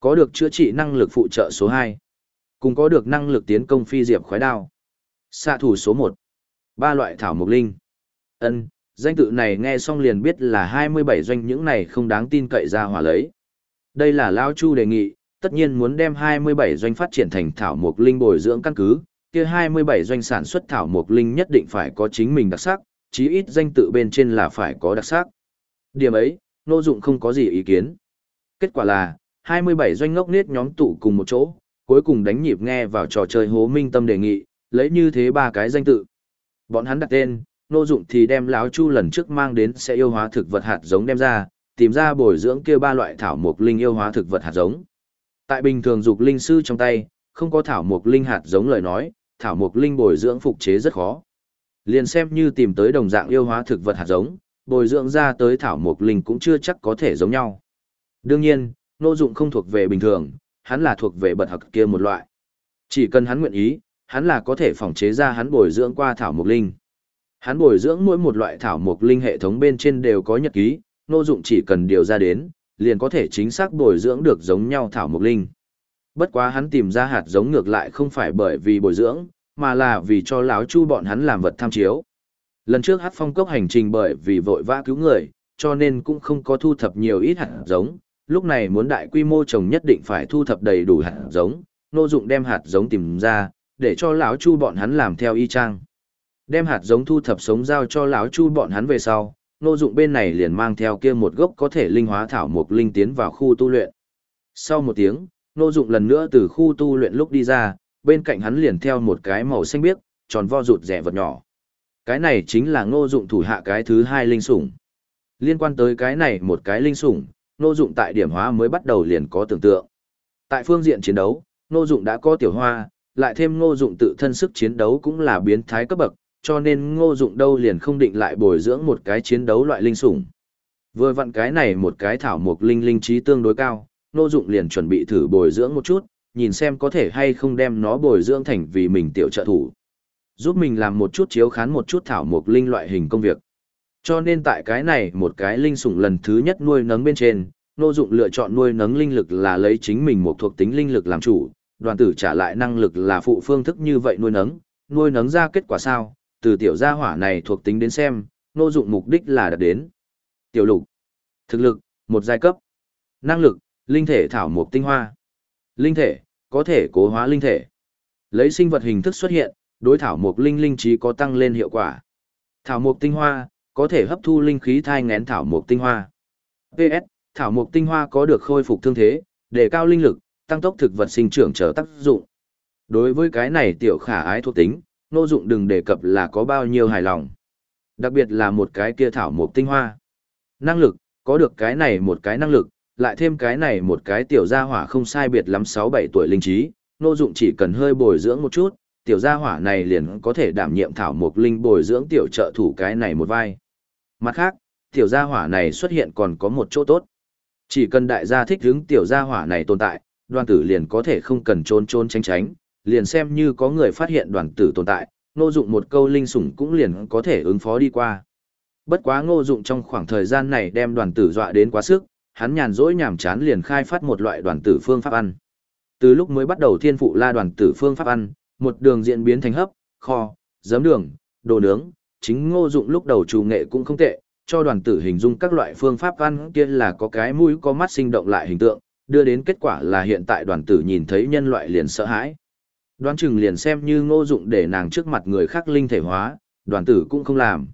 Có được chữa trị năng lực phụ trợ số 2. Cùng có được năng lực tiến công phi diệp khói đao. Xạ thủ số 1. Ba loại thảo mộc linh. Ân, danh tự này nghe xong liền biết là 27 doanh những này không đáng tin cậy ra hỏa lấy. Đây là Lao Chu đề nghị, tất nhiên muốn đem 27 doanh phát triển thành thảo mộc linh bồi dưỡng căn cứ, kia 27 doanh sản xuất thảo mộc linh nhất định phải có chính mình đặc sắc, chí ít danh tự bên trên là phải có đặc sắc. Điểm ấy, Nô Dụng không có gì ý kiến. Kết quả là, 27 doanh ngốc nết nhóm tụ cùng một chỗ, cuối cùng đánh nhịp nghe vào trò chơi hố minh tâm đề nghị, lấy như thế ba cái danh tự. Bọn hắn đặt tên, Nô Dụng thì đem láo Chu lần trước mang đến sẽ yêu hóa thực vật hạt giống đem ra, tìm ra bồi dưỡng kia ba loại thảo mộc linh yêu hóa thực vật hạt giống. Tại bình thường dục linh sư trong tay, không có thảo mộc linh hạt giống lời nói, thảo mộc linh bồi dưỡng phục chế rất khó. Liền xem như tìm tới đồng dạng yêu hóa thực vật hạt giống, bồi dưỡng ra tới thảo mộc linh cũng chưa chắc có thể giống nhau. Đương nhiên, nô dụng không thuộc về bình thường, hắn là thuộc về bật học kia một loại. Chỉ cần hắn nguyện ý, hắn là có thể phòng chế ra hắn bồi dưỡng qua thảo mục linh. Hắn bồi dưỡng mỗi một loại thảo mục linh hệ thống bên trên đều có nhật ký, nô dụng chỉ cần điều ra đến, liền có thể chính xác bồi dưỡng được giống nhau thảo mục linh. Bất quá hắn tìm ra hạt giống ngược lại không phải bởi vì bồi dưỡng, mà là vì cho lão chu bọn hắn làm vật tham chiếu. Lần trước Hắc phong cốc hành trình bởi vì vội vã cứu người, cho nên cũng không có thu thập nhiều ít hạt giống, lúc này muốn đại quy mô trồng nhất định phải thu thập đầy đủ hạt giống, nô dụng đem hạt giống tìm ra, để cho lão chu bọn hắn làm theo y chang. Đem hạt giống thu thập sống giao cho lão chu bọn hắn về sau, nô dụng bên này liền mang theo kia một gốc có thể linh hóa thảo mục linh tiến vào khu tu luyện. Sau một tiếng, nô dụng lần nữa từ khu tu luyện lúc đi ra, bên cạnh hắn liền theo một cái màu xanh biếc, tròn vo rụt rẻ vật nhỏ. Cái này chính là ngô dụng thủ hạ cái thứ hai linh sủng. Liên quan tới cái này một cái linh sủng, ngô dụng tại điểm hóa mới bắt đầu liền có tưởng tượng. Tại phương diện chiến đấu, ngô dụng đã có tiểu hoa, lại thêm ngô dụng tự thân sức chiến đấu cũng là biến thái cấp bậc, cho nên ngô dụng đâu liền không định lại bồi dưỡng một cái chiến đấu loại linh sủng. Vừa vặn cái này một cái thảo mục linh linh trí tương đối cao, ngô dụng liền chuẩn bị thử bồi dưỡng một chút, nhìn xem có thể hay không đem nó bồi dưỡng thành vì mình tiểu trợ thủ. Giúp mình làm một chút chiếu khán một chút thảo mục linh loại hình công việc. Cho nên tại cái này một cái linh sủng lần thứ nhất nuôi nấng bên trên, nô dụng lựa chọn nuôi nấng linh lực là lấy chính mình một thuộc tính linh lực làm chủ, đoàn tử trả lại năng lực là phụ phương thức như vậy nuôi nấng, nuôi nấng ra kết quả sao, từ tiểu gia hỏa này thuộc tính đến xem, nô dụng mục đích là đạt đến. Tiểu lục, thực lực, một giai cấp, năng lực, linh thể thảo mục tinh hoa. Linh thể, có thể cố hóa linh thể. Lấy sinh vật hình thức xuất hiện, đối thảo mục linh linh trí có tăng lên hiệu quả. Thảo mục tinh hoa, có thể hấp thu linh khí thai ngén thảo mục tinh hoa. PS, thảo mộc tinh hoa có được khôi phục thương thế, đề cao linh lực, tăng tốc thực vật sinh trưởng trở tác dụng. Đối với cái này tiểu khả ái thuộc tính, nô dụng đừng đề cập là có bao nhiêu hài lòng. Đặc biệt là một cái kia thảo mộc tinh hoa. Năng lực, có được cái này một cái năng lực, lại thêm cái này một cái tiểu gia hỏa không sai biệt lắm 6-7 tuổi linh trí, nô dụng chỉ cần hơi bồi dưỡng một chút, tiểu gia hỏa này liền có thể đảm nhiệm thảo mộc linh bồi dưỡng tiểu trợ thủ cái này một vai. Mặt khác, tiểu gia hỏa này xuất hiện còn có một chỗ tốt. Chỉ cần đại gia thích hứng tiểu gia hỏa này tồn tại, đoàn tử liền có thể không cần trốn trốn tránh tránh, liền xem như có người phát hiện đoàn tử tồn tại, ngô dụng một câu linh sủng cũng liền có thể ứng phó đi qua. Bất quá ngô dụng trong khoảng thời gian này đem đoàn tử dọa đến quá sức, hắn nhàn rỗi nhàm chán liền khai phát một loại đoàn tử phương pháp ăn. Từ lúc mới bắt đầu thiên phụ la đoàn tử phương pháp ăn, một đường diễn biến thành hấp, kho, giấm đường, đồ nướng, chính ngô dụng lúc đầu chủ nghệ cũng không tệ, cho đoàn tử hình dung các loại phương pháp ăn kia là có cái mũi có mắt sinh động lại hình tượng, đưa đến kết quả là hiện tại đoàn tử nhìn thấy nhân loại liền sợ hãi. Đoán chừng liền xem như ngô dụng để nàng trước mặt người khác linh thể hóa, đoàn tử cũng không làm.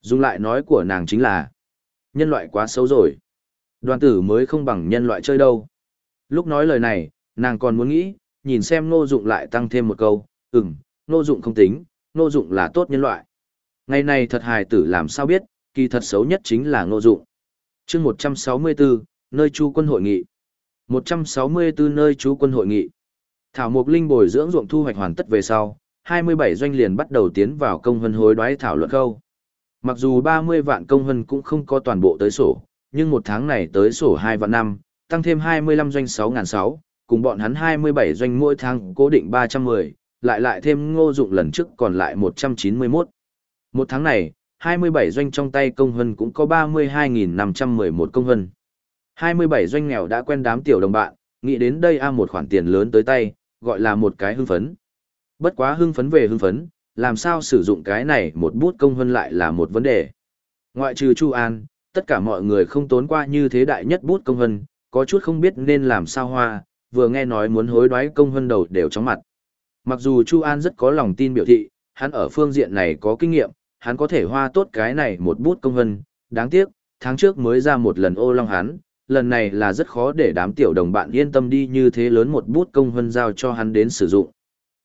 Dùng lại nói của nàng chính là, nhân loại quá xấu rồi. Đoàn tử mới không bằng nhân loại chơi đâu. Lúc nói lời này, nàng còn muốn nghĩ, nhìn xem ngô dụng lại tăng thêm một câu, ừm, ngô dụng không tính, ngô dụng là tốt nhân loại. Ngày này thật hài tử làm sao biết, kỳ thật xấu nhất chính là ngô dụng. chương 164, nơi chú quân hội nghị. 164 nơi chú quân hội nghị. Thảo Mộc Linh bồi dưỡng ruộng thu hoạch hoàn tất về sau, 27 doanh liền bắt đầu tiến vào công hân hối đoái thảo luận khâu. Mặc dù 30 vạn công hân cũng không có toàn bộ tới sổ, nhưng một tháng này tới sổ 2 vạn năm, tăng thêm 25 doanh 6.600, cùng bọn hắn 27 doanh mỗi tháng cố định 310, lại lại thêm ngô dụng lần trước còn lại 191. Một tháng này, 27 doanh trong tay công hân cũng có 32.511 công hân. 27 doanh nghèo đã quen đám tiểu đồng bạn, nghĩ đến đây a một khoản tiền lớn tới tay, gọi là một cái hưng phấn. Bất quá hưng phấn về hưng phấn, làm sao sử dụng cái này một bút công hân lại là một vấn đề. Ngoại trừ Chu An, tất cả mọi người không tốn qua như thế đại nhất bút công hân, có chút không biết nên làm sao hoa, vừa nghe nói muốn hối đoái công hân đầu đều chóng mặt. Mặc dù Chu An rất có lòng tin biểu thị, hắn ở phương diện này có kinh nghiệm, hắn có thể hoa tốt cái này một bút công hân, đáng tiếc, tháng trước mới ra một lần ô long hắn, lần này là rất khó để đám tiểu đồng bạn yên tâm đi như thế lớn một bút công hân giao cho hắn đến sử dụng.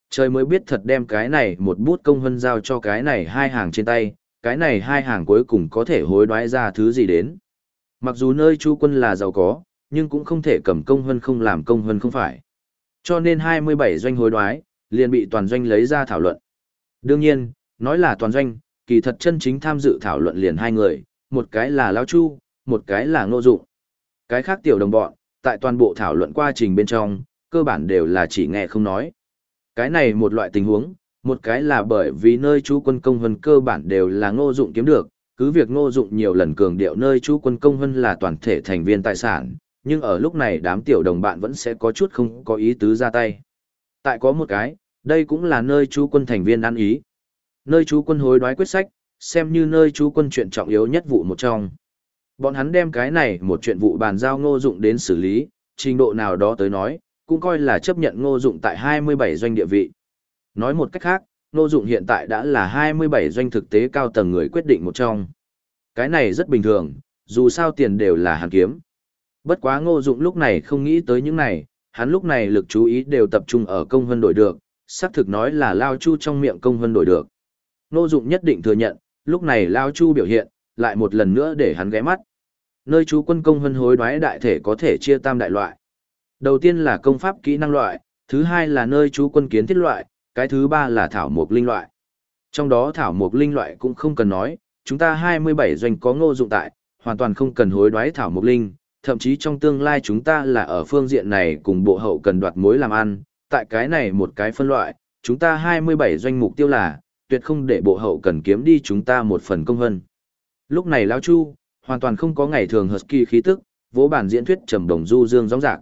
Trời mới biết thật đem cái này một bút công hân giao cho cái này hai hàng trên tay, cái này hai hàng cuối cùng có thể hối đoái ra thứ gì đến. Mặc dù nơi chu quân là giàu có, nhưng cũng không thể cầm công hân không làm công hân không phải. Cho nên 27 doanh hối đoái, liền bị toàn doanh lấy ra thảo luận. Đương nhiên, nói là toàn doanh, kỳ thật chân chính tham dự thảo luận liền hai người, một cái là Lão Chu, một cái là Ngô Dụng. Cái khác tiểu đồng bọn, tại toàn bộ thảo luận quá trình bên trong, cơ bản đều là chỉ nghe không nói. Cái này một loại tình huống, một cái là bởi vì nơi chú quân công hơn cơ bản đều là ngô dụng kiếm được, cứ việc ngô dụng nhiều lần cường điệu nơi chú quân công hơn là toàn thể thành viên tài sản, nhưng ở lúc này đám tiểu đồng bạn vẫn sẽ có chút không có ý tứ ra tay. Tại có một cái, đây cũng là nơi chú quân thành viên ăn ý. Nơi chú quân hối đoái quyết sách, xem như nơi chú quân chuyện trọng yếu nhất vụ một trong. Bọn hắn đem cái này một chuyện vụ bàn giao ngô dụng đến xử lý, trình độ nào đó tới nói, cũng coi là chấp nhận ngô dụng tại 27 doanh địa vị. Nói một cách khác, ngô dụng hiện tại đã là 27 doanh thực tế cao tầng người quyết định một trong. Cái này rất bình thường, dù sao tiền đều là hàn kiếm. Bất quá ngô dụng lúc này không nghĩ tới những này, hắn lúc này lực chú ý đều tập trung ở công vân đổi được, xác thực nói là Lao Chu trong miệng công vân đổi được. Nô dụng nhất định thừa nhận, lúc này Lao Chu biểu hiện, lại một lần nữa để hắn ghé mắt. Nơi chú quân công hân hối đoái đại thể có thể chia tam đại loại. Đầu tiên là công pháp kỹ năng loại, thứ hai là nơi chú quân kiến thiết loại, cái thứ ba là thảo mục linh loại. Trong đó thảo mục linh loại cũng không cần nói, chúng ta 27 doanh có ngô dụng tại, hoàn toàn không cần hối đoái thảo mục linh, thậm chí trong tương lai chúng ta là ở phương diện này cùng bộ hậu cần đoạt mối làm ăn, tại cái này một cái phân loại, chúng ta 27 doanh mục tiêu là, tuyệt không để bộ hậu cần kiếm đi chúng ta một phần công hơn Lúc này lão Chu, hoàn toàn không có ngày thường husky khí tức, vỗ bản diễn thuyết trầm đồng du dương rõ rạc.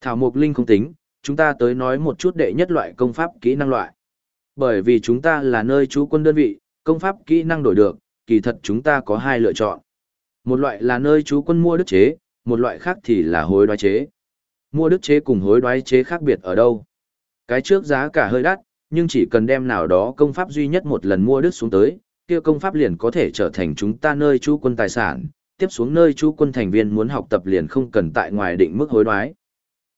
Thảo Mộc Linh không tính, chúng ta tới nói một chút đệ nhất loại công pháp kỹ năng loại. Bởi vì chúng ta là nơi trú quân đơn vị, công pháp kỹ năng đổi được, kỳ thật chúng ta có hai lựa chọn. Một loại là nơi trú quân mua đức chế, một loại khác thì là hối đoái chế. Mua đức chế cùng hối đoái chế khác biệt ở đâu? Cái trước giá cả hơi đắt, nhưng chỉ cần đem nào đó công pháp duy nhất một lần mua đứt xuống tới, kia công pháp liền có thể trở thành chúng ta nơi chú quân tài sản, tiếp xuống nơi chú quân thành viên muốn học tập liền không cần tại ngoài định mức hối đoái.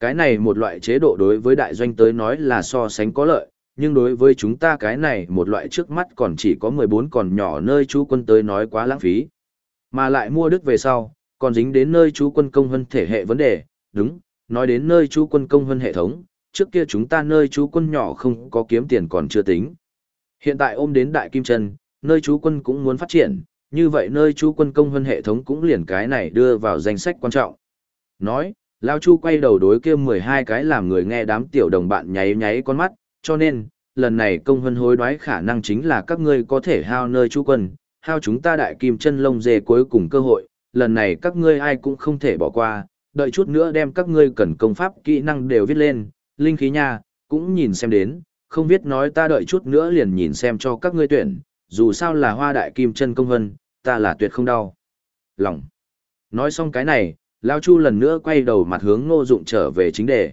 Cái này một loại chế độ đối với đại doanh tới nói là so sánh có lợi, nhưng đối với chúng ta cái này một loại trước mắt còn chỉ có 14 còn nhỏ nơi chú quân tới nói quá lãng phí. Mà lại mua đứt về sau, còn dính đến nơi chú quân công hơn thể hệ vấn đề, đúng, nói đến nơi chú quân công hơn hệ thống, trước kia chúng ta nơi chú quân nhỏ không có kiếm tiền còn chưa tính. Hiện tại ôm đến Đại Kim Trân, nơi chú quân cũng muốn phát triển, như vậy nơi chú quân công hân hệ thống cũng liền cái này đưa vào danh sách quan trọng. Nói, Lao Chu quay đầu đối kia 12 cái làm người nghe đám tiểu đồng bạn nháy nháy con mắt, cho nên, lần này công hân hối đoái khả năng chính là các ngươi có thể hao nơi chú quân, hao chúng ta đại kim chân lông dê cuối cùng cơ hội, lần này các ngươi ai cũng không thể bỏ qua, đợi chút nữa đem các ngươi cần công pháp kỹ năng đều viết lên, linh khí nha, cũng nhìn xem đến, không biết nói ta đợi chút nữa liền nhìn xem cho các ngươi tuyển, dù sao là hoa đại kim chân công hân, ta là tuyệt không đau. Lòng. Nói xong cái này, Lao Chu lần nữa quay đầu mặt hướng ngô dụng trở về chính đề.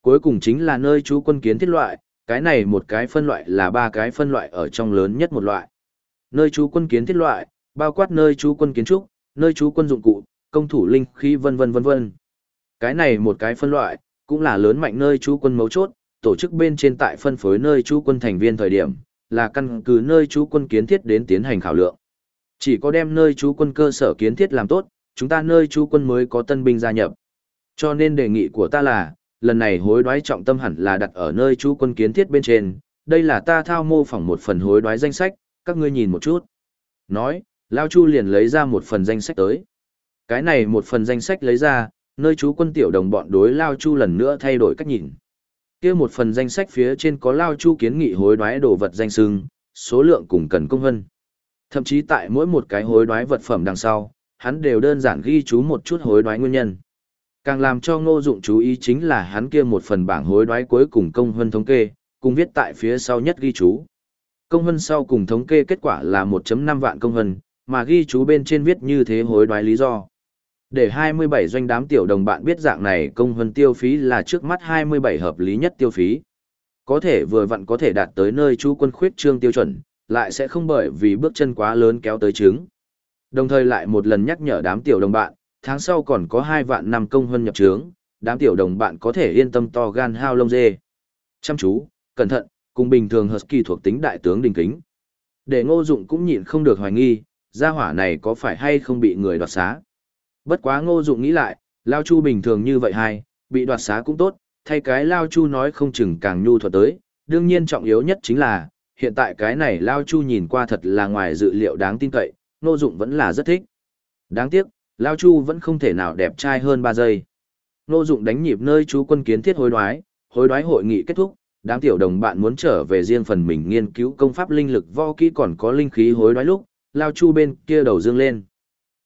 Cuối cùng chính là nơi chú quân kiến thiết loại, cái này một cái phân loại là ba cái phân loại ở trong lớn nhất một loại. Nơi chú quân kiến thiết loại, bao quát nơi chú quân kiến trúc, nơi chú quân dụng cụ, công thủ linh khí vân vân vân vân. Cái này một cái phân loại, cũng là lớn mạnh nơi chú quân mấu chốt, tổ chức bên trên tại phân phối nơi chú quân thành viên thời điểm, là căn cứ nơi chú quân kiến thiết đến tiến hành khảo lượng. Chỉ có đem nơi chú quân cơ sở kiến thiết làm tốt, chúng ta nơi chú quân mới có tân binh gia nhập. Cho nên đề nghị của ta là, lần này hối đoái trọng tâm hẳn là đặt ở nơi chú quân kiến thiết bên trên, đây là ta thao mô phỏng một phần hối đoái danh sách, các ngươi nhìn một chút. Nói, Lao Chu liền lấy ra một phần danh sách tới. Cái này một phần danh sách lấy ra, nơi chú quân tiểu đồng bọn đối Lao Chu lần nữa thay đổi cách nhìn. kia một phần danh sách phía trên có Lao Chu kiến nghị hối đoái đồ vật danh sưng, số lượng cùng cần công vân. Thậm chí tại mỗi một cái hối đoái vật phẩm đằng sau, hắn đều đơn giản ghi chú một chút hối đoái nguyên nhân. Càng làm cho ngô dụng chú ý chính là hắn kia một phần bảng hối đoái cuối cùng công hơn thống kê, cùng viết tại phía sau nhất ghi chú. Công hân sau cùng thống kê kết quả là 1.5 vạn công hân, mà ghi chú bên trên viết như thế hối đoái lý do. Để 27 doanh đám tiểu đồng bạn biết dạng này công hân tiêu phí là trước mắt 27 hợp lý nhất tiêu phí. Có thể vừa vặn có thể đạt tới nơi chú quân khuyết trương tiêu chuẩn, lại sẽ không bởi vì bước chân quá lớn kéo tới trứng. Đồng thời lại một lần nhắc nhở đám tiểu đồng bạn, tháng sau còn có 2 vạn năm công hân nhập trướng, đám tiểu đồng bạn có thể yên tâm to gan hao lông dê. Chăm chú, cẩn thận, cùng bình thường Husky thuộc tính đại tướng đình kính. Để ngô dụng cũng nhịn không được hoài nghi, gia hỏa này có phải hay không bị người đoạt xá. Bất quá ngô dụng nghĩ lại, Lao Chu bình thường như vậy hay, bị đoạt xá cũng tốt, thay cái Lao Chu nói không chừng càng nhu thuật tới, đương nhiên trọng yếu nhất chính là, hiện tại cái này Lao Chu nhìn qua thật là ngoài dự liệu đáng tin cậy, ngô dụng vẫn là rất thích. Đáng tiếc, Lao Chu vẫn không thể nào đẹp trai hơn 3 giây. Ngô dụng đánh nhịp nơi chú quân kiến thiết hối đoái, hối đoái hội nghị kết thúc, đám tiểu đồng bạn muốn trở về riêng phần mình nghiên cứu công pháp linh lực võ kỹ còn có linh khí hối đoái lúc, lao chu bên kia đầu dương lên.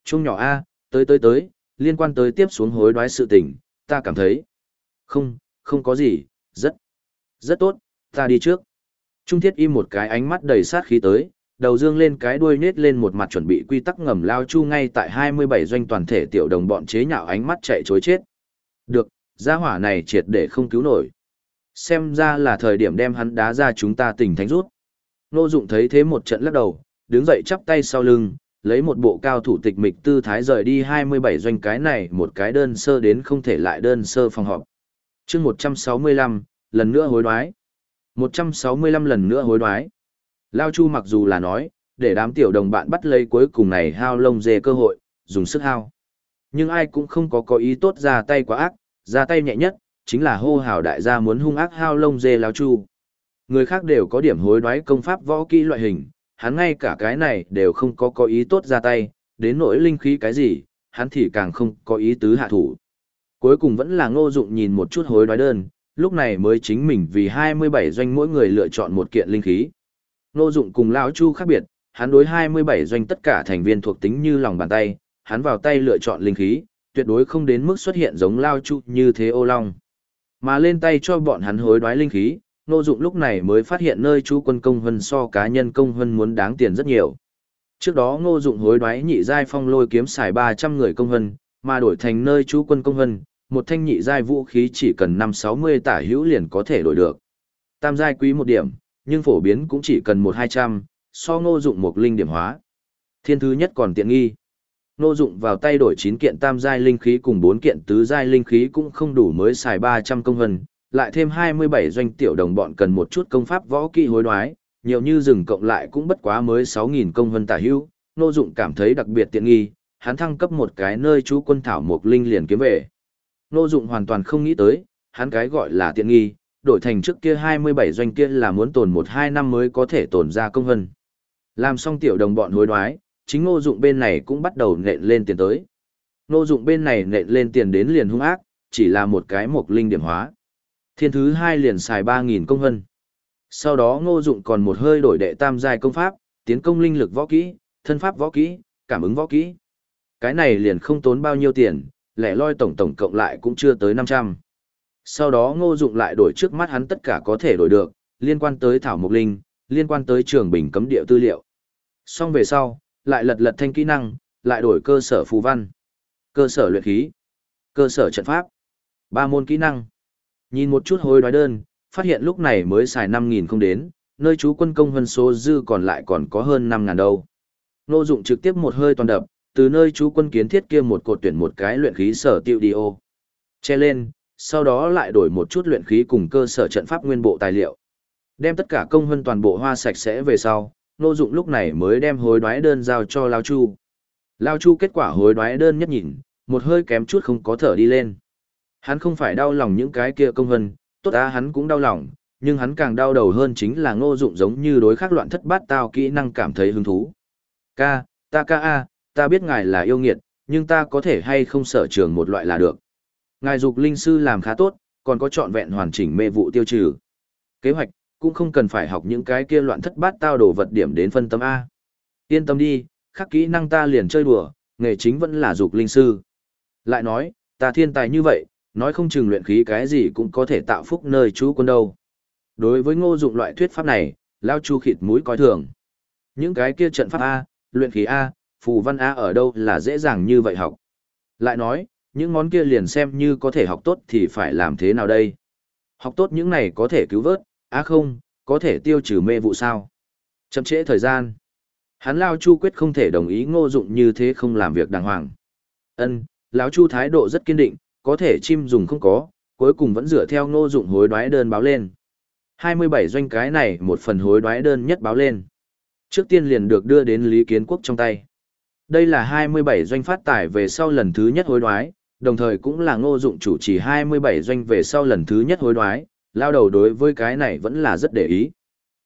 Trung nhỏ A, tới tới tới, liên quan tới tiếp xuống hối đoái sự tình, ta cảm thấy. Không, không có gì, rất, rất tốt, ta đi trước. Trung thiết im một cái ánh mắt đầy sát khí tới, đầu dương lên cái đuôi nết lên một mặt chuẩn bị quy tắc ngầm lao chu ngay tại 27 doanh toàn thể tiểu đồng bọn chế nhạo ánh mắt chạy chối chết. Được, gia hỏa này triệt để không cứu nổi. Xem ra là thời điểm đem hắn đá ra chúng ta tỉnh thánh rút. Nô dụng thấy thế một trận lắc đầu, đứng dậy chắp tay sau lưng, lấy một bộ cao thủ tịch mịch tư thái rời đi 27 doanh cái này một cái đơn sơ đến không thể lại đơn sơ phòng họp. chương 165, lần nữa hối đoái. 165 lần nữa hối đoái. Lao Chu mặc dù là nói, để đám tiểu đồng bạn bắt lấy cuối cùng này hao lông dê cơ hội, dùng sức hao. Nhưng ai cũng không có có ý tốt ra tay quá ác, ra tay nhẹ nhất, chính là hô hào đại gia muốn hung ác hao lông dê lao chu. Người khác đều có điểm hối đoái công pháp võ kỹ loại hình, hắn ngay cả cái này đều không có có ý tốt ra tay, đến nỗi linh khí cái gì, hắn thì càng không có ý tứ hạ thủ. Cuối cùng vẫn là ngô dụng nhìn một chút hối đoái đơn, lúc này mới chính mình vì 27 doanh mỗi người lựa chọn một kiện linh khí. Ngô dụng cùng lão chu khác biệt, hắn đối 27 doanh tất cả thành viên thuộc tính như lòng bàn tay, hắn vào tay lựa chọn linh khí, tuyệt đối không đến mức xuất hiện giống lao chu như thế ô long. Mà lên tay cho bọn hắn hối đoái linh khí, Ngô Dụng lúc này mới phát hiện nơi chú quân công hân so cá nhân công hân muốn đáng tiền rất nhiều. Trước đó Ngô Dụng hối đoái nhị giai phong lôi kiếm xài 300 người công hân, mà đổi thành nơi chú quân công hân, một thanh nhị giai vũ khí chỉ cần 560 tả hữu liền có thể đổi được. Tam giai quý một điểm, nhưng phổ biến cũng chỉ cần 1-200, so Ngô Dụng một linh điểm hóa. Thiên thứ nhất còn tiện nghi. Nô dụng vào tay đổi 9 kiện tam giai linh khí cùng 4 kiện tứ giai linh khí cũng không đủ mới xài 300 công hân lại thêm 27 doanh tiểu đồng bọn cần một chút công pháp võ kỹ hối đoái, nhiều như rừng cộng lại cũng bất quá mới 6.000 công vân tả hữu, nô dụng cảm thấy đặc biệt tiện nghi, hắn thăng cấp một cái nơi chú quân thảo mục linh liền kiếm về. Nô dụng hoàn toàn không nghĩ tới, hắn cái gọi là tiện nghi, đổi thành trước kia 27 doanh kia là muốn tồn 1-2 năm mới có thể tồn ra công vân. Làm xong tiểu đồng bọn hối đoái, chính nô dụng bên này cũng bắt đầu nện lên tiền tới. nô dụng bên này nện lên tiền đến liền hung ác, chỉ là một cái mục linh điểm hóa. Thiên thứ hai liền xài 3.000 công hân. Sau đó ngô dụng còn một hơi đổi đệ tam giai công pháp, tiến công linh lực võ kỹ, thân pháp võ kỹ, cảm ứng võ kỹ. Cái này liền không tốn bao nhiêu tiền, lẻ loi tổng tổng cộng lại cũng chưa tới 500. Sau đó ngô dụng lại đổi trước mắt hắn tất cả có thể đổi được, liên quan tới thảo mục linh, liên quan tới trường bình cấm địa tư liệu. Xong về sau, lại lật lật thanh kỹ năng, lại đổi cơ sở phù văn, cơ sở luyện khí, cơ sở trận pháp, ba môn kỹ năng. Nhìn một chút hối đoái đơn, phát hiện lúc này mới xài 5.000 không đến, nơi chú quân công hân số dư còn lại còn có hơn 5.000 đâu. Nô dụng trực tiếp một hơi toàn đập, từ nơi chú quân kiến thiết kia một cột tuyển một cái luyện khí sở tiêu đi ô. Che lên, sau đó lại đổi một chút luyện khí cùng cơ sở trận pháp nguyên bộ tài liệu. Đem tất cả công hân toàn bộ hoa sạch sẽ về sau, Nô Dụng lúc này mới đem hối đoái đơn giao cho Lao Chu. Lao Chu kết quả hối đoái đơn nhất nhìn, một hơi kém chút không có thở đi lên. Hắn không phải đau lòng những cái kia công vân, tốt á hắn cũng đau lòng, nhưng hắn càng đau đầu hơn chính là Ngô Dụng giống như đối khắc loạn thất bát tao kỹ năng cảm thấy hứng thú. "Ca, ta ca a, ta biết ngài là yêu nghiệt, nhưng ta có thể hay không sở trường một loại là được. Ngài dục linh sư làm khá tốt, còn có trọn vẹn hoàn chỉnh mê vụ tiêu trừ. Kế hoạch, cũng không cần phải học những cái kia loạn thất bát tao đồ vật điểm đến phân tâm A. Yên tâm đi, khắc kỹ năng ta liền chơi đùa, nghề chính vẫn là dục linh sư. Lại nói, ta thiên tài như vậy, nói không chừng luyện khí cái gì cũng có thể tạo phúc nơi chú quân đâu. Đối với ngô dụng loại thuyết pháp này, Lao Chu khịt mũi coi thường. Những cái kia trận pháp A, luyện khí A, phù văn A ở đâu là dễ dàng như vậy học. Lại nói, những món kia liền xem như có thể học tốt thì phải làm thế nào đây? Học tốt những này có thể cứu vớt, á không, có thể tiêu trừ mê vụ sao? Chậm trễ thời gian. Hắn Lao Chu quyết không thể đồng ý ngô dụng như thế không làm việc đàng hoàng. Ân, lão Chu thái độ rất kiên định, có thể chim dùng không có, cuối cùng vẫn dựa theo ngô dụng hối đoái đơn báo lên. 27 doanh cái này một phần hối đoái đơn nhất báo lên. Trước tiên liền được đưa đến Lý Kiến Quốc trong tay. Đây là 27 doanh phát tải về sau lần thứ nhất hối đoái, đồng thời cũng là ngô dụng chủ trì 27 doanh về sau lần thứ nhất hối đoái, lao đầu đối với cái này vẫn là rất để ý.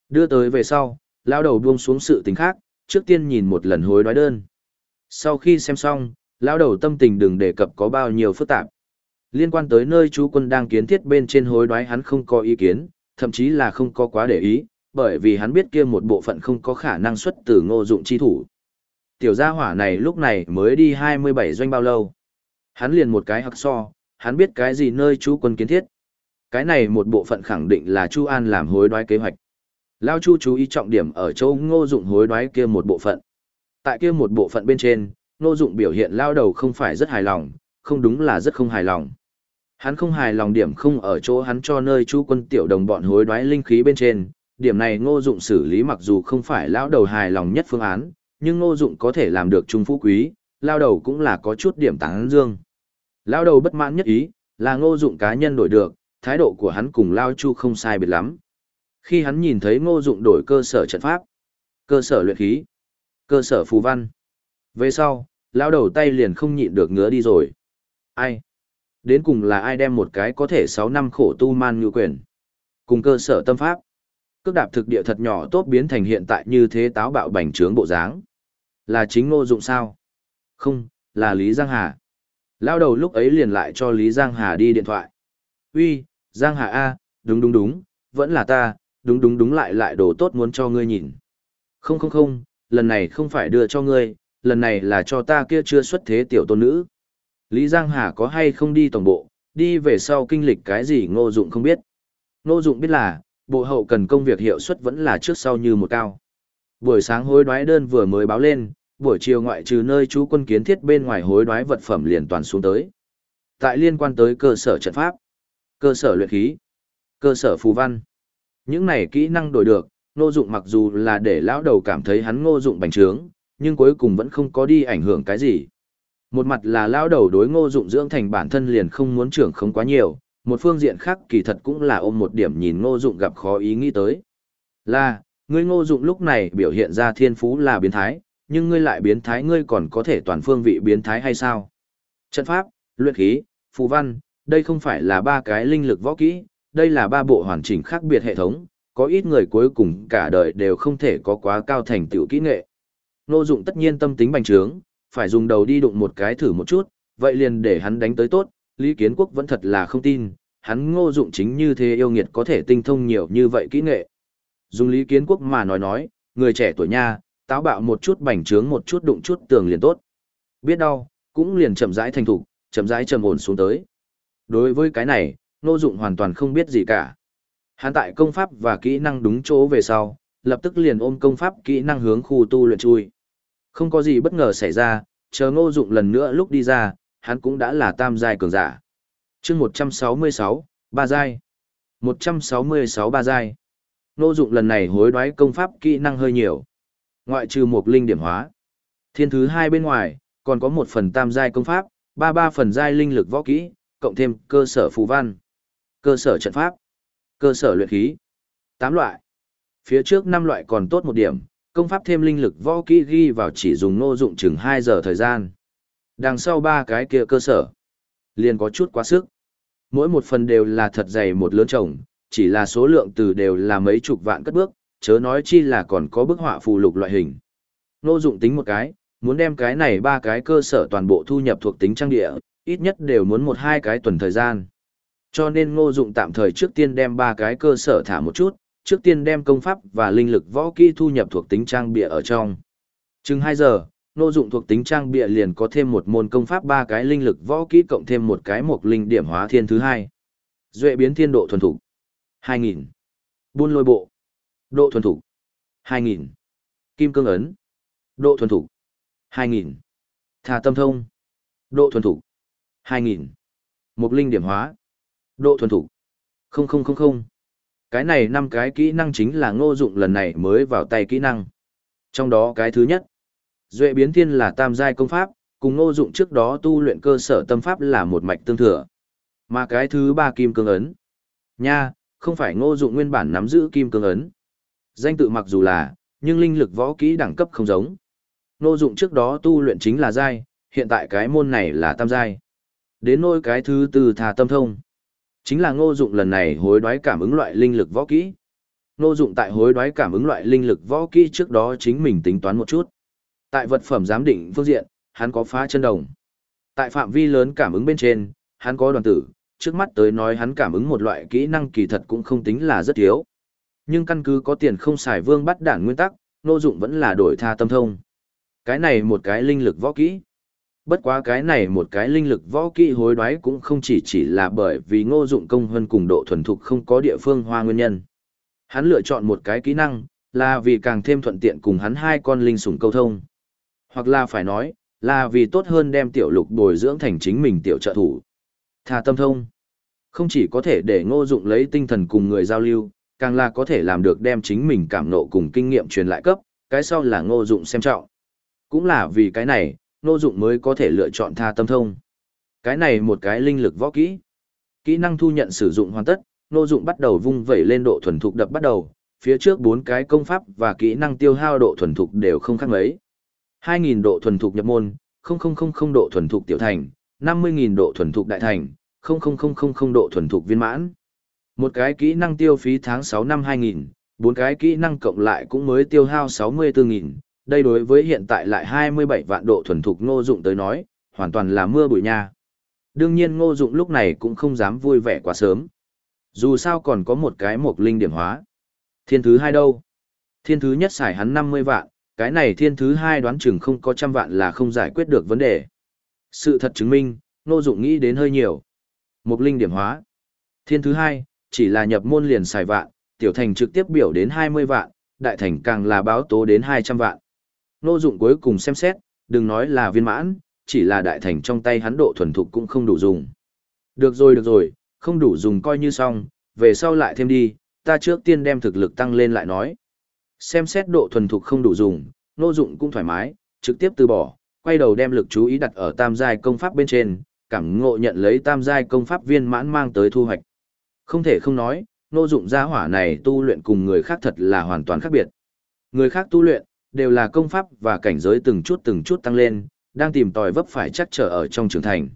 Đưa tới về sau, lao đầu buông xuống sự tình khác, trước tiên nhìn một lần hối đoái đơn. Sau khi xem xong, lao đầu tâm tình đừng đề cập có bao nhiêu phức tạp. Liên quan tới nơi chú quân đang kiến thiết bên trên hối đoái hắn không có ý kiến, thậm chí là không có quá để ý, bởi vì hắn biết kia một bộ phận không có khả năng xuất từ ngô dụng chi thủ. Tiểu gia hỏa này lúc này mới đi 27 doanh bao lâu. Hắn liền một cái hắc so, hắn biết cái gì nơi chú quân kiến thiết. Cái này một bộ phận khẳng định là Chu An làm hối đoái kế hoạch. Lao Chu chú ý trọng điểm ở châu ngô dụng hối đoái kia một bộ phận. Tại kia một bộ phận bên trên, ngô dụng biểu hiện lao đầu không phải rất hài lòng, không đúng là rất không hài lòng. Hắn không hài lòng điểm không ở chỗ hắn cho nơi chú quân tiểu đồng bọn hối đoái linh khí bên trên, điểm này ngô dụng xử lý mặc dù không phải lão đầu hài lòng nhất phương án, nhưng ngô dụng có thể làm được trung phú quý, lao đầu cũng là có chút điểm tán dương. Lao đầu bất mãn nhất ý, là ngô dụng cá nhân đổi được, thái độ của hắn cùng lao chu không sai biệt lắm. Khi hắn nhìn thấy ngô dụng đổi cơ sở trận pháp, cơ sở luyện khí, cơ sở phù văn. Về sau, lao đầu tay liền không nhịn được ngứa đi rồi. Ai? Đến cùng là ai đem một cái có thể 6 năm khổ tu man như quyền. Cùng cơ sở tâm pháp. Cước đạp thực địa thật nhỏ tốt biến thành hiện tại như thế táo bạo bành trướng bộ dáng. Là chính ngô dụng sao? Không, là Lý Giang Hà. Lao đầu lúc ấy liền lại cho Lý Giang Hà đi điện thoại. Uy, Giang Hà A, đúng đúng đúng, vẫn là ta, đúng đúng đúng lại lại đồ tốt muốn cho ngươi nhìn. Không không không, lần này không phải đưa cho ngươi, lần này là cho ta kia chưa xuất thế tiểu tôn nữ. Lý Giang Hà có hay không đi tổng bộ, đi về sau kinh lịch cái gì ngô dụng không biết. Ngô dụng biết là, bộ hậu cần công việc hiệu suất vẫn là trước sau như một cao. Buổi sáng hối đoái đơn vừa mới báo lên, buổi chiều ngoại trừ nơi chú quân kiến thiết bên ngoài hối đoái vật phẩm liền toàn xuống tới. Tại liên quan tới cơ sở trận pháp, cơ sở luyện khí, cơ sở phù văn. Những này kỹ năng đổi được, ngô dụng mặc dù là để lão đầu cảm thấy hắn ngô dụng bành trướng, nhưng cuối cùng vẫn không có đi ảnh hưởng cái gì. Một mặt là lão đầu đối ngô dụng dưỡng thành bản thân liền không muốn trưởng không quá nhiều, một phương diện khác kỳ thật cũng là ôm một điểm nhìn ngô dụng gặp khó ý nghĩ tới. Là, ngươi ngô dụng lúc này biểu hiện ra thiên phú là biến thái, nhưng ngươi lại biến thái ngươi còn có thể toàn phương vị biến thái hay sao? Trận pháp, luyện khí, phù văn, đây không phải là ba cái linh lực võ kỹ, đây là ba bộ hoàn chỉnh khác biệt hệ thống, có ít người cuối cùng cả đời đều không thể có quá cao thành tựu kỹ nghệ. Ngô dụng tất nhiên tâm tính bành trướng, phải dùng đầu đi đụng một cái thử một chút, vậy liền để hắn đánh tới tốt, Lý Kiến Quốc vẫn thật là không tin, hắn ngô dụng chính như thế yêu nghiệt có thể tinh thông nhiều như vậy kỹ nghệ. Dùng Lý Kiến Quốc mà nói nói, người trẻ tuổi nha, táo bạo một chút bành trướng một chút đụng chút tường liền tốt. Biết đau, cũng liền chậm rãi thành thục, chậm rãi trầm ổn xuống tới. Đối với cái này, Ngô Dụng hoàn toàn không biết gì cả. Hắn tại công pháp và kỹ năng đúng chỗ về sau, lập tức liền ôm công pháp kỹ năng hướng khu tu luyện chui. Không có gì bất ngờ xảy ra, chờ Ngô Dụng lần nữa lúc đi ra, hắn cũng đã là tam giai cường giả. Chương 166, ba giai. 166 ba giai. Ngô Dụng lần này hối đoái công pháp kỹ năng hơi nhiều. Ngoại trừ một linh điểm hóa, thiên thứ hai bên ngoài, còn có một phần tam giai công pháp, ba ba phần giai linh lực võ kỹ, cộng thêm cơ sở phù văn, cơ sở trận pháp, cơ sở luyện khí. tám loại. Phía trước năm loại còn tốt một điểm, công pháp thêm linh lực võ kỹ ghi vào chỉ dùng nô dụng chừng 2 giờ thời gian. Đằng sau ba cái kia cơ sở, liền có chút quá sức. Mỗi một phần đều là thật dày một lớn chồng, chỉ là số lượng từ đều là mấy chục vạn cất bước, chớ nói chi là còn có bức họa phù lục loại hình. Nô dụng tính một cái, muốn đem cái này ba cái cơ sở toàn bộ thu nhập thuộc tính trang địa, ít nhất đều muốn một hai cái tuần thời gian. Cho nên ngô dụng tạm thời trước tiên đem ba cái cơ sở thả một chút, trước tiên đem công pháp và linh lực võ kỹ thu nhập thuộc tính trang bịa ở trong. Chừng 2 giờ, Ngô dụng thuộc tính trang bịa liền có thêm một môn công pháp ba cái linh lực võ kỹ cộng thêm một cái một linh điểm hóa thiên thứ hai. Duệ biến thiên độ thuần thủ. 2000. Buôn lôi bộ. Độ thuần thủ. 2000. Kim cương ấn. Độ thuần thủ. 2000. Thà tâm thông. Độ thuần thủ. 2000. một linh điểm hóa. Độ thuần thủ. 0000. Cái này năm cái kỹ năng chính là ngô dụng lần này mới vào tay kỹ năng. Trong đó cái thứ nhất, Duệ biến thiên là tam giai công pháp, cùng ngô dụng trước đó tu luyện cơ sở tâm pháp là một mạch tương thừa. Mà cái thứ ba kim cương ấn. Nha, không phải ngô dụng nguyên bản nắm giữ kim cương ấn. Danh tự mặc dù là, nhưng linh lực võ kỹ đẳng cấp không giống. Ngô dụng trước đó tu luyện chính là giai, hiện tại cái môn này là tam giai. Đến nôi cái thứ tư thà tâm thông. Chính là ngô dụng lần này hối đoái cảm ứng loại linh lực võ kỹ. Ngô dụng tại hối đoái cảm ứng loại linh lực võ kỹ trước đó chính mình tính toán một chút. Tại vật phẩm giám định phương diện, hắn có phá chân đồng. Tại phạm vi lớn cảm ứng bên trên, hắn có đoàn tử, trước mắt tới nói hắn cảm ứng một loại kỹ năng kỳ thật cũng không tính là rất thiếu. Nhưng căn cứ có tiền không xài vương bắt đản nguyên tắc, Ngô dụng vẫn là đổi tha tâm thông. Cái này một cái linh lực võ kỹ. Bất quá cái này một cái linh lực võ kỹ hối đoái cũng không chỉ chỉ là bởi vì ngô dụng công hơn cùng độ thuần thục không có địa phương hoa nguyên nhân. Hắn lựa chọn một cái kỹ năng, là vì càng thêm thuận tiện cùng hắn hai con linh sủng câu thông. Hoặc là phải nói, là vì tốt hơn đem tiểu lục bồi dưỡng thành chính mình tiểu trợ thủ. Thà tâm thông. Không chỉ có thể để ngô dụng lấy tinh thần cùng người giao lưu, càng là có thể làm được đem chính mình cảm nộ cùng kinh nghiệm truyền lại cấp, cái sau là ngô dụng xem trọng. Cũng là vì cái này, ngô dụng mới có thể lựa chọn tha tâm thông. Cái này một cái linh lực võ kỹ. Kỹ năng thu nhận sử dụng hoàn tất, ngô dụng bắt đầu vung vẩy lên độ thuần thục đập bắt đầu, phía trước bốn cái công pháp và kỹ năng tiêu hao độ thuần thục đều không khác mấy. 2.000 độ thuần thục nhập môn, 0000 độ thuần thục tiểu thành, 50.000 độ thuần thục đại thành, 00000 độ thuần thục viên mãn. Một cái kỹ năng tiêu phí tháng 6 năm 2000, bốn cái kỹ năng cộng lại cũng mới tiêu hao 64.000, đây đối với hiện tại lại 27 vạn độ thuần thục ngô dụng tới nói, hoàn toàn là mưa bụi nha. Đương nhiên ngô dụng lúc này cũng không dám vui vẻ quá sớm. Dù sao còn có một cái mục linh điểm hóa. Thiên thứ hai đâu? Thiên thứ nhất xài hắn 50 vạn, cái này thiên thứ hai đoán chừng không có trăm vạn là không giải quyết được vấn đề. Sự thật chứng minh, Ngô Dụng nghĩ đến hơi nhiều. Mục linh điểm hóa. Thiên thứ hai, chỉ là nhập môn liền xài vạn, tiểu thành trực tiếp biểu đến 20 vạn, đại thành càng là báo tố đến 200 vạn. Nô Dụng cuối cùng xem xét, đừng nói là viên mãn, chỉ là đại thành trong tay hắn độ thuần thục cũng không đủ dùng. Được rồi được rồi, không đủ dùng coi như xong, về sau lại thêm đi, ta trước tiên đem thực lực tăng lên lại nói. Xem xét độ thuần thục không đủ dùng, nô dụng cũng thoải mái, trực tiếp từ bỏ, quay đầu đem lực chú ý đặt ở tam giai công pháp bên trên, cảm ngộ nhận lấy tam giai công pháp viên mãn mang tới thu hoạch. Không thể không nói, nô dụng gia hỏa này tu luyện cùng người khác thật là hoàn toàn khác biệt. Người khác tu luyện, đều là công pháp và cảnh giới từng chút từng chút tăng lên, đang tìm tòi vấp phải chắc trở ở trong trưởng thành.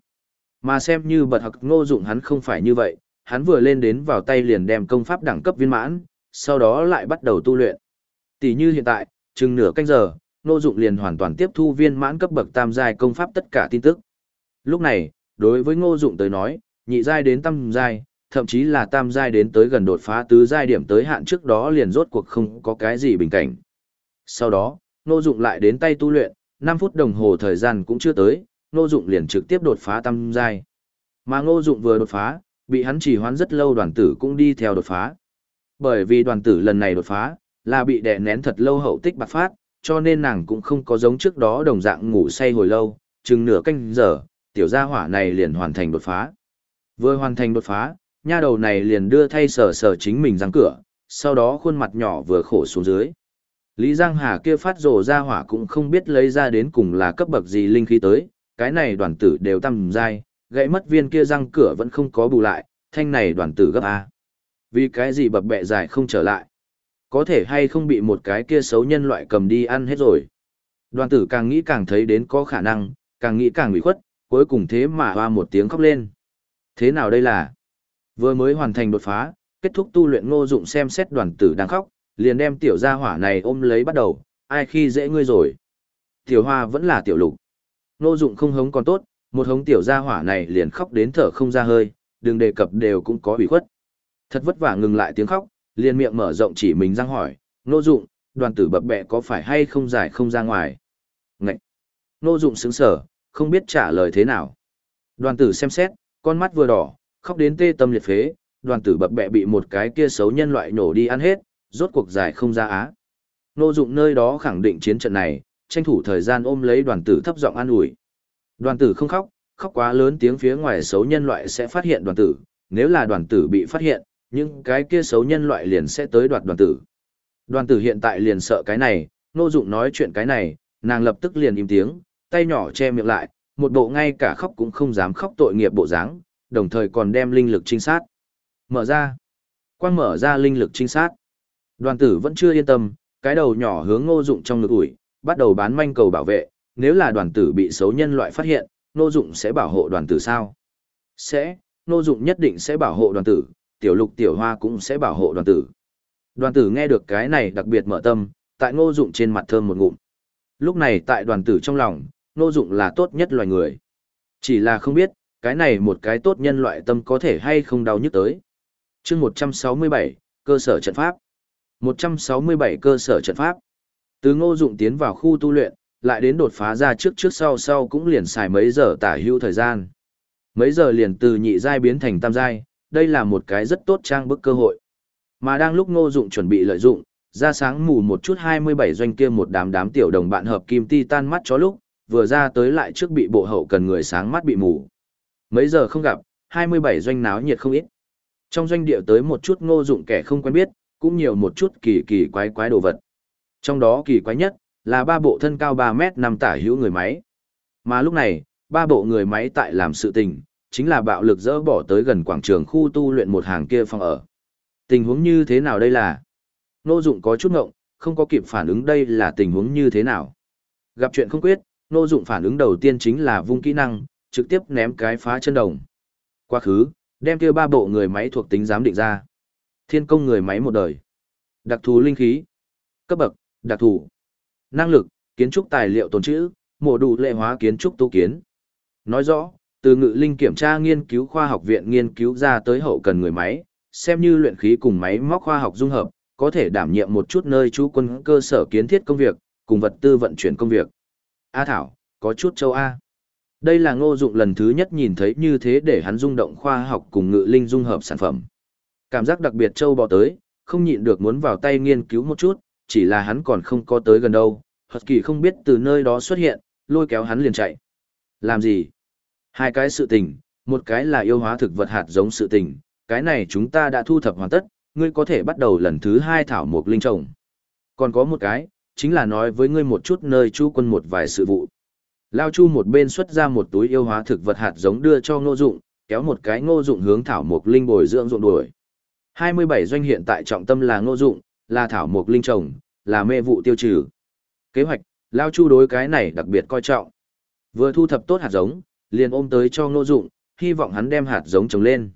Mà xem như bật học ngô dụng hắn không phải như vậy, hắn vừa lên đến vào tay liền đem công pháp đẳng cấp viên mãn, sau đó lại bắt đầu tu luyện. Tỷ như hiện tại, chừng nửa canh giờ, Ngô Dụng liền hoàn toàn tiếp thu viên mãn cấp bậc tam giai công pháp tất cả tin tức. Lúc này, đối với Ngô Dụng tới nói, nhị giai đến tam giai, thậm chí là tam giai đến tới gần đột phá tứ giai điểm tới hạn trước đó liền rốt cuộc không có cái gì bình cảnh. Sau đó, Ngô Dụng lại đến tay tu luyện, 5 phút đồng hồ thời gian cũng chưa tới, Ngô Dụng liền trực tiếp đột phá tam giai. Mà Ngô Dụng vừa đột phá, bị hắn chỉ hoãn rất lâu đoàn tử cũng đi theo đột phá. Bởi vì đoàn tử lần này đột phá, là bị đè nén thật lâu hậu tích bạc phát, cho nên nàng cũng không có giống trước đó đồng dạng ngủ say hồi lâu, chừng nửa canh giờ, tiểu gia hỏa này liền hoàn thành đột phá. Vừa hoàn thành đột phá, nha đầu này liền đưa thay sờ sờ chính mình răng cửa, sau đó khuôn mặt nhỏ vừa khổ xuống dưới. Lý Giang Hà kia phát rồ ra hỏa cũng không biết lấy ra đến cùng là cấp bậc gì linh khí tới, cái này đoàn tử đều tăng dai, gãy mất viên kia răng cửa vẫn không có bù lại, thanh này đoàn tử gấp A. Vì cái gì bập bẹ dài không trở lại có thể hay không bị một cái kia xấu nhân loại cầm đi ăn hết rồi. Đoàn tử càng nghĩ càng thấy đến có khả năng, càng nghĩ càng bị khuất, cuối cùng thế mà hoa một tiếng khóc lên. Thế nào đây là? Vừa mới hoàn thành đột phá, kết thúc tu luyện ngô dụng xem xét đoàn tử đang khóc, liền đem tiểu gia hỏa này ôm lấy bắt đầu, ai khi dễ ngươi rồi. Tiểu hoa vẫn là tiểu lục. Nô dụng không hống còn tốt, một hống tiểu gia hỏa này liền khóc đến thở không ra hơi, đừng đề cập đều cũng có bị khuất. Thật vất vả ngừng lại tiếng khóc, liền miệng mở rộng chỉ mình răng hỏi, nô dụng, đoàn tử bập bẹ có phải hay không giải không ra ngoài? Ngậy! Nô Dụng sững sờ, không biết trả lời thế nào. Đoàn tử xem xét, con mắt vừa đỏ, khóc đến tê tâm liệt phế, đoàn tử bập bẹ bị một cái kia xấu nhân loại nổ đi ăn hết, rốt cuộc giải không ra á. Nô Dụng nơi đó khẳng định chiến trận này, tranh thủ thời gian ôm lấy đoàn tử thấp giọng an ủi. Đoàn tử không khóc, khóc quá lớn tiếng phía ngoài xấu nhân loại sẽ phát hiện đoàn tử, nếu là đoàn tử bị phát hiện, những cái kia xấu nhân loại liền sẽ tới đoạt đoàn tử. Đoàn tử hiện tại liền sợ cái này, Nô Dụng nói chuyện cái này, nàng lập tức liền im tiếng, tay nhỏ che miệng lại, một bộ ngay cả khóc cũng không dám khóc tội nghiệp bộ dáng, đồng thời còn đem linh lực trinh sát. Mở ra. Quang mở ra linh lực trinh sát. Đoàn tử vẫn chưa yên tâm, cái đầu nhỏ hướng ngô dụng trong ngực ủi, bắt đầu bán manh cầu bảo vệ, nếu là đoàn tử bị xấu nhân loại phát hiện, ngô dụng sẽ bảo hộ đoàn tử sao? Sẽ, ngô dụng nhất định sẽ bảo hộ đoàn tử, tiểu lục tiểu hoa cũng sẽ bảo hộ đoàn tử. Đoàn tử nghe được cái này đặc biệt mở tâm, tại ngô dụng trên mặt thơm một ngụm. Lúc này tại đoàn tử trong lòng, ngô dụng là tốt nhất loài người. Chỉ là không biết, cái này một cái tốt nhân loại tâm có thể hay không đau nhức tới. chương 167, cơ sở trận pháp. 167 cơ sở trận pháp. Từ ngô dụng tiến vào khu tu luyện, lại đến đột phá ra trước trước sau sau cũng liền xài mấy giờ tả hữu thời gian. Mấy giờ liền từ nhị giai biến thành tam giai, đây là một cái rất tốt trang bức cơ hội. Mà đang lúc ngô dụng chuẩn bị lợi dụng, ra sáng mù một chút 27 doanh kia một đám đám tiểu đồng bạn hợp kim ti tan mắt chó lúc, vừa ra tới lại trước bị bộ hậu cần người sáng mắt bị mù. Mấy giờ không gặp, 27 doanh náo nhiệt không ít. Trong doanh địa tới một chút ngô dụng kẻ không quen biết, cũng nhiều một chút kỳ kỳ quái quái đồ vật. Trong đó kỳ quái nhất, là ba bộ thân cao 3 mét nằm tả hữu người máy. Mà lúc này, ba bộ người máy tại làm sự tình, chính là bạo lực dỡ bỏ tới gần quảng trường khu tu luyện một hàng kia phòng ở. Tình huống như thế nào đây là? Nô Dụng có chút ngộng, không có kịp phản ứng đây là tình huống như thế nào. Gặp chuyện không quyết, Nô Dụng phản ứng đầu tiên chính là vung kỹ năng, trực tiếp ném cái phá chân đồng. Quá khứ, đem kia ba bộ người máy thuộc tính giám định ra. Thiên công người máy một đời. Đặc thù linh khí. Cấp bậc, đặc thù. Năng lực, kiến trúc tài liệu tồn trữ, mổ đủ lệ hóa kiến trúc tu kiến. Nói rõ, từ ngự linh kiểm tra nghiên cứu khoa học viện nghiên cứu ra tới hậu cần người máy, xem như luyện khí cùng máy móc khoa học dung hợp, có thể đảm nhiệm một chút nơi trú quân cơ sở kiến thiết công việc, cùng vật tư vận chuyển công việc. A Thảo, có chút châu A. Đây là ngô dụng lần thứ nhất nhìn thấy như thế để hắn rung động khoa học cùng ngự linh dung hợp sản phẩm. Cảm giác đặc biệt châu bò tới, không nhịn được muốn vào tay nghiên cứu một chút, chỉ là hắn còn không có tới gần đâu. Hật kỳ không biết từ nơi đó xuất hiện, lôi kéo hắn liền chạy. Làm gì? Hai cái sự tình, một cái là yêu hóa thực vật hạt giống sự tình, cái này chúng ta đã thu thập hoàn tất, ngươi có thể bắt đầu lần thứ hai thảo mộc linh trồng. Còn có một cái, chính là nói với ngươi một chút nơi chu quân một vài sự vụ. Lao Chu một bên xuất ra một túi yêu hóa thực vật hạt giống đưa cho Ngô Dụng, kéo một cái Ngô Dụng hướng thảo mộc linh bồi dưỡng ruộng đuổi. 27 doanh hiện tại trọng tâm là Ngô Dụng, là thảo mục linh trồng, là mê vụ tiêu trừ. Kế hoạch, Lao Chu đối cái này đặc biệt coi trọng. Vừa thu thập tốt hạt giống, liền ôm tới cho Ngô Dụng, hy vọng hắn đem hạt giống trồng lên.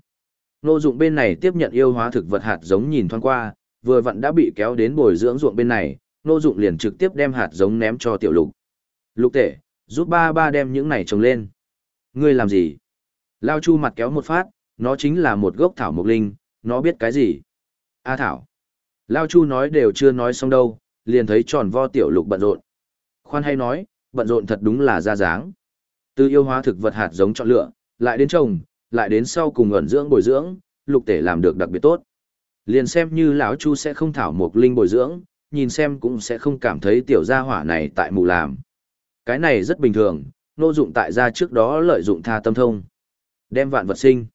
Ngô Dụng bên này tiếp nhận yêu hóa thực vật hạt giống nhìn thoáng qua, vừa vặn đã bị kéo đến bồi dưỡng ruộng bên này, Ngô Dụng liền trực tiếp đem hạt giống ném cho Tiểu Lục. Lục Tể, giúp ba ba đem những này trồng lên. Ngươi làm gì? Lao Chu mặt kéo một phát, nó chính là một gốc thảo mộc linh, nó biết cái gì? A thảo. Lao Chu nói đều chưa nói xong đâu, liền thấy tròn vo tiểu lục bận rộn. Khoan hay nói, bận rộn thật đúng là ra dáng. Từ yêu hóa thực vật hạt giống chọn lựa, lại đến trồng, lại đến sau cùng ẩn dưỡng bồi dưỡng, lục tể làm được đặc biệt tốt. Liền xem như lão Chu sẽ không thảo một linh bồi dưỡng, nhìn xem cũng sẽ không cảm thấy tiểu gia hỏa này tại mù làm. Cái này rất bình thường, nô dụng tại gia trước đó lợi dụng tha tâm thông. Đem vạn vật sinh.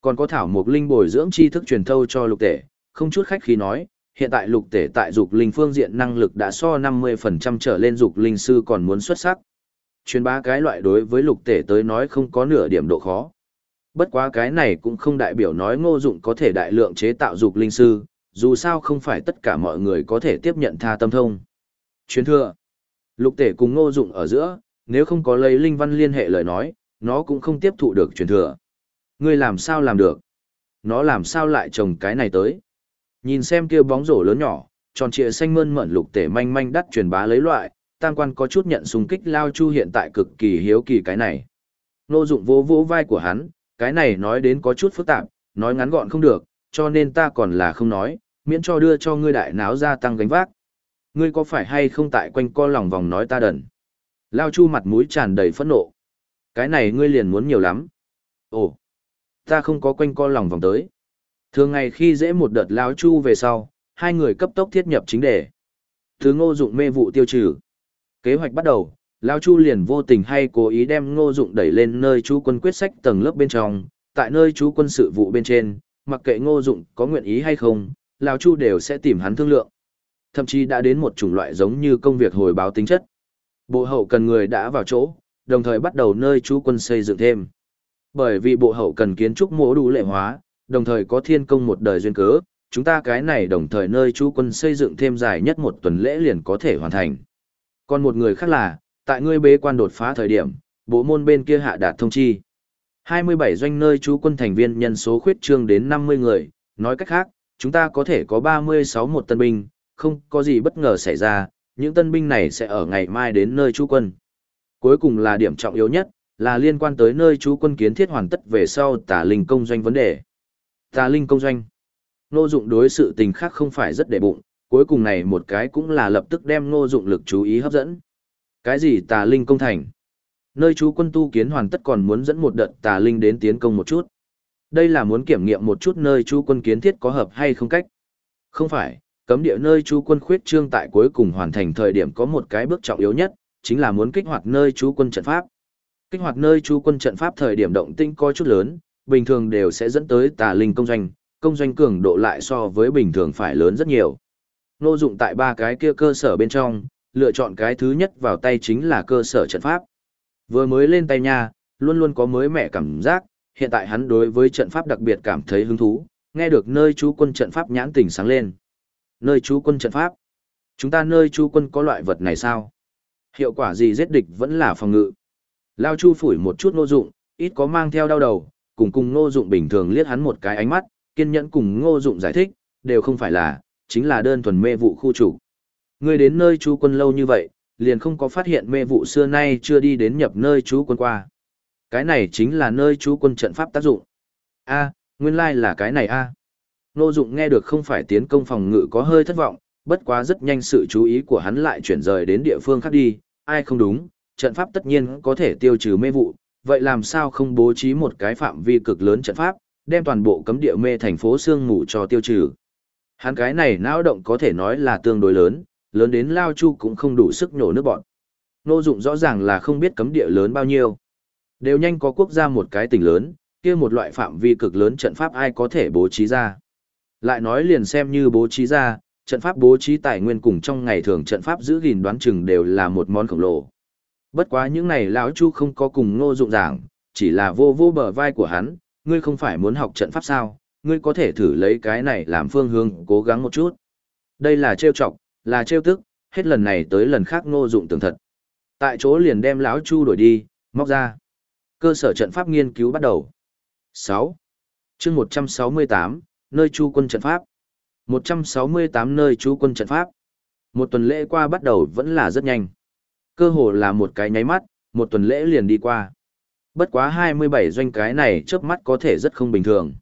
Còn có thảo mục linh bồi dưỡng tri thức truyền thâu cho lục tể, không chút khách khí nói, hiện tại lục tể tại dục linh phương diện năng lực đã so 50% trở lên dục linh sư còn muốn xuất sắc. Truyền bá cái loại đối với lục tể tới nói không có nửa điểm độ khó. Bất quá cái này cũng không đại biểu nói ngô dụng có thể đại lượng chế tạo dục linh sư, dù sao không phải tất cả mọi người có thể tiếp nhận tha tâm thông. Truyền thừa Lục tể cùng ngô dụng ở giữa, nếu không có lấy linh văn liên hệ lời nói, nó cũng không tiếp thụ được truyền thừa. Ngươi làm sao làm được? Nó làm sao lại trồng cái này tới? Nhìn xem kia bóng rổ lớn nhỏ, tròn trịa xanh mơn mởn lục tể manh manh đắt truyền bá lấy loại, tam quan có chút nhận xung kích lao chu hiện tại cực kỳ hiếu kỳ cái này. Nô dụng vỗ vỗ vai của hắn, cái này nói đến có chút phức tạp, nói ngắn gọn không được, cho nên ta còn là không nói, miễn cho đưa cho ngươi đại náo gia tăng gánh vác ngươi có phải hay không tại quanh co lòng vòng nói ta đần? Lao Chu mặt mũi tràn đầy phẫn nộ. Cái này ngươi liền muốn nhiều lắm. Ồ, ta không có quanh co lòng vòng tới. Thường ngày khi dễ một đợt Lão Chu về sau, hai người cấp tốc thiết nhập chính đề. Thứ ngô dụng mê vụ tiêu trừ. Kế hoạch bắt đầu, Lao Chu liền vô tình hay cố ý đem ngô dụng đẩy lên nơi chú quân quyết sách tầng lớp bên trong, tại nơi chú quân sự vụ bên trên, mặc kệ ngô dụng có nguyện ý hay không, Lao Chu đều sẽ tìm hắn thương lượng. Thậm chí đã đến một chủng loại giống như công việc hồi báo tính chất. Bộ hậu cần người đã vào chỗ, đồng thời bắt đầu nơi chú quân xây dựng thêm. Bởi vì bộ hậu cần kiến trúc mô đủ lệ hóa, đồng thời có thiên công một đời duyên cớ, chúng ta cái này đồng thời nơi chú quân xây dựng thêm dài nhất một tuần lễ liền có thể hoàn thành. Còn một người khác là, tại ngươi bế quan đột phá thời điểm, bộ môn bên kia hạ đạt thông chi. 27 doanh nơi chú quân thành viên nhân số khuyết trương đến 50 người, nói cách khác, chúng ta có thể có 36 một tân binh, không có gì bất ngờ xảy ra, những tân binh này sẽ ở ngày mai đến nơi chú quân. Cuối cùng là điểm trọng yếu nhất, là liên quan tới nơi chú quân kiến thiết hoàn tất về sau tà linh công doanh vấn đề. Tà linh công doanh. Nô dụng đối sự tình khác không phải rất để bụng, cuối cùng này một cái cũng là lập tức đem nô dụng lực chú ý hấp dẫn. Cái gì tà linh công thành? Nơi chú quân tu kiến hoàn tất còn muốn dẫn một đợt tà linh đến tiến công một chút. Đây là muốn kiểm nghiệm một chút nơi chú quân kiến thiết có hợp hay không cách. Không phải, cấm địa nơi chú quân khuyết trương tại cuối cùng hoàn thành thời điểm có một cái bước trọng yếu nhất, chính là muốn kích hoạt nơi chú quân trận pháp. Kích hoạt nơi chú quân trận pháp thời điểm động tinh có chút lớn, bình thường đều sẽ dẫn tới tà linh công doanh, công doanh cường độ lại so với bình thường phải lớn rất nhiều. Nô dụng tại ba cái kia cơ sở bên trong, lựa chọn cái thứ nhất vào tay chính là cơ sở trận pháp. Vừa mới lên tay nha, luôn luôn có mới mẻ cảm giác, hiện tại hắn đối với trận pháp đặc biệt cảm thấy hứng thú, nghe được nơi chú quân trận pháp nhãn tỉnh sáng lên. Nơi chú quân trận pháp. Chúng ta nơi chú quân có loại vật này sao? Hiệu quả gì giết địch vẫn là phòng ngự. Lao chu phủi một chút nô dụng, ít có mang theo đau đầu, cùng cùng nô dụng bình thường liếc hắn một cái ánh mắt, kiên nhẫn cùng ngô dụng giải thích, đều không phải là, chính là đơn thuần mê vụ khu chủ. Ngươi đến nơi chú quân lâu như vậy, liền không có phát hiện mê vụ xưa nay chưa đi đến nhập nơi chú quân qua. Cái này chính là nơi chú quân trận pháp tác dụng. A, nguyên lai like là cái này a. Ngô Dụng nghe được không phải tiến công phòng ngự có hơi thất vọng, bất quá rất nhanh sự chú ý của hắn lại chuyển rời đến địa phương khác đi, ai không đúng, trận pháp tất nhiên có thể tiêu trừ mê vụ, vậy làm sao không bố trí một cái phạm vi cực lớn trận pháp, đem toàn bộ cấm địa mê thành phố sương mù cho tiêu trừ. Hắn cái này não động có thể nói là tương đối lớn, lớn đến Lao Chu cũng không đủ sức nhổ nước bọn. Nô dụng rõ ràng là không biết cấm địa lớn bao nhiêu. Đều nhanh có quốc gia một cái tỉnh lớn, kia một loại phạm vi cực lớn trận pháp ai có thể bố trí ra. Lại nói liền xem như bố trí ra, trận pháp bố trí tài nguyên cùng trong ngày thường trận pháp giữ gìn đoán chừng đều là một món khổng lồ. Bất quá những này lão chu không có cùng ngô dụng giảng, chỉ là vô vô bờ vai của hắn, ngươi không phải muốn học trận pháp sao, ngươi có thể thử lấy cái này làm phương hướng cố gắng một chút. Đây là trêu chọc, là trêu tức, hết lần này tới lần khác ngô dụng tưởng thật. Tại chỗ liền đem lão chu đổi đi, móc ra. Cơ sở trận pháp nghiên cứu bắt đầu. 6. chương 168, nơi chu quân trận pháp. 168 nơi chu quân trận pháp. Một tuần lễ qua bắt đầu vẫn là rất nhanh. Cơ hồ là một cái nháy mắt, một tuần lễ liền đi qua. Bất quá 27 doanh cái này chớp mắt có thể rất không bình thường.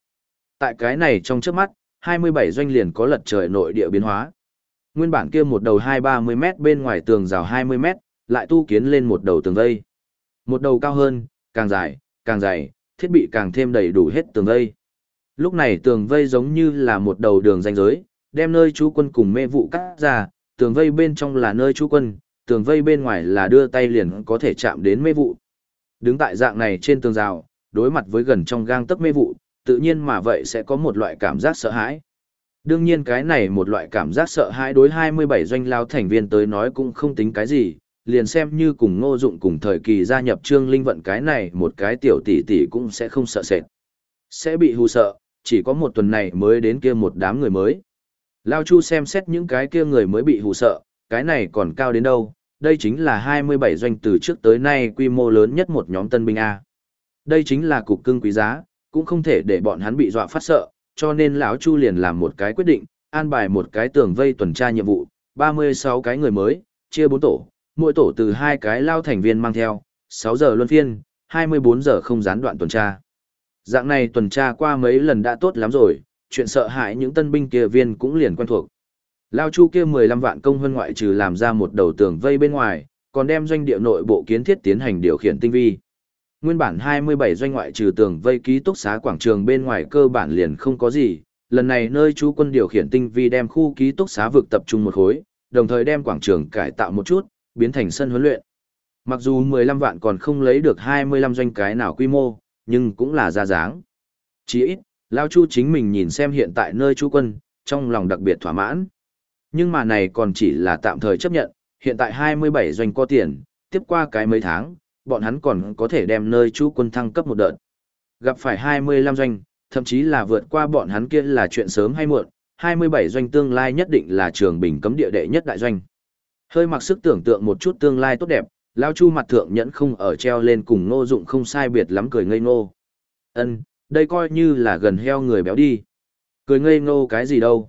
Tại cái này trong chớp mắt, 27 doanh liền có lật trời nội địa biến hóa. Nguyên bản kia một đầu 2-30 mét bên ngoài tường rào 20 mét, lại tu kiến lên một đầu tường vây. Một đầu cao hơn, càng dài, càng dày, thiết bị càng thêm đầy đủ hết tường vây. Lúc này tường vây giống như là một đầu đường ranh giới, đem nơi chú quân cùng mê vụ cắt ra, tường vây bên trong là nơi chú quân, tường vây bên ngoài là đưa tay liền có thể chạm đến mê vụ. Đứng tại dạng này trên tường rào, đối mặt với gần trong gang tấc mê vụ, tự nhiên mà vậy sẽ có một loại cảm giác sợ hãi. Đương nhiên cái này một loại cảm giác sợ hãi đối 27 doanh lao thành viên tới nói cũng không tính cái gì, liền xem như cùng ngô dụng cùng thời kỳ gia nhập trương linh vận cái này một cái tiểu tỷ tỷ cũng sẽ không sợ sệt. Sẽ bị hù sợ, chỉ có một tuần này mới đến kia một đám người mới. Lao Chu xem xét những cái kia người mới bị hù sợ, cái này còn cao đến đâu, đây chính là 27 doanh từ trước tới nay quy mô lớn nhất một nhóm tân binh A. Đây chính là cục cưng quý giá, cũng không thể để bọn hắn bị dọa phát sợ, cho nên lão Chu liền làm một cái quyết định, an bài một cái tường vây tuần tra nhiệm vụ, 36 cái người mới, chia 4 tổ, mỗi tổ từ hai cái lao thành viên mang theo, 6 giờ luân phiên, 24 giờ không gián đoạn tuần tra. Dạng này tuần tra qua mấy lần đã tốt lắm rồi, chuyện sợ hãi những tân binh kia viên cũng liền quen thuộc. Lao Chu kia 15 vạn công hơn ngoại trừ làm ra một đầu tường vây bên ngoài, còn đem doanh địa nội bộ kiến thiết tiến hành điều khiển tinh vi. Nguyên bản 27 doanh ngoại trừ tường vây ký túc xá quảng trường bên ngoài cơ bản liền không có gì, lần này nơi chú quân điều khiển tinh vi đem khu ký túc xá vực tập trung một khối, đồng thời đem quảng trường cải tạo một chút, biến thành sân huấn luyện. Mặc dù 15 vạn còn không lấy được 25 doanh cái nào quy mô, nhưng cũng là ra dáng. Chỉ ít, Lao Chu chính mình nhìn xem hiện tại nơi chú quân, trong lòng đặc biệt thỏa mãn. Nhưng mà này còn chỉ là tạm thời chấp nhận, hiện tại 27 doanh có tiền, tiếp qua cái mấy tháng, bọn hắn còn có thể đem nơi chú quân thăng cấp một đợt. Gặp phải 25 doanh, thậm chí là vượt qua bọn hắn kia là chuyện sớm hay muộn, 27 doanh tương lai nhất định là trường bình cấm địa đệ nhất đại doanh. Hơi mặc sức tưởng tượng một chút tương lai tốt đẹp, Lao Chu mặt thượng nhẫn không ở treo lên cùng ngô dụng không sai biệt lắm cười ngây ngô. ân đây coi như là gần heo người béo đi. Cười ngây ngô cái gì đâu.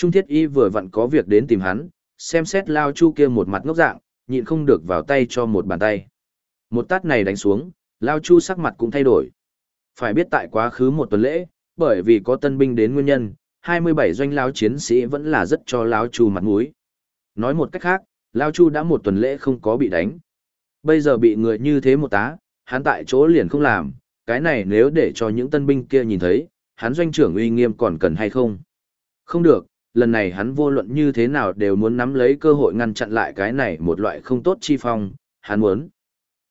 Trung thiết y vừa vặn có việc đến tìm hắn, xem xét Lao Chu kia một mặt ngốc dạng, nhịn không được vào tay cho một bàn tay. Một tát này đánh xuống, Lao Chu sắc mặt cũng thay đổi. Phải biết tại quá khứ một tuần lễ, bởi vì có tân binh đến nguyên nhân, 27 doanh Lao chiến sĩ vẫn là rất cho Lao Chu mặt mũi. Nói một cách khác, Lao Chu đã một tuần lễ không có bị đánh. Bây giờ bị người như thế một tá, hắn tại chỗ liền không làm, cái này nếu để cho những tân binh kia nhìn thấy, hắn doanh trưởng uy nghiêm còn cần hay không? Không được, lần này hắn vô luận như thế nào đều muốn nắm lấy cơ hội ngăn chặn lại cái này một loại không tốt chi phong, hắn muốn.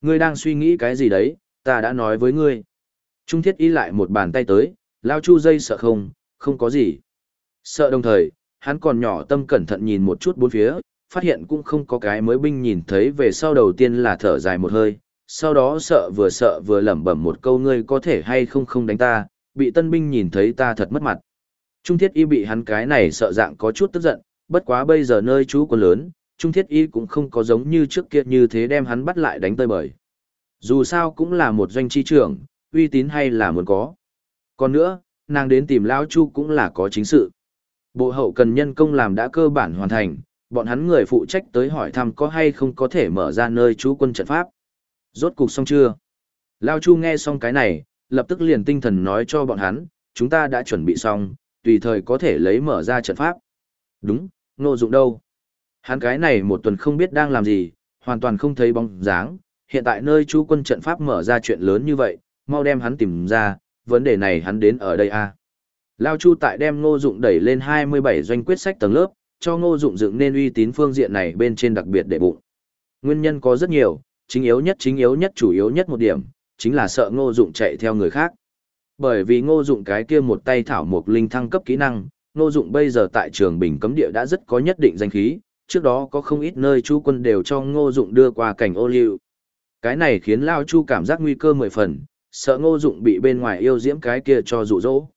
Ngươi đang suy nghĩ cái gì đấy, ta đã nói với ngươi. Trung thiết y lại một bàn tay tới, lao chu dây sợ không, không có gì. Sợ đồng thời, hắn còn nhỏ tâm cẩn thận nhìn một chút bốn phía, phát hiện cũng không có cái mới binh nhìn thấy về sau đầu tiên là thở dài một hơi, sau đó sợ vừa sợ vừa lẩm bẩm một câu ngươi có thể hay không không đánh ta, bị tân binh nhìn thấy ta thật mất mặt. Trung thiết y bị hắn cái này sợ dạng có chút tức giận, bất quá bây giờ nơi chú quân lớn, Trung thiết y cũng không có giống như trước kia như thế đem hắn bắt lại đánh tơi bời. Dù sao cũng là một doanh chi trưởng, uy tín hay là muốn có. Còn nữa, nàng đến tìm Lão Chu cũng là có chính sự. Bộ hậu cần nhân công làm đã cơ bản hoàn thành, bọn hắn người phụ trách tới hỏi thăm có hay không có thể mở ra nơi chú quân trận pháp. Rốt cục xong chưa? Lao Chu nghe xong cái này, lập tức liền tinh thần nói cho bọn hắn, chúng ta đã chuẩn bị xong, tùy thời có thể lấy mở ra trận pháp. Đúng, nô dụng đâu? Hắn cái này một tuần không biết đang làm gì, hoàn toàn không thấy bóng dáng, hiện tại nơi chú quân trận pháp mở ra chuyện lớn như vậy, mau đem hắn tìm ra, vấn đề này hắn đến ở đây à. Lao Chu tại đem ngô dụng đẩy lên 27 doanh quyết sách tầng lớp, cho ngô dụng dựng nên uy tín phương diện này bên trên đặc biệt để bụng. Nguyên nhân có rất nhiều, chính yếu nhất chính yếu nhất chủ yếu nhất một điểm, chính là sợ ngô dụng chạy theo người khác. Bởi vì ngô dụng cái kia một tay thảo mục linh thăng cấp kỹ năng, ngô dụng bây giờ tại trường bình cấm địa đã rất có nhất định danh khí, trước đó có không ít nơi chú quân đều cho ngô dụng đưa qua cảnh ô liu. Cái này khiến Lao Chu cảm giác nguy cơ mười phần, sợ ngô dụng bị bên ngoài yêu diễm cái kia cho dụ dỗ.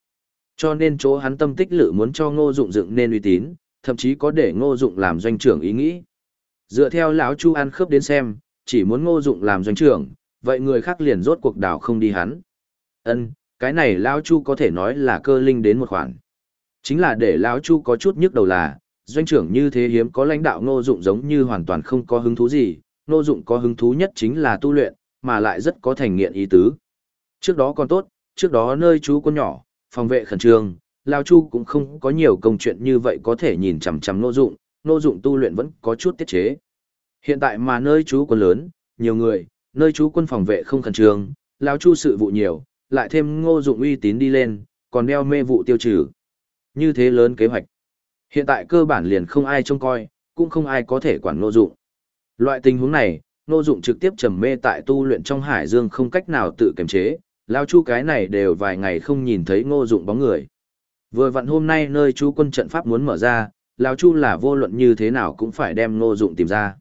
Cho nên chỗ hắn tâm tích lự muốn cho ngô dụng dựng nên uy tín, thậm chí có để ngô dụng làm doanh trưởng ý nghĩ. Dựa theo lão Chu ăn khớp đến xem, chỉ muốn ngô dụng làm doanh trưởng, vậy người khác liền rốt cuộc đảo không đi hắn. Ân, cái này lão Chu có thể nói là cơ linh đến một khoản. Chính là để lão Chu có chút nhức đầu là, doanh trưởng như thế hiếm có lãnh đạo ngô dụng giống như hoàn toàn không có hứng thú gì, ngô dụng có hứng thú nhất chính là tu luyện, mà lại rất có thành nghiện ý tứ. Trước đó còn tốt, trước đó nơi chú con nhỏ, phòng vệ khẩn trương, Lao Chu cũng không có nhiều công chuyện như vậy có thể nhìn chằm chằm nô dụng, nô dụng tu luyện vẫn có chút tiết chế. Hiện tại mà nơi chú quân lớn, nhiều người, nơi chú quân phòng vệ không khẩn trương, Lao Chu sự vụ nhiều, lại thêm ngô dụng uy tín đi lên, còn đeo mê vụ tiêu trừ. Như thế lớn kế hoạch. Hiện tại cơ bản liền không ai trông coi, cũng không ai có thể quản Ngô dụng. Loại tình huống này, Ngô dụng trực tiếp trầm mê tại tu luyện trong hải dương không cách nào tự kiềm chế, lao chu cái này đều vài ngày không nhìn thấy ngô dụng bóng người. Vừa vặn hôm nay nơi chú quân trận pháp muốn mở ra, Lão Chu là vô luận như thế nào cũng phải đem Ngô Dụng tìm ra.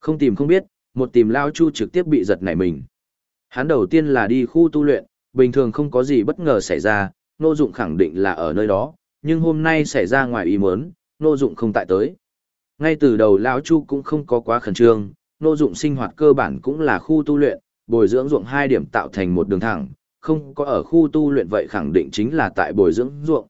Không tìm không biết, một tìm Lão Chu trực tiếp bị giật nảy mình. Hắn đầu tiên là đi khu tu luyện, bình thường không có gì bất ngờ xảy ra, Ngô Dụng khẳng định là ở nơi đó, nhưng hôm nay xảy ra ngoài ý muốn, Ngô Dụng không tại tới. Ngay từ đầu Lão Chu cũng không có quá khẩn trương, Ngô Dụng sinh hoạt cơ bản cũng là khu tu luyện, bồi dưỡng ruộng hai điểm tạo thành một đường thẳng, không có ở khu tu luyện vậy khẳng định chính là tại bồi dưỡng ruộng.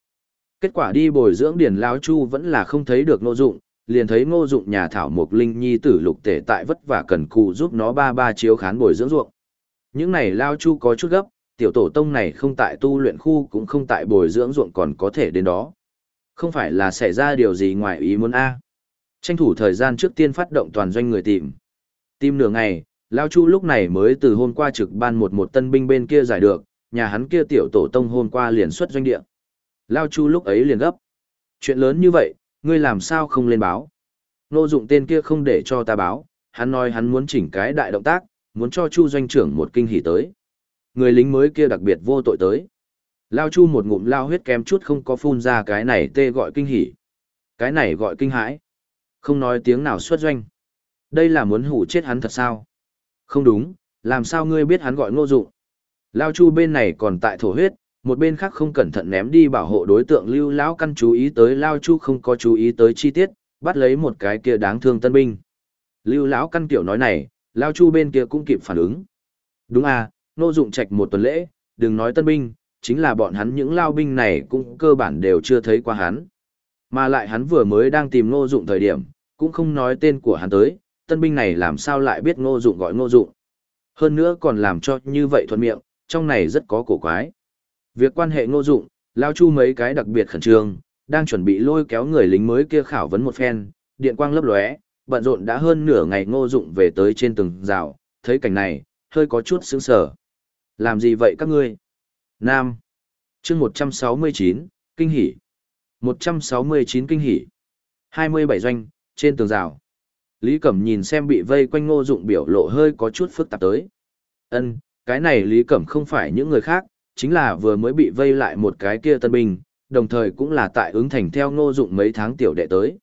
Kết quả đi bồi dưỡng điền lão chu vẫn là không thấy được ngô dụng, liền thấy ngô dụng nhà thảo mục linh nhi tử lục tể tại vất vả cần cù giúp nó ba ba chiếu khán bồi dưỡng ruộng. Những này Lão chu có chút gấp, tiểu tổ tông này không tại tu luyện khu cũng không tại bồi dưỡng ruộng còn có thể đến đó. Không phải là xảy ra điều gì ngoài ý muốn a Tranh thủ thời gian trước tiên phát động toàn doanh người tìm. tìm nửa ngày, Lao Chu lúc này mới từ hôm qua trực ban một một tân binh bên kia giải được, nhà hắn kia tiểu tổ tông hôm qua liền xuất doanh địa. Lao Chu lúc ấy liền gấp. Chuyện lớn như vậy, ngươi làm sao không lên báo? Nô dụng tên kia không để cho ta báo, hắn nói hắn muốn chỉnh cái đại động tác, muốn cho Chu doanh trưởng một kinh hỉ tới. Người lính mới kia đặc biệt vô tội tới. Lao Chu một ngụm lao huyết kém chút không có phun ra cái này tê gọi kinh hỉ. Cái này gọi kinh hãi. Không nói tiếng nào xuất doanh. Đây là muốn hủ chết hắn thật sao? Không đúng, làm sao ngươi biết hắn gọi ngô dụng? Lao Chu bên này còn tại thổ huyết, một bên khác không cẩn thận ném đi bảo hộ đối tượng lưu lão căn chú ý tới Lao Chu không có chú ý tới chi tiết, bắt lấy một cái kia đáng thương tân binh. Lưu lão căn tiểu nói này, Lao Chu bên kia cũng kịp phản ứng. Đúng à, nô dụng trạch một tuần lễ, đừng nói tân binh, chính là bọn hắn những lao binh này cũng cơ bản đều chưa thấy qua hắn. Mà lại hắn vừa mới đang tìm Nô dụng thời điểm, cũng không nói tên của hắn tới, tân binh này làm sao lại biết Nô dụng gọi Nô dụng. Hơn nữa còn làm cho như vậy thuận miệng, trong này rất có cổ quái. Việc quan hệ Nô dụng, lao chu mấy cái đặc biệt khẩn trương, đang chuẩn bị lôi kéo người lính mới kia khảo vấn một phen, điện quang lấp lóe, bận rộn đã hơn nửa ngày ngô dụng về tới trên từng rào, thấy cảnh này, hơi có chút sững sờ. Làm gì vậy các ngươi? Nam. chương 169, kinh hỉ. 169 kinh hỉ. 27 doanh, trên tường rào. Lý Cẩm nhìn xem bị vây quanh ngô dụng biểu lộ hơi có chút phức tạp tới. ân cái này Lý Cẩm không phải những người khác, chính là vừa mới bị vây lại một cái kia tân binh, đồng thời cũng là tại ứng thành theo ngô dụng mấy tháng tiểu đệ tới.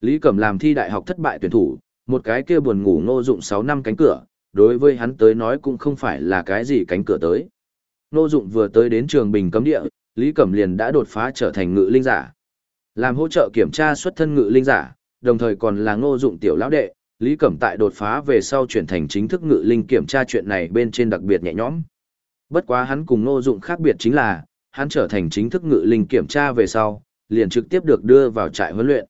Lý Cẩm làm thi đại học thất bại tuyển thủ, một cái kia buồn ngủ ngô dụng 6 năm cánh cửa, đối với hắn tới nói cũng không phải là cái gì cánh cửa tới. Ngô dụng vừa tới đến trường bình cấm địa, Lý Cẩm liền đã đột phá trở thành ngự linh giả. Làm hỗ trợ kiểm tra xuất thân ngự linh giả, đồng thời còn là ngô dụng tiểu lão đệ, Lý Cẩm tại đột phá về sau chuyển thành chính thức ngự linh kiểm tra chuyện này bên trên đặc biệt nhẹ nhõm. Bất quá hắn cùng ngô dụng khác biệt chính là, hắn trở thành chính thức ngự linh kiểm tra về sau, liền trực tiếp được đưa vào trại huấn luyện.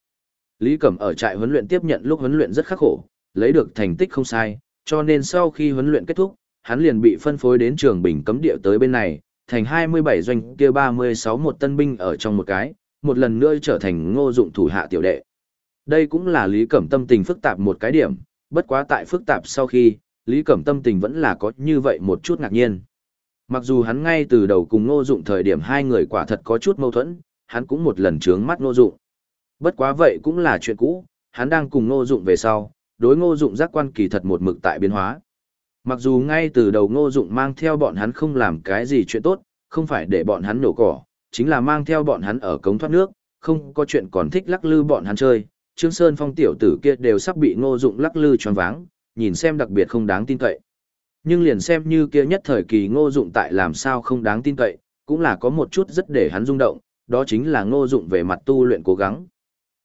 Lý Cẩm ở trại huấn luyện tiếp nhận lúc huấn luyện rất khắc khổ, lấy được thành tích không sai, cho nên sau khi huấn luyện kết thúc, hắn liền bị phân phối đến trường bình cấm địa tới bên này, thành 27 doanh kia 36 một tân binh ở trong một cái, một lần nữa trở thành ngô dụng thủ hạ tiểu đệ. Đây cũng là Lý Cẩm tâm tình phức tạp một cái điểm, bất quá tại phức tạp sau khi, Lý Cẩm tâm tình vẫn là có như vậy một chút ngạc nhiên. Mặc dù hắn ngay từ đầu cùng ngô dụng thời điểm hai người quả thật có chút mâu thuẫn, hắn cũng một lần trướng mắt ngô dụng. Bất quá vậy cũng là chuyện cũ, hắn đang cùng ngô dụng về sau, đối ngô dụng giác quan kỳ thật một mực tại biến hóa. Mặc dù ngay từ đầu ngô dụng mang theo bọn hắn không làm cái gì chuyện tốt, không phải để bọn hắn nổ cỏ, chính là mang theo bọn hắn ở cống thoát nước, không có chuyện còn thích lắc lư bọn hắn chơi. Trương Sơn Phong tiểu tử kia đều sắp bị ngô dụng lắc lư choáng váng, nhìn xem đặc biệt không đáng tin cậy. Nhưng liền xem như kia nhất thời kỳ ngô dụng tại làm sao không đáng tin cậy, cũng là có một chút rất để hắn rung động, đó chính là ngô dụng về mặt tu luyện cố gắng.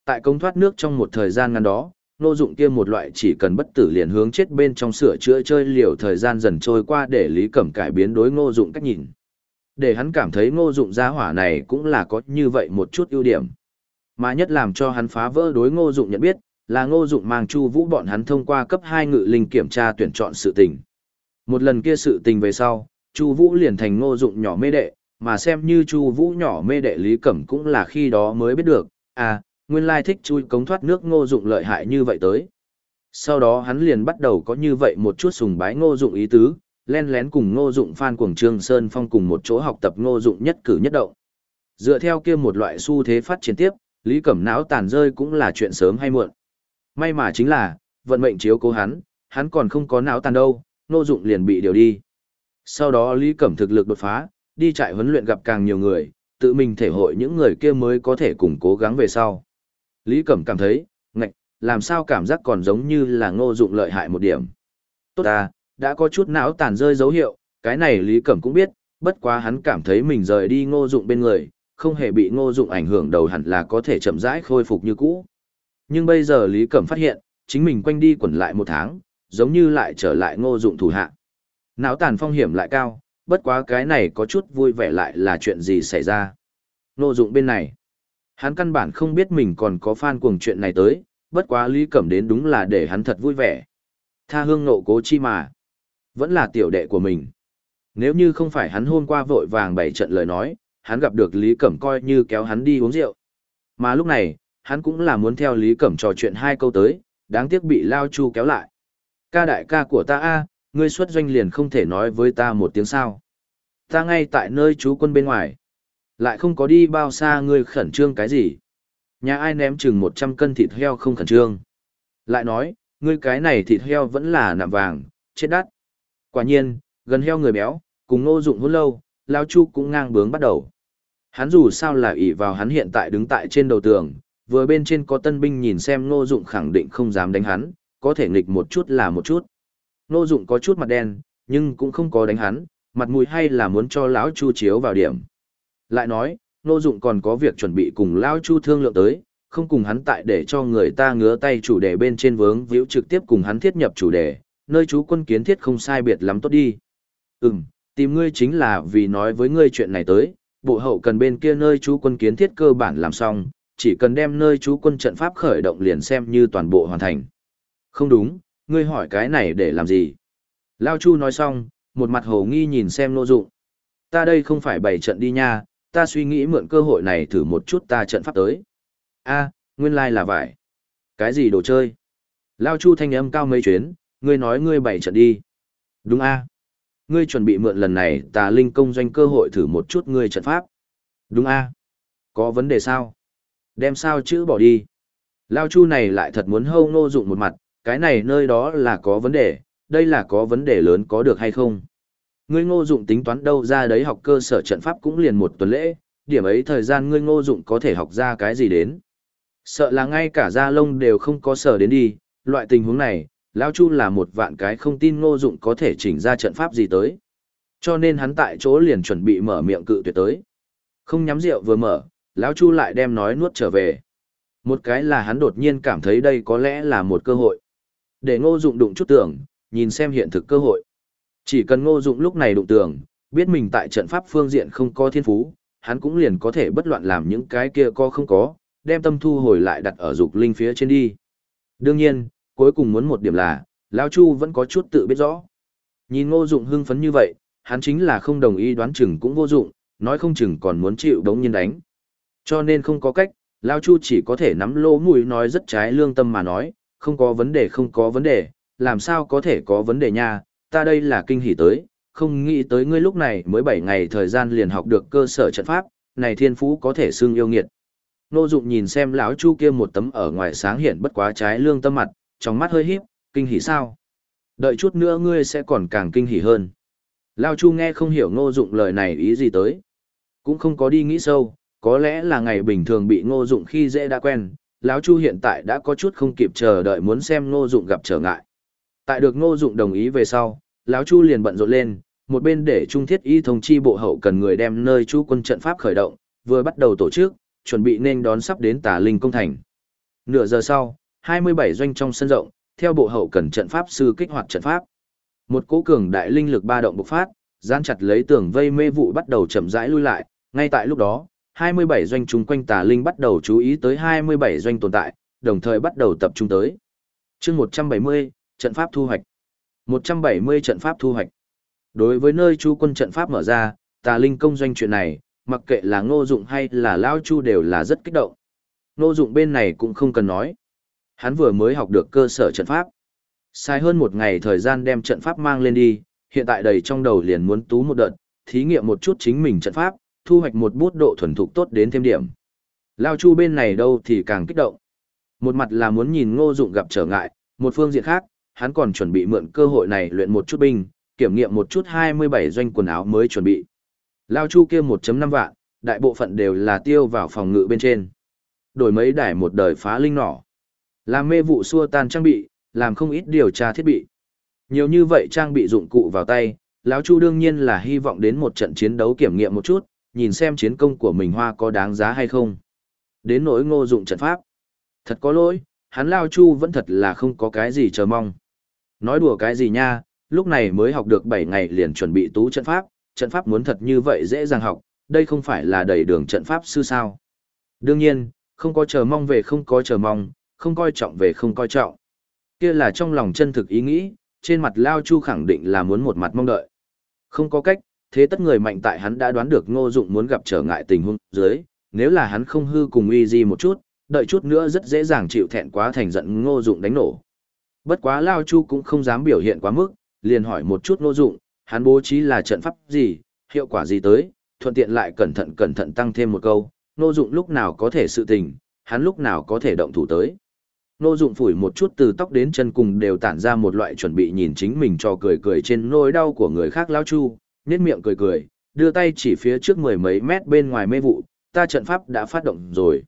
Tại công thoát nước trong một thời gian ngắn đó, Nô dụng kia một loại chỉ cần bất tử liền hướng chết bên trong sửa chữa chơi liều thời gian dần trôi qua để Lý Cẩm cải biến đối ngô dụng cách nhìn. Để hắn cảm thấy ngô dụng gia hỏa này cũng là có như vậy một chút ưu điểm. Mà nhất làm cho hắn phá vỡ đối ngô dụng nhận biết, là ngô dụng mang chu vũ bọn hắn thông qua cấp hai ngự linh kiểm tra tuyển chọn sự tình. Một lần kia sự tình về sau, chu vũ liền thành ngô dụng nhỏ mê đệ, mà xem như chu vũ nhỏ mê đệ Lý Cẩm cũng là khi đó mới biết được, à, nguyên lai thích chui cống thoát nước ngô dụng lợi hại như vậy tới. Sau đó hắn liền bắt đầu có như vậy một chút sùng bái ngô dụng ý tứ, len lén cùng ngô dụng phan cuồng trương sơn phong cùng một chỗ học tập ngô dụng nhất cử nhất động. Dựa theo kia một loại xu thế phát triển tiếp, Lý Cẩm não tàn rơi cũng là chuyện sớm hay muộn. May mà chính là, vận mệnh chiếu cố hắn, hắn còn không có não tàn đâu, ngô dụng liền bị điều đi. Sau đó Lý Cẩm thực lực đột phá, đi trại huấn luyện gặp càng nhiều người, tự mình thể hội những người kia mới có thể cùng cố gắng về sau. Lý Cẩm cảm thấy, ngạch, làm sao cảm giác còn giống như là ngô dụng lợi hại một điểm. Tốt à, đã có chút não tàn rơi dấu hiệu, cái này Lý Cẩm cũng biết, bất quá hắn cảm thấy mình rời đi ngô dụng bên người, không hề bị ngô dụng ảnh hưởng đầu hẳn là có thể chậm rãi khôi phục như cũ. Nhưng bây giờ Lý Cẩm phát hiện, chính mình quanh đi quẩn lại một tháng, giống như lại trở lại ngô dụng thủ hạ. Não tàn phong hiểm lại cao, bất quá cái này có chút vui vẻ lại là chuyện gì xảy ra. Ngô dụng bên này, hắn căn bản không biết mình còn có fan cuồng chuyện này tới, bất quá Lý Cẩm đến đúng là để hắn thật vui vẻ. Tha hương nộ cố chi mà. Vẫn là tiểu đệ của mình. Nếu như không phải hắn hôm qua vội vàng bày trận lời nói, hắn gặp được Lý Cẩm coi như kéo hắn đi uống rượu. Mà lúc này, hắn cũng là muốn theo Lý Cẩm trò chuyện hai câu tới, đáng tiếc bị Lao Chu kéo lại. Ca đại ca của ta a, ngươi xuất doanh liền không thể nói với ta một tiếng sao. Ta ngay tại nơi chú quân bên ngoài. Lại không có đi bao xa ngươi khẩn trương cái gì. Nhà ai ném chừng 100 cân thịt heo không khẩn trương. Lại nói, ngươi cái này thịt heo vẫn là nạm vàng, chết đắt. Quả nhiên, gần heo người béo, cùng ngô dụng hôn lâu, Lao Chu cũng ngang bướng bắt đầu. Hắn dù sao là ỷ vào hắn hiện tại đứng tại trên đầu tường, vừa bên trên có tân binh nhìn xem ngô dụng khẳng định không dám đánh hắn, có thể nghịch một chút là một chút. Ngô dụng có chút mặt đen, nhưng cũng không có đánh hắn, mặt mũi hay là muốn cho lão Chu chiếu vào điểm. Lại nói, Ngô dụng còn có việc chuẩn bị cùng lão Chu thương lượng tới, không cùng hắn tại để cho người ta ngứa tay chủ đề bên trên vướng víu trực tiếp cùng hắn thiết nhập chủ đề, nơi chú quân kiến thiết không sai biệt lắm tốt đi. Ừm, tìm ngươi chính là vì nói với ngươi chuyện này tới, bộ hậu cần bên kia nơi chú quân kiến thiết cơ bản làm xong, chỉ cần đem nơi chú quân trận pháp khởi động liền xem như toàn bộ hoàn thành. Không đúng, ngươi hỏi cái này để làm gì? Lao Chu nói xong, một mặt hồ nghi nhìn xem nô dụng. Ta đây không phải bày trận đi nha, ta suy nghĩ mượn cơ hội này thử một chút ta trận pháp tới. a nguyên lai là vải. Cái gì đồ chơi? Lao Chu thanh âm cao mấy chuyến, ngươi nói ngươi bày trận đi. Đúng a Ngươi chuẩn bị mượn lần này tà linh công doanh cơ hội thử một chút ngươi trận pháp. Đúng a Có vấn đề sao? Đem sao chữ bỏ đi. Lao Chu này lại thật muốn hâu nô dụng một mặt, cái này nơi đó là có vấn đề, đây là có vấn đề lớn có được hay không? Ngươi ngô dụng tính toán đâu ra đấy học cơ sở trận pháp cũng liền một tuần lễ, điểm ấy thời gian ngươi ngô dụng có thể học ra cái gì đến. Sợ là ngay cả da lông đều không có sở đến đi, loại tình huống này, Lao Chu là một vạn cái không tin ngô dụng có thể chỉnh ra trận pháp gì tới. Cho nên hắn tại chỗ liền chuẩn bị mở miệng cự tuyệt tới. Không nhắm rượu vừa mở, Lão Chu lại đem nói nuốt trở về. Một cái là hắn đột nhiên cảm thấy đây có lẽ là một cơ hội. Để ngô dụng đụng chút tưởng, nhìn xem hiện thực cơ hội. Chỉ cần ngô dụng lúc này đụng tường, biết mình tại trận pháp phương diện không có thiên phú, hắn cũng liền có thể bất loạn làm những cái kia co không có, đem tâm thu hồi lại đặt ở dục linh phía trên đi. Đương nhiên, cuối cùng muốn một điểm là, Lão Chu vẫn có chút tự biết rõ. Nhìn ngô dụng hưng phấn như vậy, hắn chính là không đồng ý đoán chừng cũng vô dụng, nói không chừng còn muốn chịu đống nhiên đánh. Cho nên không có cách, Lao Chu chỉ có thể nắm lỗ mũi nói rất trái lương tâm mà nói, không có vấn đề không có vấn đề, làm sao có thể có vấn đề nha, ta đây là kinh hỉ tới, không nghĩ tới ngươi lúc này mới 7 ngày thời gian liền học được cơ sở trận pháp, này thiên phú có thể xưng yêu nghiệt. Nô Dụng nhìn xem lão Chu kia một tấm ở ngoài sáng hiện bất quá trái lương tâm mặt, trong mắt hơi híp, kinh hỉ sao? Đợi chút nữa ngươi sẽ còn càng kinh hỉ hơn. Lão Chu nghe không hiểu Ngô Dụng lời này ý gì tới, cũng không có đi nghĩ sâu, có lẽ là ngày bình thường bị ngô dụng khi dễ đã quen, lão Chu hiện tại đã có chút không kịp chờ đợi muốn xem ngô dụng gặp trở ngại. Tại được ngô dụng đồng ý về sau, lão Chu liền bận rộn lên, một bên để trung thiết y thông chi bộ hậu cần người đem nơi chu quân trận pháp khởi động, vừa bắt đầu tổ chức, chuẩn bị nên đón sắp đến tà linh công thành. Nửa giờ sau, 27 doanh trong sân rộng, theo bộ hậu cần trận pháp sư kích hoạt trận pháp. Một cỗ cường đại linh lực ba động bộc phát, gian chặt lấy tường vây mê vụ bắt đầu chậm rãi lui lại, ngay tại lúc đó, 27 doanh chúng quanh tà linh bắt đầu chú ý tới 27 doanh tồn tại, đồng thời bắt đầu tập trung tới. chương 170, trận pháp thu hoạch. 170 trận pháp thu hoạch. Đối với nơi chú quân trận pháp mở ra, tà linh công doanh chuyện này, mặc kệ là ngô dụng hay là lao chu đều là rất kích động. Ngô dụng bên này cũng không cần nói. Hắn vừa mới học được cơ sở trận pháp. Sai hơn một ngày thời gian đem trận pháp mang lên đi, hiện tại đầy trong đầu liền muốn tú một đợt, thí nghiệm một chút chính mình trận pháp, thu hoạch một bút độ thuần thục tốt đến thêm điểm. Lao Chu bên này đâu thì càng kích động. Một mặt là muốn nhìn ngô dụng gặp trở ngại, một phương diện khác, hắn còn chuẩn bị mượn cơ hội này luyện một chút binh, kiểm nghiệm một chút 27 doanh quần áo mới chuẩn bị. Lao Chu kia 1.5 vạn, đại bộ phận đều là tiêu vào phòng ngự bên trên. Đổi mấy đài một đời phá linh nỏ. Làm mê vụ xua tan trang bị, làm không ít điều tra thiết bị. Nhiều như vậy trang bị dụng cụ vào tay, lão Chu đương nhiên là hy vọng đến một trận chiến đấu kiểm nghiệm một chút, nhìn xem chiến công của mình hoa có đáng giá hay không. Đến nỗi ngô dụng trận pháp. Thật có lỗi, hắn Lao Chu vẫn thật là không có cái gì chờ mong. Nói đùa cái gì nha, lúc này mới học được 7 ngày liền chuẩn bị tú trận pháp, trận pháp muốn thật như vậy dễ dàng học, đây không phải là đầy đường trận pháp sư sao. Đương nhiên, không có chờ mong về không có chờ mong, không coi trọng về không coi trọng. Kia là trong lòng chân thực ý nghĩ, trên mặt Lao Chu khẳng định là muốn một mặt mong đợi. Không có cách, thế tất người mạnh tại hắn đã đoán được ngô dụng muốn gặp trở ngại tình huống dưới, nếu là hắn không hư cùng uy gì một chút, đợi chút nữa rất dễ dàng chịu thẹn quá thành giận ngô dụng đánh nổ. Bất quá Lao Chu cũng không dám biểu hiện quá mức, liền hỏi một chút nô Dụng, hắn bố trí là trận pháp gì, hiệu quả gì tới, thuận tiện lại cẩn thận cẩn thận tăng thêm một câu, nô Dụng lúc nào có thể sự tình, hắn lúc nào có thể động thủ tới. nô Dụng phủi một chút từ tóc đến chân cùng đều tản ra một loại chuẩn bị nhìn chính mình cho cười cười trên nỗi đau của người khác Lao Chu, nhếch miệng cười cười, đưa tay chỉ phía trước mười mấy mét bên ngoài mê vụ, ta trận pháp đã phát động rồi.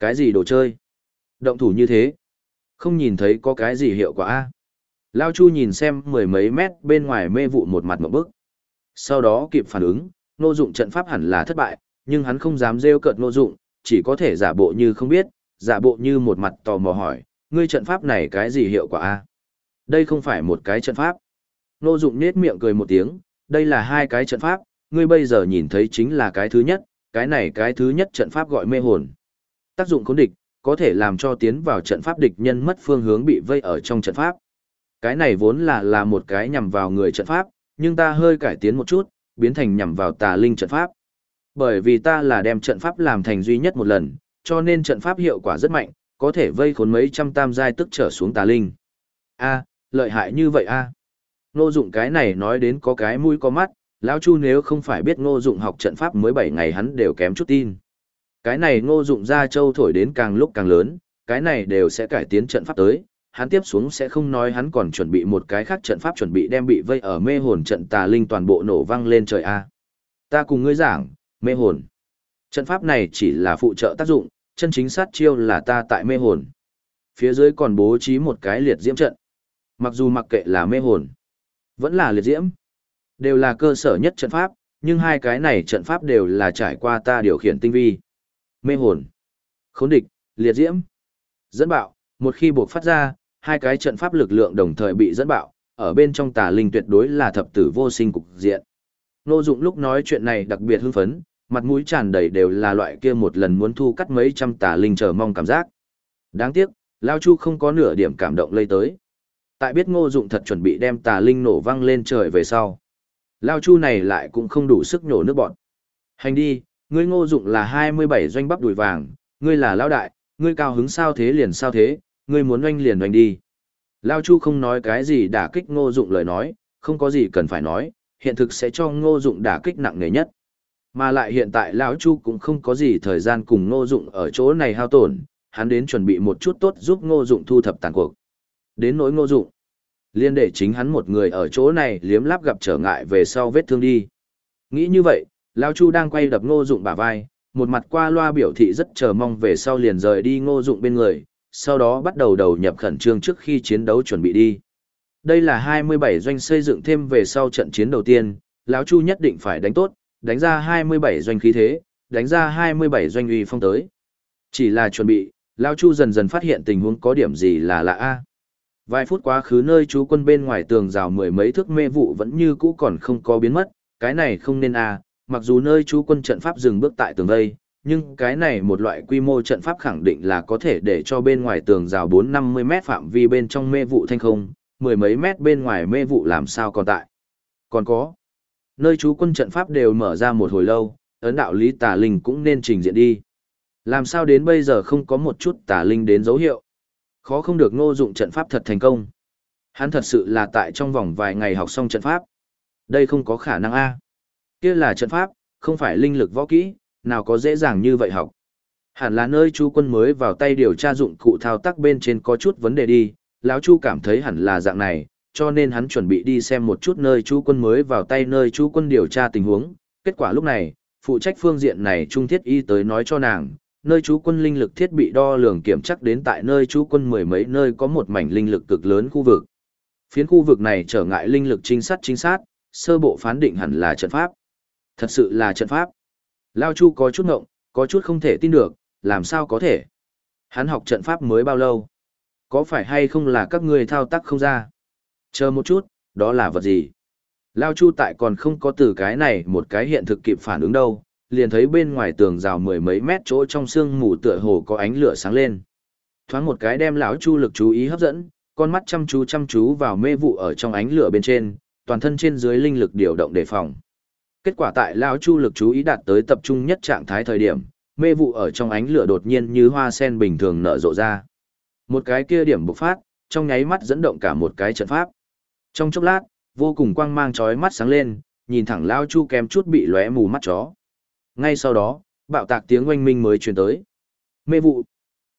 Cái gì đồ chơi? Động thủ như thế? Không nhìn thấy có cái gì hiệu quả a Lao Chu nhìn xem mười mấy mét bên ngoài mê vụ một mặt một bức. Sau đó kịp phản ứng, nô dụng trận pháp hẳn là thất bại, nhưng hắn không dám rêu cợt nô dụng, chỉ có thể giả bộ như không biết, giả bộ như một mặt tò mò hỏi, ngươi trận pháp này cái gì hiệu quả a Đây không phải một cái trận pháp. Nô dụng nết miệng cười một tiếng, đây là hai cái trận pháp, ngươi bây giờ nhìn thấy chính là cái thứ nhất, cái này cái thứ nhất trận pháp gọi mê hồn. Tác dụng khốn địch, có thể làm cho tiến vào trận pháp địch nhân mất phương hướng bị vây ở trong trận pháp. Cái này vốn là là một cái nhằm vào người trận pháp, nhưng ta hơi cải tiến một chút, biến thành nhằm vào tà linh trận pháp. Bởi vì ta là đem trận pháp làm thành duy nhất một lần, cho nên trận pháp hiệu quả rất mạnh, có thể vây khốn mấy trăm tam giai tức trở xuống tà linh. A, lợi hại như vậy a. ngô dụng cái này nói đến có cái mũi có mắt, lão Chu nếu không phải biết ngô dụng học trận pháp mới 7 ngày hắn đều kém chút tin. Cái này ngô dụng ra châu thổi đến càng lúc càng lớn, cái này đều sẽ cải tiến trận pháp tới, hắn tiếp xuống sẽ không nói hắn còn chuẩn bị một cái khác trận pháp chuẩn bị đem bị vây ở mê hồn trận tà linh toàn bộ nổ văng lên trời A. Ta cùng ngươi giảng, mê hồn. Trận pháp này chỉ là phụ trợ tác dụng, chân chính sát chiêu là ta tại mê hồn. Phía dưới còn bố trí một cái liệt diễm trận. Mặc dù mặc kệ là mê hồn, vẫn là liệt diễm. Đều là cơ sở nhất trận pháp, nhưng hai cái này trận pháp đều là trải qua ta điều khiển tinh vi. Mê hồn, khốn địch, liệt diễm, dẫn bạo, một khi buộc phát ra, hai cái trận pháp lực lượng đồng thời bị dẫn bạo, ở bên trong tà linh tuyệt đối là thập tử vô sinh cục diện. Nô Dụng lúc nói chuyện này đặc biệt hưng phấn, mặt mũi tràn đầy đều là loại kia một lần muốn thu cắt mấy trăm tà linh chờ mong cảm giác. Đáng tiếc, Lao Chu không có nửa điểm cảm động lây tới. Tại biết Ngô Dụng thật chuẩn bị đem tà linh nổ văng lên trời về sau, Lao Chu này lại cũng không đủ sức nhổ nước bọn. Hành đi, ngươi Ngô Dụng là 27 doanh bắp đùi vàng, ngươi là lão đại, ngươi cao hứng sao thế liền sao thế, ngươi muốn oanh liền oanh đi. Lao Chu không nói cái gì đả kích ngô dụng lời nói, không có gì cần phải nói, hiện thực sẽ cho ngô dụng đả kích nặng nề nhất. Mà lại hiện tại lão Chu cũng không có gì thời gian cùng ngô dụng ở chỗ này hao tổn, hắn đến chuẩn bị một chút tốt giúp ngô dụng thu thập tàn cuộc. Đến nỗi ngô dụng, liên để chính hắn một người ở chỗ này liếm láp gặp trở ngại về sau vết thương đi. Nghĩ như vậy, lão Chu đang quay đập ngô dụng bả vai, một mặt qua loa biểu thị rất chờ mong về sau liền rời đi ngô dụng bên người, sau đó bắt đầu đầu nhập khẩn trương trước khi chiến đấu chuẩn bị đi. Đây là 27 doanh xây dựng thêm về sau trận chiến đầu tiên, lão Chu nhất định phải đánh tốt, đánh ra 27 doanh khí thế, đánh ra 27 doanh uy phong tới. Chỉ là chuẩn bị, lão Chu dần dần phát hiện tình huống có điểm gì là lạ a. Vài phút quá khứ nơi chú quân bên ngoài tường rào mười mấy thước mê vụ vẫn như cũ còn không có biến mất, cái này không nên a, mặc dù nơi chú quân trận pháp dừng bước tại tường vây, nhưng cái này một loại quy mô trận pháp khẳng định là có thể để cho bên ngoài tường rào 4-50 mét phạm vi bên trong mê vụ thanh không, mười mấy mét bên ngoài mê vụ làm sao còn tại. Còn có, nơi chú quân trận pháp đều mở ra một hồi lâu, ấn đạo lý tà linh cũng nên trình diện đi. Làm sao đến bây giờ không có một chút tà linh đến dấu hiệu. Khó không được ngô dụng trận pháp thật thành công. Hắn thật sự là tại trong vòng vài ngày học xong trận pháp. Đây không có khả năng a. Kia là trận pháp, không phải linh lực võ kỹ, nào có dễ dàng như vậy học. Hẳn là nơi chú quân mới vào tay điều tra dụng cụ thao tác bên trên có chút vấn đề đi, lão chu cảm thấy hẳn là dạng này, cho nên hắn chuẩn bị đi xem một chút nơi chú quân mới vào tay nơi chú quân điều tra tình huống. Kết quả lúc này, phụ trách phương diện này trung thiết y tới nói cho nàng, nơi chú quân linh lực thiết bị đo lường kiểm chắc đến tại nơi chú quân mười mấy nơi có một mảnh linh lực cực lớn khu vực. Phiến khu vực này trở ngại linh lực trinh sát chính xác, sơ bộ phán định hẳn là trận pháp. Thật sự là trận pháp. Lao Chu có chút ngộng, có chút không thể tin được, làm sao có thể. Hắn học trận pháp mới bao lâu? Có phải hay không là các người thao tác không ra? Chờ một chút, đó là vật gì? Lao Chu tại còn không có từ cái này một cái hiện thực kịp phản ứng đâu, liền thấy bên ngoài tường rào mười mấy mét chỗ trong sương mù tựa hồ có ánh lửa sáng lên. Thoáng một cái đem lão Chu lực chú ý hấp dẫn, con mắt chăm chú chăm chú vào mê vụ ở trong ánh lửa bên trên, toàn thân trên dưới linh lực điều động đề phòng. Kết quả tại lão Chu lực chú ý đạt tới tập trung nhất trạng thái thời điểm, mê vụ ở trong ánh lửa đột nhiên như hoa sen bình thường nở rộ ra. Một cái kia điểm bộc phát, trong nháy mắt dẫn động cả một cái trận pháp. Trong chốc lát, vô cùng quang mang chói mắt sáng lên, nhìn thẳng Lao Chu kém chút bị lóe mù mắt chó. Ngay sau đó, bạo tạc tiếng oanh minh mới truyền tới. Mê vụ.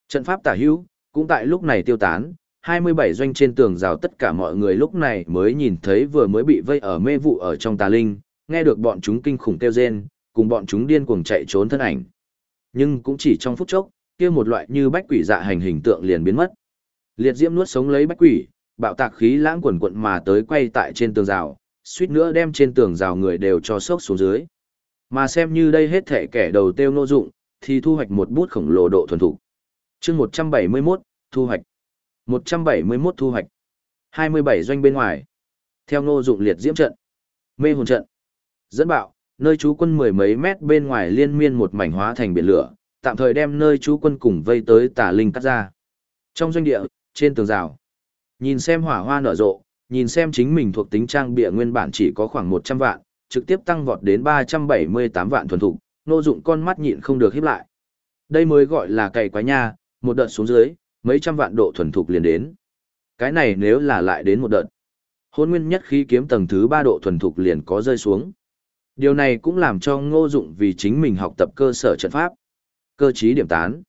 Trận pháp tả hữu, cũng tại lúc này tiêu tán, 27 doanh trên tường rào tất cả mọi người lúc này mới nhìn thấy vừa mới bị vây ở mê vụ ở trong tà linh, nghe được bọn chúng kinh khủng kêu rên, cùng bọn chúng điên cuồng chạy trốn thân ảnh. Nhưng cũng chỉ trong phút chốc, kia một loại như bách quỷ dạ hành hình tượng liền biến mất. Liệt diễm nuốt sống lấy bách quỷ, bạo tạc khí lãng quần quận mà tới quay tại trên tường rào, suýt nữa đem trên tường rào người đều cho sốc xuống dưới. Mà xem như đây hết thể kẻ đầu tiêu nô dụng, thì thu hoạch một bút khổng lồ độ thuần thủ. chương 171, thu hoạch. 171 thu hoạch. 27 doanh bên ngoài. Theo nô dụng liệt diễm trận. Mê hồn trận. Dẫn bạo, nơi trú quân mười mấy mét bên ngoài liên miên một mảnh hóa thành biển lửa, tạm thời đem nơi trú quân cùng vây tới tà linh cắt ra. Trong doanh địa, trên tường rào. Nhìn xem hỏa hoa nở rộ, nhìn xem chính mình thuộc tính trang bịa nguyên bản chỉ có khoảng 100 vạn, trực tiếp tăng vọt đến 378 vạn thuần thục, nô dụng con mắt nhịn không được híp lại. Đây mới gọi là cày quái nha, một đợt xuống dưới, mấy trăm vạn độ thuần thục liền đến. Cái này nếu là lại đến một đợt. Hôn nguyên nhất khí kiếm tầng thứ 3 độ thuần thục liền có rơi xuống. Điều này cũng làm cho ngô dụng vì chính mình học tập cơ sở trận pháp. Cơ trí điểm tán.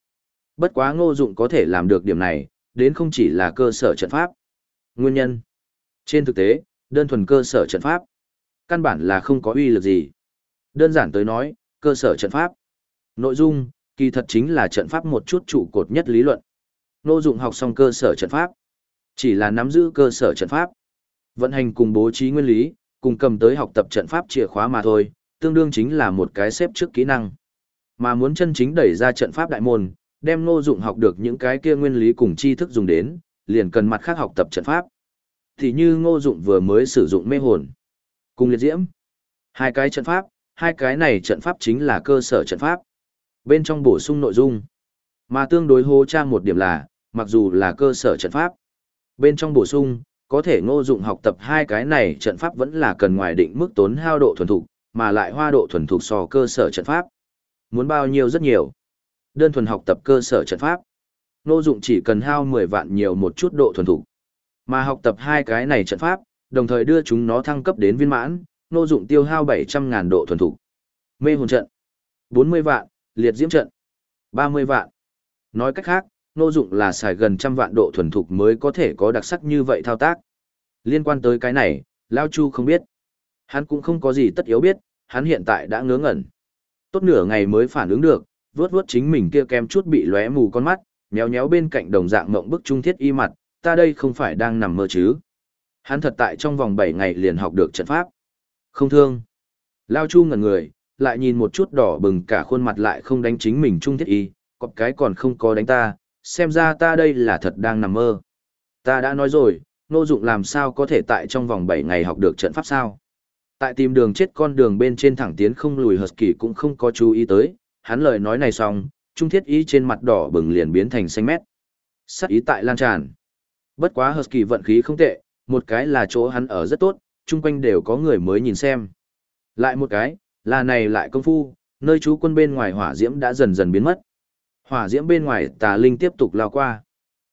Bất quá ngô dụng có thể làm được điểm này, đến không chỉ là cơ sở trận pháp. Nguyên nhân. Trên thực tế, đơn thuần cơ sở trận pháp. Căn bản là không có uy lực gì. Đơn giản tới nói, cơ sở trận pháp. Nội dung, kỳ thật chính là trận pháp một chút trụ cột nhất lý luận. Ngô dụng học xong cơ sở trận pháp. Chỉ là nắm giữ cơ sở trận pháp. Vận hành cùng bố trí nguyên lý, cùng cầm tới học tập trận pháp chìa khóa mà thôi, tương đương chính là một cái xếp trước kỹ năng. Mà muốn chân chính đẩy ra trận pháp đại môn, đem ngô dụng học được những cái kia nguyên lý cùng tri thức dùng đến, liền cần mặt khác học tập trận pháp. Thì như ngô dụng vừa mới sử dụng mê hồn, cùng liệt diễm. Hai cái trận pháp, hai cái này trận pháp chính là cơ sở trận pháp. Bên trong bổ sung nội dung, mà tương đối hô trang một điểm là, mặc dù là cơ sở trận pháp, bên trong bổ sung, có thể ngô dụng học tập hai cái này trận pháp vẫn là cần ngoài định mức tốn hao độ thuần thục, mà lại hoa độ thuần thục so cơ sở trận pháp. Muốn bao nhiêu rất nhiều. Đơn thuần học tập cơ sở trận pháp. Ngô dụng chỉ cần hao 10 vạn nhiều một chút độ thuần thục. Mà học tập hai cái này trận pháp, đồng thời đưa chúng nó thăng cấp đến viên mãn, ngô dụng tiêu hao 700 ngàn độ thuần thục. Mê hồn trận. 40 vạn, liệt diễm trận. 30 vạn. Nói cách khác, nô dụng là xài gần trăm vạn độ thuần thục mới có thể có đặc sắc như vậy thao tác. Liên quan tới cái này, Lao Chu không biết. Hắn cũng không có gì tất yếu biết, hắn hiện tại đã ngớ ngẩn. Tốt nửa ngày mới phản ứng được, vướt vướt chính mình kia kém chút bị lóe mù con mắt, nhéo nhéo bên cạnh đồng dạng mộng bức trung thiết y mặt, ta đây không phải đang nằm mơ chứ. Hắn thật tại trong vòng 7 ngày liền học được trận pháp. Không thương. Lao Chu ngẩn người, lại nhìn một chút đỏ bừng cả khuôn mặt lại không đánh chính mình trung thiết y, cọp cái còn không có đánh ta, xem ra ta đây là thật đang nằm mơ. Ta đã nói rồi, Ngô Dụng làm sao có thể tại trong vòng 7 ngày học được trận pháp sao? Tại tìm đường chết con đường bên trên thẳng tiến không lùi hợp kỳ cũng không có chú ý tới, hắn lời nói này xong, trung thiết ý trên mặt đỏ bừng liền biến thành xanh mét. sát ý tại lan tràn. Bất quá hợp kỳ vận khí không tệ, một cái là chỗ hắn ở rất tốt, chung quanh đều có người mới nhìn xem. Lại một cái, là này lại công phu, nơi chú quân bên ngoài hỏa diễm đã dần dần biến mất. Hỏa diễm bên ngoài tà linh tiếp tục lao qua.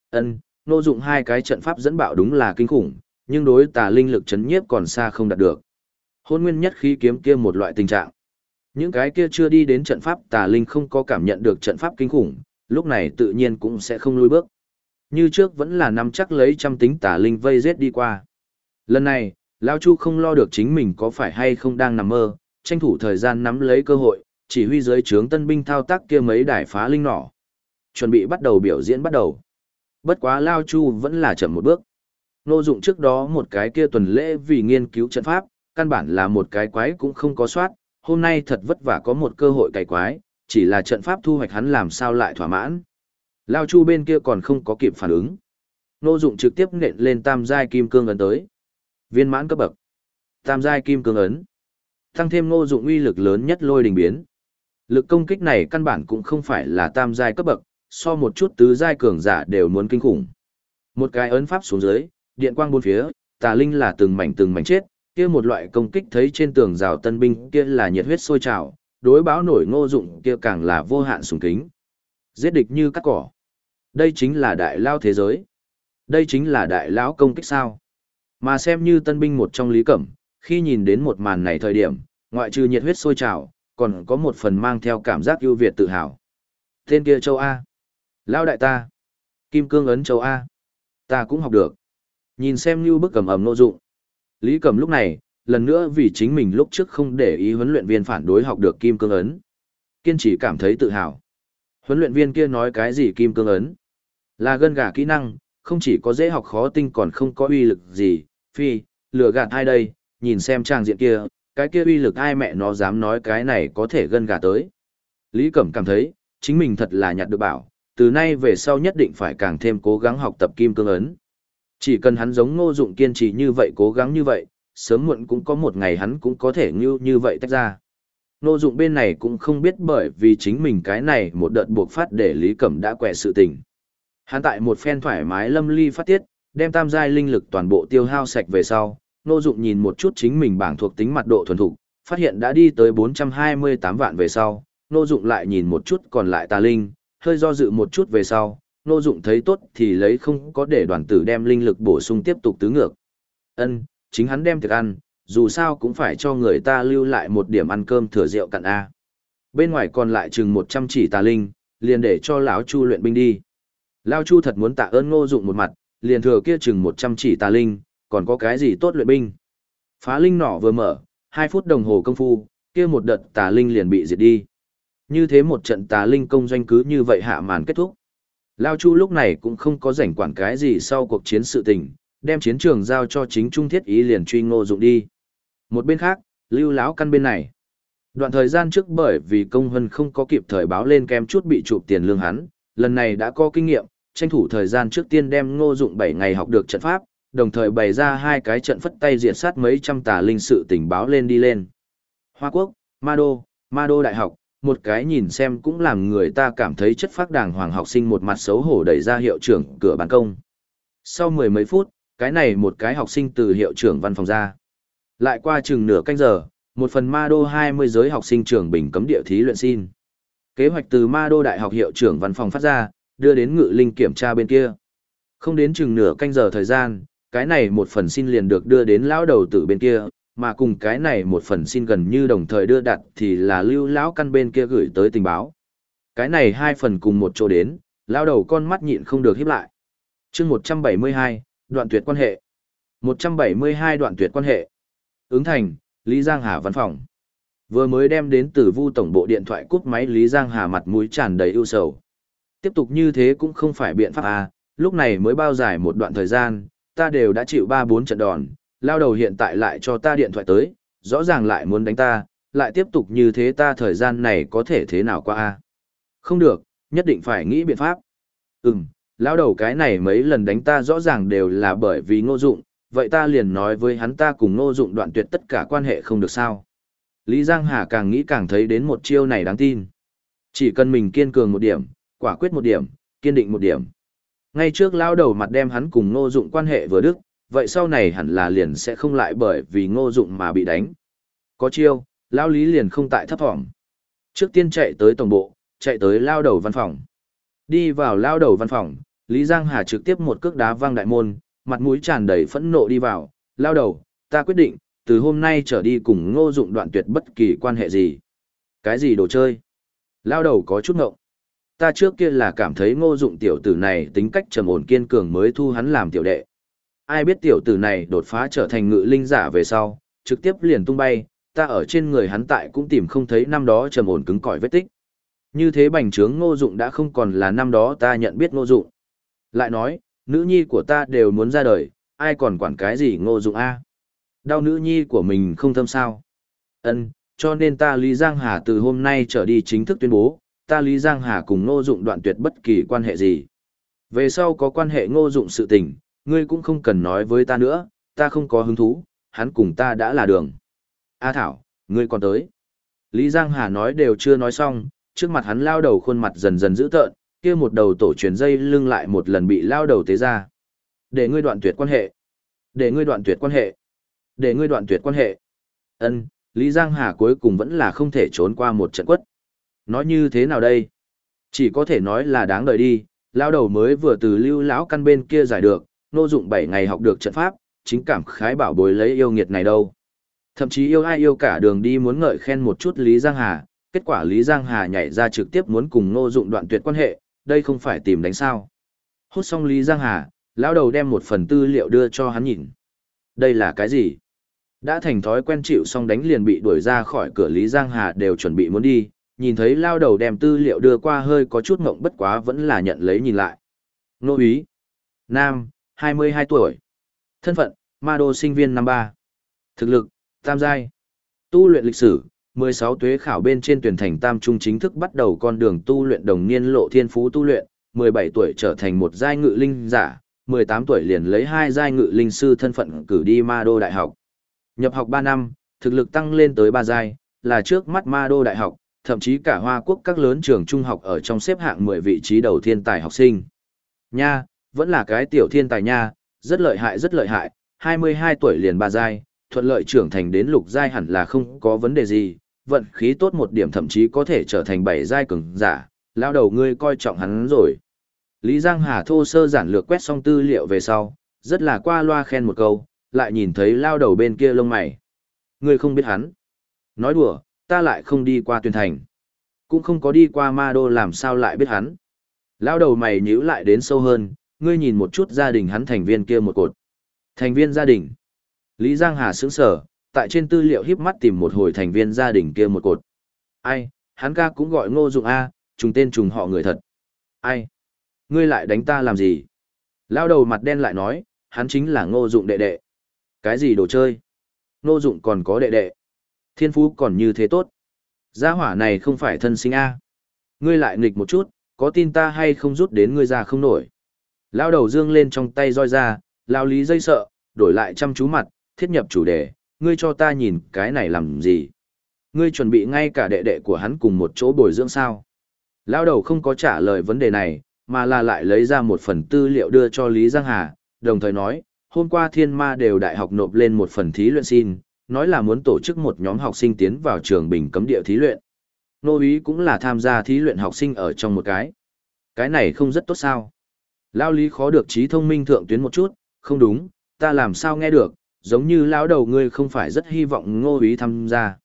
Ân, nô dụng hai cái trận pháp dẫn bạo đúng là kinh khủng, nhưng đối tà linh lực chấn nhiếp còn xa không đạt được. Hôn nguyên nhất khí kiếm kia một loại tình trạng. Những cái kia chưa đi đến trận pháp tà linh không có cảm nhận được trận pháp kinh khủng, lúc này tự nhiên cũng sẽ không lùi bước. Như trước vẫn là nắm chắc lấy trăm tính tà linh vây giết đi qua. Lần này, Lao Chu không lo được chính mình có phải hay không đang nằm mơ, tranh thủ thời gian nắm lấy cơ hội, chỉ huy dưới trướng tân binh thao tác kia mấy đài phá linh nỏ. Chuẩn bị bắt đầu biểu diễn bắt đầu. Bất quá Lao Chu vẫn là chậm một bước. Nô dụng trước đó một cái kia tuần lễ vì nghiên cứu trận pháp, căn bản là một cái quái cũng không có soát, hôm nay thật vất vả có một cơ hội cày quái, chỉ là trận pháp thu hoạch hắn làm sao lại thỏa mãn. Lao Chu bên kia còn không có kịp phản ứng. Nô dụng trực tiếp nện lên tam giai kim cương ấn tới. Viên mãn cấp bậc. Tam giai kim cương ấn. Tăng thêm nô dụng uy lực lớn nhất lôi đình biến. Lực công kích này căn bản cũng không phải là tam giai cấp bậc, so một chút tứ giai cường giả đều muốn kinh khủng. Một cái ấn pháp xuống dưới, điện quang bốn phía, tà linh là từng mảnh từng mảnh chết, kia một loại công kích thấy trên tường rào tân binh kia là nhiệt huyết sôi trào, đối báo nổi ngô dụng kia càng là vô hạn sùng kính. Giết địch như cắt cỏ. Đây chính là đại lao thế giới. Đây chính là đại lão công kích sao. Mà xem như tân binh một trong Lý Cẩm, khi nhìn đến một màn này thời điểm, ngoại trừ nhiệt huyết sôi trào, còn có một phần mang theo cảm giác ưu việt tự hào. Tên kia châu A. Lao đại ta. Kim cương ấn châu A. Ta cũng học được. Nhìn xem như bức cầm ẩm nô dụng. Lý Cầm lúc này, lần nữa vì chính mình lúc trước không để ý huấn luyện viên phản đối học được kim cương ấn. Kiên trì cảm thấy tự hào. Huấn luyện viên kia nói cái gì kim cương ấn? Là gân gà kỹ năng, không chỉ có dễ học khó tinh còn không có uy lực gì, phi, lừa gạt ai đây, nhìn xem trang diện kia, cái kia uy lực ai mẹ nó dám nói cái này có thể gân gà tới. Lý Cẩm cảm thấy, chính mình thật là nhặt được bảo, từ nay về sau nhất định phải càng thêm cố gắng học tập kim cương ấn. Chỉ cần hắn giống ngô dụng kiên trì như vậy cố gắng như vậy, sớm muộn cũng có một ngày hắn cũng có thể như như vậy tách ra. Ngô dụng bên này cũng không biết bởi vì chính mình cái này một đợt buộc phát để Lý Cẩm đã quẹ sự tình. Hắn tại một phen thoải mái lâm ly phát tiết, đem tam giai linh lực toàn bộ tiêu hao sạch về sau, Ngô Dụng nhìn một chút chính mình bảng thuộc tính mặt độ thuần thục, phát hiện đã đi tới 428 vạn về sau, Ngô Dụng lại nhìn một chút còn lại tà linh, hơi do dự một chút về sau, Ngô Dụng thấy tốt thì lấy không có để đoàn tử đem linh lực bổ sung tiếp tục tứ ngược. Ân, chính hắn đem thực ăn, dù sao cũng phải cho người ta lưu lại một điểm ăn cơm thừa rượu cặn a. Bên ngoài còn lại chừng 100 chỉ tà linh, liền để cho lão Chu luyện binh đi. Lão Chu thật muốn tạ ơn Ngô Dụng một mặt, liền thừa kia chừng 100 chỉ tà linh, còn có cái gì tốt luyện binh. Phá linh nỏ vừa mở, 2 phút đồng hồ công phu, kia một đợt tà linh liền bị diệt đi. Như thế một trận tà linh công doanh cứ như vậy hạ màn kết thúc. Lao Chu lúc này cũng không có rảnh quản cái gì sau cuộc chiến sự tình, đem chiến trường giao cho chính trung thiết ý liền truy ngô dụng đi. Một bên khác, lưu lão căn bên này. Đoạn thời gian trước bởi vì công hân không có kịp thời báo lên kem chút bị chụp tiền lương hắn, lần này đã có kinh nghiệm, tranh thủ thời gian trước tiên đem ngô dụng 7 ngày học được trận pháp, đồng thời bày ra hai cái trận phất tay diệt sát mấy trăm tà linh sự tình báo lên đi lên. Hoa Quốc, Ma Đô, Ma Đô Đại học, một cái nhìn xem cũng làm người ta cảm thấy chất phác đàng hoàng học sinh một mặt xấu hổ đẩy ra hiệu trưởng cửa ban công. Sau mười mấy phút, cái này một cái học sinh từ hiệu trưởng văn phòng ra. Lại qua chừng nửa canh giờ, một phần Ma Đô 20 giới học sinh trường bình cấm địa thí luyện xin. Kế hoạch từ Ma Đô Đại học hiệu trưởng văn phòng phát ra, đưa đến ngự linh kiểm tra bên kia. Không đến chừng nửa canh giờ thời gian, cái này một phần xin liền được đưa đến lão đầu tử bên kia, mà cùng cái này một phần xin gần như đồng thời đưa đặt thì là lưu lão căn bên kia gửi tới tình báo. Cái này hai phần cùng một chỗ đến, lão đầu con mắt nhịn không được híp lại. chương 172, đoạn tuyệt quan hệ. 172 đoạn tuyệt quan hệ. Ứng thành, Lý Giang Hà văn phòng. Vừa mới đem đến từ vu tổng bộ điện thoại cúp máy Lý Giang Hà mặt mũi tràn đầy ưu sầu. Tiếp tục như thế cũng không phải biện pháp à, lúc này mới bao dài một đoạn thời gian, ta đều đã chịu ba bốn trận đòn, lao đầu hiện tại lại cho ta điện thoại tới, rõ ràng lại muốn đánh ta, lại tiếp tục như thế ta thời gian này có thể thế nào qua a Không được, nhất định phải nghĩ biện pháp. Ừm, lao đầu cái này mấy lần đánh ta rõ ràng đều là bởi vì ngô dụng, vậy ta liền nói với hắn ta cùng ngô dụng đoạn tuyệt tất cả quan hệ không được sao. Lý Giang Hà càng nghĩ càng thấy đến một chiêu này đáng tin. Chỉ cần mình kiên cường một điểm, quả quyết một điểm, kiên định một điểm. Ngay trước lao đầu mặt đem hắn cùng ngô dụng quan hệ vừa đức, vậy sau này hẳn là liền sẽ không lại bởi vì ngô dụng mà bị đánh. Có chiêu, lao lý liền không tại thấp thỏm. Trước tiên chạy tới tổng bộ, chạy tới lao đầu văn phòng. Đi vào lao đầu văn phòng, Lý Giang Hà trực tiếp một cước đá văng đại môn, mặt mũi tràn đầy phẫn nộ đi vào, lao đầu, ta quyết định, từ hôm nay trở đi cùng ngô dụng đoạn tuyệt bất kỳ quan hệ gì. Cái gì đồ chơi? Lao đầu có chút ngộng ta trước kia là cảm thấy ngô dụng tiểu tử này tính cách trầm ổn kiên cường mới thu hắn làm tiểu đệ. Ai biết tiểu tử này đột phá trở thành ngự linh giả về sau, trực tiếp liền tung bay, ta ở trên người hắn tại cũng tìm không thấy năm đó trầm ổn cứng cỏi vết tích. Như thế bành trướng ngô dụng đã không còn là năm đó ta nhận biết ngô dụng. Lại nói, nữ nhi của ta đều muốn ra đời, ai còn quản cái gì ngô dụng a? Đau nữ nhi của mình không thâm sao? Ân, cho nên ta Lý Giang Hà từ hôm nay trở đi chính thức tuyên bố, ta Lý Giang Hà cùng Ngô Dụng đoạn tuyệt bất kỳ quan hệ gì. Về sau có quan hệ Ngô Dụng sự tình, ngươi cũng không cần nói với ta nữa, ta không có hứng thú, hắn cùng ta đã là đường. A Thảo, ngươi còn tới. Lý Giang Hà nói đều chưa nói xong, trước mặt hắn lao đầu khuôn mặt dần dần dữ tợn, kia một đầu tổ truyền dây lưng lại một lần bị lao đầu tế ra. Để ngươi đoạn tuyệt quan hệ. Để ngươi đoạn tuyệt quan hệ. Để ngươi đoạn tuyệt quan hệ. Ân, Lý Giang Hà cuối cùng vẫn là không thể trốn qua một trận quất. Nói như thế nào đây? Chỉ có thể nói là đáng đợi đi, lão đầu mới vừa từ lưu lão căn bên kia giải được, Ngô Dụng 7 ngày học được trận pháp, chính cảm khái bảo bối lấy yêu nghiệt này đâu. Thậm chí yêu ai yêu cả đường đi muốn ngợi khen một chút Lý Giang Hà, kết quả Lý Giang Hà nhảy ra trực tiếp muốn cùng Ngô Dụng đoạn tuyệt quan hệ, đây không phải tìm đánh sao. Hút xong Lý Giang Hà, lão đầu đem một phần tư liệu đưa cho hắn nhìn. Đây là cái gì? Đã thành thói quen chịu xong đánh liền bị đuổi ra khỏi cửa Lý Giang Hà đều chuẩn bị muốn đi, nhìn thấy lao đầu đem tư liệu đưa qua hơi có chút ngộng bất quá vẫn là nhận lấy nhìn lại. Nô úy. Nam, 22 tuổi. Thân phận, ma đô sinh viên năm ba. Thực lực, tam giai. Tu luyện lịch sử, 16 tuế khảo bên trên tuyển thành tam trung chính thức bắt đầu con đường tu luyện đồng niên lộ thiên phú tu luyện, 17 tuổi trở thành một giai ngự linh giả, 18 tuổi liền lấy hai giai ngự linh sư thân phận cử đi ma đô đại học. Nhập học 3 năm, thực lực tăng lên tới 3 giai, là trước mắt ma đô đại học, thậm chí cả Hoa Quốc các lớn trường trung học ở trong xếp hạng 10 vị trí đầu thiên tài học sinh. Nha, vẫn là cái tiểu thiên tài nha, rất lợi hại rất lợi hại, 22 tuổi liền ba giai, thuận lợi trưởng thành đến lục giai hẳn là không có vấn đề gì, vận khí tốt một điểm thậm chí có thể trở thành bảy giai cường giả, lao đầu ngươi coi trọng hắn rồi. Lý Giang Hà thô sơ giản lược quét xong tư liệu về sau, rất là qua loa khen một câu, lại nhìn thấy lao đầu bên kia lông mày. Ngươi không biết hắn. Nói đùa, ta lại không đi qua tuyên thành. Cũng không có đi qua ma đô làm sao lại biết hắn. Lao đầu mày nhíu lại đến sâu hơn, ngươi nhìn một chút gia đình hắn thành viên kia một cột. Thành viên gia đình. Lý Giang Hà sững sở, tại trên tư liệu híp mắt tìm một hồi thành viên gia đình kia một cột. Ai, hắn ca cũng gọi ngô dụng A, trùng tên trùng họ người thật. Ai? Ngươi lại đánh ta làm gì? Lao đầu mặt đen lại nói, hắn chính là ngô dụng đệ đệ. Cái gì đồ chơi? Ngô dụng còn có đệ đệ. Thiên phú còn như thế tốt. Gia hỏa này không phải thân sinh A. Ngươi lại nghịch một chút, có tin ta hay không rút đến ngươi ra không nổi. Lao đầu dương lên trong tay roi ra, lao lý dây sợ, đổi lại chăm chú mặt, thiết nhập chủ đề, ngươi cho ta nhìn cái này làm gì. Ngươi chuẩn bị ngay cả đệ đệ của hắn cùng một chỗ bồi dưỡng sao. Lao đầu không có trả lời vấn đề này, mà là lại lấy ra một phần tư liệu đưa cho Lý Giang Hà, đồng thời nói, hôm qua thiên ma đều đại học nộp lên một phần thí luyện xin, nói là muốn tổ chức một nhóm học sinh tiến vào trường bình cấm địa thí luyện. Nô ý cũng là tham gia thí luyện học sinh ở trong một cái. Cái này không rất tốt sao. Lao lý khó được trí thông minh thượng tuyến một chút, không đúng, ta làm sao nghe được, giống như lão đầu ngươi không phải rất hy vọng ngô ý tham gia.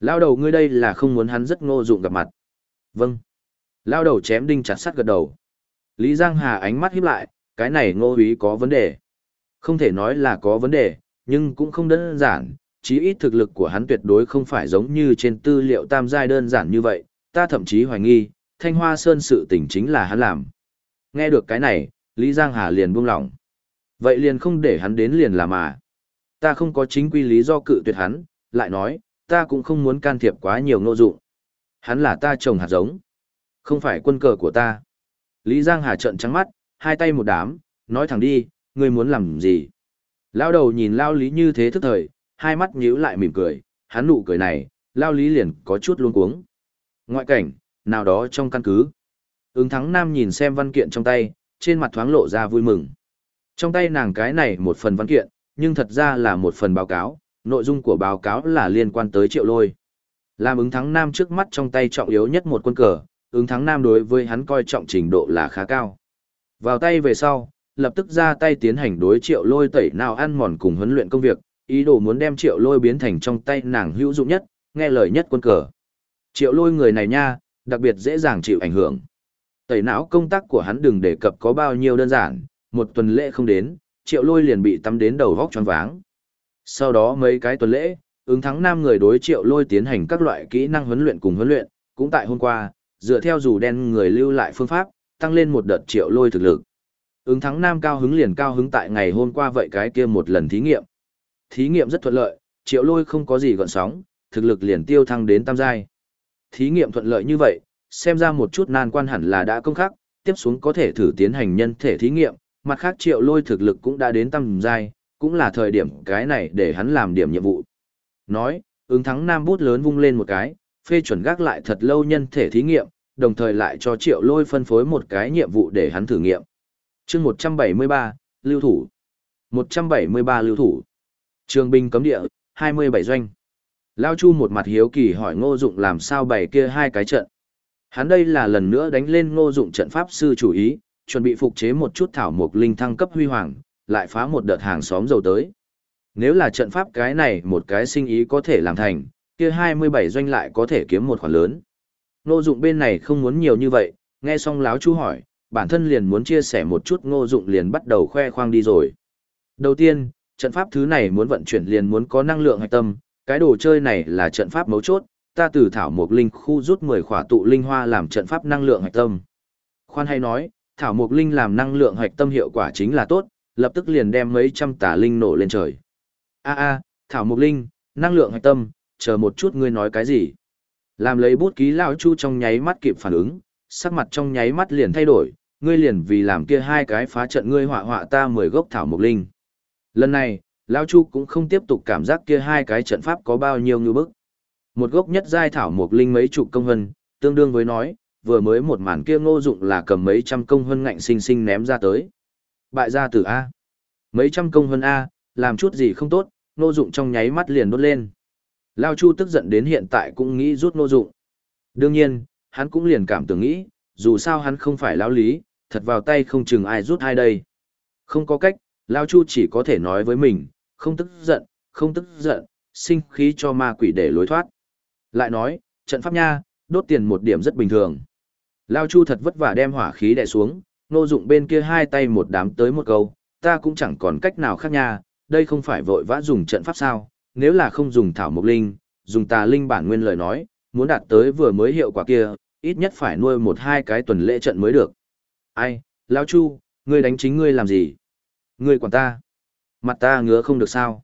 Lao đầu ngươi đây là không muốn hắn rất ngô dụng gặp mặt. Vâng. Lao đầu chém đinh chặt sắt gật đầu. Lý Giang Hà ánh mắt híp lại, cái này ngô ý có vấn đề. Không thể nói là có vấn đề, nhưng cũng không đơn giản, chí ít thực lực của hắn tuyệt đối không phải giống như trên tư liệu tam giai đơn giản như vậy, ta thậm chí hoài nghi, Thanh Hoa Sơn sự tình chính là hắn làm. Nghe được cái này, Lý Giang Hà liền buông lỏng. Vậy liền không để hắn đến liền làm mà. Ta không có chính quy lý do cự tuyệt hắn, lại nói, ta cũng không muốn can thiệp quá nhiều nô dụng. Hắn là ta trồng hạt giống, không phải quân cờ của ta. Lý Giang Hà trợn trắng mắt, hai tay một đám, nói thẳng đi, ngươi muốn làm gì? Lao đầu nhìn Lao Lý như thế thức thời, hai mắt nhíu lại mỉm cười, hắn nụ cười này, Lao Lý liền có chút luống cuống. Ngoại cảnh, nào đó trong căn cứ. Ứng thắng nam nhìn xem văn kiện trong tay, trên mặt thoáng lộ ra vui mừng. Trong tay nàng cái này một phần văn kiện, nhưng thật ra là một phần báo cáo, nội dung của báo cáo là liên quan tới triệu lôi. Làm ứng thắng nam trước mắt trong tay trọng yếu nhất một quân cờ, ứng thắng nam đối với hắn coi trọng trình độ là khá cao. Vào tay về sau, lập tức ra tay tiến hành đối triệu lôi tẩy nào ăn mòn cùng huấn luyện công việc, ý đồ muốn đem triệu lôi biến thành trong tay nàng hữu dụng nhất, nghe lời nhất quân cờ. Triệu lôi người này nha, đặc biệt dễ dàng chịu ảnh hưởng. Tẩy não công tác của hắn đừng đề cập có bao nhiêu đơn giản, một tuần lễ không đến, triệu lôi liền bị tắm đến đầu vóc tròn váng. Sau đó mấy cái tuần lễ, ứng thắng nam người đối triệu lôi tiến hành các loại kỹ năng huấn luyện cùng huấn luyện, cũng tại hôm qua, dựa theo dù đen người lưu lại phương pháp, tăng lên một đợt triệu lôi thực lực. Ứng thắng nam cao hứng liền cao hứng tại ngày hôm qua vậy cái kia một lần thí nghiệm. Thí nghiệm rất thuận lợi, triệu lôi không có gì gọn sóng, thực lực liền tiêu thăng đến tam giai. Thí nghiệm thuận lợi như vậy, xem ra một chút nan quan hẳn là đã công khắc, tiếp xuống có thể thử tiến hành nhân thể thí nghiệm, mặt khác triệu lôi thực lực cũng đã đến tam giai, cũng là thời điểm cái này để hắn làm điểm nhiệm vụ. Nói, ứng thắng nam bút lớn vung lên một cái, phê chuẩn gác lại thật lâu nhân thể thí nghiệm, đồng thời lại cho triệu lôi phân phối một cái nhiệm vụ để hắn thử nghiệm. chương 173, lưu thủ. 173 lưu thủ. Trường binh cấm địa, 27 doanh. Lao Chu một mặt hiếu kỳ hỏi ngô dụng làm sao bày kia hai cái trận. Hắn đây là lần nữa đánh lên ngô dụng trận pháp sư chủ ý, chuẩn bị phục chế một chút thảo mục linh thăng cấp huy hoàng, lại phá một đợt hàng xóm dầu tới. Nếu là trận pháp cái này một cái sinh ý có thể làm thành, kia 27 doanh lại có thể kiếm một khoản lớn. Ngô Dụng bên này không muốn nhiều như vậy, nghe xong Lão Chu hỏi, bản thân liền muốn chia sẻ một chút Ngô Dụng liền bắt đầu khoe khoang đi rồi. Đầu tiên, trận pháp thứ này muốn vận chuyển liền muốn có năng lượng hạch tâm, cái đồ chơi này là trận pháp mấu chốt, ta từ thảo mộc linh khu rút 10 khỏa tụ linh hoa làm trận pháp năng lượng hạch tâm. Khoan hay nói, thảo mộc linh làm năng lượng hạch tâm hiệu quả chính là tốt, lập tức liền đem mấy trăm tà linh nổ lên trời. A a, thảo mộc linh, năng lượng hạch tâm, chờ một chút ngươi nói cái gì? Làm lấy bút ký lão chu trong nháy mắt kịp phản ứng, sắc mặt trong nháy mắt liền thay đổi, ngươi liền vì làm kia hai cái phá trận ngươi họa họa ta mười gốc thảo mộc linh. Lần này, lão chu cũng không tiếp tục cảm giác kia hai cái trận pháp có bao nhiêu như bức. Một gốc nhất giai thảo một linh mấy chục công hân, tương đương với nói, vừa mới một màn kia ngô dụng là cầm mấy trăm công hân ngạnh sinh sinh ném ra tới. Bại gia tử A. Mấy trăm công hân A, làm chút gì không tốt, ngô dụng trong nháy mắt liền đốt lên. Lao Chu tức giận đến hiện tại cũng nghĩ rút ngô dụng. Đương nhiên, hắn cũng liền cảm tưởng nghĩ, dù sao hắn không phải lão lý, thật vào tay không chừng ai rút ai đây. Không có cách, Lao Chu chỉ có thể nói với mình, không tức giận, không tức giận, sinh khí cho ma quỷ để lối thoát. Lại nói, trận pháp nha, đốt tiền một điểm rất bình thường. Lao Chu thật vất vả đem hỏa khí đè xuống, nô dụng bên kia hai tay một đám tới một câu, ta cũng chẳng còn cách nào khác nha, đây không phải vội vã dùng trận pháp sao, nếu là không dùng thảo mộc linh, dùng tà linh bản nguyên lời nói, muốn đạt tới vừa mới hiệu quả kia, ít nhất phải nuôi một hai cái tuần lễ trận mới được. Ai, Lao Chu, ngươi đánh chính ngươi làm gì? Ngươi quản ta. Mặt ta ngứa không được sao?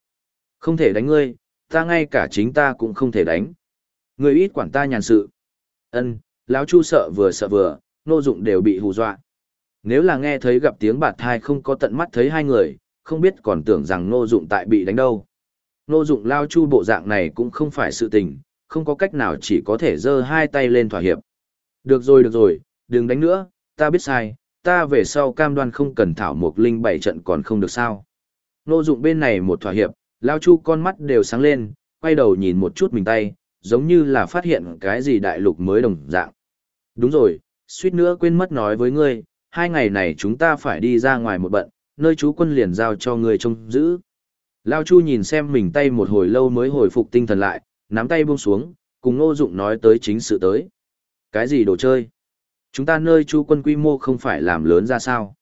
Không thể đánh ngươi, ta ngay cả chính ta cũng không thể đánh. Ngươi ít quản ta nhàn sự. Ân, lão Chu sợ vừa sợ vừa, nô dụng đều bị hù dọa. Nếu là nghe thấy gặp tiếng bạt thai không có tận mắt thấy hai người, không biết còn tưởng rằng nô dụng tại bị đánh đâu. Nô dụng lao chu bộ dạng này cũng không phải sự tình, không có cách nào chỉ có thể giơ hai tay lên thỏa hiệp. Được rồi được rồi, đừng đánh nữa, ta biết sai, ta về sau cam đoan không cần thảo một linh bảy trận còn không được sao. Nô dụng bên này một thỏa hiệp, lao chu con mắt đều sáng lên, quay đầu nhìn một chút mình tay, giống như là phát hiện cái gì đại lục mới đồng dạng. Đúng rồi, suýt nữa quên mất nói với ngươi, hai ngày này chúng ta phải đi ra ngoài một bận, nơi chú quân liền giao cho ngươi trông giữ. Lao Chu nhìn xem mình tay một hồi lâu mới hồi phục tinh thần lại, nắm tay buông xuống, cùng Ngô Dụng nói tới chính sự tới. Cái gì đồ chơi? Chúng ta nơi chú quân quy mô không phải làm lớn ra sao?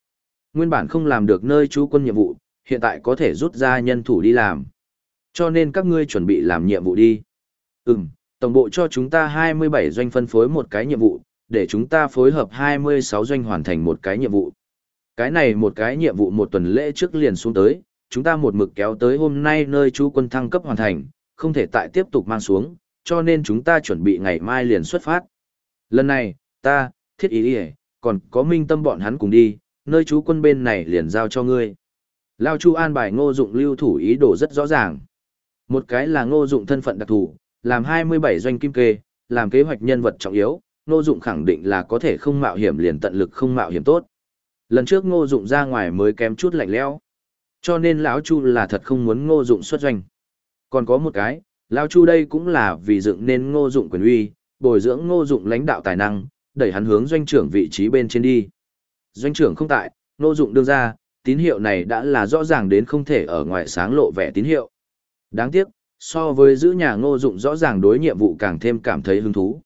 Nguyên bản không làm được nơi chú quân nhiệm vụ, hiện tại có thể rút ra nhân thủ đi làm. Cho nên các ngươi chuẩn bị làm nhiệm vụ đi. Ừm, tổng bộ cho chúng ta 27 doanh phân phối một cái nhiệm vụ, để chúng ta phối hợp 26 doanh hoàn thành một cái nhiệm vụ. Cái này một cái nhiệm vụ một tuần lễ trước liền xuống tới, chúng ta một mực kéo tới hôm nay nơi chú quân thăng cấp hoàn thành, không thể tại tiếp tục mang xuống, cho nên chúng ta chuẩn bị ngày mai liền xuất phát. Lần này, ta, thiết ý đi còn có minh tâm bọn hắn cùng đi, nơi chú quân bên này liền giao cho ngươi. Lao Chu an bài ngô dụng lưu thủ ý đồ rất rõ ràng. Một cái là ngô dụng thân phận đặc thù, làm 27 doanh kim kê, làm kế hoạch nhân vật trọng yếu, ngô dụng khẳng định là có thể không mạo hiểm liền tận lực không mạo hiểm tốt. Lần trước ngô dụng ra ngoài mới kém chút lạnh lẽo cho nên lão chu là thật không muốn ngô dụng xuất doanh còn có một cái lão chu đây cũng là vì dựng nên ngô dụng quyền uy bồi dưỡng ngô dụng lãnh đạo tài năng đẩy hắn hướng doanh trưởng vị trí bên trên đi doanh trưởng không tại ngô dụng đương ra tín hiệu này đã là rõ ràng đến không thể ở ngoài sáng lộ vẻ tín hiệu đáng tiếc so với giữ nhà ngô dụng rõ ràng đối nhiệm vụ càng thêm cảm thấy hứng thú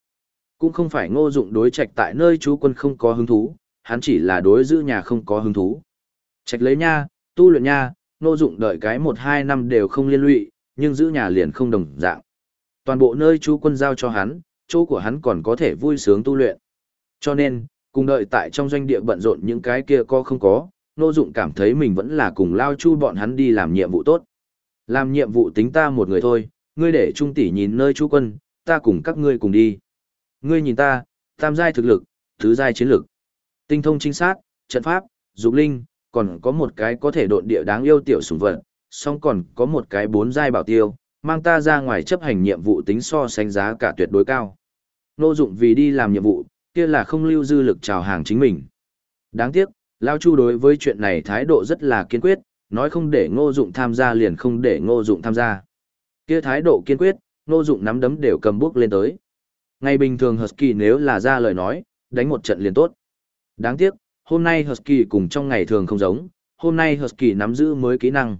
cũng không phải ngô dụng đối trạch tại nơi chú quân không có hứng thú hắn chỉ là đối giữ nhà không có hứng thú trạch lấy nha tu luyện nha, Ngô dụng đợi cái một hai năm đều không liên lụy, nhưng giữ nhà liền không đồng dạng. Toàn bộ nơi chú quân giao cho hắn, chỗ của hắn còn có thể vui sướng tu luyện. Cho nên, cùng đợi tại trong doanh địa bận rộn những cái kia có không có, nô dụng cảm thấy mình vẫn là cùng lao chu bọn hắn đi làm nhiệm vụ tốt. Làm nhiệm vụ tính ta một người thôi, ngươi để trung tỷ nhìn nơi chú quân, ta cùng các ngươi cùng đi. Ngươi nhìn ta, tam giai thực lực, thứ giai chiến lực. Tinh thông chính xác, trận pháp, dục linh, còn có một cái có thể độn địa đáng yêu tiểu sủng vật, song còn có một cái bốn giai bảo tiêu, mang ta ra ngoài chấp hành nhiệm vụ tính so sánh giá cả tuyệt đối cao. Nô dụng vì đi làm nhiệm vụ, kia là không lưu dư lực chào hàng chính mình. Đáng tiếc, Lao Chu đối với chuyện này thái độ rất là kiên quyết, nói không để ngô dụng tham gia liền không để ngô dụng tham gia. Kia thái độ kiên quyết, ngô dụng nắm đấm đều cầm bước lên tới. Ngày bình thường Husky nếu là ra lời nói, đánh một trận liền tốt. Đáng tiếc, hôm nay Husky cùng trong ngày thường không giống, hôm nay Husky nắm giữ mới kỹ năng.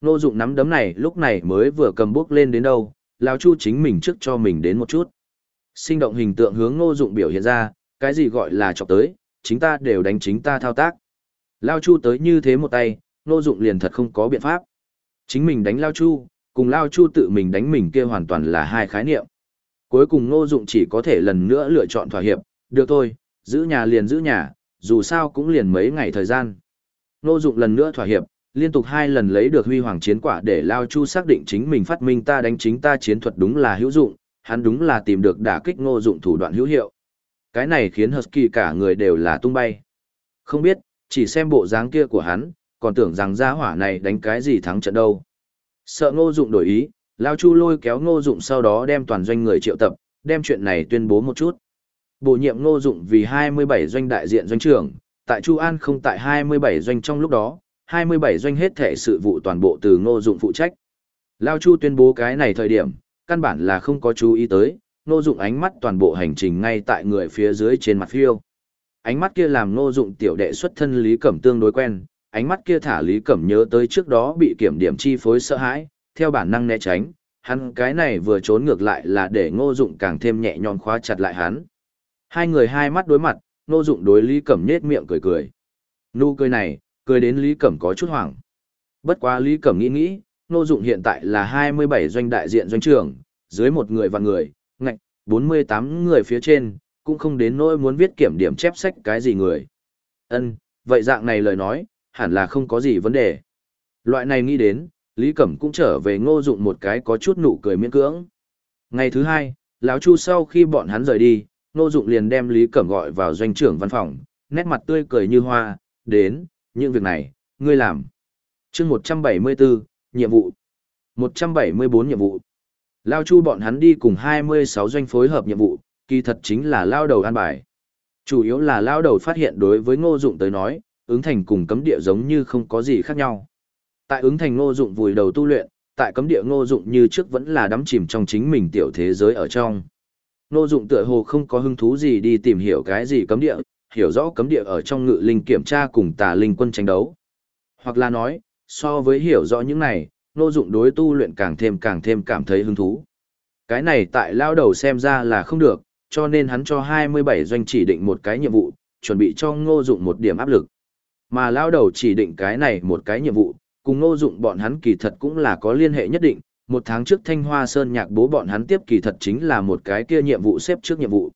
Ngô dụng nắm đấm này lúc này mới vừa cầm bước lên đến đâu, lão chu chính mình trước cho mình đến một chút. Sinh động hình tượng hướng ngô dụng biểu hiện ra, cái gì gọi là chọc tới, chính ta đều đánh chính ta thao tác. Lao chu tới như thế một tay, ngô dụng liền thật không có biện pháp. Chính mình đánh Lao chu, cùng Lao chu tự mình đánh mình kia hoàn toàn là hai khái niệm. Cuối cùng ngô dụng chỉ có thể lần nữa lựa chọn thỏa hiệp, được thôi, giữ nhà liền giữ nhà, dù sao cũng liền mấy ngày thời gian. Ngô dụng lần nữa thỏa hiệp, liên tục hai lần lấy được huy hoàng chiến quả để Lao Chu xác định chính mình phát minh ta đánh chính ta chiến thuật đúng là hữu dụng, hắn đúng là tìm được đả kích ngô dụng thủ đoạn hữu hiệu. Cái này khiến Husky cả người đều là tung bay. Không biết, chỉ xem bộ dáng kia của hắn, còn tưởng rằng gia hỏa này đánh cái gì thắng trận đâu. Sợ ngô dụng đổi ý, Lao Chu lôi kéo ngô dụng sau đó đem toàn doanh người triệu tập, đem chuyện này tuyên bố một chút. Bổ nhiệm ngô dụng vì 27 doanh đại diện doanh trưởng, tại Chu An không tại 27 doanh trong lúc đó, 27 doanh hết thể sự vụ toàn bộ từ ngô dụng phụ trách. Lao Chu tuyên bố cái này thời điểm, căn bản là không có chú ý tới, Ngô Dụng ánh mắt toàn bộ hành trình ngay tại người phía dưới trên mặt phiêu. Ánh mắt kia làm Ngô Dụng tiểu đệ xuất thân Lý Cẩm tương đối quen, ánh mắt kia thả Lý Cẩm nhớ tới trước đó bị kiểm điểm chi phối sợ hãi, theo bản năng né tránh, hắn cái này vừa trốn ngược lại là để Ngô Dụng càng thêm nhẹ nhõm khóa chặt lại hắn. Hai người hai mắt đối mặt, Ngô Dụng đối Lý Cẩm nhếch miệng cười cười. Nụ cười này, cười đến Lý Cẩm có chút hoảng. Bất quá Lý Cẩm nghĩ nghĩ, Ngô Dụng hiện tại là 27 doanh đại diện doanh trưởng, dưới một người và người, ngạch, 48 người phía trên, cũng không đến nỗi muốn viết kiểm điểm chép sách cái gì người. Ân, vậy dạng này lời nói, hẳn là không có gì vấn đề. Loại này nghĩ đến, Lý Cẩm cũng trở về ngô dụng một cái có chút nụ cười miễn cưỡng. Ngày thứ hai, lão Chu sau khi bọn hắn rời đi, ngô dụng liền đem Lý Cẩm gọi vào doanh trưởng văn phòng, nét mặt tươi cười như hoa, đến, những việc này, ngươi làm. chương 174, nhiệm vụ. 174 nhiệm vụ. Lao Chu bọn hắn đi cùng 26 doanh phối hợp nhiệm vụ, kỳ thật chính là lao đầu an bài. Chủ yếu là lao đầu phát hiện đối với ngô dụng tới nói, ứng thành cùng cấm địa giống như không có gì khác nhau. Tại ứng thành ngô dụng vùi đầu tu luyện, tại cấm địa ngô dụng như trước vẫn là đắm chìm trong chính mình tiểu thế giới ở trong. Ngô dụng tựa hồ không có hứng thú gì đi tìm hiểu cái gì cấm địa, hiểu rõ cấm địa ở trong ngự linh kiểm tra cùng tà linh quân tranh đấu. Hoặc là nói, so với hiểu rõ những này, nô dụng đối tu luyện càng thêm càng thêm cảm thấy hứng thú. Cái này tại lao đầu xem ra là không được, cho nên hắn cho 27 doanh chỉ định một cái nhiệm vụ, chuẩn bị cho ngô dụng một điểm áp lực. Mà lao đầu chỉ định cái này một cái nhiệm vụ, cùng ngô dụng bọn hắn kỳ thật cũng là có liên hệ nhất định, một tháng trước Thanh Hoa Sơn nhạc bố bọn hắn tiếp kỳ thật chính là một cái kia nhiệm vụ xếp trước nhiệm vụ.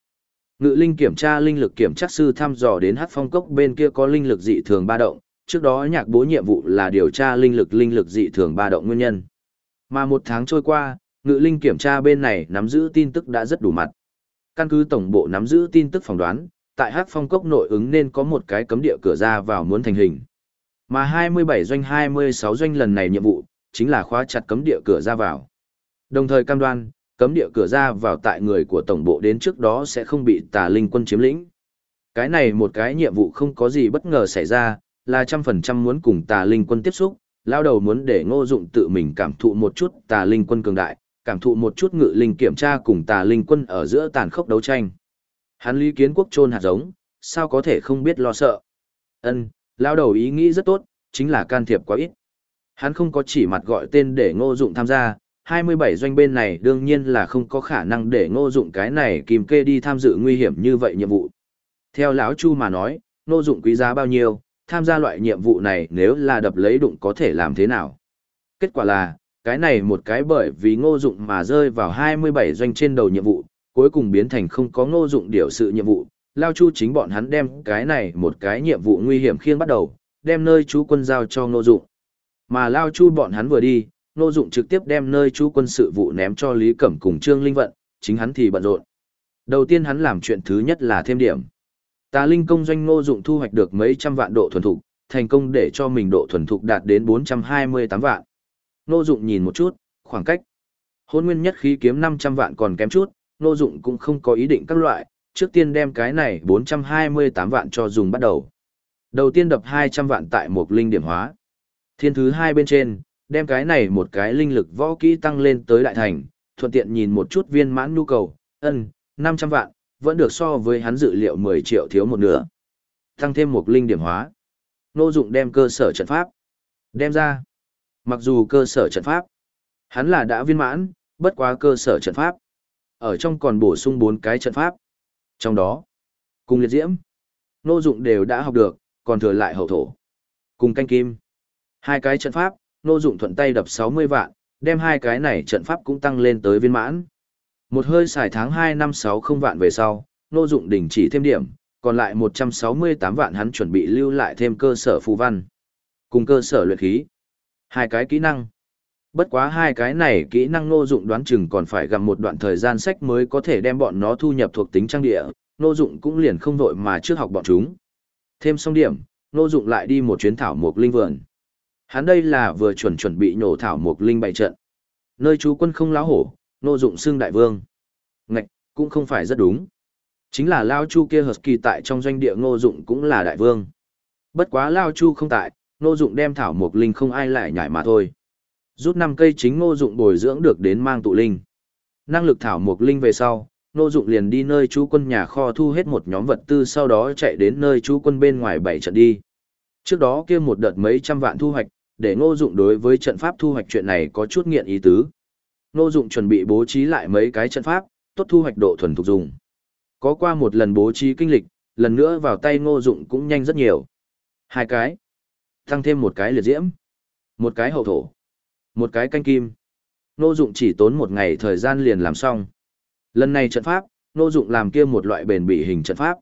Ngự linh kiểm tra linh lực kiểm tra sư thăm dò đến hát phong cốc bên kia có linh lực dị thường ba động, trước đó nhạc bố nhiệm vụ là điều tra linh lực linh lực dị thường ba động nguyên nhân. Mà một tháng trôi qua, ngự linh kiểm tra bên này nắm giữ tin tức đã rất đủ mặt. Căn cứ tổng bộ nắm giữ tin tức phỏng đoán, tại Hắc Phong Cốc nội ứng nên có một cái cấm địa cửa ra vào muốn thành hình. Mà 27 doanh 26 doanh lần này nhiệm vụ, chính là khóa chặt cấm địa cửa ra vào. Đồng thời cam đoan, cấm địa cửa ra vào tại người của tổng bộ đến trước đó sẽ không bị tà linh quân chiếm lĩnh. Cái này một cái nhiệm vụ không có gì bất ngờ xảy ra, là trăm phần trăm muốn cùng tà linh quân tiếp xúc, lao đầu muốn để ngô dụng tự mình cảm thụ một chút tà linh quân cường đại, cảm thụ một chút ngự linh kiểm tra cùng tà linh quân ở giữa tàn khốc đấu tranh. Hắn lý kiến quốc trôn hạt giống, sao có thể không biết lo sợ. Ân, lao đầu ý nghĩ rất tốt, chính là can thiệp quá ít. Hắn không có chỉ mặt gọi tên để ngô dụng tham gia, 27 doanh bên này đương nhiên là không có khả năng để ngô dụng cái này kìm kê đi tham dự nguy hiểm như vậy nhiệm vụ. Theo lão Chu mà nói, ngô dụng quý giá bao nhiêu, tham gia loại nhiệm vụ này nếu là đập lấy đụng có thể làm thế nào. Kết quả là, cái này một cái bởi vì ngô dụng mà rơi vào 27 doanh trên đầu nhiệm vụ, cuối cùng biến thành không có ngô dụng điều sự nhiệm vụ. Lao Chu chính bọn hắn đem cái này một cái nhiệm vụ nguy hiểm khiên bắt đầu, đem nơi chú quân giao cho ngô dụng. Mà Lao Chu bọn hắn vừa đi, ngô dụng trực tiếp đem nơi chú quân sự vụ ném cho Lý Cẩm cùng Trương Linh Vận, chính hắn thì bận rộn. Đầu tiên hắn làm chuyện thứ nhất là thêm điểm. Tà linh công doanh ngô dụng thu hoạch được mấy trăm vạn độ thuần thục, thành công để cho mình độ thuần thục đạt đến 428 vạn. Ngô dụng nhìn một chút, khoảng cách. Hôn nguyên nhất khí kiếm 500 vạn còn kém chút, ngô dụng cũng không có ý định các loại, trước tiên đem cái này 428 vạn cho dùng bắt đầu. Đầu tiên đập 200 vạn tại một linh điểm hóa. Thiên thứ hai bên trên, đem cái này một cái linh lực võ kỹ tăng lên tới đại thành, thuận tiện nhìn một chút viên mãn nhu cầu, ân, 500 vạn, vẫn được so với hắn dự liệu 10 triệu thiếu một nửa. Tăng thêm một linh điểm hóa. Nô Dụng đem cơ sở trận pháp đem ra. Mặc dù cơ sở trận pháp hắn là đã viên mãn, bất quá cơ sở trận pháp. Ở trong còn bổ sung bốn cái trận pháp. Trong đó, cùng liệt diễm, nô Dụng đều đã học được, còn thừa lại hậu thổ. Cùng canh kim. Hai cái trận pháp, nô Dụng thuận tay đập 60 vạn, đem hai cái này trận pháp cũng tăng lên tới viên mãn. Một hơi xài tháng 2 năm 60 vạn về sau, Ngô Dụng đình chỉ thêm điểm, còn lại 168 vạn hắn chuẩn bị lưu lại thêm cơ sở phù văn, cùng cơ sở luyện khí. Hai cái kỹ năng. Bất quá hai cái này kỹ năng Ngô Dụng đoán chừng còn phải gặp một đoạn thời gian sách mới có thể đem bọn nó thu nhập thuộc tính trang địa, Ngô Dụng cũng liền không vội mà trước học bọn chúng. Thêm xong điểm, Ngô Dụng lại đi một chuyến thảo mục linh vườn. Hắn đây là vừa chuẩn chuẩn bị nhổ thảo mục linh bày trận. Nơi chú quân không láo hổ, Ngô Dụng xưng đại vương. Ngạch, cũng không phải rất đúng. Chính là Lao Chu kia hợp kỳ tại trong doanh địa Ngô Dụng cũng là đại vương. Bất quá Lao Chu không tại, Ngô Dụng đem thảo mục linh không ai lại nhảy mà thôi. Rút năm cây chính Ngô Dụng bồi dưỡng được đến mang tụ linh. Năng lực thảo mục linh về sau, Ngô Dụng liền đi nơi chú quân nhà kho thu hết một nhóm vật tư sau đó chạy đến nơi chú quân bên ngoài bảy trận đi. Trước đó kia một đợt mấy trăm vạn thu hoạch, để Ngô Dụng đối với trận pháp thu hoạch chuyện này có chút nghiện ý tứ. Ngô Dụng chuẩn bị bố trí lại mấy cái trận pháp, tốt thu hoạch độ thuần thục dùng. Có qua một lần bố trí kinh lịch, lần nữa vào tay Ngô Dụng cũng nhanh rất nhiều. Hai cái, tăng thêm một cái liệt diễm, một cái hậu thổ. Một cái canh kim. Nô dụng chỉ tốn một ngày thời gian liền làm xong. Lần này trận pháp, nô dụng làm kia một loại bền bỉ hình trận pháp.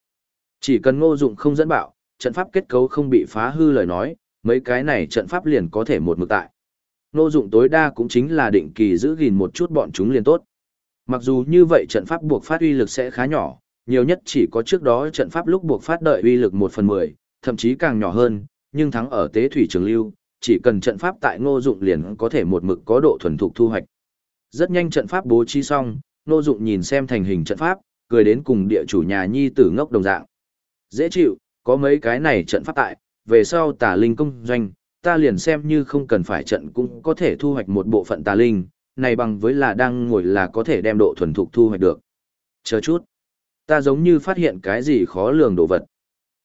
Chỉ cần nô dụng không dẫn bạo, trận pháp kết cấu không bị phá hư lời nói, mấy cái này trận pháp liền có thể một mực tại. Nô dụng tối đa cũng chính là định kỳ giữ gìn một chút bọn chúng liền tốt. Mặc dù như vậy trận pháp buộc phát uy lực sẽ khá nhỏ, nhiều nhất chỉ có trước đó trận pháp lúc buộc phát đợi uy lực một phần mười, thậm chí càng nhỏ hơn, nhưng thắng ở tế thủy trường lưu, chỉ cần trận pháp tại ngô dụng liền có thể một mực có độ thuần thục thu hoạch. Rất nhanh trận pháp bố trí xong, ngô dụng nhìn xem thành hình trận pháp, cười đến cùng địa chủ nhà nhi tử ngốc đồng dạng. Dễ chịu, có mấy cái này trận pháp tại, về sau tà linh công doanh, ta liền xem như không cần phải trận cũng có thể thu hoạch một bộ phận tà linh, này bằng với là đang ngồi là có thể đem độ thuần thục thu hoạch được. Chờ chút, ta giống như phát hiện cái gì khó lường đồ vật.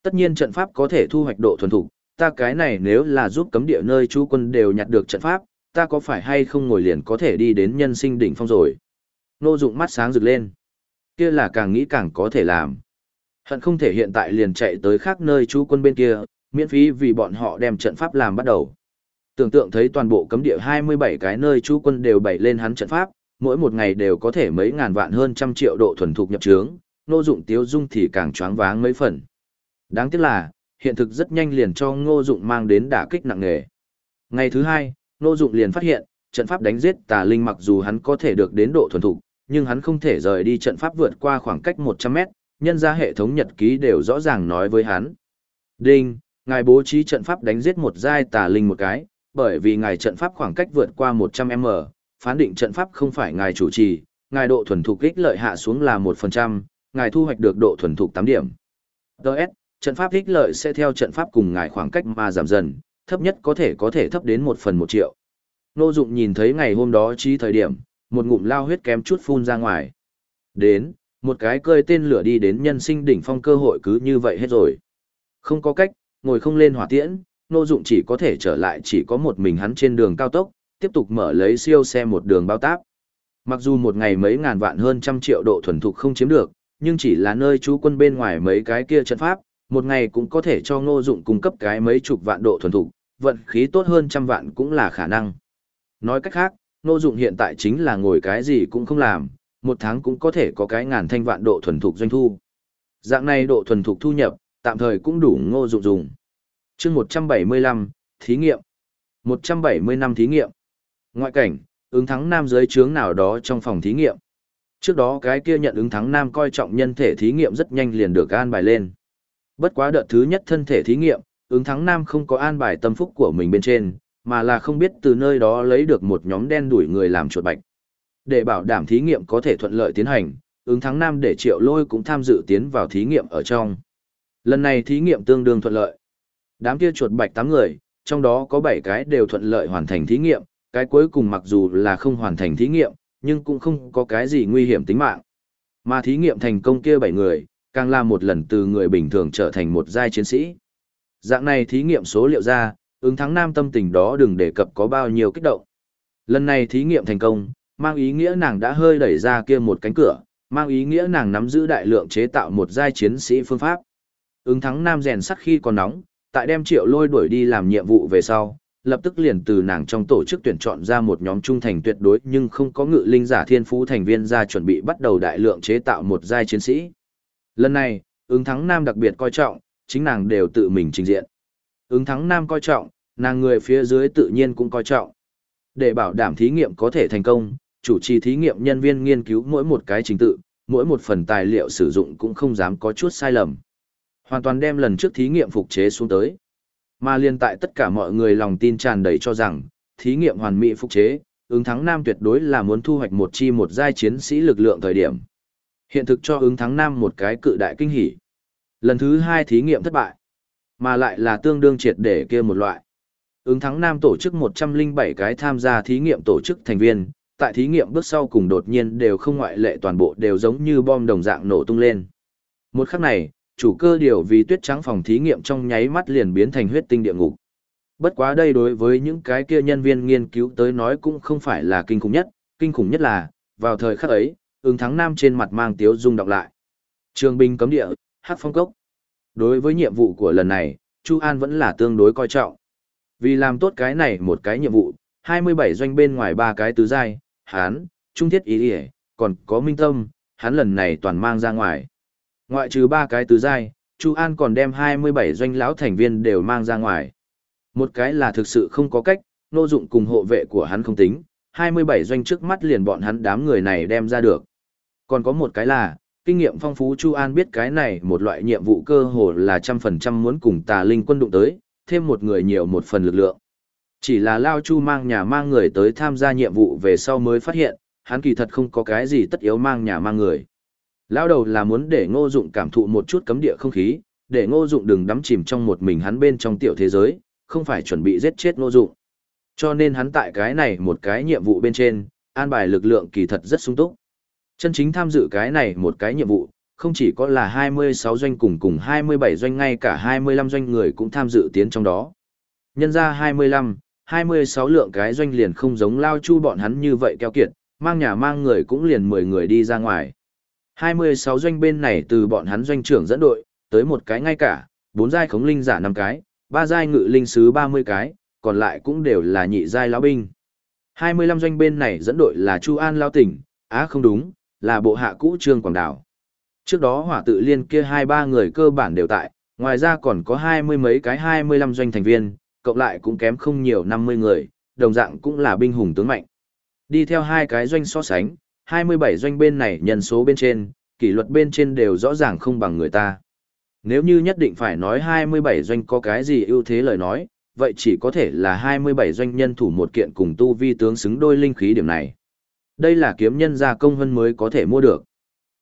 Tất nhiên trận pháp có thể thu hoạch độ thuần thục, ta cái này nếu là giúp cấm địa nơi chú quân đều nhặt được trận pháp, ta có phải hay không ngồi liền có thể đi đến nhân sinh đỉnh phong rồi. Nô dụng mắt sáng rực lên. Kia là càng nghĩ càng có thể làm. Hận không thể hiện tại liền chạy tới khác nơi chú quân bên kia, miễn phí vì bọn họ đem trận pháp làm bắt đầu. Tưởng tượng thấy toàn bộ cấm địa 27 cái nơi chú quân đều bày lên hắn trận pháp, mỗi một ngày đều có thể mấy ngàn vạn hơn trăm triệu độ thuần thục nhập trướng, nô dụng tiếu dung thì càng choáng váng mấy phần. Đáng tiếc là, hiện thực rất nhanh liền cho Ngô Dụng mang đến đả kích nặng nề. Ngày thứ hai, Ngô Dụng liền phát hiện, trận pháp đánh giết tà linh mặc dù hắn có thể được đến độ thuần thục, nhưng hắn không thể rời đi trận pháp vượt qua khoảng cách 100 mét, nhân ra hệ thống nhật ký đều rõ ràng nói với hắn. Đinh, ngài bố trí trận pháp đánh giết một giai tà linh một cái, bởi vì ngài trận pháp khoảng cách vượt qua 100m, phán định trận pháp không phải ngài chủ trì, ngài độ thuần thục kích lợi hạ xuống là 1%, ngài thu hoạch được độ thuần thục 8 điểm. DS, trận pháp ích lợi sẽ theo trận pháp cùng ngài khoảng cách mà giảm dần, thấp nhất có thể có thể thấp đến một phần một triệu. Nô Dụng nhìn thấy ngày hôm đó trí thời điểm, một ngụm lao huyết kém chút phun ra ngoài. Đến, một cái cơi tên lửa đi đến nhân sinh đỉnh phong cơ hội cứ như vậy hết rồi. Không có cách, ngồi không lên hỏa tiễn, Nô Dụng chỉ có thể trở lại chỉ có một mình hắn trên đường cao tốc, tiếp tục mở lấy siêu xe một đường bao táp. Mặc dù một ngày mấy ngàn vạn hơn trăm triệu độ thuần thục không chiếm được, nhưng chỉ là nơi trú quân bên ngoài mấy cái kia trận pháp, một ngày cũng có thể cho ngô dụng cung cấp cái mấy chục vạn độ thuần thục, vận khí tốt hơn trăm vạn cũng là khả năng. Nói cách khác, ngô dụng hiện tại chính là ngồi cái gì cũng không làm, một tháng cũng có thể có cái ngàn thanh vạn độ thuần thục doanh thu. Dạng này độ thuần thục thu nhập, tạm thời cũng đủ ngô dụng dùng. chương 175, thí nghiệm. 170 năm thí nghiệm. Ngoại cảnh, ứng thắng nam giới chướng nào đó trong phòng thí nghiệm. Trước đó cái kia nhận ứng thắng nam coi trọng nhân thể thí nghiệm rất nhanh liền được an bài lên. Bất quá đợt thứ nhất thân thể thí nghiệm, ứng thắng nam không có an bài tâm phúc của mình bên trên, mà là không biết từ nơi đó lấy được một nhóm đen đuổi người làm chuột bạch. Để bảo đảm thí nghiệm có thể thuận lợi tiến hành, ứng thắng nam để triệu lôi cũng tham dự tiến vào thí nghiệm ở trong. Lần này thí nghiệm tương đương thuận lợi. Đám kia chuột bạch 8 người, trong đó có 7 cái đều thuận lợi hoàn thành thí nghiệm, cái cuối cùng mặc dù là không hoàn thành thí nghiệm, nhưng cũng không có cái gì nguy hiểm tính mạng. Mà thí nghiệm thành công kia 7 người, càng là một lần từ người bình thường trở thành một giai chiến sĩ. Dạng này thí nghiệm số liệu ra, ứng thắng nam tâm tình đó đừng đề cập có bao nhiêu kích động. Lần này thí nghiệm thành công, mang ý nghĩa nàng đã hơi đẩy ra kia một cánh cửa, mang ý nghĩa nàng nắm giữ đại lượng chế tạo một giai chiến sĩ phương pháp. Ứng thắng nam rèn sắt khi còn nóng, tại đem triệu lôi đuổi đi làm nhiệm vụ về sau, lập tức liền từ nàng trong tổ chức tuyển chọn ra một nhóm trung thành tuyệt đối nhưng không có ngự linh giả thiên phú thành viên ra chuẩn bị bắt đầu đại lượng chế tạo một giai chiến sĩ. Lần này, ứng thắng nam đặc biệt coi trọng, chính nàng đều tự mình trình diện. Ứng thắng nam coi trọng, nàng người phía dưới tự nhiên cũng coi trọng. Để bảo đảm thí nghiệm có thể thành công, chủ trì thí nghiệm nhân viên nghiên cứu mỗi một cái trình tự, mỗi một phần tài liệu sử dụng cũng không dám có chút sai lầm. Hoàn toàn đem lần trước thí nghiệm phục chế xuống tới. Mà liên tại tất cả mọi người lòng tin tràn đầy cho rằng, thí nghiệm hoàn mỹ phục chế, ứng thắng nam tuyệt đối là muốn thu hoạch một chi một giai chiến sĩ lực lượng thời điểm. Hiện thực cho ứng thắng nam một cái cự đại kinh hỉ. Lần thứ hai thí nghiệm thất bại, mà lại là tương đương triệt để kia một loại. Ứng thắng nam tổ chức 107 cái tham gia thí nghiệm tổ chức thành viên, tại thí nghiệm bước sau cùng đột nhiên đều không ngoại lệ toàn bộ đều giống như bom đồng dạng nổ tung lên. Một khắc này, chủ cơ điều vì tuyết trắng phòng thí nghiệm trong nháy mắt liền biến thành huyết tinh địa ngục. Bất quá đây đối với những cái kia nhân viên nghiên cứu tới nói cũng không phải là kinh khủng nhất, kinh khủng nhất là, vào thời khắc ấy, ứng thắng nam trên mặt mang tiếu dung đọc lại. Trường binh cấm địa, hát phong cốc. Đối với nhiệm vụ của lần này, Chu An vẫn là tương đối coi trọng. Vì làm tốt cái này một cái nhiệm vụ, 27 doanh bên ngoài ba cái tứ giai, hán, trung thiết ý ý, còn có minh tâm, hắn lần này toàn mang ra ngoài. Ngoại trừ ba cái tứ giai, Chu An còn đem 27 doanh lão thành viên đều mang ra ngoài. Một cái là thực sự không có cách, nô dụng cùng hộ vệ của hắn không tính, 27 doanh trước mắt liền bọn hắn đám người này đem ra được. Còn có một cái là, kinh nghiệm phong phú Chu An biết cái này một loại nhiệm vụ cơ hồ là trăm phần trăm muốn cùng tà linh quân đụng tới, thêm một người nhiều một phần lực lượng. Chỉ là Lao Chu mang nhà mang người tới tham gia nhiệm vụ về sau mới phát hiện, hắn kỳ thật không có cái gì tất yếu mang nhà mang người. Lao đầu là muốn để ngô dụng cảm thụ một chút cấm địa không khí, để ngô dụng đừng đắm chìm trong một mình hắn bên trong tiểu thế giới, không phải chuẩn bị giết chết ngô dụng. Cho nên hắn tại cái này một cái nhiệm vụ bên trên, an bài lực lượng kỳ thật rất sung túc. Chân chính tham dự cái này một cái nhiệm vụ, không chỉ có là 26 doanh cùng cùng 27 doanh ngay cả 25 doanh người cũng tham dự tiến trong đó. Nhân ra 25, 26 lượng cái doanh liền không giống lao chu bọn hắn như vậy keo kiệt, mang nhà mang người cũng liền 10 người đi ra ngoài. 26 doanh bên này từ bọn hắn doanh trưởng dẫn đội, tới một cái ngay cả, bốn giai khống linh giả 5 cái, ba giai ngự linh sứ 30 cái, còn lại cũng đều là nhị giai lão binh. 25 doanh bên này dẫn đội là Chu An lao tỉnh, á không đúng, là bộ hạ cũ Trương Quảng Đảo. Trước đó hỏa tự liên kia hai ba người cơ bản đều tại, ngoài ra còn có hai mươi mấy cái 25 doanh thành viên, cộng lại cũng kém không nhiều 50 người, đồng dạng cũng là binh hùng tướng mạnh. Đi theo hai cái doanh so sánh, 27 doanh bên này nhân số bên trên, kỷ luật bên trên đều rõ ràng không bằng người ta. Nếu như nhất định phải nói 27 doanh có cái gì ưu thế lời nói, vậy chỉ có thể là 27 doanh nhân thủ một kiện cùng tu vi tướng xứng đôi linh khí điểm này. Đây là kiếm nhân gia công hơn mới có thể mua được.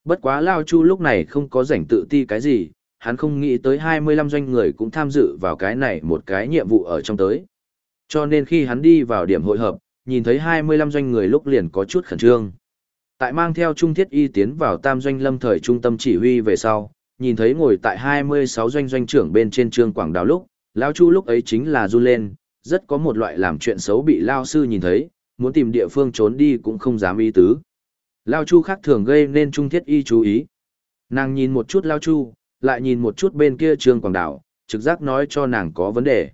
Bất quá Lao Chu lúc này không có rảnh tự ti cái gì, hắn không nghĩ tới 25 doanh người cũng tham dự vào cái này một cái nhiệm vụ ở trong tới. Cho nên khi hắn đi vào điểm hội hợp, nhìn thấy 25 doanh người lúc liền có chút khẩn trương. Tại mang theo trung thiết y tiến vào tam doanh lâm thời trung tâm chỉ huy về sau, nhìn thấy ngồi tại 26 doanh doanh trưởng bên trên trương quảng đào lúc, Lao Chu lúc ấy chính là run lên, rất có một loại làm chuyện xấu bị Lao Sư nhìn thấy, muốn tìm địa phương trốn đi cũng không dám ý tứ. Lao Chu khác thường gây nên Trung Thiết Y chú ý. Nàng nhìn một chút Lao Chu, lại nhìn một chút bên kia Trương Quảng Đảo, trực giác nói cho nàng có vấn đề.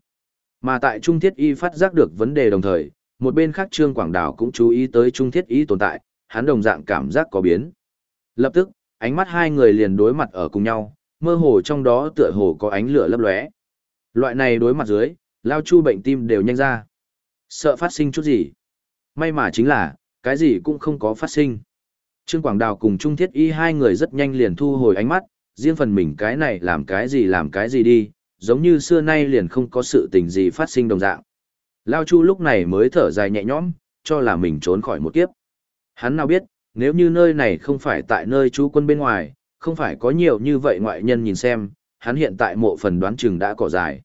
Mà tại Trung Thiết Y phát giác được vấn đề đồng thời, một bên khác Trương Quảng Đảo cũng chú ý tới Trung Thiết Y tồn tại, hắn đồng dạng cảm giác có biến. Lập tức, ánh mắt hai người liền đối mặt ở cùng nhau, mơ hồ trong đó tựa hồ có ánh lửa lấp lóe. Loại này đối mặt dưới, Lao Chu bệnh tim đều nhanh ra. Sợ phát sinh chút gì? May mà chính là, cái gì cũng không có phát sinh. Trương Quảng Đào cùng Trung Thiết Y hai người rất nhanh liền thu hồi ánh mắt, riêng phần mình cái này làm cái gì làm cái gì đi, giống như xưa nay liền không có sự tình gì phát sinh đồng dạng. Lao Chu lúc này mới thở dài nhẹ nhõm, cho là mình trốn khỏi một kiếp. Hắn nào biết, nếu như nơi này không phải tại nơi chú quân bên ngoài, không phải có nhiều như vậy ngoại nhân nhìn xem, hắn hiện tại mộ phần đoán chừng đã cỏ dài.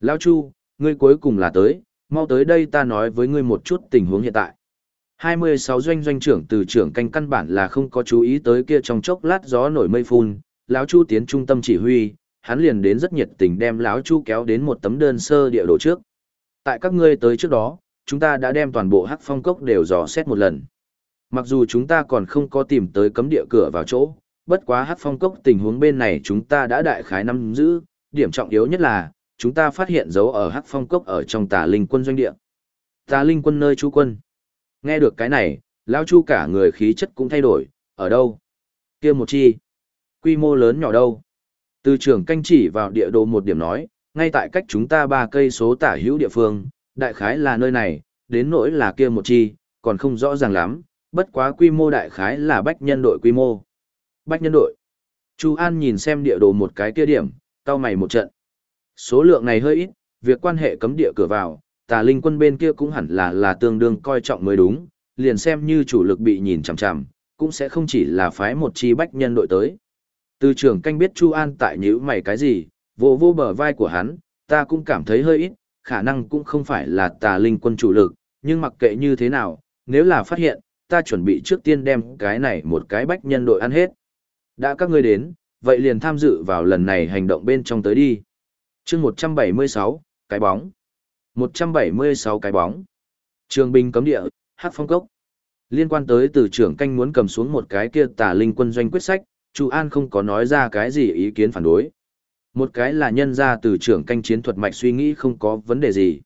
Lao Chu, ngươi cuối cùng là tới, mau tới đây ta nói với ngươi một chút tình huống hiện tại. 26 doanh doanh trưởng từ trưởng canh căn bản là không có chú ý tới kia trong chốc lát gió nổi mây phun, lão Chu tiến trung tâm chỉ huy, hắn liền đến rất nhiệt tình đem lão chu kéo đến một tấm đơn sơ địa đồ trước. Tại các ngươi tới trước đó, chúng ta đã đem toàn bộ hắc phong cốc đều dò xét một lần. Mặc dù chúng ta còn không có tìm tới cấm địa cửa vào chỗ, bất quá hắc phong cốc tình huống bên này chúng ta đã đại khái nắm giữ, điểm trọng yếu nhất là, chúng ta phát hiện dấu ở hắc phong cốc ở trong tà linh quân doanh địa. Tà linh quân nơi chú quân. Nghe được cái này, lão chu cả người khí chất cũng thay đổi, ở đâu? kia một chi. Quy mô lớn nhỏ đâu? Từ trưởng canh chỉ vào địa đồ một điểm nói, ngay tại cách chúng ta ba cây số tả hữu địa phương, đại khái là nơi này, đến nỗi là kia một chi, còn không rõ ràng lắm, bất quá quy mô đại khái là bách nhân đội quy mô. Bách nhân đội. Chu An nhìn xem địa đồ một cái kia điểm, cao mày một trận. Số lượng này hơi ít, việc quan hệ cấm địa cửa vào, tà linh quân bên kia cũng hẳn là là tương đương coi trọng mới đúng, liền xem như chủ lực bị nhìn chằm chằm, cũng sẽ không chỉ là phái một chi bách nhân đội tới. Từ trưởng canh biết Chu An tại nhữ mày cái gì, vô vô bờ vai của hắn, ta cũng cảm thấy hơi ít, khả năng cũng không phải là tà linh quân chủ lực, nhưng mặc kệ như thế nào, nếu là phát hiện, ta chuẩn bị trước tiên đem cái này một cái bách nhân đội ăn hết. Đã các ngươi đến, vậy liền tham dự vào lần này hành động bên trong tới đi. chương 176, cái bóng. 176 cái bóng. Trường binh cấm địa, hát phong cốc. Liên quan tới từ trưởng canh muốn cầm xuống một cái kia tà linh quân doanh quyết sách, Chu An không có nói ra cái gì ý kiến phản đối. Một cái là nhân ra từ trưởng canh chiến thuật mạch suy nghĩ không có vấn đề gì.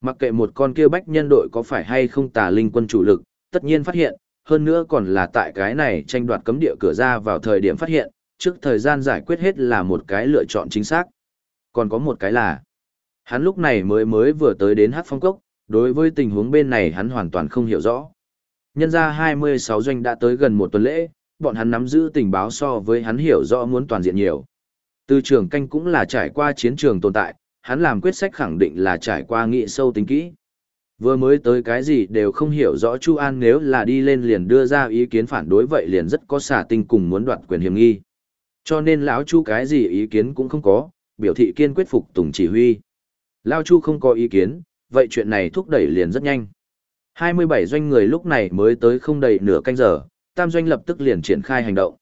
Mặc kệ một con kia bách nhân đội có phải hay không tà linh quân chủ lực, tất nhiên phát hiện, hơn nữa còn là tại cái này tranh đoạt cấm địa cửa ra vào thời điểm phát hiện, trước thời gian giải quyết hết là một cái lựa chọn chính xác. Còn có một cái là, hắn lúc này mới mới vừa tới đến hát phong cốc, đối với tình huống bên này hắn hoàn toàn không hiểu rõ. Nhân ra 26 doanh đã tới gần một tuần lễ, bọn hắn nắm giữ tình báo so với hắn hiểu rõ muốn toàn diện nhiều. tư trường canh cũng là trải qua chiến trường tồn tại, hắn làm quyết sách khẳng định là trải qua nghị sâu tính kỹ. Vừa mới tới cái gì đều không hiểu rõ Chu An nếu là đi lên liền đưa ra ý kiến phản đối vậy liền rất có xả tinh cùng muốn đoạt quyền hiểm nghi. Cho nên lão Chu cái gì ý kiến cũng không có, biểu thị kiên quyết phục tùng chỉ huy. Lão Chu không có ý kiến, vậy chuyện này thúc đẩy liền rất nhanh. 27 doanh người lúc này mới tới không đầy nửa canh giờ, tam doanh lập tức liền triển khai hành động.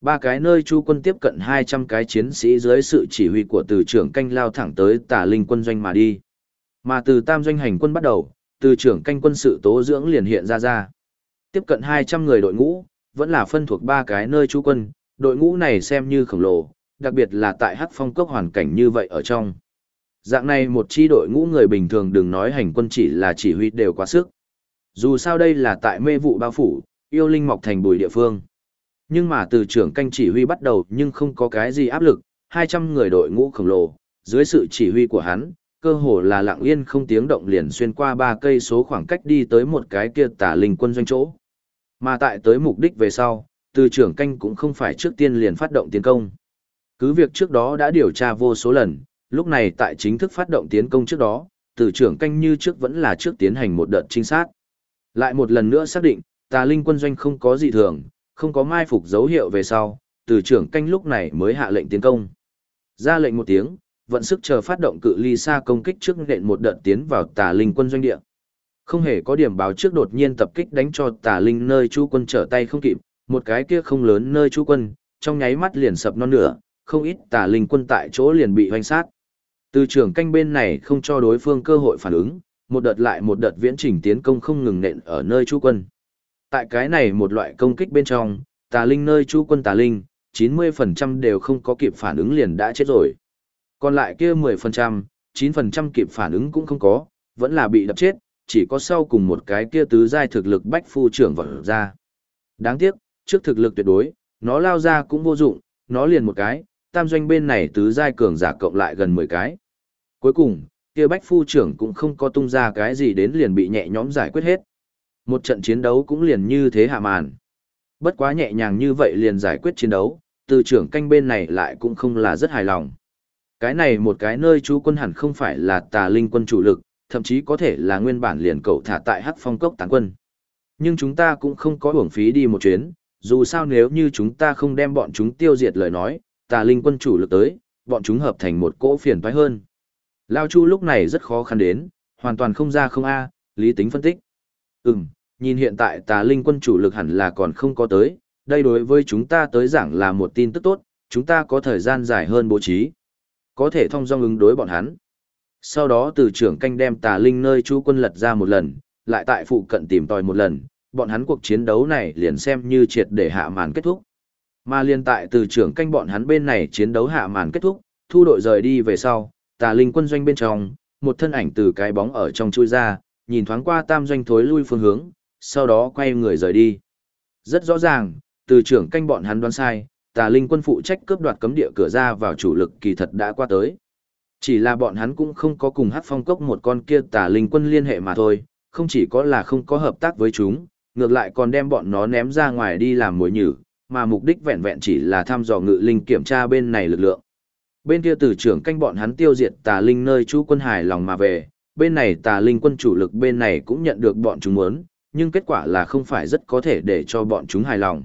Ba cái nơi chu quân tiếp cận 200 cái chiến sĩ dưới sự chỉ huy của từ trưởng canh lao thẳng tới tả linh quân doanh mà đi. Mà từ tam doanh hành quân bắt đầu, từ trưởng canh quân sự tố dưỡng liền hiện ra ra. Tiếp cận 200 người đội ngũ, vẫn là phân thuộc ba cái nơi trú quân, đội ngũ này xem như khổng lồ, đặc biệt là tại hắc phong cốc hoàn cảnh như vậy ở trong. Dạng này một chi đội ngũ người bình thường đừng nói hành quân chỉ là chỉ huy đều quá sức. Dù sao đây là tại mê vụ bao phủ, yêu linh mọc thành bùi địa phương. Nhưng mà từ trưởng canh chỉ huy bắt đầu nhưng không có cái gì áp lực, 200 người đội ngũ khổng lồ, dưới sự chỉ huy của hắn, cơ hồ là lặng yên không tiếng động liền xuyên qua ba cây số khoảng cách đi tới một cái kia tả linh quân doanh chỗ. Mà tại tới mục đích về sau, từ trưởng canh cũng không phải trước tiên liền phát động tiến công. Cứ việc trước đó đã điều tra vô số lần, lúc này tại chính thức phát động tiến công trước đó, từ trưởng canh như trước vẫn là trước tiến hành một đợt trinh sát. Lại một lần nữa xác định, tà linh quân doanh không có gì thường, không có mai phục dấu hiệu về sau, từ trưởng canh lúc này mới hạ lệnh tiến công. Ra lệnh một tiếng, vận sức chờ phát động cự ly xa công kích trước nện một đợt tiến vào tà linh quân doanh địa. Không hề có điểm báo trước đột nhiên tập kích đánh cho tà linh nơi chú quân trở tay không kịp, một cái kia không lớn nơi chú quân, trong nháy mắt liền sập non nửa, không ít tà linh quân tại chỗ liền bị hoành sát. Từ trưởng canh bên này không cho đối phương cơ hội phản ứng, một đợt lại một đợt viễn trình tiến công không ngừng nện ở nơi chú quân. Tại cái này một loại công kích bên trong, tà linh nơi chú quân tà linh, 90% đều không có kịp phản ứng liền đã chết rồi. Còn lại kia 10%, 9% kịp phản ứng cũng không có, vẫn là bị đập chết, chỉ có sau cùng một cái kia tứ giai thực lực bách phu trưởng vỡ ra. Đáng tiếc, trước thực lực tuyệt đối, nó lao ra cũng vô dụng, nó liền một cái, tam doanh bên này tứ giai cường giả cộng lại gần 10 cái. Cuối cùng, kia bách phu trưởng cũng không có tung ra cái gì đến liền bị nhẹ nhõm giải quyết hết. Một trận chiến đấu cũng liền như thế hạ màn. Bất quá nhẹ nhàng như vậy liền giải quyết chiến đấu, từ trưởng canh bên này lại cũng không là rất hài lòng. Cái này một cái nơi chú quân hẳn không phải là tà linh quân chủ lực, thậm chí có thể là nguyên bản liền cậu thả tại hắc phong cốc tán quân. Nhưng chúng ta cũng không có hưởng phí đi một chuyến, dù sao nếu như chúng ta không đem bọn chúng tiêu diệt lời nói, tà linh quân chủ lực tới, bọn chúng hợp thành một cỗ phiền toái hơn. Lao Chu lúc này rất khó khăn đến, hoàn toàn không ra không a, lý tính phân tích. Ừm, nhìn hiện tại tà linh quân chủ lực hẳn là còn không có tới, đây đối với chúng ta tới giảng là một tin tức tốt, chúng ta có thời gian dài hơn bố trí. Có thể thông dong ứng đối bọn hắn. Sau đó từ trưởng canh đem tà linh nơi chú quân lật ra một lần, lại tại phụ cận tìm tòi một lần, bọn hắn cuộc chiến đấu này liền xem như triệt để hạ màn kết thúc. Mà liên tại từ trưởng canh bọn hắn bên này chiến đấu hạ màn kết thúc, thu đội rời đi về sau, tà linh quân doanh bên trong, một thân ảnh từ cái bóng ở trong chui ra, nhìn thoáng qua tam doanh thối lui phương hướng, sau đó quay người rời đi. Rất rõ ràng, từ trưởng canh bọn hắn đoán sai, tà linh quân phụ trách cướp đoạt cấm địa cửa ra vào chủ lực kỳ thật đã qua tới. Chỉ là bọn hắn cũng không có cùng hát phong cốc một con kia tà linh quân liên hệ mà thôi, không chỉ có là không có hợp tác với chúng, ngược lại còn đem bọn nó ném ra ngoài đi làm mồi nhử, mà mục đích vẹn vẹn chỉ là thăm dò ngự linh kiểm tra bên này lực lượng. Bên kia tử trưởng canh bọn hắn tiêu diệt tà linh nơi chú quân hài lòng mà về, bên này tà linh quân chủ lực bên này cũng nhận được bọn chúng muốn, nhưng kết quả là không phải rất có thể để cho bọn chúng hài lòng.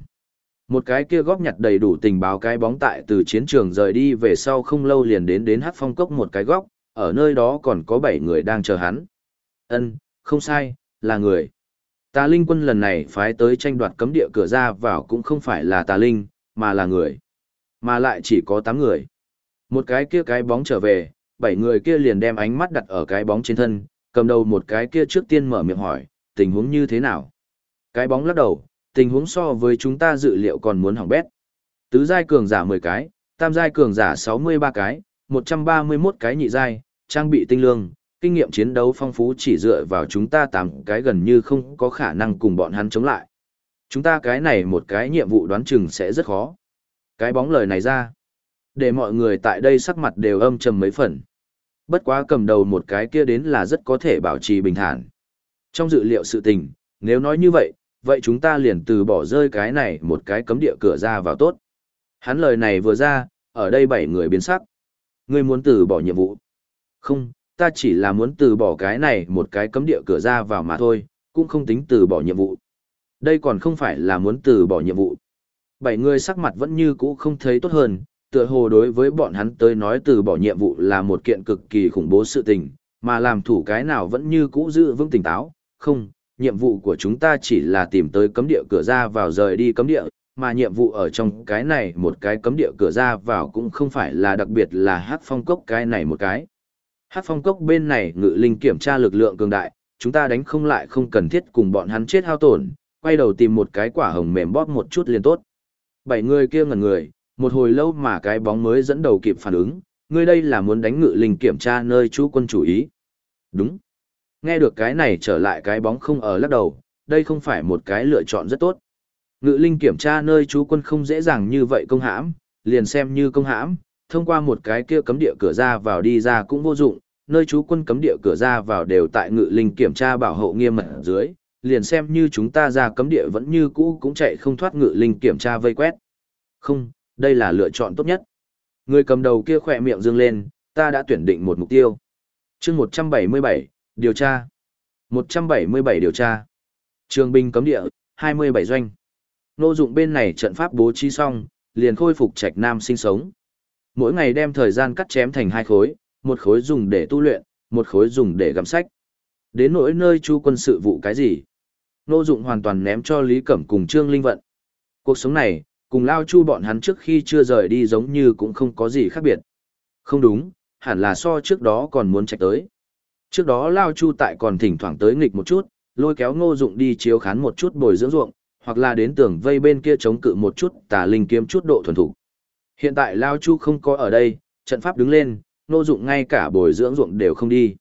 Một cái kia góp nhặt đầy đủ tình báo cái bóng tại từ chiến trường rời đi về sau không lâu liền đến đến hát phong cốc một cái góc, ở nơi đó còn có 7 người đang chờ hắn. Ân, không sai, là người. Tà Linh quân lần này phái tới tranh đoạt cấm địa cửa ra vào cũng không phải là Tà Linh, mà là người. Mà lại chỉ có 8 người. Một cái kia cái bóng trở về, bảy người kia liền đem ánh mắt đặt ở cái bóng trên thân, cầm đầu một cái kia trước tiên mở miệng hỏi, tình huống như thế nào? Cái bóng lắc đầu, tình huống so với chúng ta dự liệu còn muốn hỏng bét. Tứ giai cường giả 10 cái, tam giai cường giả 63 cái, 131 cái nhị giai, trang bị tinh lương, kinh nghiệm chiến đấu phong phú chỉ dựa vào chúng ta tám cái gần như không có khả năng cùng bọn hắn chống lại. Chúng ta cái này một cái nhiệm vụ đoán chừng sẽ rất khó. Cái bóng lời này ra, để mọi người tại đây sắc mặt đều âm trầm mấy phần. Bất quá cầm đầu một cái kia đến là rất có thể bảo trì bình thản. Trong dự liệu sự tình, nếu nói như vậy, vậy chúng ta liền từ bỏ rơi cái này một cái cấm địa cửa ra vào tốt. Hắn lời này vừa ra, ở đây bảy người biến sắc. Ngươi muốn từ bỏ nhiệm vụ. Không, ta chỉ là muốn từ bỏ cái này một cái cấm địa cửa ra vào mà thôi, cũng không tính từ bỏ nhiệm vụ. Đây còn không phải là muốn từ bỏ nhiệm vụ. Bảy người sắc mặt vẫn như cũ không thấy tốt hơn, tựa hồ đối với bọn hắn tới nói từ bỏ nhiệm vụ là một kiện cực kỳ khủng bố sự tình, mà làm thủ cái nào vẫn như cũ giữ vững tỉnh táo, không, nhiệm vụ của chúng ta chỉ là tìm tới cấm địa cửa ra vào rời đi cấm địa, mà nhiệm vụ ở trong cái này một cái cấm địa cửa ra vào cũng không phải là đặc biệt là hát phong cốc cái này một cái. Hát phong cốc bên này ngự linh kiểm tra lực lượng cường đại, chúng ta đánh không lại không cần thiết cùng bọn hắn chết hao tổn, quay đầu tìm một cái quả hồng mềm bóp một chút liền tốt. Bảy người kia ngẩn người, một hồi lâu mà cái bóng mới dẫn đầu kịp phản ứng, ngươi đây là muốn đánh ngự linh kiểm tra nơi chú quân chủ ý. Đúng. Nghe được cái này trở lại cái bóng không ở lắc đầu, đây không phải một cái lựa chọn rất tốt. Ngự linh kiểm tra nơi chú quân không dễ dàng như vậy công hãm, liền xem như công hãm, thông qua một cái kia cấm địa cửa ra vào đi ra cũng vô dụng, nơi chú quân cấm địa cửa ra vào đều tại ngự linh kiểm tra bảo hộ nghiêm mật dưới, liền xem như chúng ta ra cấm địa vẫn như cũ cũng chạy không thoát ngự linh kiểm tra vây quét. Không, đây là lựa chọn tốt nhất. Người cầm đầu kia khỏe miệng dương lên, ta đã tuyển định một mục tiêu. chương 177, điều tra. 177 điều tra. Trường binh cấm địa, 27 doanh. Nô dụng bên này trận pháp bố trí xong, liền khôi phục trạch nam sinh sống. Mỗi ngày đem thời gian cắt chém thành hai khối, một khối dùng để tu luyện, một khối dùng để gặm sách. Đến nỗi nơi chu quân sự vụ cái gì? Nô dụng hoàn toàn ném cho Lý Cẩm cùng Trương Linh Vận. Cuộc sống này, cùng Lao Chu bọn hắn trước khi chưa rời đi giống như cũng không có gì khác biệt. Không đúng, hẳn là so trước đó còn muốn chạy tới. Trước đó Lao Chu tại còn thỉnh thoảng tới nghịch một chút, lôi kéo ngô dụng đi chiếu khán một chút bồi dưỡng ruộng, hoặc là đến tường vây bên kia chống cự một chút tà linh kiếm chút độ thuần thủ. Hiện tại Lao Chu không có ở đây, trận pháp đứng lên, ngô dụng ngay cả bồi dưỡng ruộng đều không đi.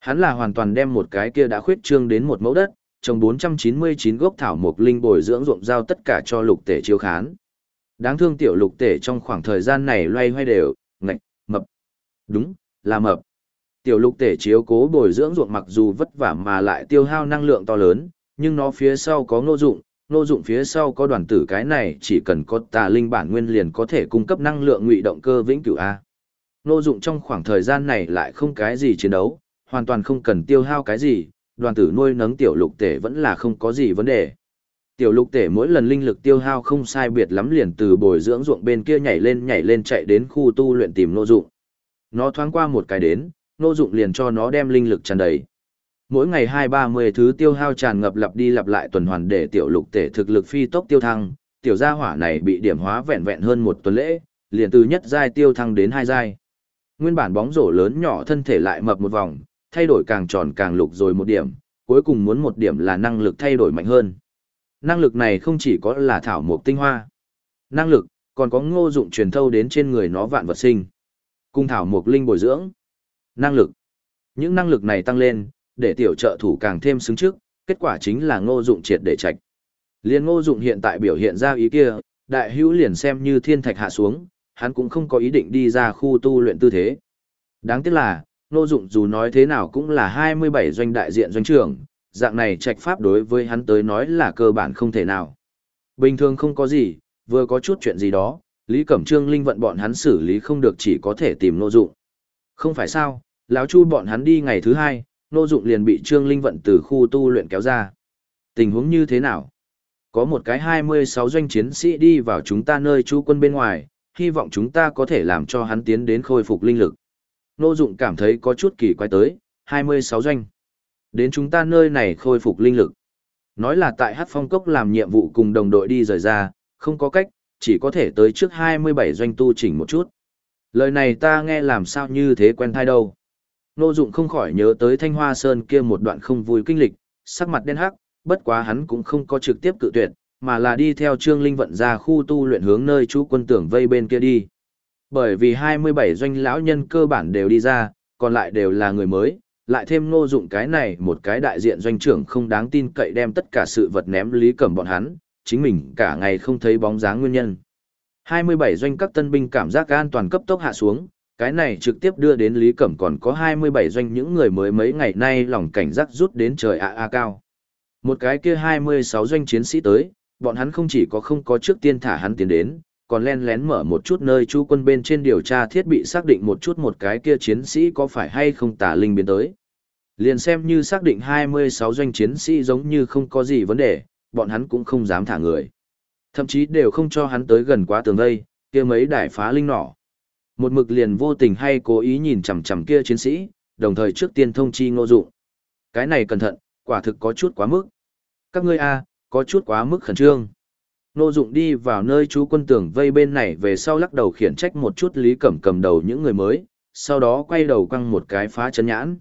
Hắn là hoàn toàn đem một cái kia đã khuyết trương đến một mẫu đất, trồng 499 gốc thảo mộc linh bồi dưỡng ruộng giao tất cả cho lục tể chiếu khán. Đáng thương tiểu lục tể trong khoảng thời gian này loay hoay đều, ngạch, mập. Đúng, là mập. Tiểu lục tể chiếu cố bồi dưỡng ruộng mặc dù vất vả mà lại tiêu hao năng lượng to lớn, nhưng nó phía sau có ngô dụng, ngô dụng phía sau có đoàn tử cái này chỉ cần có tà linh bản nguyên liền có thể cung cấp năng lượng ngụy động cơ vĩnh cửu A. Ngô dụng trong khoảng thời gian này lại không cái gì chiến đấu, hoàn toàn không cần tiêu hao cái gì, đoàn tử nuôi nấng tiểu lục tể vẫn là không có gì vấn đề. Tiểu lục tể mỗi lần linh lực tiêu hao không sai biệt lắm liền từ bồi dưỡng ruộng bên kia nhảy lên nhảy lên chạy đến khu tu luyện tìm nô dụng. Nó thoáng qua một cái đến, nô dụng liền cho nó đem linh lực tràn đầy. Mỗi ngày hai ba mươi thứ tiêu hao tràn ngập lặp đi lặp lại tuần hoàn để tiểu lục tể thực lực phi tốc tiêu thăng, tiểu gia hỏa này bị điểm hóa vẹn vẹn hơn một tuần lễ, liền từ nhất giai tiêu thăng đến hai giai. Nguyên bản bóng rổ lớn nhỏ thân thể lại mập một vòng, thay đổi càng tròn càng lục rồi một điểm, cuối cùng muốn một điểm là năng lực thay đổi mạnh hơn. Năng lực này không chỉ có là thảo mộc tinh hoa. Năng lực, còn có ngô dụng truyền thâu đến trên người nó vạn vật sinh. Cung thảo mộc linh bồi dưỡng. Năng lực. Những năng lực này tăng lên, để tiểu trợ thủ càng thêm xứng trước, kết quả chính là ngô dụng triệt để trạch. Liên ngô dụng hiện tại biểu hiện ra ý kia, đại hữu liền xem như thiên thạch hạ xuống, hắn cũng không có ý định đi ra khu tu luyện tư thế. Đáng tiếc là, ngô dụng dù nói thế nào cũng là 27 doanh đại diện doanh trưởng, dạng này trạch pháp đối với hắn tới nói là cơ bản không thể nào. Bình thường không có gì, vừa có chút chuyện gì đó, Lý Cẩm Trương Linh vận bọn hắn xử lý không được chỉ có thể tìm ngô dụng. Không phải sao, lão chu bọn hắn đi ngày thứ hai, Nô Dụng liền bị Trương Linh vận từ khu tu luyện kéo ra. Tình huống như thế nào? Có một cái 26 doanh chiến sĩ đi vào chúng ta nơi Chu quân bên ngoài, hy vọng chúng ta có thể làm cho hắn tiến đến khôi phục linh lực. Nô Dụng cảm thấy có chút kỳ quái tới, 26 doanh. Đến chúng ta nơi này khôi phục linh lực. Nói là tại Hát Phong Cốc làm nhiệm vụ cùng đồng đội đi rời ra, không có cách, chỉ có thể tới trước 27 doanh tu chỉnh một chút. Lời này ta nghe làm sao như thế quen thai đâu. Nô Dụng không khỏi nhớ tới Thanh Hoa Sơn kia một đoạn không vui kinh lịch, sắc mặt đen hắc, bất quá hắn cũng không có trực tiếp cự tuyệt, mà là đi theo Trương Linh vận ra khu tu luyện hướng nơi chú quân tưởng vây bên kia đi. Bởi vì 27 doanh lão nhân cơ bản đều đi ra, còn lại đều là người mới, lại thêm Nô Dụng cái này một cái đại diện doanh trưởng không đáng tin cậy đem tất cả sự vật ném Lý Cẩm bọn hắn, chính mình cả ngày không thấy bóng dáng nguyên nhân. 27 doanh các tân binh cảm giác an toàn cấp tốc hạ xuống, cái này trực tiếp đưa đến Lý Cẩm còn có 27 doanh những người mới mấy ngày nay lòng cảnh giác rút đến trời ạ a cao. Một cái kia 26 doanh chiến sĩ tới, bọn hắn không chỉ có không có trước tiên thả hắn tiến đến, còn len lén mở một chút nơi chú quân bên trên điều tra thiết bị xác định một chút một cái kia chiến sĩ có phải hay không tà linh biến tới. Liền xem như xác định 26 doanh chiến sĩ giống như không có gì vấn đề, bọn hắn cũng không dám thả người. Thậm chí đều không cho hắn tới gần quá tường vây, kia mấy đại phá linh nỏ. Một mực liền vô tình hay cố ý nhìn chằm chằm kia chiến sĩ, đồng thời trước tiên thông chi ngô dụng. Cái này cẩn thận, quả thực có chút quá mức. Các ngươi a, có chút quá mức khẩn trương. Ngô dụng đi vào nơi chú quân tường vây bên này về sau lắc đầu khiển trách một chút Lý Cẩm cầm đầu những người mới, sau đó quay đầu quăng một cái phá chân nhãn.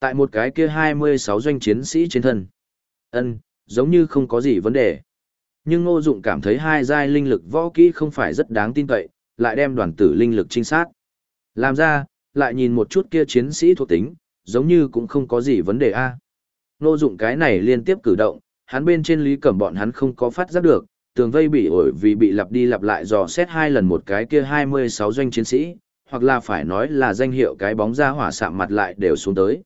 Tại một cái kia 26 doanh chiến sĩ trên thân. ân giống như không có gì vấn đề. Nhưng Ngô Dụng cảm thấy hai giai linh lực võ kỹ không phải rất đáng tin cậy, lại đem đoàn tử linh lực trinh sát. Làm ra, lại nhìn một chút kia chiến sĩ thuộc tính, giống như cũng không có gì vấn đề a. Ngô Dụng cái này liên tiếp cử động, hắn bên trên Lý Cẩm bọn hắn không có phát giác được, tường vây bị ổi vì bị lặp đi lặp lại dò xét hai lần một cái kia 26 doanh chiến sĩ, hoặc là phải nói là danh hiệu cái bóng ra hỏa sạm mặt lại đều xuống tới.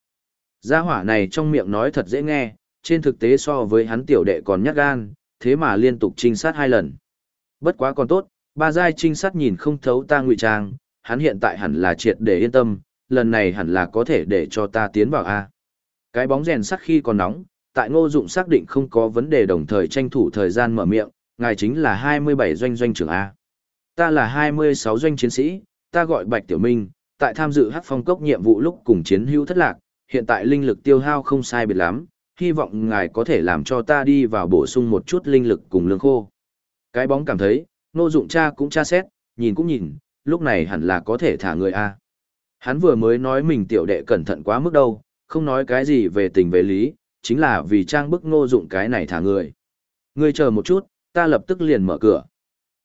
Gia hỏa này trong miệng nói thật dễ nghe, trên thực tế so với hắn tiểu đệ còn nhát gan, thế mà liên tục trinh sát hai lần. Bất quá còn tốt, ba giai trinh sát nhìn không thấu ta ngụy trang, hắn hiện tại hẳn là triệt để yên tâm, lần này hẳn là có thể để cho ta tiến vào A. Cái bóng rèn sắt khi còn nóng, tại ngô dụng xác định không có vấn đề đồng thời tranh thủ thời gian mở miệng, ngài chính là 27 doanh doanh trưởng A. Ta là 26 doanh chiến sĩ, ta gọi Bạch Tiểu Minh, tại tham dự hắc phong cốc nhiệm vụ lúc cùng chiến hữu thất lạc, hiện tại linh lực tiêu hao không sai biệt lắm, hy vọng ngài có thể làm cho ta đi vào bổ sung một chút linh lực cùng lương khô. Cái bóng cảm thấy, nô dụng cha cũng tra xét, nhìn cũng nhìn, lúc này hẳn là có thể thả người A. Hắn vừa mới nói mình tiểu đệ cẩn thận quá mức đâu, không nói cái gì về tình về lý, chính là vì trang bức nô dụng cái này thả người. Ngươi chờ một chút, ta lập tức liền mở cửa.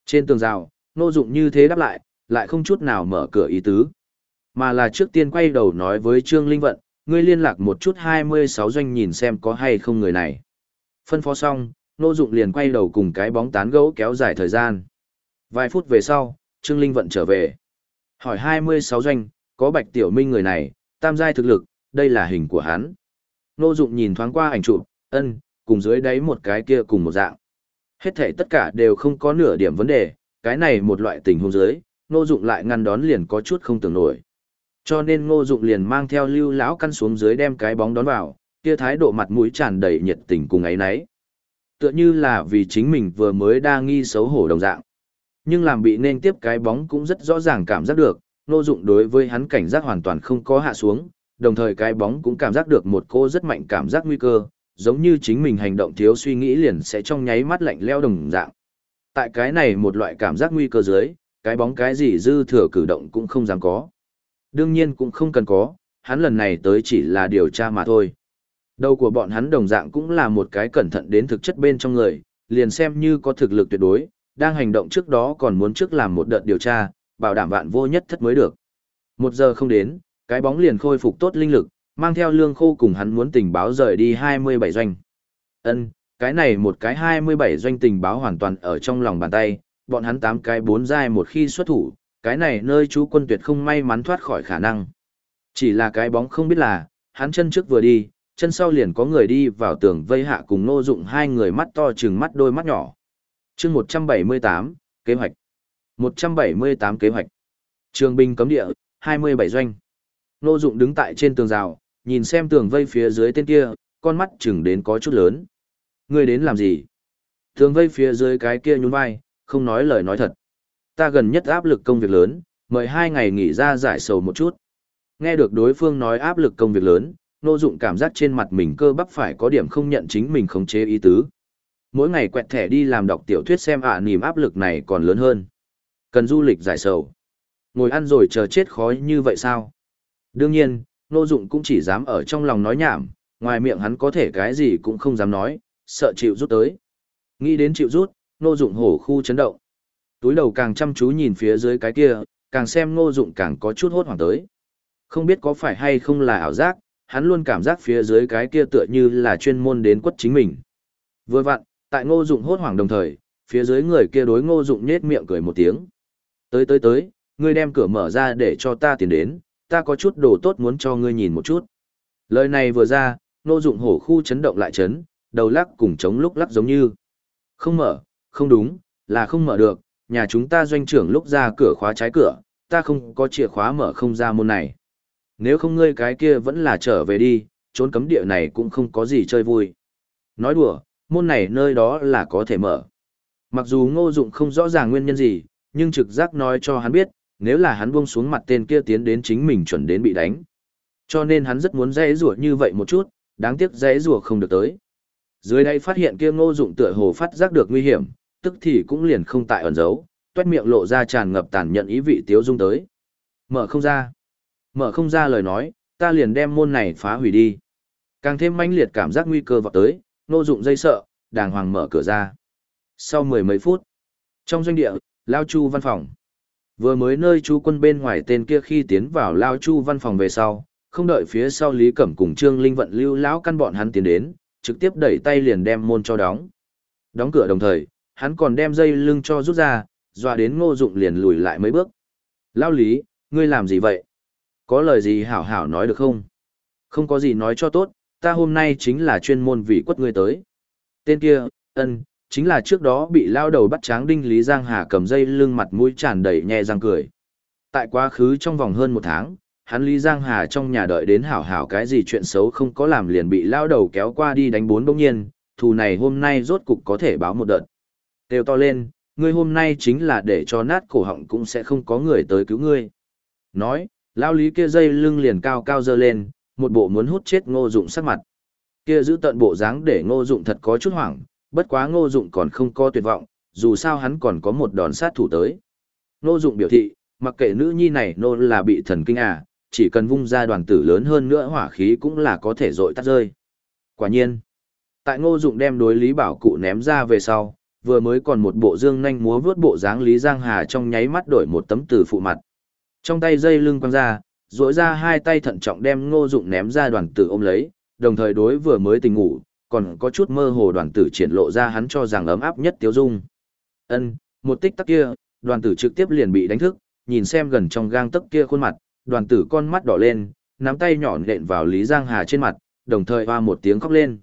Trên tường rào, nô dụng như thế đáp lại, lại không chút nào mở cửa ý tứ. Mà là trước tiên quay đầu nói với Trương Linh Vận, ngươi liên lạc một chút 26 doanh nhìn xem có hay không người này. Phân phó xong, Nô Dụng liền quay đầu cùng cái bóng tán gẫu kéo dài thời gian. Vài phút về sau, Trương Linh vận trở về. Hỏi 26 doanh, có Bạch Tiểu Minh người này, tam giai thực lực, đây là hình của hắn. Nô Dụng nhìn thoáng qua ảnh chụp, ân, cùng dưới đáy một cái kia cùng một dạng. Hết thảy tất cả đều không có nửa điểm vấn đề, cái này một loại tình huống dưới, Nô Dụng lại ngăn đón liền có chút không tưởng nổi. Cho nên Ngô Dụng liền mang theo Lưu lão căn xuống dưới đem cái bóng đón vào, kia thái độ mặt mũi tràn đầy nhiệt tình cùng ấy nấy. Tựa như là vì chính mình vừa mới đa nghi xấu hổ đồng dạng. Nhưng làm bị nên tiếp cái bóng cũng rất rõ ràng cảm giác được, Ngô Dụng đối với hắn cảnh giác hoàn toàn không có hạ xuống, đồng thời cái bóng cũng cảm giác được một cô rất mạnh cảm giác nguy cơ, giống như chính mình hành động thiếu suy nghĩ liền sẽ trong nháy mắt lạnh leo đồng dạng. Tại cái này một loại cảm giác nguy cơ dưới, cái bóng cái gì dư thừa cử động cũng không dám có. Đương nhiên cũng không cần có, hắn lần này tới chỉ là điều tra mà thôi. Đầu của bọn hắn đồng dạng cũng là một cái cẩn thận đến thực chất bên trong người, liền xem như có thực lực tuyệt đối, đang hành động trước đó còn muốn trước làm một đợt điều tra, bảo đảm vạn vô nhất thất mới được. Một giờ không đến, cái bóng liền khôi phục tốt linh lực, mang theo lương khô cùng hắn muốn tình báo rời đi 27 doanh. Ân, cái này một cái 27 doanh tình báo hoàn toàn ở trong lòng bàn tay, bọn hắn tám cái bốn giai một khi xuất thủ, cái này nơi chú quân tuyệt không may mắn thoát khỏi khả năng. Chỉ là cái bóng không biết là, hắn chân trước vừa đi, chân sau liền có người đi vào tường vây hạ cùng nô dụng hai người mắt to chừng mắt đôi mắt nhỏ. chương 178, kế hoạch. 178 kế hoạch. Trường binh cấm địa, 27 doanh. Nô dụng đứng tại trên tường rào, nhìn xem tường vây phía dưới tên kia, con mắt chừng đến có chút lớn. Người đến làm gì? Tường vây phía dưới cái kia nhún vai, không nói lời nói thật. Ta gần nhất áp lực công việc lớn, mời hai ngày nghỉ ra giải sầu một chút. Nghe được đối phương nói áp lực công việc lớn, nô dụng cảm giác trên mặt mình cơ bắp phải có điểm không nhận chính mình khống chế ý tứ. Mỗi ngày quẹt thẻ đi làm đọc tiểu thuyết xem ạ à, niềm áp lực này còn lớn hơn. Cần du lịch giải sầu. Ngồi ăn rồi chờ chết khói như vậy sao? Đương nhiên, nô dụng cũng chỉ dám ở trong lòng nói nhảm, ngoài miệng hắn có thể cái gì cũng không dám nói, sợ chịu rút tới. Nghĩ đến chịu rút, nô dụng hổ khu chấn động. Túi đầu càng chăm chú nhìn phía dưới cái kia, càng xem Ngô dụng càng có chút hốt hoảng tới. Không biết có phải hay không là ảo giác, hắn luôn cảm giác phía dưới cái kia tựa như là chuyên môn đến quất chính mình. Vừa vặn, tại ngô dụng hốt hoảng đồng thời, phía dưới người kia đối ngô dụng nhết miệng cười một tiếng. Tới tới tới, ngươi đem cửa mở ra để cho ta tiến đến, ta có chút đồ tốt muốn cho ngươi nhìn một chút. Lời này vừa ra, ngô dụng hổ khu chấn động lại chấn, đầu lắc cùng chống lúc lắc giống như. Không mở, không đúng, là không mở được, nhà chúng ta doanh trưởng lúc ra cửa khóa trái cửa, ta không có chìa khóa mở không ra môn này. Nếu không ngươi cái kia vẫn là trở về đi, trốn cấm địa này cũng không có gì chơi vui. Nói đùa, môn này nơi đó là có thể mở. Mặc dù ngô dụng không rõ ràng nguyên nhân gì, nhưng trực giác nói cho hắn biết, nếu là hắn buông xuống mặt tên kia tiến đến chính mình chuẩn đến bị đánh. Cho nên hắn rất muốn dãy rủa như vậy một chút, đáng tiếc dãy rủa không được tới. Dưới đây phát hiện kia ngô dụng tựa hồ phát giác được nguy hiểm, tức thì cũng liền không tại ẩn giấu, toét miệng lộ ra tràn ngập tàn nhận ý vị tiếu dung tới. Mở không ra. Mở không ra lời nói, ta liền đem môn này phá hủy đi. Càng thêm mãnh liệt cảm giác nguy cơ vào tới, nô dụng dây sợ, đàng hoàng mở cửa ra. Sau mười mấy phút, trong doanh địa, Lao Chu văn phòng. Vừa mới nơi chú quân bên ngoài tên kia khi tiến vào Lao Chu văn phòng về sau, không đợi phía sau Lý Cẩm cùng Trương Linh vận lưu lão căn bọn hắn tiến đến, trực tiếp đẩy tay liền đem môn cho đóng. Đóng cửa đồng thời, hắn còn đem dây lưng cho rút ra, dọa đến ngô dụng liền lùi lại mấy bước. Lao Lý, ngươi làm gì vậy? có lời gì hảo hảo nói được không? Không có gì nói cho tốt, ta hôm nay chính là chuyên môn vì quất ngươi tới. Tên kia, ân, chính là trước đó bị lao đầu bắt tráng đinh Lý Giang Hà cầm dây lưng mặt mũi tràn đầy nhẹ răng cười. Tại quá khứ trong vòng hơn một tháng, hắn Lý Giang Hà trong nhà đợi đến hảo hảo cái gì chuyện xấu không có làm liền bị lao đầu kéo qua đi đánh bốn bỗng nhiên, thù này hôm nay rốt cục có thể báo một đợt. Đều to lên, ngươi hôm nay chính là để cho nát cổ họng cũng sẽ không có người tới cứu ngươi. Nói, Lao lý kia dây lưng liền cao cao dơ lên, một bộ muốn hút chết ngô dụng sắc mặt. Kia giữ tận bộ dáng để ngô dụng thật có chút hoảng, bất quá ngô dụng còn không có tuyệt vọng, dù sao hắn còn có một đòn sát thủ tới. Ngô dụng biểu thị, mặc kệ nữ nhi này nô là bị thần kinh à, chỉ cần vung ra đoàn tử lớn hơn nữa hỏa khí cũng là có thể dội tắt rơi. Quả nhiên, tại ngô dụng đem đối lý bảo cụ ném ra về sau, vừa mới còn một bộ dương nhanh múa vướt bộ dáng lý giang hà trong nháy mắt đổi một tấm từ phụ mặt. Trong tay dây lưng quăng ra, rỗi ra hai tay thận trọng đem ngô dụng ném ra đoàn tử ôm lấy, đồng thời đối vừa mới tình ngủ, còn có chút mơ hồ đoàn tử triển lộ ra hắn cho rằng ấm áp nhất tiếu dung. Ân, một tích tắc kia, đoàn tử trực tiếp liền bị đánh thức, nhìn xem gần trong gang tấc kia khuôn mặt, đoàn tử con mắt đỏ lên, nắm tay nhỏ nện vào Lý Giang Hà trên mặt, đồng thời hoa một tiếng khóc lên.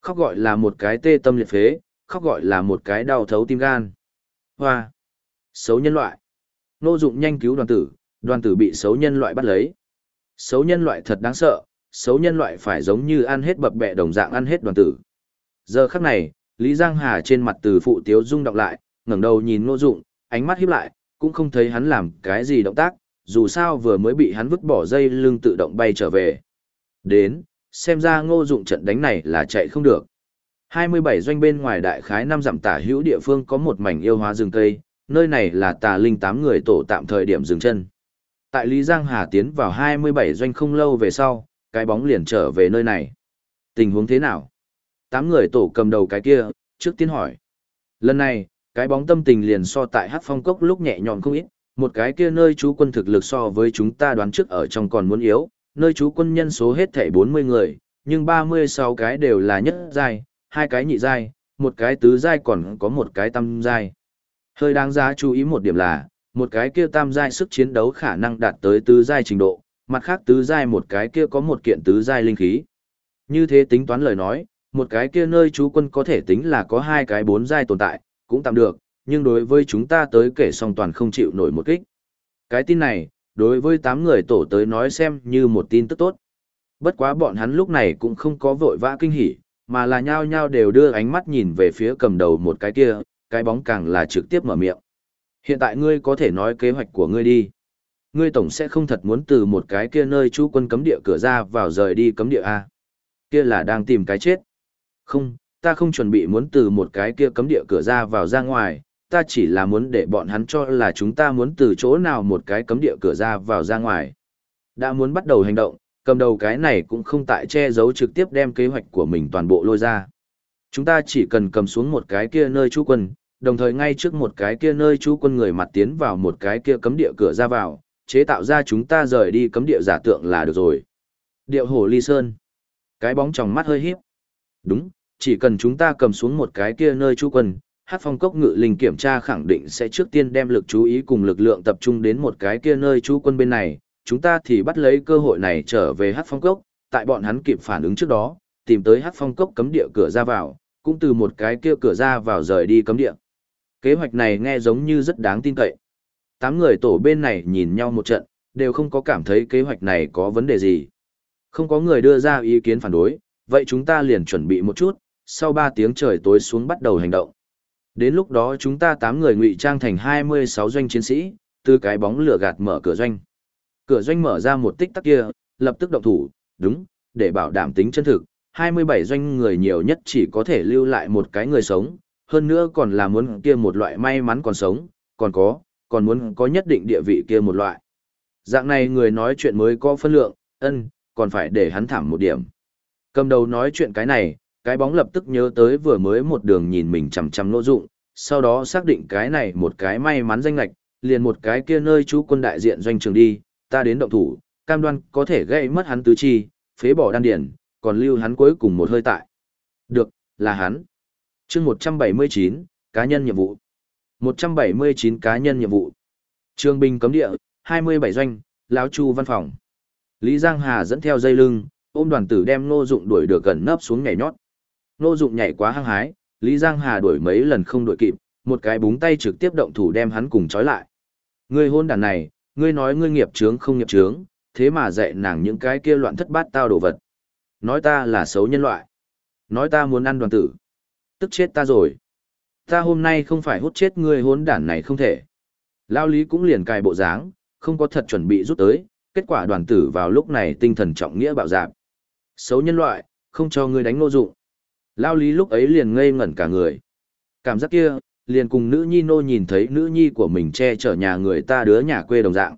Khóc gọi là một cái tê tâm liệt phế, khóc gọi là một cái đau thấu tim gan. Hoa! Xấu nhân loại! Nô dụng nhanh cứu đoàn tử, đoàn tử bị xấu nhân loại bắt lấy. Xấu nhân loại thật đáng sợ, xấu nhân loại phải giống như ăn hết bập bẹ đồng dạng ăn hết đoàn tử. Giờ khắc này, Lý Giang Hà trên mặt từ phụ tiếu rung động lại, ngẩng đầu nhìn Ngô Dụng, ánh mắt híp lại, cũng không thấy hắn làm cái gì động tác, dù sao vừa mới bị hắn vứt bỏ dây lưng tự động bay trở về. Đến, xem ra Ngô Dụng trận đánh này là chạy không được. 27 doanh bên ngoài đại khái năm dặm tả hữu địa phương có một mảnh yêu hóa rừng cây, nơi này là tà linh tám người tổ tạm thời điểm dừng chân. Tại Lý Giang Hà tiến vào 27 doanh không lâu về sau, cái bóng liền trở về nơi này. Tình huống thế nào? Tám người tổ cầm đầu cái kia, trước tiên hỏi. Lần này, cái bóng tâm tình liền so tại hát phong cốc lúc nhẹ nhõm không ít, một cái kia nơi chú quân thực lực so với chúng ta đoán trước ở trong còn muốn yếu, nơi chú quân nhân số hết thảy 40 người, nhưng 36 cái đều là nhất giai, hai cái nhị giai, một cái tứ giai còn có một cái tam giai. Hơi đáng giá chú ý một điểm là, một cái kia tam giai sức chiến đấu khả năng đạt tới tứ giai trình độ, mặt khác tứ giai một cái kia có một kiện tứ giai linh khí. Như thế tính toán lời nói, một cái kia nơi chú quân có thể tính là có hai cái bốn giai tồn tại, cũng tạm được, nhưng đối với chúng ta tới kể song toàn không chịu nổi một kích. Cái tin này, đối với tám người tổ tới nói xem như một tin tức tốt. Bất quá bọn hắn lúc này cũng không có vội vã kinh hỉ, mà là nhao nhao đều đưa ánh mắt nhìn về phía cầm đầu một cái kia, cái bóng càng là trực tiếp mở miệng. Hiện tại ngươi có thể nói kế hoạch của ngươi đi. Ngươi tổng sẽ không thật muốn từ một cái kia nơi chú quân cấm địa cửa ra vào rời đi cấm địa A. Kia là đang tìm cái chết. Không, ta không chuẩn bị muốn từ một cái kia cấm địa cửa ra vào ra ngoài, ta chỉ là muốn để bọn hắn cho là chúng ta muốn từ chỗ nào một cái cấm địa cửa ra vào ra ngoài. Đã muốn bắt đầu hành động, cầm đầu cái này cũng không tại che giấu trực tiếp đem kế hoạch của mình toàn bộ lôi ra. Chúng ta chỉ cần cầm xuống một cái kia nơi chú quân, đồng thời ngay trước một cái kia nơi chú quân người mặt tiến vào một cái kia cấm địa cửa ra vào, chế tạo ra chúng ta rời đi cấm địa giả tượng là được rồi. Điệu hồ ly sơn. Cái bóng trong mắt hơi híp. Đúng, chỉ cần chúng ta cầm xuống một cái kia nơi chú quân, hát phong cốc ngự linh kiểm tra khẳng định sẽ trước tiên đem lực chú ý cùng lực lượng tập trung đến một cái kia nơi chú quân bên này, chúng ta thì bắt lấy cơ hội này trở về hát phong cốc, tại bọn hắn kịp phản ứng trước đó, tìm tới hát phong cốc cấm địa cửa ra vào, cũng từ một cái kia cửa ra vào rời đi cấm địa. Kế hoạch này nghe giống như rất đáng tin cậy. Tám người tổ bên này nhìn nhau một trận, đều không có cảm thấy kế hoạch này có vấn đề gì. Không có người đưa ra ý kiến phản đối, vậy chúng ta liền chuẩn bị một chút, sau 3 tiếng trời tối xuống bắt đầu hành động. Đến lúc đó chúng ta 8 người ngụy trang thành 26 doanh chiến sĩ, từ cái bóng lửa gạt mở cửa doanh. Cửa doanh mở ra một tích tắc kia, lập tức động thủ, đúng, để bảo đảm tính chân thực, 27 doanh người nhiều nhất chỉ có thể lưu lại một cái người sống, hơn nữa còn là muốn kia một loại may mắn còn sống, còn có, còn muốn có nhất định địa vị kia một loại. Dạng này người nói chuyện mới có phân lượng, ân, còn phải để hắn thảm một điểm. Cầm đầu nói chuyện cái này, cái bóng lập tức nhớ tới vừa mới một đường nhìn mình chằm chằm nô dụng, sau đó xác định cái này một cái may mắn danh lạch, liền một cái kia nơi chú quân đại diện doanh trường đi, ta đến động thủ, cam đoan có thể gây mất hắn tứ chi, phế bỏ đan điển, còn lưu hắn cuối cùng một hơi tại. Được, là hắn. chương 179, cá nhân nhiệm vụ. 179 cá nhân nhiệm vụ. Trương binh cấm địa, 27 doanh, lão chu văn phòng. Lý Giang Hà dẫn theo dây lưng, ôm đoàn tử đem nô dụng đuổi được gần nấp xuống nhảy nhót. Nô dụng nhảy quá hăng hái, Lý Giang Hà đuổi mấy lần không đuổi kịp, một cái búng tay trực tiếp động thủ đem hắn cùng trói lại. người hôn đàn này, ngươi nói ngươi nghiệp trướng không nghiệp trướng, thế mà dạy nàng những cái kia loạn thất bát tao đồ vật. Nói ta là xấu nhân loại. Nói ta muốn ăn đoàn tử. Tức chết ta rồi. Ta hôm nay không phải hút chết ngươi hốn đản này không thể. Lao lý cũng liền cài bộ dáng, không có thật chuẩn bị rút tới, kết quả đoàn tử vào lúc này tinh thần trọng nghĩa bạo dạp. Xấu nhân loại, không cho ngươi đánh nô dụng. Lao lý lúc ấy liền ngây ngẩn cả người. Cảm giác kia, liền cùng nữ nhi nô nhìn thấy nữ nhi của mình che chở nhà người ta đứa nhà quê đồng dạng.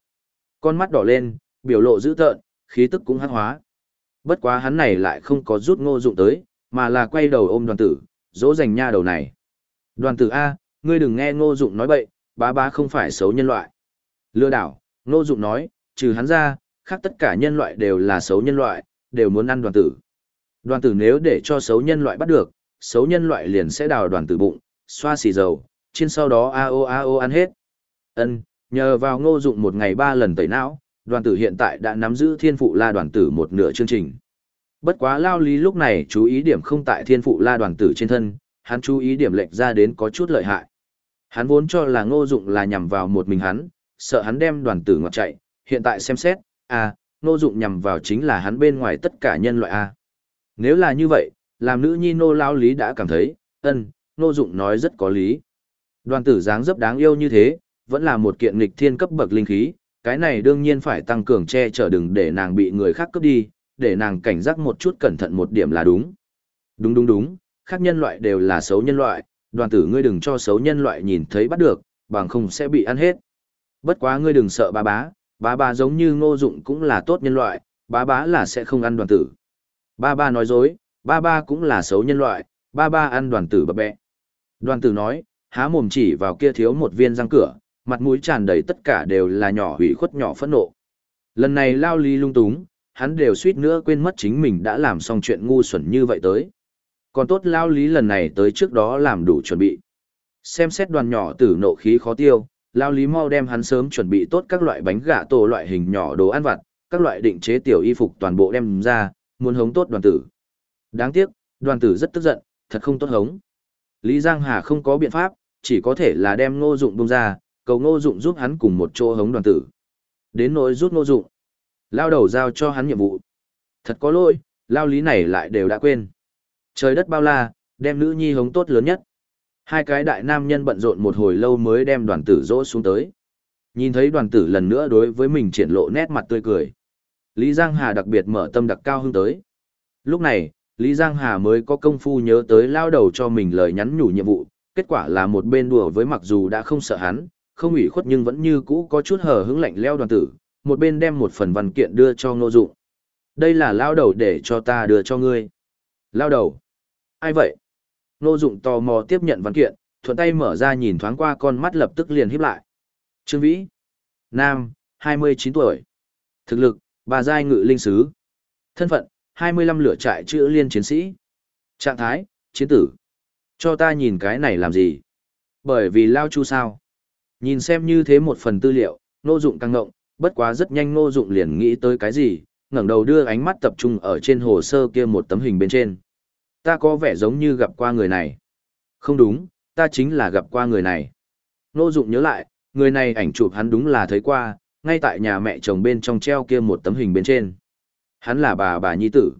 Con mắt đỏ lên, biểu lộ dữ tợn, khí tức cũng hắc hóa. Bất quá hắn này lại không có rút ngô dụng tới, mà là quay đầu ôm đoàn tử, dỗ dành nha đầu này. Đoàn tử A, ngươi đừng nghe ngô dụng nói bậy, bá bá không phải xấu nhân loại. Lừa đảo, ngô dụng nói, trừ hắn ra, khác tất cả nhân loại đều là xấu nhân loại, đều muốn ăn đoàn tử. Đoàn tử nếu để cho xấu nhân loại bắt được, xấu nhân loại liền sẽ đào đoàn tử bụng, xoa xì dầu, trên sau đó a o a o ăn hết. Ân, nhờ vào ngô dụng một ngày ba lần tẩy não, đoàn tử hiện tại đã nắm giữ thiên phụ la đoàn tử một nửa chương trình. Bất quá lao lý lúc này chú ý điểm không tại thiên phụ la đoàn tử trên thân, hắn chú ý điểm lệch ra đến có chút lợi hại. Hắn vốn cho là ngô dụng là nhằm vào một mình hắn, sợ hắn đem đoàn tử ngọt chạy, hiện tại xem xét, à, ngô dụng nhằm vào chính là hắn bên ngoài tất cả nhân loại A. Nếu là như vậy, làm nữ nhi nô lao lý đã cảm thấy, ân, ngô dụng nói rất có lý. Đoàn tử dáng dấp đáng yêu như thế, vẫn là một kiện nghịch thiên cấp bậc linh khí, cái này đương nhiên phải tăng cường che chở đừng để nàng bị người khác cướp đi, để nàng cảnh giác một chút cẩn thận một điểm là đúng. Đúng đúng đúng, khác nhân loại đều là xấu nhân loại, đoàn tử ngươi đừng cho xấu nhân loại nhìn thấy bắt được, bằng không sẽ bị ăn hết. Bất quá ngươi đừng sợ bá bá, bá bá giống như ngô dụng cũng là tốt nhân loại, bá bá là sẽ không ăn đoàn tử. Ba ba nói dối, ba ba cũng là xấu nhân loại, ba ba ăn đoàn tử bập bẹ. Đoàn tử nói, há mồm chỉ vào kia thiếu một viên răng cửa, mặt mũi tràn đầy tất cả đều là nhỏ hủy khuất nhỏ phẫn nộ. Lần này lao ly lung túng, hắn đều suýt nữa quên mất chính mình đã làm xong chuyện ngu xuẩn như vậy tới. Còn tốt lao lý lần này tới trước đó làm đủ chuẩn bị. Xem xét đoàn nhỏ tử nộ khí khó tiêu, lao lý mau đem hắn sớm chuẩn bị tốt các loại bánh gà tổ loại hình nhỏ đồ ăn vặt, các loại định chế tiểu y phục toàn bộ đem ra, muốn hống tốt đoàn tử. Đáng tiếc, đoàn tử rất tức giận, thật không tốt hống. Lý Giang Hà không có biện pháp, chỉ có thể là đem ngô dụng bông ra, cầu ngô dụng giúp hắn cùng một chỗ hống đoàn tử. Đến nỗi rút ngô dụng. Lao đầu giao cho hắn nhiệm vụ. Thật có lỗi, lao lý này lại đều đã quên. Trời đất bao la, đem nữ nhi hống tốt lớn nhất. Hai cái đại nam nhân bận rộn một hồi lâu mới đem đoàn tử dỗ xuống tới. Nhìn thấy đoàn tử lần nữa đối với mình triển lộ nét mặt tươi cười. Lý Giang Hà đặc biệt mở tâm đặc cao hưng tới. Lúc này, Lý Giang Hà mới có công phu nhớ tới lao đầu cho mình lời nhắn nhủ nhiệm vụ, kết quả là một bên đùa với mặc dù đã không sợ hắn, không ủy khuất nhưng vẫn như cũ có chút hờ hững lạnh leo đoàn tử, một bên đem một phần văn kiện đưa cho ngô dụng. Đây là lao đầu để cho ta đưa cho ngươi. Lao đầu? Ai vậy? Ngô dụng tò mò tiếp nhận văn kiện, thuận tay mở ra nhìn thoáng qua con mắt lập tức liền híp lại. Trương Vĩ. Nam, 29 tuổi. Thực lực, bà giai ngự linh sứ. Thân phận, 25 lửa trại chữa liên chiến sĩ. Trạng thái, chiến tử. Cho ta nhìn cái này làm gì? Bởi vì lao chu sao? Nhìn xem như thế một phần tư liệu, nô dụng căng ngộng, bất quá rất nhanh nô dụng liền nghĩ tới cái gì, ngẩng đầu đưa ánh mắt tập trung ở trên hồ sơ kia một tấm hình bên trên. Ta có vẻ giống như gặp qua người này. Không đúng, ta chính là gặp qua người này. Nô dụng nhớ lại, người này ảnh chụp hắn đúng là thấy qua, ngay tại nhà mẹ chồng bên trong treo kia một tấm hình bên trên. Hắn là bà bà nhi tử.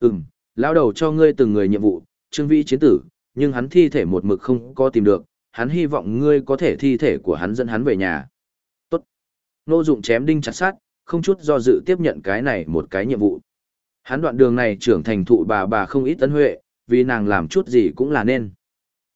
Ừm, lão đầu cho ngươi từng người nhiệm vụ, trương vĩ chiến tử, nhưng hắn thi thể một mực không có tìm được, hắn hy vọng ngươi có thể thi thể của hắn dẫn hắn về nhà. Tốt. Nô dụng chém đinh chặt sát, không chút do dự tiếp nhận cái này một cái nhiệm vụ. Hắn đoạn đường này trưởng thành thụ bà bà không ít tấn huệ, vì nàng làm chút gì cũng là nên.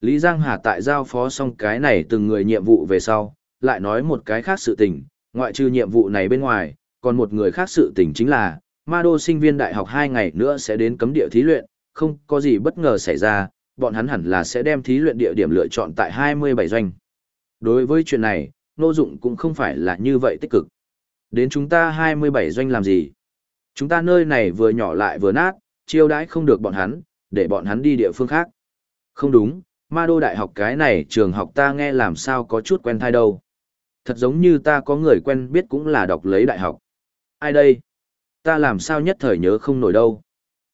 Lý Giang Hà tại giao phó xong cái này từng người nhiệm vụ về sau, lại nói một cái khác sự tình, ngoại trừ nhiệm vụ này bên ngoài, còn một người khác sự tình chính là, ma đô sinh viên đại học hai ngày nữa sẽ đến cấm địa thí luyện, không có gì bất ngờ xảy ra, bọn hắn hẳn là sẽ đem thí luyện địa điểm lựa chọn tại 27 doanh. Đối với chuyện này, Nô Dụng cũng không phải là như vậy tích cực. Đến chúng ta 27 doanh làm gì? Chúng ta nơi này vừa nhỏ lại vừa nát, chiêu đãi không được bọn hắn, để bọn hắn đi địa phương khác. Không đúng, ma đô đại học cái này trường học ta nghe làm sao có chút quen thai đâu. Thật giống như ta có người quen biết cũng là đọc lấy đại học. Ai đây? Ta làm sao nhất thời nhớ không nổi đâu.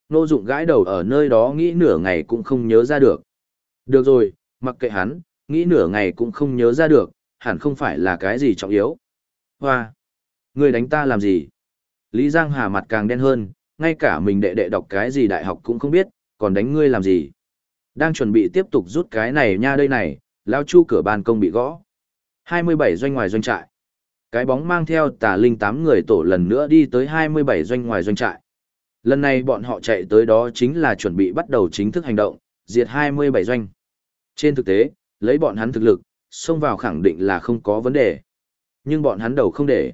Nô dụng gãi đầu ở nơi đó nghĩ nửa ngày cũng không nhớ ra được. Được rồi, mặc kệ hắn, nghĩ nửa ngày cũng không nhớ ra được, hẳn không phải là cái gì trọng yếu. Hoa! Người đánh ta làm gì? Lý Giang Hà mặt càng đen hơn, ngay cả mình đệ đệ đọc cái gì đại học cũng không biết, còn đánh ngươi làm gì? Đang chuẩn bị tiếp tục rút cái này nha đây này, lao chu cửa ban công bị gõ. 27 doanh ngoài doanh trại. Cái bóng mang theo tà linh tám người tổ lần nữa đi tới 27 doanh ngoài doanh trại. Lần này bọn họ chạy tới đó chính là chuẩn bị bắt đầu chính thức hành động, diệt 27 doanh. Trên thực tế, lấy bọn hắn thực lực, xông vào khẳng định là không có vấn đề. Nhưng bọn hắn đầu không để.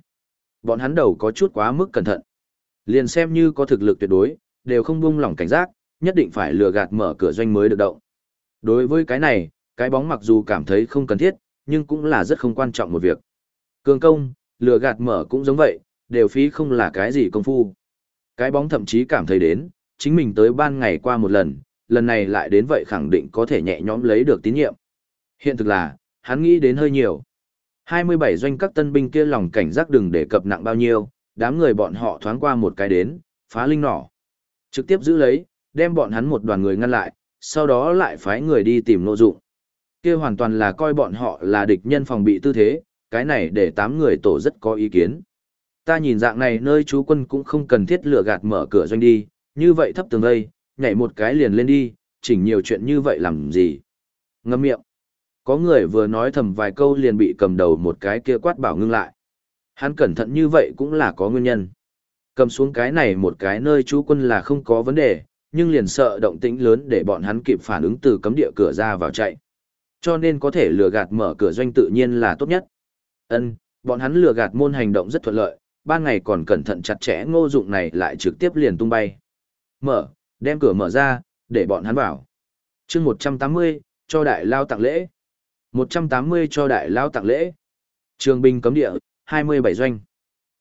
Bọn hắn đầu có chút quá mức cẩn thận. Liền xem như có thực lực tuyệt đối, đều không buông lỏng cảnh giác, nhất định phải lừa gạt mở cửa doanh mới được động. Đối với cái này, cái bóng mặc dù cảm thấy không cần thiết, nhưng cũng là rất không quan trọng một việc. Cường công, lừa gạt mở cũng giống vậy, đều phí không là cái gì công phu. Cái bóng thậm chí cảm thấy đến, chính mình tới ban ngày qua một lần, lần này lại đến vậy khẳng định có thể nhẹ nhõm lấy được tín nhiệm. Hiện thực là, hắn nghĩ đến hơi nhiều. 27 doanh các tân binh kia lòng cảnh giác đừng để cập nặng bao nhiêu, đám người bọn họ thoáng qua một cái đến, phá linh nỏ. Trực tiếp giữ lấy, đem bọn hắn một đoàn người ngăn lại, sau đó lại phái người đi tìm nô dụng. Kia hoàn toàn là coi bọn họ là địch nhân phòng bị tư thế, cái này để tám người tổ rất có ý kiến. Ta nhìn dạng này nơi chú quân cũng không cần thiết lựa gạt mở cửa doanh đi, như vậy thấp tường đây nhảy một cái liền lên đi, chỉnh nhiều chuyện như vậy làm gì. Ngâm miệng. Có người vừa nói thầm vài câu liền bị cầm đầu một cái kia quát bảo ngưng lại. Hắn cẩn thận như vậy cũng là có nguyên nhân. Cầm xuống cái này một cái nơi chú quân là không có vấn đề, nhưng liền sợ động tĩnh lớn để bọn hắn kịp phản ứng từ cấm địa cửa ra vào chạy. Cho nên có thể lừa gạt mở cửa doanh tự nhiên là tốt nhất. Ân, bọn hắn lừa gạt môn hành động rất thuận lợi, ban ngày còn cẩn thận chặt chẽ ngô dụng này lại trực tiếp liền tung bay. Mở, đem cửa mở ra, để bọn hắn vào. chương 180, cho đại lao tặng lễ. 180 cho đại lao tặng lễ. Trường binh cấm địa, 27 doanh.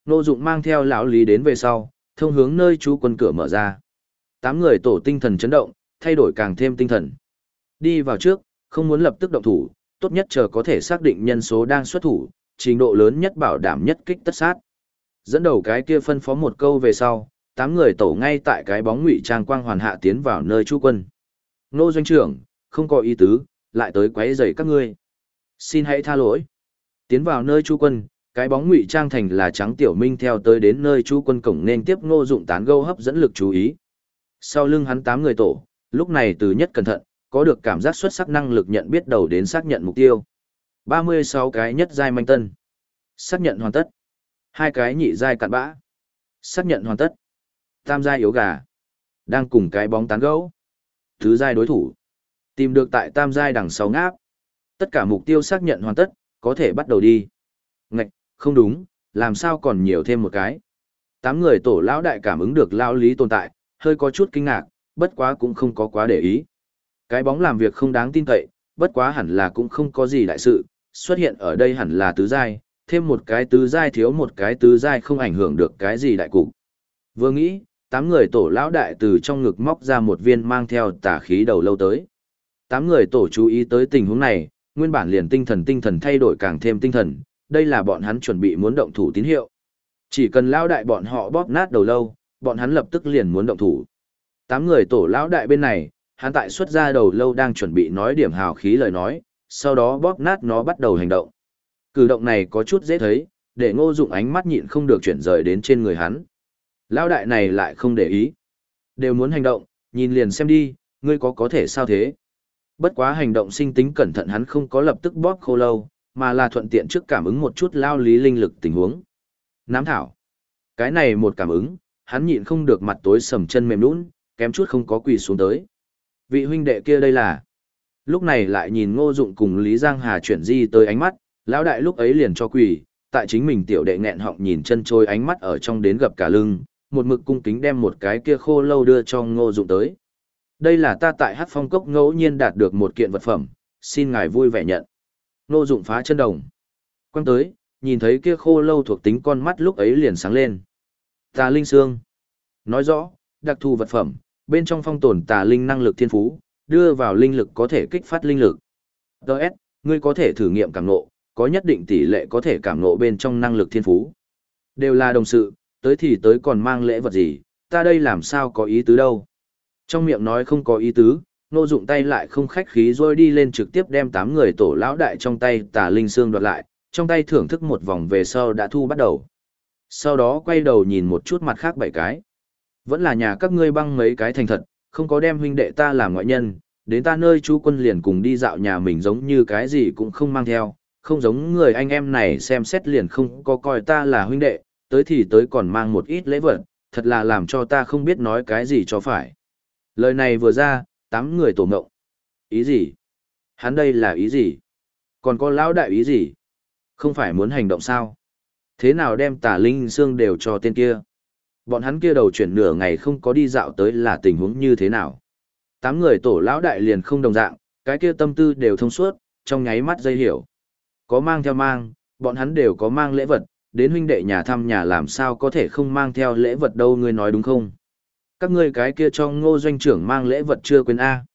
Ngô dụng mang theo lão lý đến về sau, thông hướng nơi chú quân cửa mở ra. Tám người tổ tinh thần chấn động, thay đổi càng thêm tinh thần. Đi vào trước, không muốn lập tức động thủ, tốt nhất chờ có thể xác định nhân số đang xuất thủ, trình độ lớn nhất bảo đảm nhất kích tất sát. Dẫn đầu cái kia phân phó một câu về sau, tám người tổ ngay tại cái bóng ngụy trang quang hoàn hạ tiến vào nơi chú quân. Nô doanh trưởng, không có ý tứ, lại tới quấy rầy các ngươi. Xin hãy tha lỗi. Tiến vào nơi chú quân, cái bóng ngụy trang thành là trắng tiểu minh theo tới đến nơi chú quân cổng nên tiếp ngô dụng tán gâu hấp dẫn lực chú ý. Sau lưng hắn tám người tổ, lúc này từ nhất cẩn thận, có được cảm giác xuất sắc năng lực nhận biết đầu đến xác nhận mục tiêu. 36 cái nhất giai manh tân. Xác nhận hoàn tất. Hai cái nhị giai cặn bã. Xác nhận hoàn tất. Tam giai yếu gà. Đang cùng cái bóng tán gấu. Thứ giai đối thủ. Tìm được tại tam giai đằng sau ngáp. Tất cả mục tiêu xác nhận hoàn tất, có thể bắt đầu đi. Ngạch, không đúng, làm sao còn nhiều thêm một cái. Tám người tổ lão đại cảm ứng được lao lý tồn tại, hơi có chút kinh ngạc, bất quá cũng không có quá để ý. Cái bóng làm việc không đáng tin cậy, bất quá hẳn là cũng không có gì đại sự, xuất hiện ở đây hẳn là tứ giai, thêm một cái tứ giai thiếu một cái tứ giai không ảnh hưởng được cái gì đại cục. Vừa nghĩ, tám người tổ lão đại từ trong ngực móc ra một viên mang theo tà khí đầu lâu tới. Tám người tổ chú ý tới tình huống này, nguyên bản liền tinh thần tinh thần thay đổi càng thêm tinh thần, đây là bọn hắn chuẩn bị muốn động thủ tín hiệu. Chỉ cần lão đại bọn họ bóp nát đầu lâu, bọn hắn lập tức liền muốn động thủ. Tám người tổ lão đại bên này, hắn tại xuất ra đầu lâu đang chuẩn bị nói điểm hào khí lời nói, sau đó bóp nát nó bắt đầu hành động. Cử động này có chút dễ thấy, để ngô dụng ánh mắt nhịn không được chuyển rời đến trên người hắn. Lão đại này lại không để ý. Đều muốn hành động, nhìn liền xem đi, ngươi có có thể sao thế. Bất quá hành động sinh tính cẩn thận hắn không có lập tức bóp khô lâu, mà là thuận tiện trước cảm ứng một chút lao lý linh lực tình huống. Nám thảo. Cái này một cảm ứng, hắn nhịn không được mặt tối sầm chân mềm nũng, kém chút không có quỳ xuống tới. Vị huynh đệ kia đây là. Lúc này lại nhìn ngô dụng cùng Lý Giang Hà chuyển di tới ánh mắt, lão đại lúc ấy liền cho quỳ, tại chính mình tiểu đệ nghẹn họng nhìn chân trôi ánh mắt ở trong đến gập cả lưng, một mực cung kính đem một cái kia khô lâu đưa cho ngô dụng tới. Đây là ta tại hát phong cốc ngẫu nhiên đạt được một kiện vật phẩm, xin ngài vui vẻ nhận. Ngô dụng phá chân đồng. Quăng tới, nhìn thấy kia khô lâu thuộc tính con mắt lúc ấy liền sáng lên. Tà linh xương. Nói rõ, đặc thù vật phẩm, bên trong phong tồn tà linh năng lực thiên phú, đưa vào linh lực có thể kích phát linh lực. Đợt, ngươi có thể thử nghiệm cảm ngộ, có nhất định tỷ lệ có thể cảm ngộ bên trong năng lực thiên phú. Đều là đồng sự, tới thì tới còn mang lễ vật gì, ta đây làm sao có ý tứ đâu. Trong miệng nói không có ý tứ, nô dụng tay lại không khách khí rồi đi lên trực tiếp đem tám người tổ lão đại trong tay tà linh xương đoạt lại, trong tay thưởng thức một vòng về sau đã thu bắt đầu. Sau đó quay đầu nhìn một chút mặt khác bảy cái. Vẫn là nhà các ngươi băng mấy cái thành thật, không có đem huynh đệ ta làm ngoại nhân, đến ta nơi chú quân liền cùng đi dạo nhà mình giống như cái gì cũng không mang theo, không giống người anh em này xem xét liền không có coi ta là huynh đệ, tới thì tới còn mang một ít lễ vật, thật là làm cho ta không biết nói cái gì cho phải. Lời này vừa ra, tám người tổ ngộng. Ý gì? Hắn đây là ý gì? Còn có lão đại ý gì? Không phải muốn hành động sao? Thế nào đem tà linh xương đều cho tên kia? Bọn hắn kia đầu chuyển nửa ngày không có đi dạo tới là tình huống như thế nào? Tám người tổ lão đại liền không đồng dạng, cái kia tâm tư đều thông suốt, trong nháy mắt dây hiểu. Có mang theo mang, bọn hắn đều có mang lễ vật, đến huynh đệ nhà thăm nhà làm sao có thể không mang theo lễ vật đâu ngươi nói đúng không? Các ngươi cái kia cho ngô doanh trưởng mang lễ vật chưa quên A.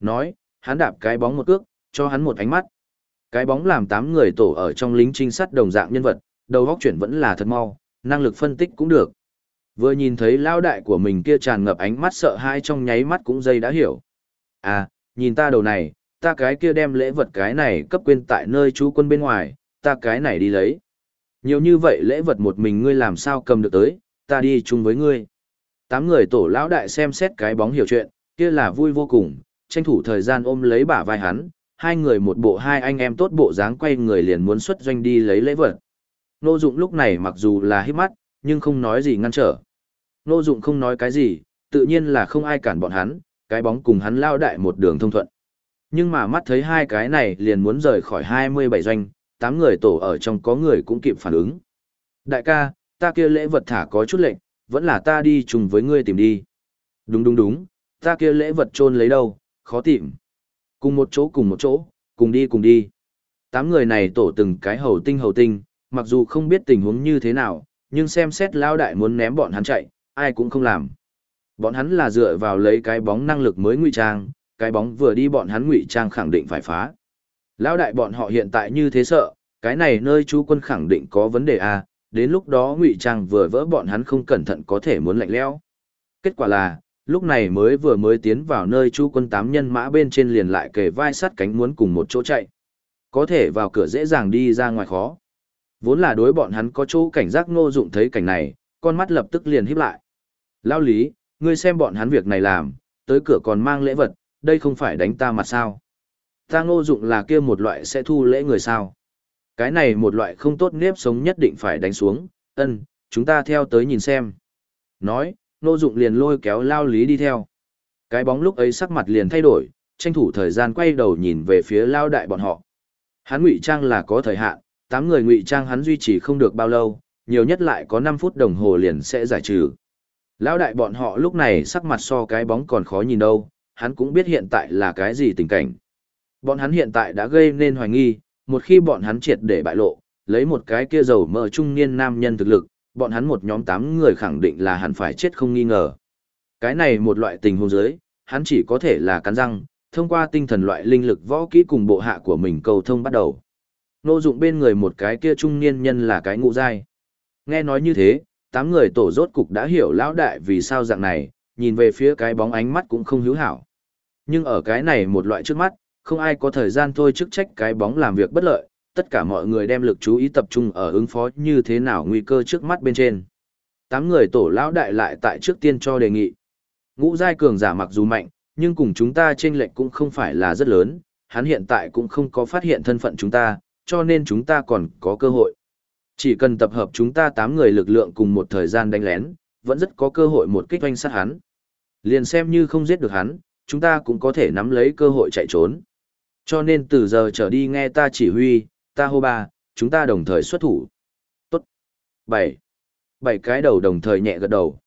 Nói, hắn đạp cái bóng một cước, cho hắn một ánh mắt. Cái bóng làm tám người tổ ở trong lính trinh sát đồng dạng nhân vật, đầu góc chuyển vẫn là thật mau, năng lực phân tích cũng được. Vừa nhìn thấy lao đại của mình kia tràn ngập ánh mắt sợ hãi trong nháy mắt cũng dây đã hiểu. À, nhìn ta đầu này, ta cái kia đem lễ vật cái này cấp quên tại nơi chú quân bên ngoài, ta cái này đi lấy. Nhiều như vậy lễ vật một mình ngươi làm sao cầm được tới, ta đi chung với ngươi. Tám người tổ lão đại xem xét cái bóng hiểu chuyện, kia là vui vô cùng, tranh thủ thời gian ôm lấy bả vai hắn, hai người một bộ hai anh em tốt bộ dáng quay người liền muốn xuất doanh đi lấy lễ vật. Nô Dụng lúc này mặc dù là hít mắt, nhưng không nói gì ngăn trở. Nô Dụng không nói cái gì, tự nhiên là không ai cản bọn hắn, cái bóng cùng hắn lao đại một đường thông thuận. Nhưng mà mắt thấy hai cái này liền muốn rời khỏi 27 doanh, tám người tổ ở trong có người cũng kịp phản ứng. Đại ca, ta kia lễ vật thả có chút lệnh, vẫn là ta đi chung với ngươi tìm đi. Đúng đúng đúng, ta kia lễ vật trôn lấy đâu, khó tìm. Cùng một chỗ cùng một chỗ, cùng đi cùng đi. Tám người này tổ từng cái hầu tinh hầu tinh, mặc dù không biết tình huống như thế nào, nhưng xem xét lao đại muốn ném bọn hắn chạy, ai cũng không làm. Bọn hắn là dựa vào lấy cái bóng năng lực mới ngụy trang, cái bóng vừa đi bọn hắn ngụy trang khẳng định phải phá. Lão đại bọn họ hiện tại như thế sợ, cái này nơi chú quân khẳng định có vấn đề à, đến lúc đó ngụy trang vừa vỡ bọn hắn không cẩn thận có thể muốn lạnh lẽo. Kết quả là, lúc này mới vừa mới tiến vào nơi chú quân tám nhân mã bên trên liền lại kề vai sát cánh muốn cùng một chỗ chạy. Có thể vào cửa dễ dàng đi ra ngoài khó. Vốn là đối bọn hắn có chỗ cảnh giác ngô dụng thấy cảnh này, con mắt lập tức liền híp lại. Lao lý, ngươi xem bọn hắn việc này làm, tới cửa còn mang lễ vật, đây không phải đánh ta mặt sao. Ta ngô dụng là kia một loại sẽ thu lễ người sao. Cái này một loại không tốt nếp sống nhất định phải đánh xuống, ân, chúng ta theo tới nhìn xem. Nói, ngô dụng liền lôi kéo lao lý đi theo. Cái bóng lúc ấy sắc mặt liền thay đổi, tranh thủ thời gian quay đầu nhìn về phía lao đại bọn họ. Hắn ngụy trang là có thời hạn, tám người ngụy trang hắn duy trì không được bao lâu, nhiều nhất lại có 5 phút đồng hồ liền sẽ giải trừ. Lão đại bọn họ lúc này sắc mặt so cái bóng còn khó nhìn đâu, hắn cũng biết hiện tại là cái gì tình cảnh. Bọn hắn hiện tại đã gây nên hoài nghi, một khi bọn hắn triệt để bại lộ, lấy một cái kia dầu mỡ trung niên nam nhân thực lực, bọn hắn một nhóm 8 người khẳng định là hẳn phải chết không nghi ngờ. Cái này một loại tình huống giới, hắn chỉ có thể là cắn răng, thông qua tinh thần loại linh lực võ kỹ cùng bộ hạ của mình cầu thông bắt đầu. Nô dụng bên người một cái kia trung niên nhân là cái ngũ dai. Nghe nói như thế, tám người tổ rốt cục đã hiểu lão đại vì sao dạng này, nhìn về phía cái bóng ánh mắt cũng không hữu hảo. Nhưng ở cái này một loại trước mắt, không ai có thời gian thôi chức trách cái bóng làm việc bất lợi, tất cả mọi người đem lực chú ý tập trung ở ứng phó như thế nào nguy cơ trước mắt bên trên. Tám người tổ lão đại lại tại trước tiên cho đề nghị. Ngũ giai cường giả mặc dù mạnh, nhưng cùng chúng ta trên lệnh cũng không phải là rất lớn, hắn hiện tại cũng không có phát hiện thân phận chúng ta, cho nên chúng ta còn có cơ hội. Chỉ cần tập hợp chúng ta 8 người lực lượng cùng một thời gian đánh lén, vẫn rất có cơ hội một kích oanh sát hắn. Liền xem như không giết được hắn, chúng ta cũng có thể nắm lấy cơ hội chạy trốn. Cho nên từ giờ trở đi nghe ta chỉ huy, ta hô ba, chúng ta đồng thời xuất thủ. Tốt. 7. Bảy cái đầu đồng thời nhẹ gật đầu.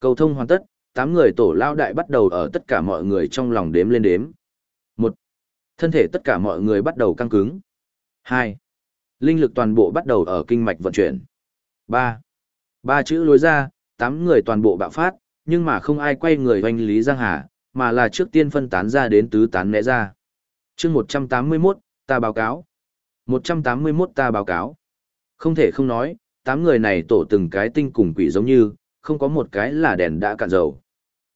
Cầu thông hoàn tất, 8 người tổ lao đại bắt đầu ở tất cả mọi người trong lòng đếm lên đếm. 1. Thân thể tất cả mọi người bắt đầu căng cứng. 2. Linh lực toàn bộ bắt đầu ở kinh mạch vận chuyển. 3. Ba chữ lối ra, 8 người toàn bộ bạo phát, nhưng mà không ai quay người hoành Lý Giang Hà, mà là trước tiên phân tán ra đến tứ tán né ra. chương 181, ta báo cáo. 181 ta báo cáo. Không thể không nói, 8 người này tổ từng cái tinh cùng quỷ giống như, không có một cái là đèn đã cạn dầu.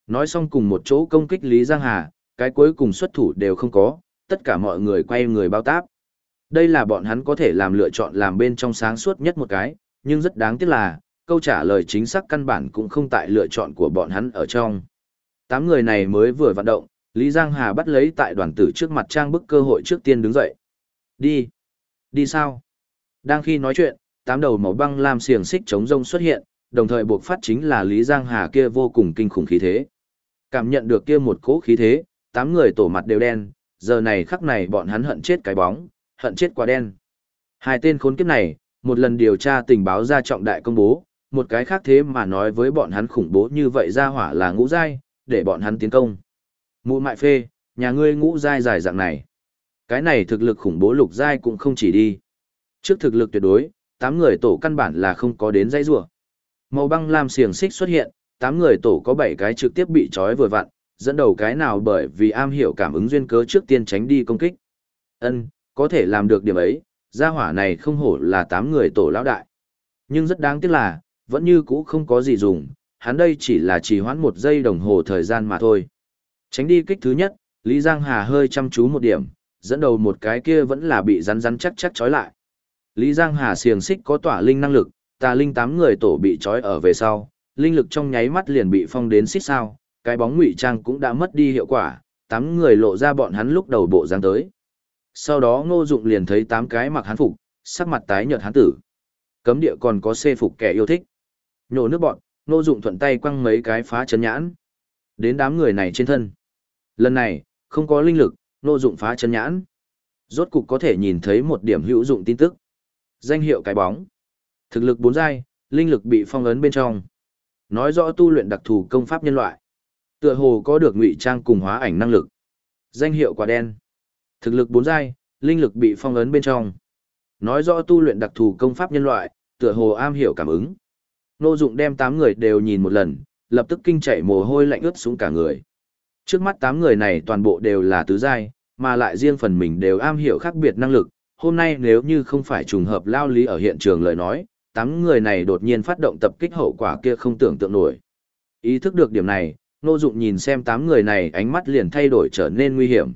Nói xong cùng một chỗ công kích Lý Giang Hà, cái cuối cùng xuất thủ đều không có, tất cả mọi người quay người bao táp. Đây là bọn hắn có thể làm lựa chọn làm bên trong sáng suốt nhất một cái, nhưng rất đáng tiếc là, câu trả lời chính xác căn bản cũng không tại lựa chọn của bọn hắn ở trong. Tám người này mới vừa vận động, Lý Giang Hà bắt lấy tại đoàn tử trước mặt trang bức cơ hội trước tiên đứng dậy. Đi. Đi sao? Đang khi nói chuyện, tám đầu màu băng lam xiềng xích chống rông xuất hiện, đồng thời buộc phát chính là Lý Giang Hà kia vô cùng kinh khủng khí thế. Cảm nhận được kia một cỗ khí thế, tám người tổ mặt đều đen, giờ này khắc này bọn hắn hận chết cái bóng, hận chết quá đen. Hai tên khốn kiếp này, một lần điều tra tình báo ra trọng đại công bố, một cái khác thế mà nói với bọn hắn khủng bố như vậy ra hỏa là ngũ giai, để bọn hắn tiến công. Mụ mại phê, nhà ngươi ngũ giai dài dạng này. Cái này thực lực khủng bố lục giai cũng không chỉ đi. Trước thực lực tuyệt đối, tám người tổ căn bản là không có đến dây rủa. Màu băng lam xiềng xích xuất hiện, tám người tổ có bảy cái trực tiếp bị trói vừa vặn, dẫn đầu cái nào bởi vì am hiểu cảm ứng duyên cớ trước tiên tránh đi công kích. Ân, có thể làm được điểm ấy, gia hỏa này không hổ là tám người tổ lão đại. Nhưng rất đáng tiếc là, vẫn như cũ không có gì dùng, hắn đây chỉ là chỉ hoãn một giây đồng hồ thời gian mà thôi. Tránh đi kích thứ nhất, Lý Giang Hà hơi chăm chú một điểm, dẫn đầu một cái kia vẫn là bị rắn rắn chắc chắc trói lại. Lý Giang Hà xiềng xích có tỏa linh năng lực, tà linh tám người tổ bị trói ở về sau, linh lực trong nháy mắt liền bị phong đến xích sao, cái bóng ngụy trang cũng đã mất đi hiệu quả, tám người lộ ra bọn hắn lúc đầu bộ dáng tới. Sau đó ngô dụng liền thấy tám cái mặc hán phục, sắc mặt tái nhợt hán tử. Cấm địa còn có xê phục kẻ yêu thích. Nhổ nước bọn, ngô dụng thuận tay quăng mấy cái phá chấn nhãn. Đến đám người này trên thân. Lần này, không có linh lực, Ngô Dụng phá chân nhãn. Rốt cục có thể nhìn thấy một điểm hữu dụng tin tức. Danh hiệu cái bóng. Thực lực bốn giai, linh lực bị phong ấn bên trong. Nói rõ tu luyện đặc thù công pháp nhân loại. Tựa hồ có được ngụy trang cùng hóa ảnh năng lực. Danh hiệu quả đen. Thực lực bốn giai, linh lực bị phong ấn bên trong. Nói rõ tu luyện đặc thù công pháp nhân loại, tựa hồ am hiểu cảm ứng. Nô Dụng đem tám người đều nhìn một lần, lập tức kinh chạy mồ hôi lạnh ướt xuống cả người. Trước mắt tám người này toàn bộ đều là tứ giai, mà lại riêng phần mình đều am hiểu khác biệt năng lực. Hôm nay nếu như không phải trùng hợp lao lý ở hiện trường lời nói, tám người này đột nhiên phát động tập kích hậu quả kia không tưởng tượng nổi. Ý thức được điểm này, Nô Dụng nhìn xem tám người này ánh mắt liền thay đổi trở nên nguy hiểm.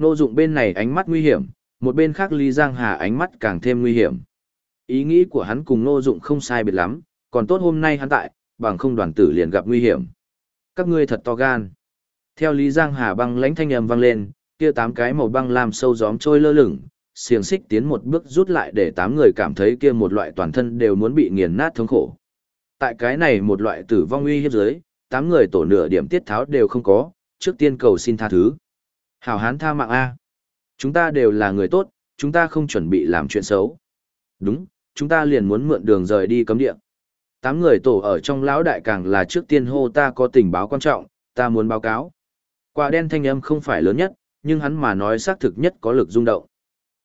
Nô Dụng bên này ánh mắt nguy hiểm, một bên khác Lý Giang Hà ánh mắt càng thêm nguy hiểm. Ý nghĩ của hắn cùng Nô Dụng không sai biệt lắm, còn tốt hôm nay hắn tại, bằng không đoàn tử liền gặp nguy hiểm. Các ngươi thật to gan. Theo Lý Giang Hà băng lãnh thanh âm vang lên, kia tám cái màu băng làm sâu gióm trôi lơ lửng, xiềng xích tiến một bước rút lại để tám người cảm thấy kia một loại toàn thân đều muốn bị nghiền nát thống khổ. Tại cái này một loại tử vong uy hiếp dưới, tám người tổ nửa điểm tiết tháo đều không có, trước tiên cầu xin tha thứ. Hảo hán tha mạng A. Chúng ta đều là người tốt, chúng ta không chuẩn bị làm chuyện xấu. Đúng, chúng ta liền muốn mượn đường rời đi cấm địa. Tám người tổ ở trong lão đại càng là trước tiên hô ta có tình báo quan trọng, ta muốn báo cáo. Quả đen thanh âm không phải lớn nhất, nhưng hắn mà nói xác thực nhất có lực rung động.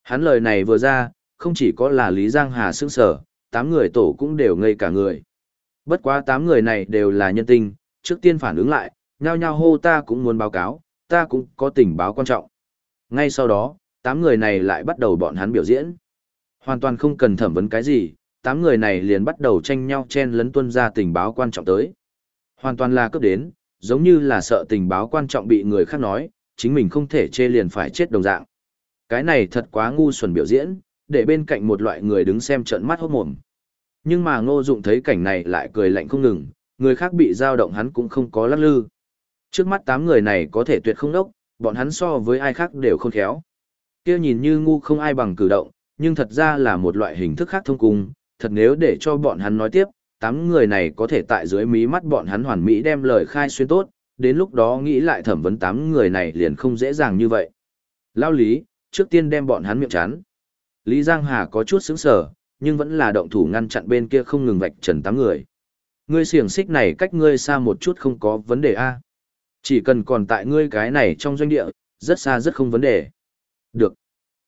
Hắn lời này vừa ra, không chỉ có là Lý Giang Hà sững sở, tám người tổ cũng đều ngây cả người. Bất quá tám người này đều là nhân tinh, trước tiên phản ứng lại, nhao nhao hô ta cũng muốn báo cáo, ta cũng có tình báo quan trọng. Ngay sau đó, tám người này lại bắt đầu bọn hắn biểu diễn. Hoàn toàn không cần thẩm vấn cái gì, tám người này liền bắt đầu tranh nhau chen lấn tuân ra tình báo quan trọng tới. Hoàn toàn là cấp đến, giống như là sợ tình báo quan trọng bị người khác nói, chính mình không thể chê liền phải chết đồng dạng. Cái này thật quá ngu xuẩn biểu diễn, để bên cạnh một loại người đứng xem trận mắt hốt mồm. Nhưng mà ngô dụng thấy cảnh này lại cười lạnh không ngừng, người khác bị dao động hắn cũng không có lắc lư. Trước mắt tám người này có thể tuyệt không đốc, bọn hắn so với ai khác đều không khéo. Kia nhìn như ngu không ai bằng cử động, nhưng thật ra là một loại hình thức khác thông cung, thật nếu để cho bọn hắn nói tiếp, tám người này có thể tại dưới mí mắt bọn hắn hoàn mỹ đem lời khai xuyên tốt, đến lúc đó nghĩ lại thẩm vấn tám người này liền không dễ dàng như vậy. Lao lý, trước tiên đem bọn hắn miệng chán. Lý Giang Hà có chút sững sờ, nhưng vẫn là động thủ ngăn chặn bên kia không ngừng vạch trần tám người. Ngươi xiềng xích này cách ngươi xa một chút không có vấn đề a. Chỉ cần còn tại ngươi cái này trong doanh địa, rất xa rất không vấn đề. Được.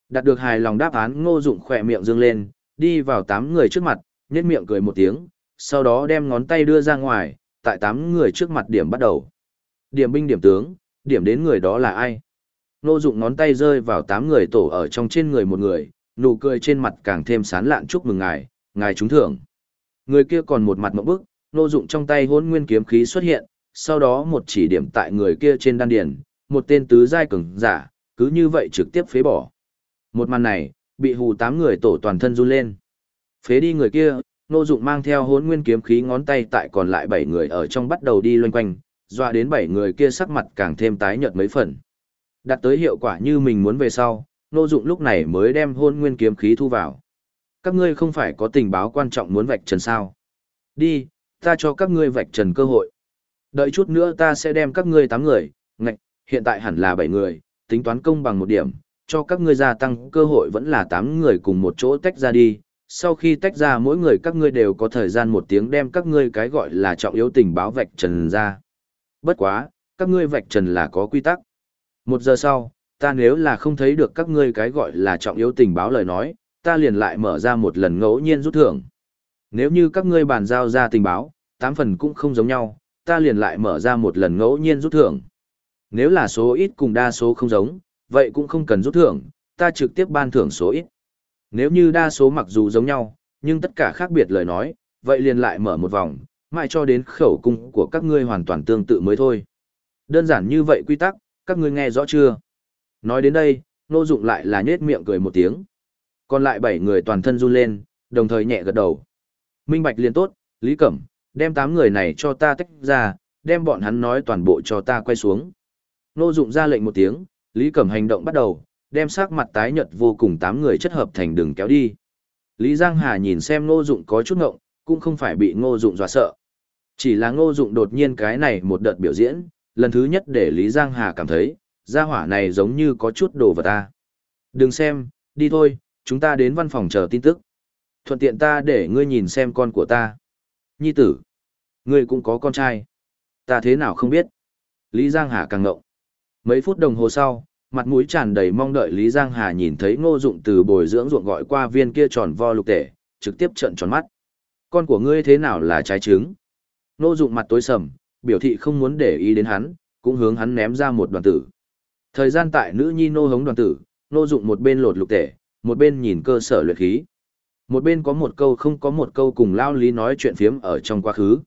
Đạt được hài lòng đáp án ngô dụng khỏe miệng dương lên, đi vào tám người trước mặt, nhét miệng cười một tiếng, sau đó đem ngón tay đưa ra ngoài, tại tám người trước mặt điểm bắt đầu. Điểm binh điểm tướng, điểm đến người đó là ai? Ngô dụng ngón tay rơi vào tám người tổ ở trong trên người một người, nụ cười trên mặt càng thêm sán lạn chúc mừng ngài, ngài trúng thưởng. Người kia còn một mặt mộng bức, Ngô dụng trong tay hôn nguyên kiếm khí xuất hiện, sau đó một chỉ điểm tại người kia trên đan điền, một tên tứ giai cường giả, cứ như vậy trực tiếp phế bỏ. Một màn này, bị hù tám người tổ toàn thân run lên. Phế đi người kia, Ngô Dụng mang theo hỗn nguyên kiếm khí ngón tay tại còn lại bảy người ở trong bắt đầu đi loanh quanh, dọa đến bảy người kia sắc mặt càng thêm tái nhợt mấy phần. Đạt tới hiệu quả như mình muốn về sau, Ngô Dụng lúc này mới đem hỗn nguyên kiếm khí thu vào. Các ngươi không phải có tình báo quan trọng muốn vạch trần sao? Đi, ta cho các ngươi vạch trần cơ hội. Đợi chút nữa ta sẽ đem các ngươi tám người, ngạch, hiện tại hẳn là bảy người, tính toán công bằng một điểm, cho các ngươi gia tăng cơ hội vẫn là tám người cùng một chỗ tách ra đi. Sau khi tách ra mỗi người các ngươi đều có thời gian một tiếng đem các ngươi cái gọi là trọng yếu tình báo vạch trần ra. Bất quá, các ngươi vạch trần là có quy tắc. Một giờ sau, ta nếu là không thấy được các ngươi cái gọi là trọng yếu tình báo lời nói, ta liền lại mở ra một lần ngẫu nhiên rút thưởng. Nếu như các ngươi bàn giao ra tình báo, tám phần cũng không giống nhau, ta liền lại mở ra một lần ngẫu nhiên rút thưởng. Nếu là số ít cùng đa số không giống, vậy cũng không cần rút thưởng, ta trực tiếp ban thưởng số ít. Nếu như đa số mặc dù giống nhau, nhưng tất cả khác biệt lời nói, vậy liền lại mở một vòng, mãi cho đến khẩu cung của các ngươi hoàn toàn tương tự mới thôi. Đơn giản như vậy quy tắc, các ngươi nghe rõ chưa? Nói đến đây, nô dụng lại là nhết miệng cười một tiếng. Còn lại bảy người toàn thân run lên, đồng thời nhẹ gật đầu. Minh Bạch liền tốt, Lý Cẩm, đem tám người này cho ta tách ra, đem bọn hắn nói toàn bộ cho ta quay xuống. Nô dụng ra lệnh một tiếng, Lý Cẩm hành động bắt đầu, đem sắc mặt tái nhợt vô cùng tám người chất hợp thành đường kéo đi. Lý Giang Hà nhìn xem Ngô Dụng có chút ngộng, cũng không phải bị Ngô Dụng dọa sợ. Chỉ là Ngô Dụng đột nhiên cái này một đợt biểu diễn, lần thứ nhất để Lý Giang Hà cảm thấy, gia hỏa này giống như có chút đồ vật ta. Đừng xem, đi thôi, chúng ta đến văn phòng chờ tin tức. Thuận tiện ta để ngươi nhìn xem con của ta. Nhi tử, ngươi cũng có con trai. Ta thế nào không biết. Lý Giang Hà càng ngộng. Mấy phút đồng hồ sau, mặt mũi tràn đầy mong đợi Lý Giang Hà nhìn thấy ngô dụng từ bồi dưỡng ruộng gọi qua viên kia tròn vo lục tể, trực tiếp trợn tròn mắt. Con của ngươi thế nào là trái trứng? Ngô dụng mặt tối sầm, biểu thị không muốn để ý đến hắn, cũng hướng hắn ném ra một đoàn tử. Thời gian tại nữ nhi nô hống đoàn tử, nô dụng một bên lột lục tể, một bên nhìn cơ sở luyện khí. Một bên có một câu không có một câu cùng lao lý nói chuyện phiếm ở trong quá khứ.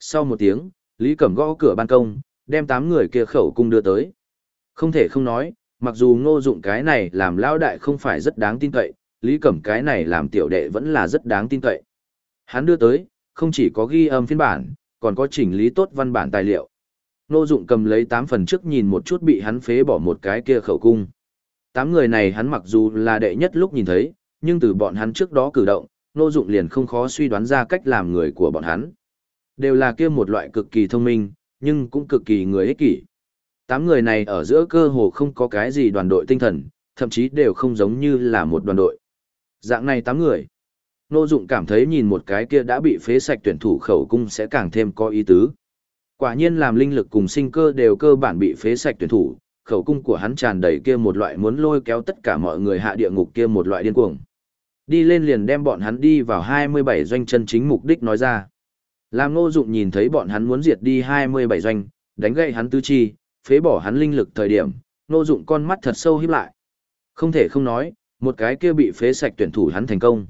Sau một tiếng, Lý Cẩm gõ cửa ban công, đem tám người kia khẩu cung đưa tới. Không thể không nói, mặc dù ngô dụng cái này làm lao đại không phải rất đáng tin cậy, Lý Cẩm cái này làm tiểu đệ vẫn là rất đáng tin cậy. Hắn đưa tới, không chỉ có ghi âm phiên bản, còn có chỉnh lý tốt văn bản tài liệu. Ngô dụng cầm lấy tám phần trước nhìn một chút bị hắn phế bỏ một cái kia khẩu cung. Tám người này hắn mặc dù là đệ nhất lúc nhìn thấy, nhưng từ bọn hắn trước đó cử động, Ngô dụng liền không khó suy đoán ra cách làm người của bọn hắn. Đều là kia một loại cực kỳ thông minh, nhưng cũng cực kỳ người ích kỷ. Tám người này ở giữa cơ hồ không có cái gì đoàn đội tinh thần, thậm chí đều không giống như là một đoàn đội. Dạng này tám người. Nô Dụng cảm thấy nhìn một cái kia đã bị phế sạch tuyển thủ khẩu cung sẽ càng thêm có ý tứ. Quả nhiên làm linh lực cùng sinh cơ đều cơ bản bị phế sạch tuyển thủ, khẩu cung của hắn tràn đầy kia một loại muốn lôi kéo tất cả mọi người hạ địa ngục kia một loại điên cuồng. Đi lên liền đem bọn hắn đi vào 27 doanh chân chính mục đích nói ra. Làm Ngô Dụng nhìn thấy bọn hắn muốn diệt đi 27 doanh, đánh gãy hắn tứ chi, phế bỏ hắn linh lực thời điểm, Ngô Dụng con mắt thật sâu híp lại. Không thể không nói, một cái kia bị phế sạch tuyển thủ hắn thành công.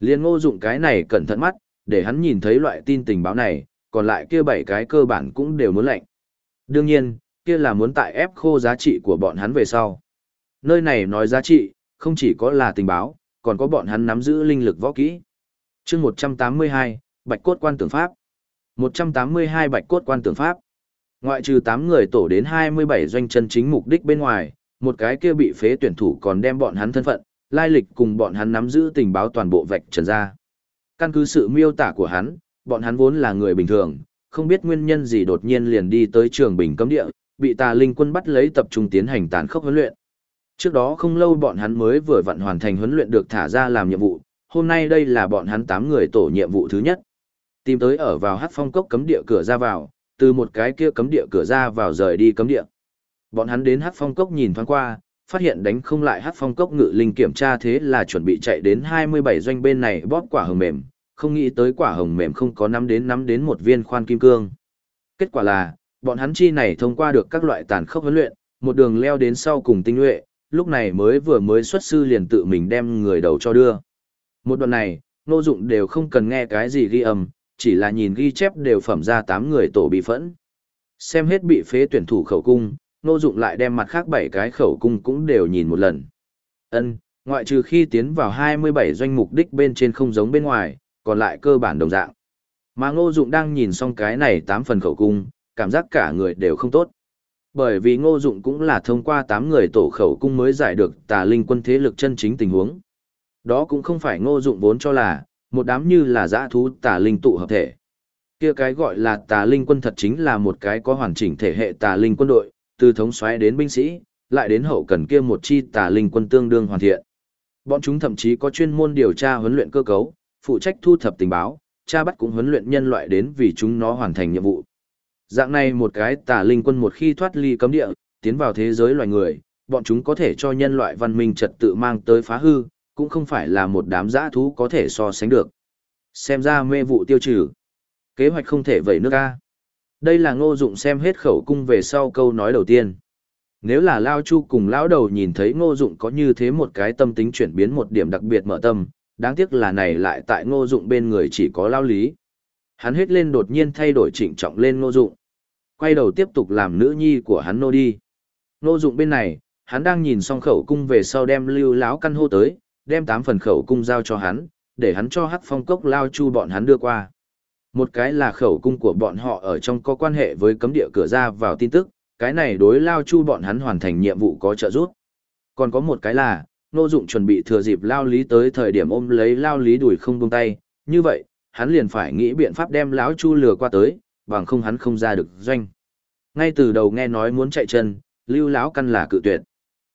Liên Ngô Dụng cái này cẩn thận mắt, để hắn nhìn thấy loại tin tình báo này, còn lại kia bảy cái cơ bản cũng đều muốn lệnh. Đương nhiên, kia là muốn tại ép khô giá trị của bọn hắn về sau. Nơi này nói giá trị, không chỉ có là tình báo, còn có bọn hắn nắm giữ linh lực võ kỹ. Chương 182, Bạch cốt quan tưởng pháp. 182 Bạch cốt quan tưởng pháp. Ngoại trừ 8 người tổ đến 27 doanh chân chính mục đích bên ngoài, một cái kia bị phế tuyển thủ còn đem bọn hắn thân phận, lai lịch cùng bọn hắn nắm giữ tình báo toàn bộ vạch trần ra. Căn cứ sự miêu tả của hắn, bọn hắn vốn là người bình thường, không biết nguyên nhân gì đột nhiên liền đi tới trường bình cấm địa, bị tà linh quân bắt lấy tập trung tiến hành tàn khốc huấn luyện. Trước đó không lâu bọn hắn mới vừa vận hoàn thành huấn luyện được thả ra làm nhiệm vụ, hôm nay đây là bọn hắn 8 người tổ nhiệm vụ thứ nhất. Tìm tới ở vào hát phong cốc cấm địa cửa ra vào, từ một cái kia cấm địa cửa ra vào rời đi cấm địa. Bọn hắn đến hát phong cốc nhìn thoáng qua, phát hiện đánh không lại hát phong cốc ngự linh kiểm tra thế là chuẩn bị chạy đến 27 doanh bên này bóp quả hồng mềm, không nghĩ tới quả hồng mềm không có nắm đến nắm đến một viên khoan kim cương. Kết quả là, bọn hắn chi này thông qua được các loại tàn khốc huấn luyện, một đường leo đến sau cùng tinh nhuệ, lúc này mới vừa mới xuất sư liền tự mình đem người đầu cho đưa. Một đoạn này, nô dụng đều không cần nghe cái gì ghi âm, chỉ là nhìn ghi chép đều phẩm ra 8 người tổ bị phẫn. Xem hết bị phế tuyển thủ khẩu cung, nô dụng lại đem mặt khác 7 cái khẩu cung cũng đều nhìn một lần. Ân, ngoại trừ khi tiến vào 27 doanh mục đích bên trên không giống bên ngoài, còn lại cơ bản đồng dạng. Mà ngô dụng đang nhìn xong cái này 8 phần khẩu cung, cảm giác cả người đều không tốt. Bởi vì ngô dụng cũng là thông qua 8 người tổ khẩu cung mới giải được tà linh quân thế lực chân chính tình huống. Đó cũng không phải ngô dụng vốn cho là, một đám như là dã thú tà linh tụ hợp thể. Kia cái gọi là tà linh quân thật chính là một cái có hoàn chỉnh thể hệ tà linh quân đội, từ thống soái đến binh sĩ, lại đến hậu cần kia một chi tà linh quân tương đương hoàn thiện. Bọn chúng thậm chí có chuyên môn điều tra huấn luyện cơ cấu, phụ trách thu thập tình báo, tra bắt cũng huấn luyện nhân loại đến vì chúng nó hoàn thành nhiệm vụ. Dạng này một cái tà linh quân một khi thoát ly cấm địa, tiến vào thế giới loài người, bọn chúng có thể cho nhân loại văn minh trật tự mang tới phá hư, cũng không phải là một đám dã thú có thể so sánh được. Xem ra mê vụ tiêu trừ. Kế hoạch không thể vẩy nước ca. Đây là ngô dụng xem hết khẩu cung về sau câu nói đầu tiên. Nếu là Lao Chu cùng Lão Đầu nhìn thấy ngô dụng có như thế một cái tâm tính chuyển biến một điểm đặc biệt mở tâm, đáng tiếc là này lại tại ngô dụng bên người chỉ có Lao Lý. Hắn hết lên đột nhiên thay đổi chỉnh trọng lên ngô dụng. Quay đầu tiếp tục làm nữ nhi của hắn nô đi. Ngô dụng bên này, hắn đang nhìn xong khẩu cung về sau đem lưu láo căn hô tới, đem tám phần khẩu cung giao cho hắn, để hắn cho hắc phong cốc lao chu bọn hắn đưa qua. Một cái là khẩu cung của bọn họ ở trong có quan hệ với cấm địa cửa ra vào tin tức, cái này đối lao chu bọn hắn hoàn thành nhiệm vụ có trợ giúp. Còn có một cái là, nô dụng chuẩn bị thừa dịp lao lý tới thời điểm ôm lấy lao lý đuổi không buông tay, như vậy, hắn liền phải nghĩ biện pháp đem lão chu lừa qua tới, bằng không hắn không ra được doanh. Ngay từ đầu nghe nói muốn chạy chân, lưu lão căn là cự tuyệt.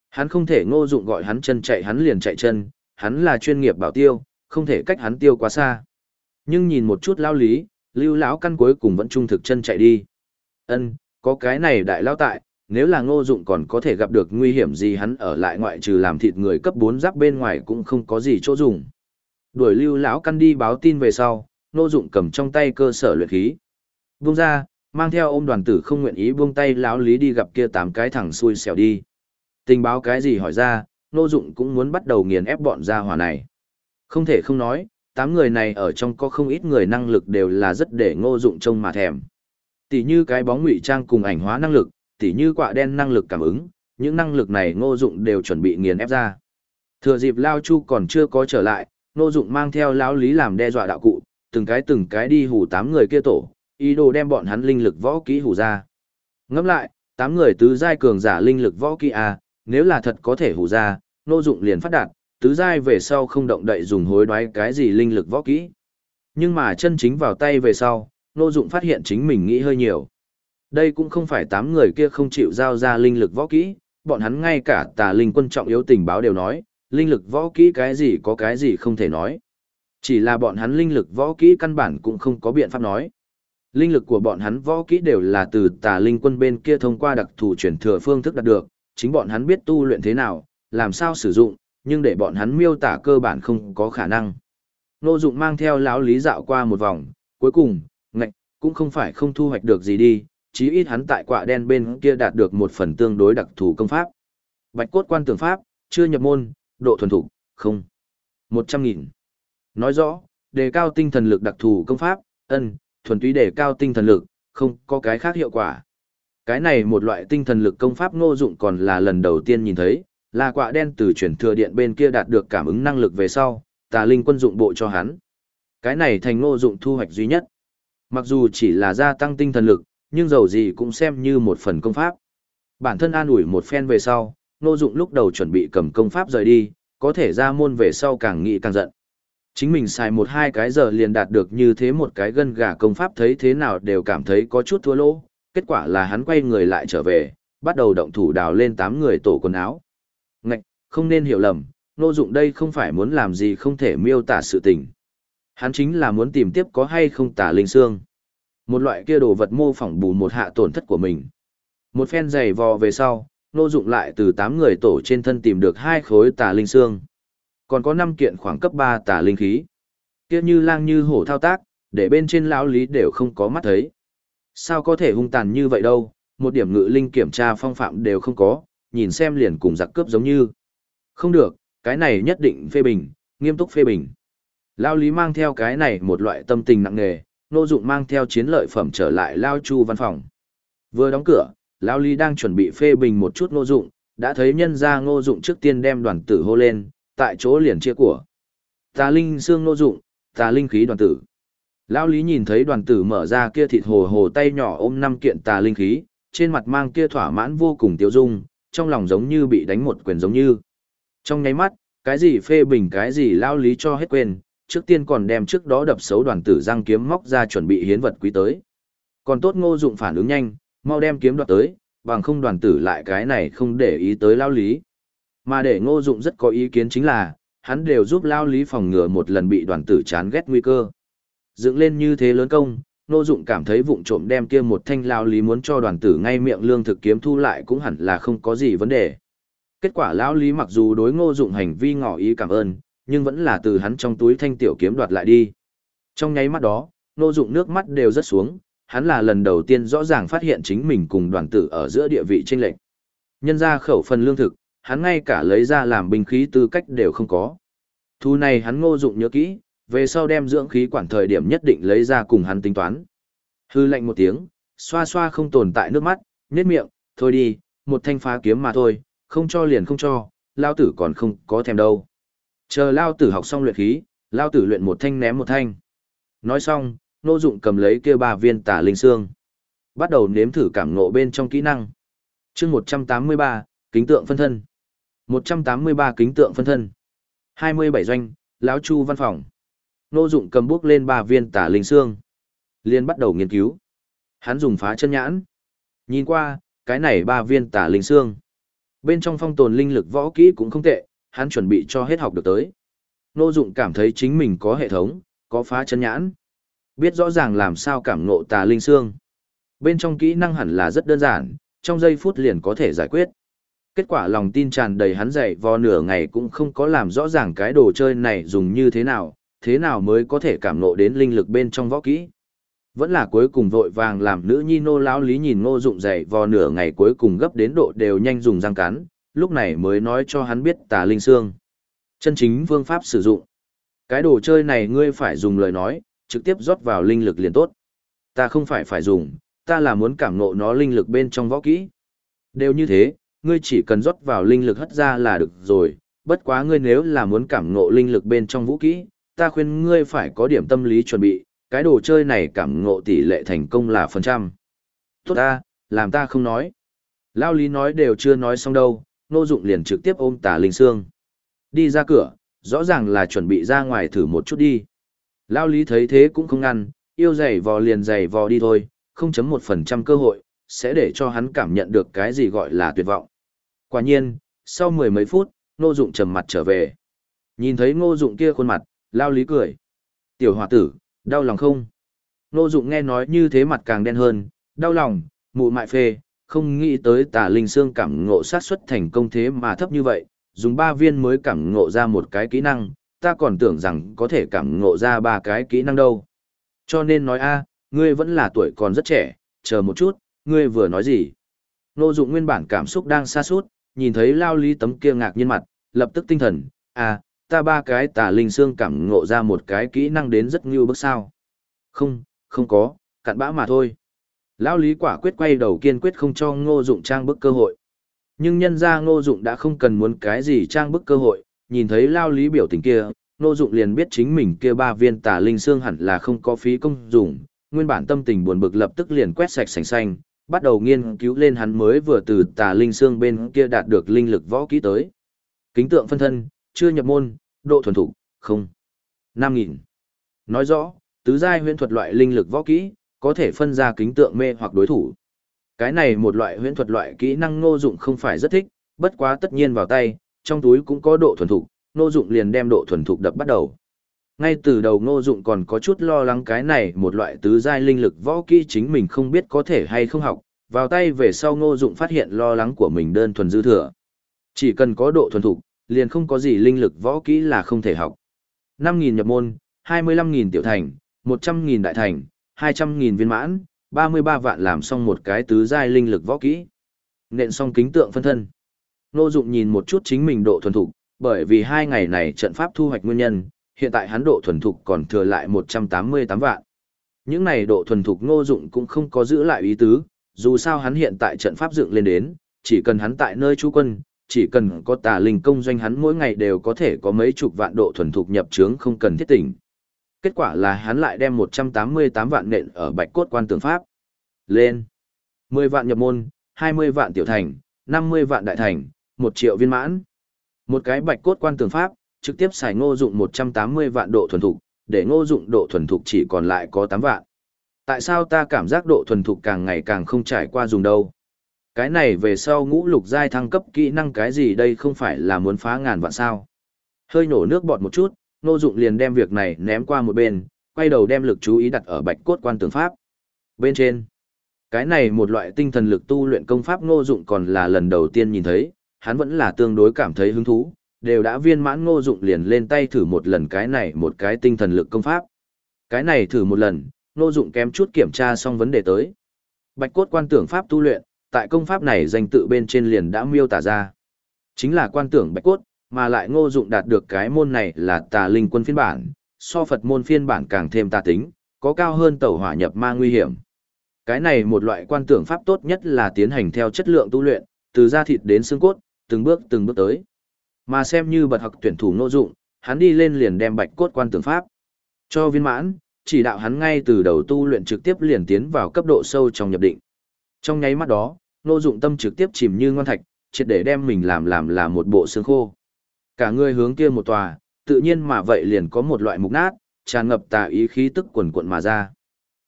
Hắn không thể ngô dụng gọi hắn chân chạy hắn liền chạy chân, hắn là chuyên nghiệp bảo tiêu, không thể cách hắn tiêu quá xa. Nhưng nhìn một chút lao lý, lưu lão căn cuối cùng vẫn trung thực chân chạy đi. Ân, có cái này đại lao tại, nếu là ngô dụng còn có thể gặp được nguy hiểm gì hắn ở lại ngoại trừ làm thịt người cấp 4 giáp bên ngoài cũng không có gì chỗ dùng. Đuổi lưu lão căn đi báo tin về sau, ngô dụng cầm trong tay cơ sở luyện khí. Buông ra, mang theo ôm đoàn tử không nguyện ý buông tay lão lý đi gặp kia tám cái thằng xui xẻo đi. Tình báo cái gì hỏi ra, ngô dụng cũng muốn bắt đầu nghiền ép bọn gia hỏa này. Không thể không nói, tám người này ở trong có không ít người năng lực đều là rất để ngô dụng trông mà thèm. Tỷ như cái bóng ngụy trang cùng ảnh hóa năng lực, tỷ như quạ đen năng lực cảm ứng, những năng lực này ngô dụng đều chuẩn bị nghiền ép ra. Thừa dịp Lao Chu còn chưa có trở lại, ngô dụng mang theo lão lý làm đe dọa đạo cụ, từng cái từng cái đi hù tám người kia tổ, ý đồ đem bọn hắn linh lực võ kỹ hù ra. Ngẫm lại, tám người tứ giai cường giả linh lực võ kỹ à, nếu là thật có thể hù ra, nô dụng liền phát đạt, tứ giai về sau không động đậy dùng hối đoái cái gì linh lực võ kỹ. Nhưng mà chân chính vào tay về sau, nô Dụng phát hiện chính mình nghĩ hơi nhiều. Đây cũng không phải tám người kia không chịu giao ra linh lực võ kỹ, bọn hắn ngay cả tà linh quân trọng yếu tình báo đều nói, linh lực võ kỹ cái gì có cái gì không thể nói. Chỉ là bọn hắn linh lực võ kỹ căn bản cũng không có biện pháp nói. Linh lực của bọn hắn võ kỹ đều là từ tà linh quân bên kia thông qua đặc thù chuyển thừa phương thức đạt được, chính bọn hắn biết tu luyện thế nào, làm sao sử dụng, nhưng để bọn hắn miêu tả cơ bản không có khả năng. Nô Dụng mang theo lão lý dạo qua một vòng, cuối cùng, ngạch, cũng không phải không thu hoạch được gì đi, chí ít hắn tại quạ đen bên kia đạt được một phần tương đối đặc thù công pháp. Bạch cốt quan tưởng pháp, chưa nhập môn, độ thuần thục, không. một trăm nghìn. Nói rõ, đề cao tinh thần lực đặc thù công pháp, ân, thuần túy đề cao tinh thần lực, không có cái khác hiệu quả. Cái này một loại tinh thần lực công pháp ngô dụng còn là lần đầu tiên nhìn thấy, là quạ đen từ chuyển thừa điện bên kia đạt được cảm ứng năng lực về sau, tà linh quân dụng bộ cho hắn. Cái này thành ngô dụng thu hoạch duy nhất. Mặc dù chỉ là gia tăng tinh thần lực, nhưng dầu gì cũng xem như một phần công pháp. Bản thân an ủi một phen về sau, ngô dụng lúc đầu chuẩn bị cầm công pháp rời đi, có thể ra môn về sau càng nghĩ càng giận. Chính mình xài một hai cái giờ liền đạt được như thế một cái gân gà công pháp thấy thế nào đều cảm thấy có chút thua lỗ, kết quả là hắn quay người lại trở về, bắt đầu động thủ đào lên tám người tổ quần áo. Ngạch, không nên hiểu lầm, Nô Dụng đây không phải muốn làm gì không thể miêu tả sự tình. Hắn chính là muốn tìm tiếp có hay không tả linh xương. Một loại kia đồ vật mô phỏng bù một hạ tổn thất của mình. Một phen giày vò về sau, Nô Dụng lại từ 8 người tổ trên thân tìm được hai khối tà linh xương. Còn có 5 kiện khoảng cấp 3 tà linh khí. Kia như lang như hổ thao tác, để bên trên lão lý đều không có mắt thấy. Sao có thể hung tàn như vậy đâu, một điểm ngự linh kiểm tra phong phạm đều không có, nhìn xem liền cùng giặc cướp giống như. Không được, cái này nhất định phê bình, nghiêm túc phê bình. Lao Lý mang theo cái này một loại tâm tình nặng nề, Nô Dụng mang theo chiến lợi phẩm trở lại Lao Chu văn phòng. Vừa đóng cửa, Lao Lý đang chuẩn bị phê bình một chút Nô Dụng, đã thấy nhân gia Ngô Dụng trước tiên đem đoàn tử hô lên, tại chỗ liền chia của. Tà linh xương Nô Dụng, tà linh khí đoàn tử. Lão Lý nhìn thấy đoàn tử mở ra kia thịt hồ hồ tay nhỏ ôm năm kiện tà linh khí, trên mặt mang kia thỏa mãn vô cùng tiêu dung, trong lòng giống như bị đánh một quyền giống như. Trong nháy mắt, cái gì phê bình cái gì Lão lý cho hết quên, trước tiên còn đem trước đó đập xấu đoàn tử răng kiếm móc ra chuẩn bị hiến vật quý tới. Còn tốt ngô dụng phản ứng nhanh, mau đem kiếm đoạt tới, bằng không đoàn tử lại cái này không để ý tới Lão lý. Mà để ngô dụng rất có ý kiến chính là, hắn đều giúp Lão lý phòng ngừa một lần bị đoàn tử chán ghét nguy cơ. Dựng lên như thế lớn công, Nô Dụng cảm thấy vụng trộm đem kia một thanh lao lý muốn cho đoàn tử ngay miệng lương thực kiếm thu lại cũng hẳn là không có gì vấn đề. Kết quả lão lý mặc dù đối Ngô Dụng hành vi ngỏ ý cảm ơn, nhưng vẫn là từ hắn trong túi thanh tiểu kiếm đoạt lại đi. Trong nháy mắt đó, Ngô Dụng nước mắt đều rất xuống, hắn là lần đầu tiên rõ ràng phát hiện chính mình cùng đoàn tử ở giữa địa vị chênh lệch. Nhân ra khẩu phần lương thực, hắn ngay cả lấy ra làm binh khí tư cách đều không có. Thu này hắn Ngô Dụng nhớ kỹ, về sau đem dưỡng khí quản thời điểm nhất định lấy ra cùng hắn tính toán. Hư lệnh một tiếng, xoa xoa không tồn tại nước mắt, nhếch miệng, thôi đi, một thanh phá kiếm mà thôi, không cho liền không cho, lao tử còn không có thèm đâu. Chờ lao tử học xong luyện khí, lao tử luyện một thanh ném một thanh. Nói xong, nô dụng cầm lấy kia ba viên tả linh xương. Bắt đầu nếm thử cảm ngộ bên trong kỹ năng. chương 183, kính tượng phân thân. 183 kính tượng phân thân. 27 doanh, lão chu văn phòng. Nô Dụng cầm bước lên ba viên tả linh xương, liền bắt đầu nghiên cứu. Hắn dùng phá chân nhãn, nhìn qua, cái này ba viên tà linh xương. Bên trong phong tồn linh lực võ kỹ cũng không tệ, hắn chuẩn bị cho hết học được tới. Nô Dụng cảm thấy chính mình có hệ thống, có phá chân nhãn. Biết rõ ràng làm sao cảm ngộ tà linh xương. Bên trong kỹ năng hẳn là rất đơn giản, trong giây phút liền có thể giải quyết. Kết quả lòng tin tràn đầy hắn dậy vò nửa ngày cũng không có làm rõ ràng cái đồ chơi này dùng như thế nào, thế nào mới có thể cảm ngộ đến linh lực bên trong võ kỹ. Vẫn là cuối cùng vội vàng làm nữ nhi nô lão lý nhìn ngô dụng dày vò nửa ngày cuối cùng gấp đến độ đều nhanh dùng răng cắn, lúc này mới nói cho hắn biết tà linh xương. Chân chính phương pháp sử dụng. Cái đồ chơi này ngươi phải dùng lời nói, trực tiếp rót vào linh lực liền tốt. Ta không phải phải dùng, ta là muốn cảm ngộ nó linh lực bên trong võ kỹ. Đều như thế, ngươi chỉ cần rót vào linh lực hất ra là được rồi, bất quá ngươi nếu là muốn cảm ngộ linh lực bên trong vũ kỹ, ta khuyên ngươi phải có điểm tâm lý chuẩn bị, cái đồ chơi này cảm ngộ tỷ lệ thành công là phần trăm. Tốt ta, làm ta không nói. Lao lý nói đều chưa nói xong đâu, nô dụng liền trực tiếp ôm tà linh xương. Đi ra cửa, rõ ràng là chuẩn bị ra ngoài thử một chút đi. Lao lý thấy thế cũng không ngăn, yêu giày vò liền giày vò đi thôi, 0.1% cơ hội, sẽ để cho hắn cảm nhận được cái gì gọi là tuyệt vọng. Quả nhiên, sau mười mấy phút, Ngô Dụng trầm mặt trở về. Nhìn thấy Ngô Dụng kia khuôn mặt, Lao Lý cười. "Tiểu hòa tử, đau lòng không?" Nô Dụng nghe nói như thế mặt càng đen hơn, đau lòng, mụ mại phê, không nghĩ tới Tà Linh Xương cảm ngộ sát xuất thành công thế mà thấp như vậy, dùng ba viên mới cảm ngộ ra một cái kỹ năng, ta còn tưởng rằng có thể cảm ngộ ra ba cái kỹ năng đâu. Cho nên nói a, ngươi vẫn là tuổi còn rất trẻ, chờ một chút, ngươi vừa nói gì? Nô dụng nguyên bản cảm xúc đang xa suốt, nhìn thấy lao lý tấm kia ngạc nhiên mặt, lập tức tinh thần, à, ta ba cái tà linh xương cảm ngộ ra một cái kỹ năng đến rất ngưu bức sao. Không, không có, cặn bã mà thôi. Lão lý quả quyết quay đầu kiên quyết không cho ngô dụng trang bức cơ hội. Nhưng nhân ra ngô dụng đã không cần muốn cái gì trang bức cơ hội, nhìn thấy lao lý biểu tình kia, ngô dụng liền biết chính mình kia ba viên tà linh xương hẳn là không có phí công dụng. nguyên bản tâm tình buồn bực lập tức liền quét sạch sành xanh, bắt đầu nghiên cứu lên hắn mới vừa từ tà linh xương bên kia đạt được linh lực võ kỹ tới. Kính tượng phân thân, chưa nhập môn, độ thuần thủ, không. 5.000. Nói rõ, tứ giai huyễn thuật loại linh lực võ kỹ, có thể phân ra kính tượng mê hoặc đối thủ. Cái này một loại huyễn thuật loại kỹ năng ngô dụng không phải rất thích, bất quá tất nhiên vào tay, trong túi cũng có độ thuần thục, ngô dụng liền đem độ thuần thục đập bắt đầu. Ngay từ đầu ngô dụng còn có chút lo lắng cái này một loại tứ giai linh lực võ kỹ chính mình không biết có thể hay không học, vào tay về sau ngô dụng phát hiện lo lắng của mình đơn thuần dư thừa. Chỉ cần có độ thuần thục, liền không có gì linh lực võ kỹ là không thể học. 5.000 nhập môn, 25.000 tiểu thành, 100.000 đại thành, 200.000 viên mãn, 33 vạn làm xong một cái tứ giai linh lực võ kỹ. Nện xong kính tượng phân thân. Ngô Dụng nhìn một chút chính mình độ thuần thục, bởi vì hai ngày này trận pháp thu hoạch nguyên nhân, hiện tại hắn độ thuần thục còn thừa lại 188 vạn. Những này độ thuần thục ngô dụng cũng không có giữ lại ý tứ, dù sao hắn hiện tại trận pháp dựng lên đến, chỉ cần hắn tại nơi trú quân, chỉ cần có tà linh công doanh hắn mỗi ngày đều có thể có mấy chục vạn độ thuần thục nhập trướng không cần thiết tỉnh. Kết quả là hắn lại đem 188 vạn nện ở bạch cốt quan tường pháp. Lên. 10 vạn nhập môn, 20 vạn tiểu thành, 50 vạn đại thành, 1 triệu viên mãn. Một cái bạch cốt quan tường pháp, trực tiếp xài ngô dụng 180 vạn độ thuần thục, để ngô dụng độ thuần thục chỉ còn lại có 8 vạn. Tại sao ta cảm giác độ thuần thục càng ngày càng không trải qua dùng đâu? Cái này về sau ngũ lục giai thăng cấp kỹ năng cái gì đây không phải là muốn phá ngàn vạn sao? Hơi nổ nước bọt một chút, ngô dụng liền đem việc này ném qua một bên, quay đầu đem lực chú ý đặt ở bạch cốt quan tường pháp. Bên trên, cái này một loại tinh thần lực tu luyện công pháp ngô dụng còn là lần đầu tiên nhìn thấy, hắn vẫn là tương đối cảm thấy hứng thú, đều đã viên mãn ngô dụng liền lên tay thử một lần cái này một cái tinh thần lực công pháp. Cái này thử một lần, ngô dụng kém chút kiểm tra xong vấn đề tới. Bạch cốt quan tưởng pháp tu luyện, tại công pháp này danh tự bên trên liền đã miêu tả ra. Chính là quan tưởng bạch cốt, mà lại ngô dụng đạt được cái môn này là tà linh quân phiên bản, so Phật môn phiên bản càng thêm tà tính, có cao hơn tẩu hỏa nhập ma nguy hiểm. Cái này một loại quan tưởng pháp tốt nhất là tiến hành theo chất lượng tu luyện, từ da thịt đến xương cốt, từng bước từng bước tới. Mà xem như bật học tuyển thủ ngô dụng, hắn đi lên liền đem bạch cốt quan tưởng pháp. Cho viên mãn, chỉ đạo hắn ngay từ đầu tu luyện trực tiếp liền tiến vào cấp độ sâu trong nhập định. Trong nháy mắt đó, nô dụng tâm trực tiếp chìm như ngon thạch, triệt để đem mình làm làm là một bộ xương khô. Cả người hướng kia một tòa, tự nhiên mà vậy liền có một loại mục nát, tràn ngập tà ý khí tức quần quận mà ra.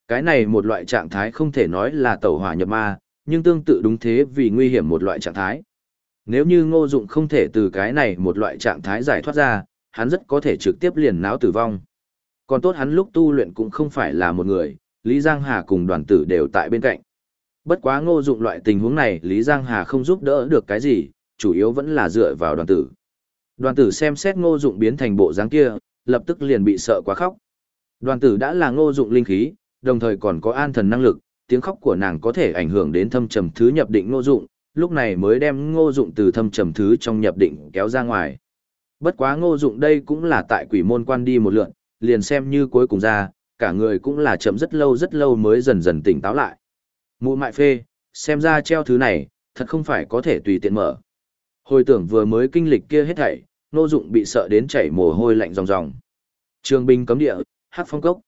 Cái này một loại trạng thái không thể nói là tẩu hỏa nhập ma, nhưng tương tự đúng thế vì nguy hiểm một loại trạng thái. Nếu như ngô dụng không thể từ cái này một loại trạng thái giải thoát ra, hắn rất có thể trực tiếp liền náo tử vong. Còn tốt hắn lúc tu luyện cũng không phải là một người, Lý Giang Hà cùng đoàn tử đều tại bên cạnh. Bất quá ngô dụng loại tình huống này Lý Giang Hà không giúp đỡ được cái gì, chủ yếu vẫn là dựa vào đoàn tử. Đoàn tử xem xét ngô dụng biến thành bộ dáng kia, lập tức liền bị sợ quá khóc. Đoàn tử đã là ngô dụng linh khí, đồng thời còn có an thần năng lực, tiếng khóc của nàng có thể ảnh hưởng đến thâm trầm thứ nhập định ngô dụng, lúc này mới đem ngô dụng từ thâm trầm thứ trong nhập định kéo ra ngoài. Bất quá ngô dụng đây cũng là tại quỷ môn quan đi một lượn, liền xem như cuối cùng ra, cả người cũng là chậm rất lâu rất lâu mới dần dần tỉnh táo lại. Mụ mại phê, xem ra treo thứ này, thật không phải có thể tùy tiện mở. Hồi tưởng vừa mới kinh lịch kia hết thảy, Nô Dụng bị sợ đến chảy mồ hôi lạnh ròng ròng. Trường binh cấm địa, Hắc Phong cốc.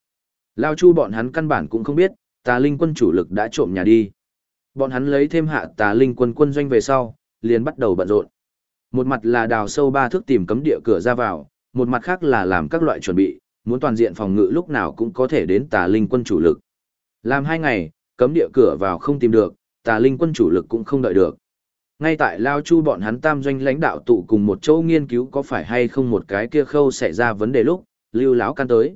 Lao Chu bọn hắn căn bản cũng không biết, Tà Linh quân chủ lực đã trộm nhà đi. Bọn hắn lấy thêm hạ Tà Linh quân quân doanh về sau, liền bắt đầu bận rộn. Một mặt là đào sâu ba thước tìm cấm địa cửa ra vào, một mặt khác là làm các loại chuẩn bị, muốn toàn diện phòng ngự lúc nào cũng có thể đến Tà Linh quân chủ lực. Làm hai ngày, cấm địa cửa vào không tìm được, Tà Linh quân chủ lực cũng không đợi được. Ngay tại Lao Chu bọn hắn tam doanh lãnh đạo tụ cùng một chỗ nghiên cứu có phải hay không một cái kia khâu xảy ra vấn đề lúc, Lưu lão căn tới.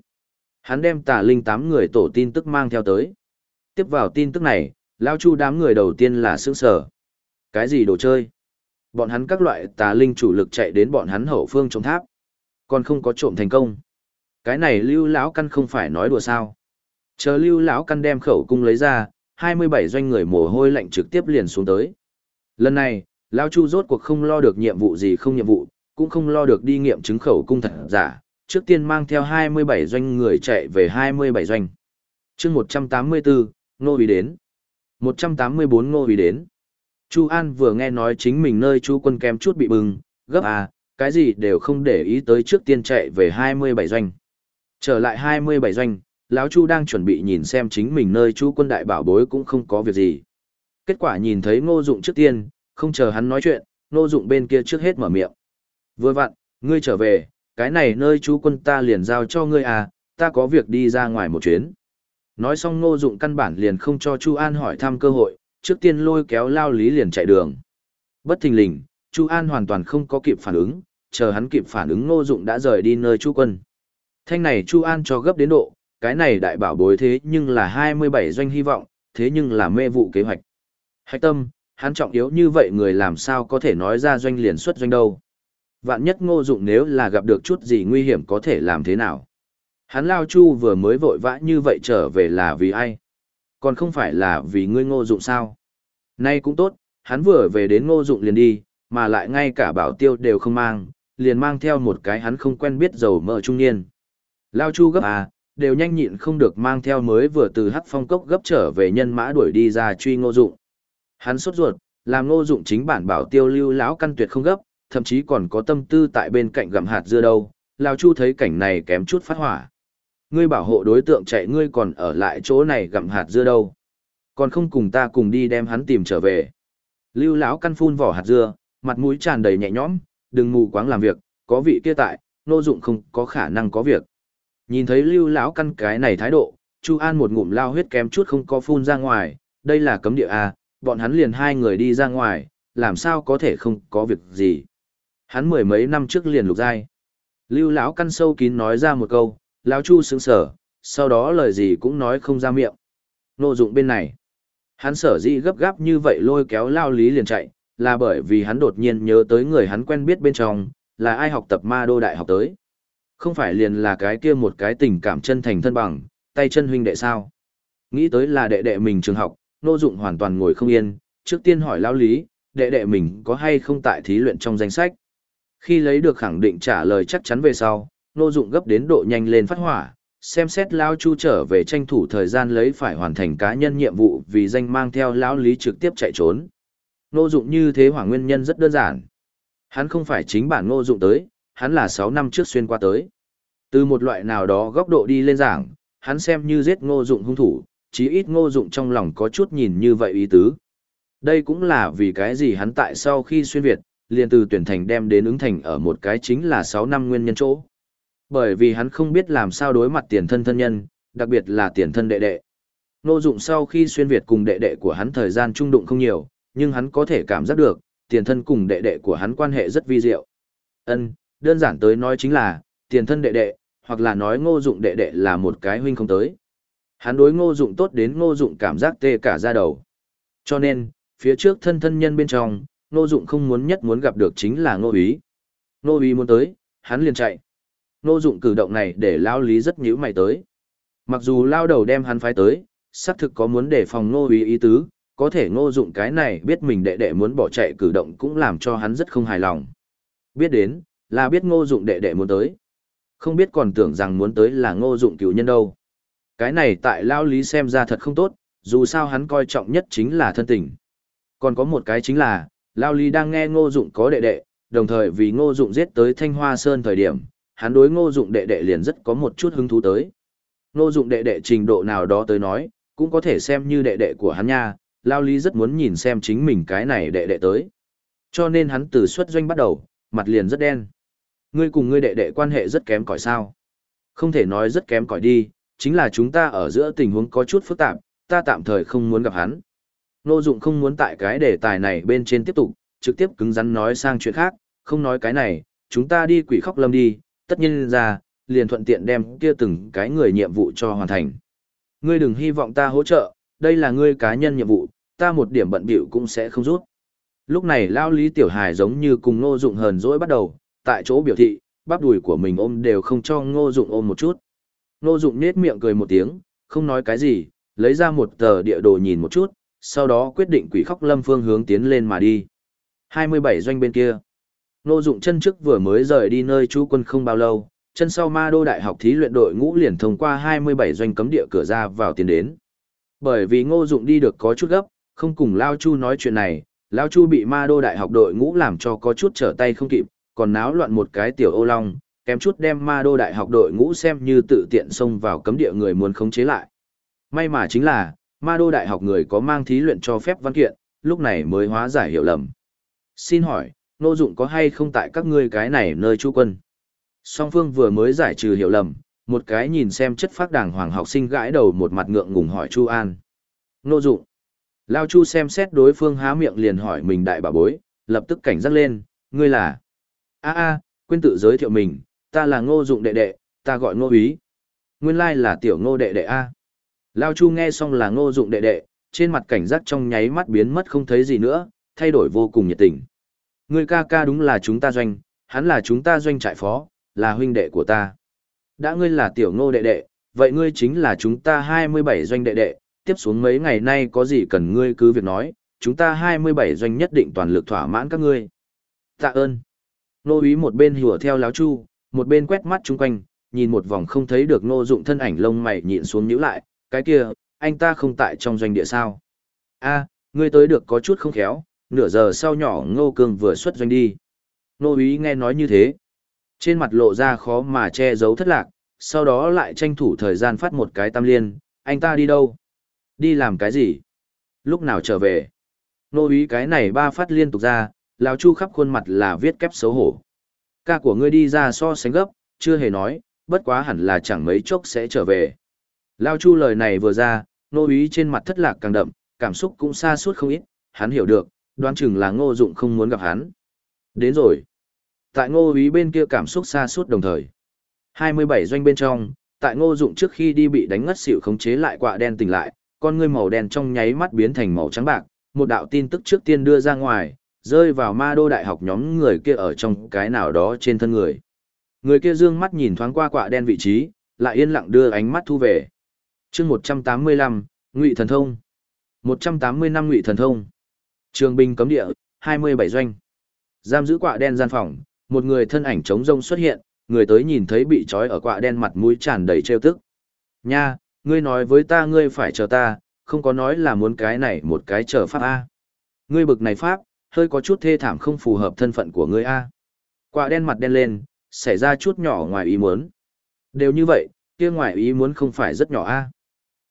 Hắn đem tà linh tám người tổ tin tức mang theo tới. Tiếp vào tin tức này, Lao Chu đám người đầu tiên là sững sở. Cái gì đồ chơi? Bọn hắn các loại tà linh chủ lực chạy đến bọn hắn hậu phương trong tháp. Còn không có trộm thành công. Cái này Lưu lão căn không phải nói đùa sao? Chờ Lưu lão căn đem khẩu cung lấy ra, 27 doanh người mồ hôi lạnh trực tiếp liền xuống tới. Lần này, Lao Chu rốt cuộc không lo được nhiệm vụ gì không nhiệm vụ, cũng không lo được đi nghiệm chứng khẩu cung thật giả, trước tiên mang theo 27 doanh người chạy về 27 doanh. chương 184, Ngô Ý đến. 184 Ngô Ý đến. Chu An vừa nghe nói chính mình nơi chú quân kém chút bị bừng, gấp à, cái gì đều không để ý tới trước tiên chạy về 27 doanh. Trở lại 27 doanh, lão Chu đang chuẩn bị nhìn xem chính mình nơi Chu quân đại bảo bối cũng không có việc gì. Kết quả nhìn thấy ngô dụng trước tiên, không chờ hắn nói chuyện, ngô dụng bên kia trước hết mở miệng. Vừa vặn, ngươi trở về, cái này nơi chú quân ta liền giao cho ngươi à, ta có việc đi ra ngoài một chuyến. Nói xong ngô dụng căn bản liền không cho Chu An hỏi thăm cơ hội, trước tiên lôi kéo lao lý liền chạy đường. Bất thình lình, Chu An hoàn toàn không có kịp phản ứng, chờ hắn kịp phản ứng ngô dụng đã rời đi nơi Chu quân. Thanh này Chu An cho gấp đến độ, cái này đại bảo bối thế nhưng là 27 doanh hy vọng, thế nhưng là mê vụ kế hoạch. Hạch tâm, hắn trọng yếu như vậy người làm sao có thể nói ra doanh liền xuất doanh đâu. Vạn nhất ngô dụng nếu là gặp được chút gì nguy hiểm có thể làm thế nào. Hắn lao chu vừa mới vội vã như vậy trở về là vì ai? Còn không phải là vì ngươi ngô dụng sao? Nay cũng tốt, hắn vừa về đến ngô dụng liền đi, mà lại ngay cả bảo tiêu đều không mang, liền mang theo một cái hắn không quen biết dầu mỡ trung niên. Lao chu gấp à, đều nhanh nhịn không được mang theo mới vừa từ hắc phong cốc gấp trở về nhân mã đuổi đi ra truy ngô dụng. Hắn sốt ruột, làm ngô dụng chính bản bảo tiêu lưu lão căn tuyệt không gấp, thậm chí còn có tâm tư tại bên cạnh gặm hạt dưa đâu. lao Chu thấy cảnh này kém chút phát hỏa. Ngươi bảo hộ đối tượng chạy ngươi còn ở lại chỗ này gặm hạt dưa đâu. Còn không cùng ta cùng đi đem hắn tìm trở về. Lưu lão căn phun vỏ hạt dưa, mặt mũi tràn đầy nhẹ nhõm, đừng mù quáng làm việc, có vị kia tại, Ngô dụng không có khả năng có việc. Nhìn thấy lưu lão căn cái này thái độ, Chu An một ngụm lao huyết kém chút không có phun ra ngoài, đây là cấm địa A, bọn hắn liền hai người đi ra ngoài, làm sao có thể không có việc gì. Hắn mười mấy năm trước liền lục giai. Lưu lão căn sâu kín nói ra một câu, lão chu sững sở, sau đó lời gì cũng nói không ra miệng. Nô dụng bên này. Hắn sở dĩ gấp gáp như vậy lôi kéo lao lý liền chạy, là bởi vì hắn đột nhiên nhớ tới người hắn quen biết bên trong, là ai học tập ma đô đại học tới. Không phải liền là cái kia một cái tình cảm chân thành thân bằng, tay chân huynh đệ sao. Nghĩ tới là đệ đệ mình trường học, Nô Dụng hoàn toàn ngồi không yên, trước tiên hỏi lão lý, đệ đệ mình có hay không tại thí luyện trong danh sách. Khi lấy được khẳng định trả lời chắc chắn về sau, Nô Dụng gấp đến độ nhanh lên phát hỏa, xem xét lão Chu trở về tranh thủ thời gian lấy phải hoàn thành cá nhân nhiệm vụ vì danh mang theo lão lý trực tiếp chạy trốn. Nô Dụng như thế hỏa nguyên nhân rất đơn giản. Hắn không phải chính bản Nô Dụng tới, hắn là 6 năm trước xuyên qua tới. Từ một loại nào đó góc độ đi lên giảng, hắn xem như giết Ngô Dụng hung thủ, chí ít ngô dụng trong lòng có chút nhìn như vậy ý tứ. Đây cũng là vì cái gì hắn tại sau khi xuyên Việt, liền từ tuyển thành đem đến ứng thành ở một cái chính là 6 năm nguyên nhân chỗ. Bởi vì hắn không biết làm sao đối mặt tiền thân thân nhân, đặc biệt là tiền thân đệ đệ. Ngô Dụng sau khi xuyên Việt cùng đệ đệ của hắn thời gian trung đụng không nhiều, nhưng hắn có thể cảm giác được, tiền thân cùng đệ đệ của hắn quan hệ rất vi diệu. Ân, đơn giản tới nói chính là, tiền thân đệ đệ, hoặc là nói Ngô Dụng đệ đệ là một cái huynh không tới. Hắn đối Ngô Dụng tốt đến Ngô Dụng cảm giác tê cả da đầu. Cho nên, phía trước thân thân nhân bên trong, Ngô Dụng không muốn nhất muốn gặp được chính là Ngô Úy. Ngô Úy muốn tới, hắn liền chạy. Ngô Dụng cử động này để lao lý rất nhíu mày tới. Mặc dù lao đầu đem hắn phái tới, xác thực có muốn đề phòng Ngô Úy ý tứ, có thể Ngô Dụng cái này biết mình đệ đệ muốn bỏ chạy cử động cũng làm cho hắn rất không hài lòng. Biết đến, là biết Ngô Dụng đệ đệ muốn tới. Không biết còn tưởng rằng muốn tới là Ngô Dụng cựu nhân đâu. Cái này tại lao lý xem ra thật không tốt, dù sao hắn coi trọng nhất chính là thân tình. Còn có một cái chính là, Lao Lý đang nghe Ngô Dụng có đệ đệ, đồng thời vì Ngô Dụng giết tới Thanh Hoa Sơn thời điểm, hắn đối Ngô Dụng đệ đệ liền rất có một chút hứng thú tới. Ngô Dụng đệ đệ trình độ nào đó tới nói, cũng có thể xem như đệ đệ của hắn nha, Lao Lý rất muốn nhìn xem chính mình cái này đệ đệ tới. Cho nên hắn từ xuất doanh bắt đầu, mặt liền rất đen. Ngươi cùng ngươi đệ đệ quan hệ rất kém cỏi sao? Không thể nói rất kém cỏi đi, chính là chúng ta ở giữa tình huống có chút phức tạp, ta tạm thời không muốn gặp hắn. Nô Dụng không muốn tại cái đề tài này bên trên tiếp tục, trực tiếp cứng rắn nói sang chuyện khác, không nói cái này, chúng ta đi quỷ khóc lâm đi, tất nhiên ra, liền thuận tiện đem kia từng cái người nhiệm vụ cho hoàn thành. Ngươi đừng hy vọng ta hỗ trợ, đây là ngươi cá nhân nhiệm vụ, ta một điểm bận bịu cũng sẽ không rút. Lúc này lao Lý Tiểu Hải giống như cùng Ngô Dụng hờn dỗi bắt đầu, tại chỗ biểu thị, bắp đùi của mình ôm đều không cho Ngô Dụng ôm một chút. Ngô Dụng nết miệng cười một tiếng, không nói cái gì, lấy ra một tờ địa đồ nhìn một chút, sau đó quyết định quỷ khóc lâm phương hướng tiến lên mà đi. 27 doanh bên kia. Ngô dụng chân trước vừa mới rời đi nơi chú quân không bao lâu, chân sau ma đô đại học thí luyện đội ngũ liền thông qua 27 doanh cấm địa cửa ra vào tiến đến. Bởi vì ngô dụng đi được có chút gấp, không cùng Lao Chu nói chuyện này, Lao Chu bị ma đô đại học đội ngũ làm cho có chút trở tay không kịp, còn náo loạn một cái tiểu ô long, kém chút đem ma đô đại học đội ngũ xem như tự tiện xông vào cấm địa người muốn khống chế lại. May mà chính là, ma đô đại học người có mang thí luyện cho phép văn kiện, lúc này mới hóa giải hiểu lầm. Xin hỏi, nô dụng có hay không tại các ngươi cái này nơi chú quân? Song phương vừa mới giải trừ hiểu lầm, một cái nhìn xem chất phác đàng hoàng học sinh gãi đầu một mặt ngượng ngùng hỏi Chu An. Nô dụng. Lao Chu xem xét đối phương há miệng liền hỏi mình đại bà bối, lập tức cảnh giác lên, ngươi là a a quên tự giới thiệu mình, ta là ngô dụng đệ đệ, ta gọi ngô úy Nguyên lai là tiểu ngô đệ đệ A. Lao Chu nghe xong là ngô dụng đệ đệ, trên mặt cảnh giác trong nháy mắt biến mất không thấy gì nữa, thay đổi vô cùng nhiệt tình. Người ca ca đúng là chúng ta doanh, hắn là chúng ta doanh trại phó, là huynh đệ của ta. Đã ngươi là tiểu ngô đệ đệ, vậy ngươi chính là chúng ta 27 doanh đệ đệ, tiếp xuống mấy ngày nay có gì cần ngươi cứ việc nói, chúng ta 27 doanh nhất định toàn lực thỏa mãn các ngươi. Tạ ơn. Nô ý một bên hùa theo láo chu, một bên quét mắt chung quanh, nhìn một vòng không thấy được nô dụng thân ảnh lông mày nhịn xuống nhíu lại, cái kia, anh ta không tại trong doanh địa sao. a ngươi tới được có chút không khéo, nửa giờ sau nhỏ ngô cương vừa xuất doanh đi. Nô ý nghe nói như thế. Trên mặt lộ ra khó mà che giấu thất lạc, sau đó lại tranh thủ thời gian phát một cái tam liên, anh ta đi đâu? Đi làm cái gì? Lúc nào trở về? Nô ý cái này ba phát liên tục ra, lão chu khắp khuôn mặt là viết kép xấu hổ. Ca của ngươi đi ra so sánh gấp, chưa hề nói, bất quá hẳn là chẳng mấy chốc sẽ trở về. Lão Chu lời này vừa ra, nô ý trên mặt thất lạc càng đậm, cảm xúc cũng xa suốt không ít, hắn hiểu được, đoán chừng là ngô dụng không muốn gặp hắn. Đến rồi. Tại ngô ý bên kia cảm xúc xa suốt đồng thời. 27 doanh bên trong, tại ngô dụng trước khi đi bị đánh ngất xỉu khống chế lại quạ đen tỉnh lại, con ngươi màu đen trong nháy mắt biến thành màu trắng bạc, một đạo tin tức trước tiên đưa ra ngoài, rơi vào ma đô đại học nhóm người kia ở trong cái nào đó trên thân người. Người kia dương mắt nhìn thoáng qua quạ đen vị trí, lại yên lặng đưa ánh mắt thu về. Chương một trăm tám mươi lăm ngụy thần thông. một trăm tám mươi năm ngụy thần thông. Trường binh cấm địa hai mươi bảy doanh. Giam giữ quạ đen gian phòng một người thân ảnh trống rông xuất hiện người tới nhìn thấy bị trói ở quạ đen mặt mũi tràn đầy trêu tức. Nha ngươi nói với ta ngươi phải chờ ta không có nói là muốn cái này một cái chờ pháp a. Ngươi bực này pháp hơi có chút thê thảm không phù hợp thân phận của ngươi a quả đen mặt đen lên xảy ra chút nhỏ ngoài ý muốn đều như vậy kia ngoài ý muốn không phải rất nhỏ a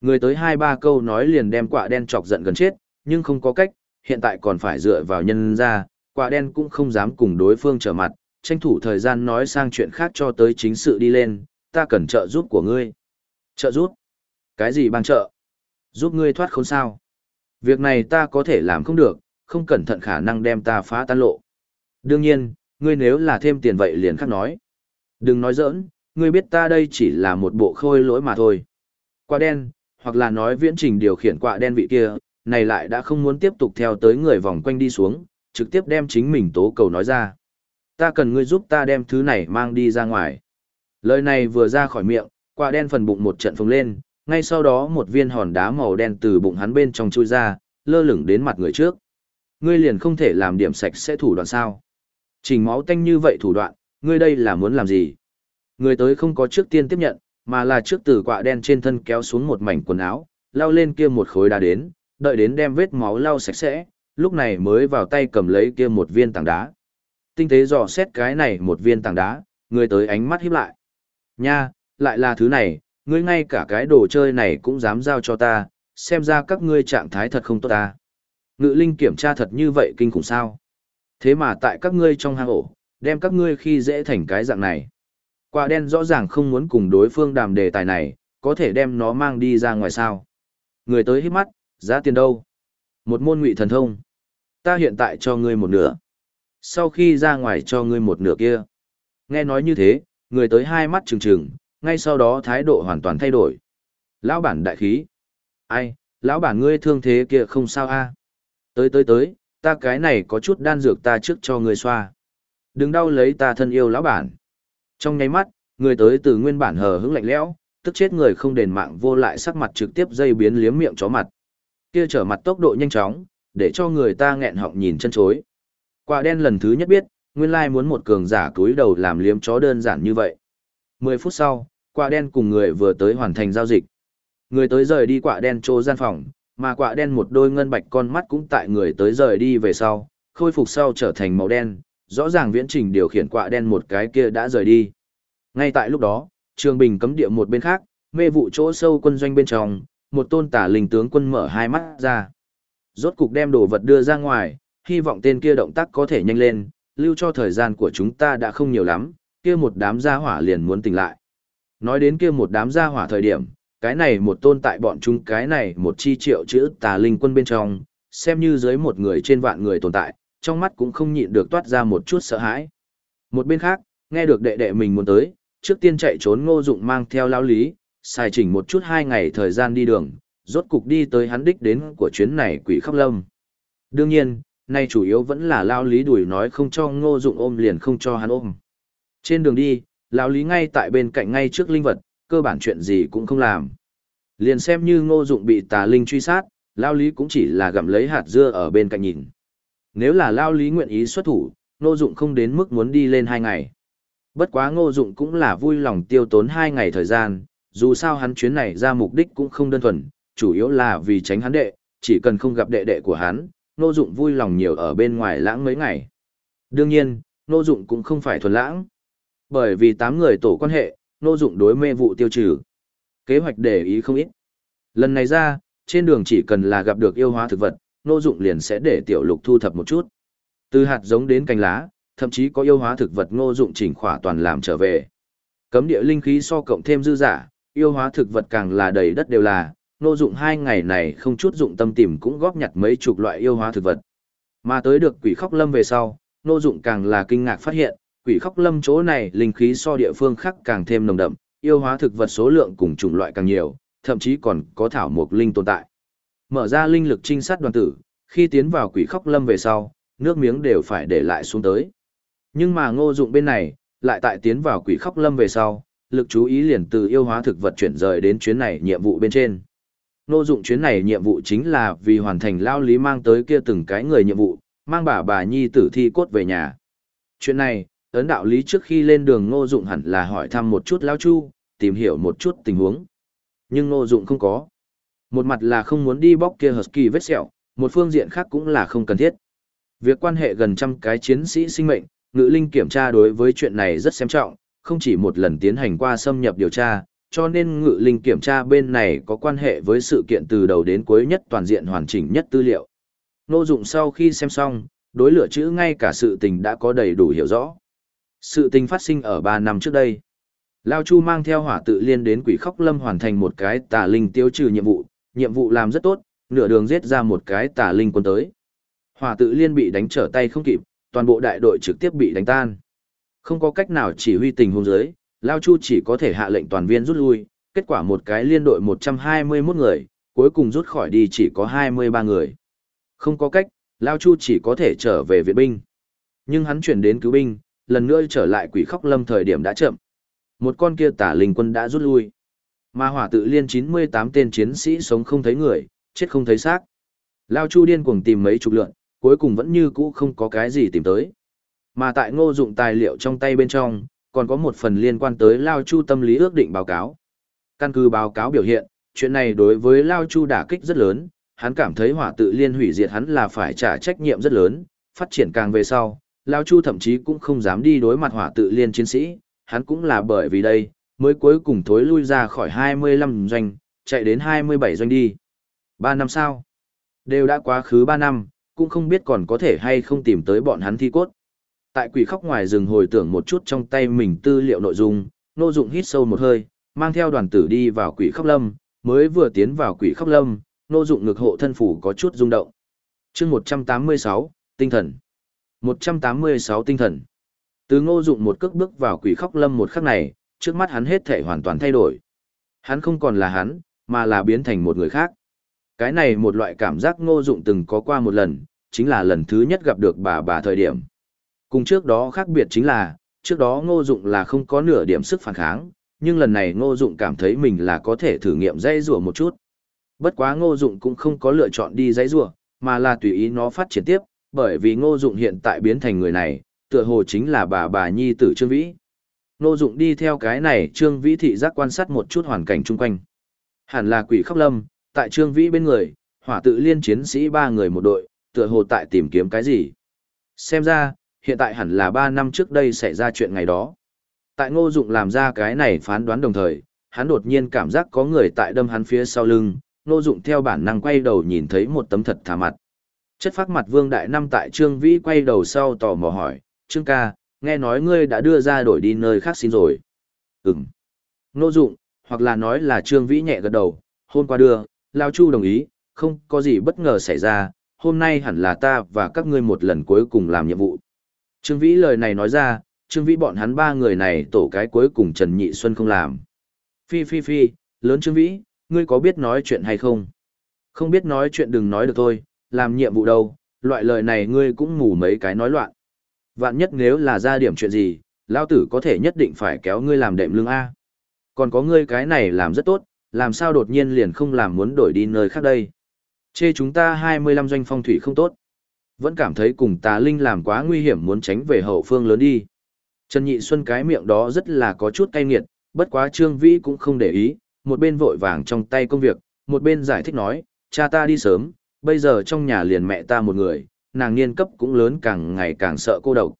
Người tới hai ba câu nói liền đem quả đen chọc giận gần chết, nhưng không có cách, hiện tại còn phải dựa vào nhân ra, quả đen cũng không dám cùng đối phương trở mặt, tranh thủ thời gian nói sang chuyện khác cho tới chính sự đi lên, ta cần trợ giúp của ngươi. Trợ giúp? Cái gì bằng trợ? Giúp ngươi thoát khốn sao. Việc này ta có thể làm không được, không cẩn thận khả năng đem ta phá tan lộ. Đương nhiên, ngươi nếu là thêm tiền vậy liền khác nói. Đừng nói giỡn, ngươi biết ta đây chỉ là một bộ khôi lỗi mà thôi. Quả đen, hoặc là nói viễn trình điều khiển quả đen vị kia, này lại đã không muốn tiếp tục theo tới người vòng quanh đi xuống, trực tiếp đem chính mình tố cầu nói ra. Ta cần ngươi giúp ta đem thứ này mang đi ra ngoài. Lời này vừa ra khỏi miệng, quả đen phần bụng một trận phồng lên, ngay sau đó một viên hòn đá màu đen từ bụng hắn bên trong chui ra, lơ lửng đến mặt người trước. Ngươi liền không thể làm điểm sạch sẽ thủ đoạn sao? Trình máu tanh như vậy thủ đoạn, ngươi đây là muốn làm gì? Người tới không có trước tiên tiếp nhận, mà là trước từ quạ đen trên thân kéo xuống một mảnh quần áo, lao lên kia một khối đá đến, đợi đến đem vết máu lau sạch sẽ, lúc này mới vào tay cầm lấy kia một viên tảng đá. Tinh tế dò xét cái này một viên tảng đá, người tới ánh mắt híp lại. Nha, lại là thứ này, ngươi ngay cả cái đồ chơi này cũng dám giao cho ta, xem ra các ngươi trạng thái thật không tốt ta. Ngự linh kiểm tra thật như vậy kinh khủng sao. Thế mà tại các ngươi trong hang ổ, đem các ngươi khi dễ thành cái dạng này. Quả đen rõ ràng không muốn cùng đối phương đàm đề tài này, có thể đem nó mang đi ra ngoài sao. Người tới hít mắt, giá tiền đâu? Một môn ngụy thần thông. Ta hiện tại cho ngươi một nửa. Sau khi ra ngoài cho ngươi một nửa kia. Nghe nói như thế, người tới hai mắt trừng trừng, ngay sau đó thái độ hoàn toàn thay đổi. Lão bản đại khí. Ai, lão bản ngươi thương thế kia không sao a? Tới tới tới, ta cái này có chút đan dược ta trước cho ngươi xoa. Đừng đau lấy ta thân yêu lão bản. Trong nháy mắt, người tới từ nguyên bản hờ hững lạnh lẽo, tức chết người không đền mạng vô lại sắc mặt trực tiếp dây biến liếm miệng chó mặt. Kia trở mặt tốc độ nhanh chóng, để cho người ta nghẹn họng nhìn chân chối. Quả đen lần thứ nhất biết, nguyên lai muốn một cường giả túi đầu làm liếm chó đơn giản như vậy. 10 phút sau, quả đen cùng người vừa tới hoàn thành giao dịch. Người tới rời đi quả đen chỗ gian phòng, mà quạ đen một đôi ngân bạch con mắt cũng tại người tới rời đi về sau, khôi phục sau trở thành màu đen, rõ ràng viễn trình điều khiển quạ đen một cái kia đã rời đi. Ngay tại lúc đó, Trường Bình cấm địa một bên khác, mê vụ chỗ sâu quân doanh bên trong, một tôn tả linh tướng quân mở hai mắt ra. Rốt cục đem đồ vật đưa ra ngoài, hy vọng tên kia động tác có thể nhanh lên, lưu cho thời gian của chúng ta đã không nhiều lắm, kia một đám gia hỏa liền muốn tỉnh lại. Nói đến kia một đám gia hỏa thời điểm, cái này một tôn tại bọn chúng cái này một chi triệu chữ tà linh quân bên trong, xem như dưới một người trên vạn người tồn tại, trong mắt cũng không nhịn được toát ra một chút sợ hãi. Một bên khác, nghe được đệ đệ mình muốn tới, trước tiên chạy trốn ngô dụng mang theo lao lý, xài chỉnh một chút hai ngày thời gian đi đường, rốt cục đi tới hắn đích đến của chuyến này quỷ khóc lâm. Đương nhiên, nay chủ yếu vẫn là lao lý đuổi nói không cho ngô dụng ôm liền không cho hắn ôm. Trên đường đi, lao lý ngay tại bên cạnh ngay trước linh vật, cơ bản chuyện gì cũng không làm. Liền xem như ngô dụng bị tà linh truy sát, lao lý cũng chỉ là gặm lấy hạt dưa ở bên cạnh nhìn. Nếu là lao lý nguyện ý xuất thủ, ngô dụng không đến mức muốn đi lên hai ngày. Bất quá ngô dụng cũng là vui lòng tiêu tốn hai ngày thời gian, dù sao hắn chuyến này ra mục đích cũng không đơn thuần, chủ yếu là vì tránh hắn đệ, chỉ cần không gặp đệ đệ của hắn, ngô dụng vui lòng nhiều ở bên ngoài lãng mấy ngày. Đương nhiên, ngô dụng cũng không phải thuần lãng. Bởi vì tám người tổ quan hệ, Nô dụng đối mê vụ tiêu trừ. Kế hoạch để ý không ít. Lần này ra, trên đường chỉ cần là gặp được yêu hóa thực vật, nô Dụng liền sẽ để tiểu lục thu thập một chút. Từ hạt giống đến cành lá, thậm chí có yêu hóa thực vật Ngô Dụng chỉnh khỏa toàn làm trở về. Cấm địa linh khí so cộng thêm dư giả, yêu hóa thực vật càng là đầy đất đều là, Ngô Dụng hai ngày này không chút dụng tâm tìm cũng góp nhặt mấy chục loại yêu hóa thực vật. Mà tới được Quỷ Khóc Lâm về sau, Ngô Dụng càng là kinh ngạc phát hiện, Quỷ Khóc Lâm chỗ này linh khí so địa phương khác càng thêm nồng đậm, yêu hóa thực vật số lượng cùng chủng loại càng nhiều, thậm chí còn có thảo mục linh tồn tại. Mở ra linh lực trinh sát đoàn tử, khi tiến vào quỷ khóc lâm về sau, nước miếng đều phải để lại xuống tới. Nhưng mà ngô dụng bên này, lại tại tiến vào quỷ khóc lâm về sau, lực chú ý liền từ yêu hóa thực vật chuyển rời đến chuyến này nhiệm vụ bên trên. Ngô dụng chuyến này nhiệm vụ chính là vì hoàn thành lao lý mang tới kia từng cái người nhiệm vụ, mang bà bà nhi tử thi cốt về nhà. Chuyện này, ấn đạo lý trước khi lên đường ngô dụng hẳn là hỏi thăm một chút lao chu, tìm hiểu một chút tình huống. Nhưng ngô dụng không có. Một mặt là không muốn đi bóc kia Husky vết sẹo, một phương diện khác cũng là không cần thiết. Việc quan hệ gần trăm cái chiến sĩ sinh mệnh, ngự linh kiểm tra đối với chuyện này rất xem trọng, không chỉ một lần tiến hành qua xâm nhập điều tra, cho nên ngự linh kiểm tra bên này có quan hệ với sự kiện từ đầu đến cuối nhất toàn diện hoàn chỉnh nhất tư liệu. Nô dụng sau khi xem xong, đối lửa chữ ngay cả sự tình đã có đầy đủ hiểu rõ. Sự tình phát sinh ở 3 năm trước đây. Lao Chu mang theo hỏa tự liên đến quỷ khóc lâm hoàn thành một cái tà linh tiêu trừ nhiệm vụ, nhiệm vụ làm rất tốt, nửa đường giết ra một cái tà linh quân tới. Hỏa tự liên bị đánh trở tay không kịp, toàn bộ đại đội trực tiếp bị đánh tan. Không có cách nào chỉ huy tình huống dưới, Lao Chu chỉ có thể hạ lệnh toàn viên rút lui, kết quả một cái liên đội 121 người, cuối cùng rút khỏi đi chỉ có 23 người. Không có cách, Lao Chu chỉ có thể trở về viện binh. Nhưng hắn chuyển đến cứu binh, lần nữa trở lại quỷ khóc lâm thời điểm đã chậm. Một con kia tả linh quân đã rút lui. Mà hỏa tự liên 98 tên chiến sĩ sống không thấy người, chết không thấy xác. Lao Chu điên cuồng tìm mấy chục lượn, cuối cùng vẫn như cũ không có cái gì tìm tới. Mà tại ngô dụng tài liệu trong tay bên trong, còn có một phần liên quan tới Lao Chu tâm lý ước định báo cáo. Căn cứ báo cáo biểu hiện, chuyện này đối với Lao Chu đả kích rất lớn, hắn cảm thấy hỏa tự liên hủy diệt hắn là phải trả trách nhiệm rất lớn, phát triển càng về sau, Lao Chu thậm chí cũng không dám đi đối mặt hỏa tự liên chiến sĩ, hắn cũng là bởi vì đây, mới cuối cùng thối lui ra khỏi 25 doanh, chạy đến 27 doanh đi. 3 năm sau, đều đã quá khứ 3 năm, cũng không biết còn có thể hay không tìm tới bọn hắn thi cốt. Tại quỷ khóc ngoài rừng hồi tưởng một chút trong tay mình tư liệu nội dung, nô dụng hít sâu một hơi, mang theo đoàn tử đi vào quỷ khóc lâm, mới vừa tiến vào quỷ khóc lâm, nô dụng ngực hộ thân phủ có chút rung động. chương 186, tinh thần. 186 tinh thần. Từ ngô dụng một cước bước vào quỷ khóc lâm một khắc này, trước mắt hắn hết thể hoàn toàn thay đổi. Hắn không còn là hắn, mà là biến thành một người khác. Cái này một loại cảm giác ngô dụng từng có qua một lần, chính là lần thứ nhất gặp được bà bà thời điểm. Cùng trước đó khác biệt chính là, trước đó ngô dụng là không có nửa điểm sức phản kháng, nhưng lần này ngô dụng cảm thấy mình là có thể thử nghiệm dây rùa một chút. Bất quá ngô dụng cũng không có lựa chọn đi dây rùa, mà là tùy ý nó phát triển tiếp, bởi vì ngô dụng hiện tại biến thành người này, tựa hồ chính là bà bà nhi tử Trương Vĩ. Ngô dụng đi theo cái này Trương Vĩ thị giác quan sát một chút hoàn cảnh chung quanh. Hẳn là quỷ khóc lâm, tại Trương Vĩ bên người, hỏa tự liên chiến sĩ ba người một đội, tựa hồ tại tìm kiếm cái gì. Xem ra, hiện tại hẳn là ba năm trước đây xảy ra chuyện ngày đó. Tại ngô dụng làm ra cái này phán đoán đồng thời, hắn đột nhiên cảm giác có người tại đâm hắn phía sau lưng, ngô dụng theo bản năng quay đầu nhìn thấy một tấm thật thả mặt. Chất phát mặt vương đại năm tại Trương Vĩ quay đầu sau tò mò hỏi, Trương ca, nghe nói ngươi đã đưa ra đổi đi nơi khác xin rồi. Ừm. nô dụng, hoặc là nói là Trương Vĩ nhẹ gật đầu, hôm qua đưa, Lao Chu đồng ý, không có gì bất ngờ xảy ra, hôm nay hẳn là ta và các ngươi một lần cuối cùng làm nhiệm vụ. Trương Vĩ lời này nói ra, Trương Vĩ bọn hắn ba người này tổ cái cuối cùng Trần Nhị Xuân không làm. Phi phi phi, lớn Trương Vĩ, ngươi có biết nói chuyện hay không? Không biết nói chuyện đừng nói được thôi, làm nhiệm vụ đâu, loại lời này ngươi cũng mù mấy cái nói loạn. Vạn nhất nếu là ra điểm chuyện gì, lao tử có thể nhất định phải kéo ngươi làm đệm lương A. Còn có ngươi cái này làm rất tốt, làm sao đột nhiên liền không làm muốn đổi đi nơi khác đây. Chê chúng ta 25 doanh phong thủy không tốt. Vẫn cảm thấy cùng tà linh làm quá nguy hiểm muốn tránh về hậu phương lớn đi. Trần Nhị Xuân cái miệng đó rất là có chút cay nghiệt, bất quá Trương Vĩ cũng không để ý, một bên vội vàng trong tay công việc, một bên giải thích nói, cha ta đi sớm, bây giờ trong nhà liền mẹ ta một người, nàng niên cấp cũng lớn càng ngày càng sợ cô độc.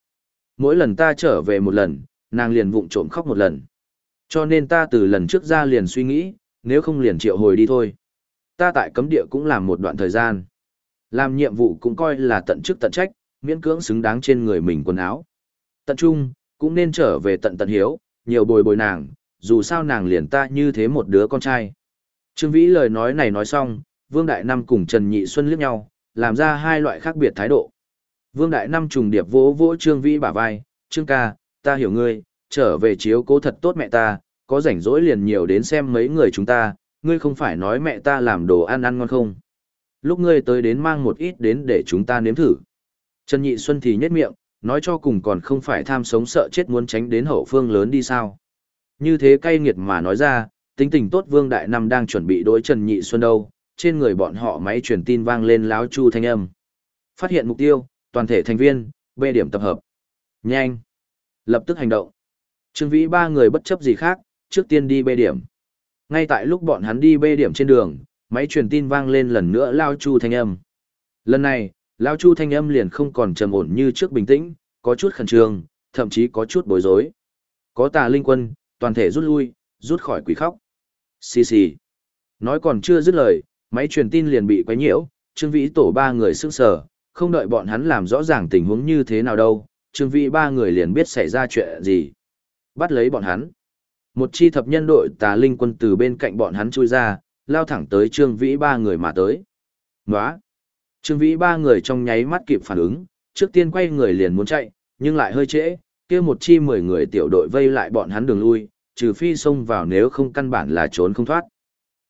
Mỗi lần ta trở về một lần, nàng liền vụng trộm khóc một lần. Cho nên ta từ lần trước ra liền suy nghĩ, nếu không liền triệu hồi đi thôi. Ta tại cấm địa cũng làm một đoạn thời gian. Làm nhiệm vụ cũng coi là tận chức tận trách, miễn cưỡng xứng đáng trên người mình quần áo. Tận trung, cũng nên trở về tận tận hiếu, nhiều bồi bồi nàng, dù sao nàng liền ta như thế một đứa con trai. Trương Vĩ lời nói này nói xong, Vương Đại Năm cùng Trần Nhị Xuân liếc nhau, làm ra hai loại khác biệt thái độ. Vương Đại Năm trùng điệp vỗ vỗ Trương Vĩ bả vai, Trương ca, ta hiểu ngươi, trở về chiếu cố thật tốt mẹ ta, có rảnh rỗi liền nhiều đến xem mấy người chúng ta, ngươi không phải nói mẹ ta làm đồ ăn ăn ngon không. Lúc ngươi tới đến mang một ít đến để chúng ta nếm thử. Trần Nhị Xuân thì nhếch miệng, nói cho cùng còn không phải tham sống sợ chết muốn tránh đến hậu phương lớn đi sao. Như thế cay nghiệt mà nói ra, tính tình tốt Vương Đại Năm đang chuẩn bị đối Trần Nhị Xuân đâu, trên người bọn họ máy truyền tin vang lên láo chu thanh âm. Phát hiện mục tiêu, toàn thể thành viên, bê điểm tập hợp. Nhanh! Lập tức hành động. Trương Vĩ ba người bất chấp gì khác, trước tiên đi bê điểm. Ngay tại lúc bọn hắn đi bê điểm trên đường, máy truyền tin vang lên lần nữa lao chu thanh âm. Lần này, lao chu thanh âm liền không còn trầm ổn như trước bình tĩnh, có chút khẩn trương, thậm chí có chút bối rối. Có tà linh quân, toàn thể rút lui, rút khỏi quỷ khóc. Xì xì. Nói còn chưa dứt lời, máy truyền tin liền bị quấy nhiễu, Trương Vĩ tổ ba người sững sờ, không đợi bọn hắn làm rõ ràng tình huống như thế nào đâu, Trương Vĩ ba người liền biết xảy ra chuyện gì. Bắt lấy bọn hắn. Một chi thập nhân đội tà linh quân từ bên cạnh bọn hắn chui ra, lao thẳng tới Trương Vĩ ba người mà tới. Nóa! Trương Vĩ ba người trong nháy mắt kịp phản ứng, trước tiên quay người liền muốn chạy, nhưng lại hơi trễ, kia một chi mười người tiểu đội vây lại bọn hắn đường lui, trừ phi xông vào nếu không căn bản là trốn không thoát.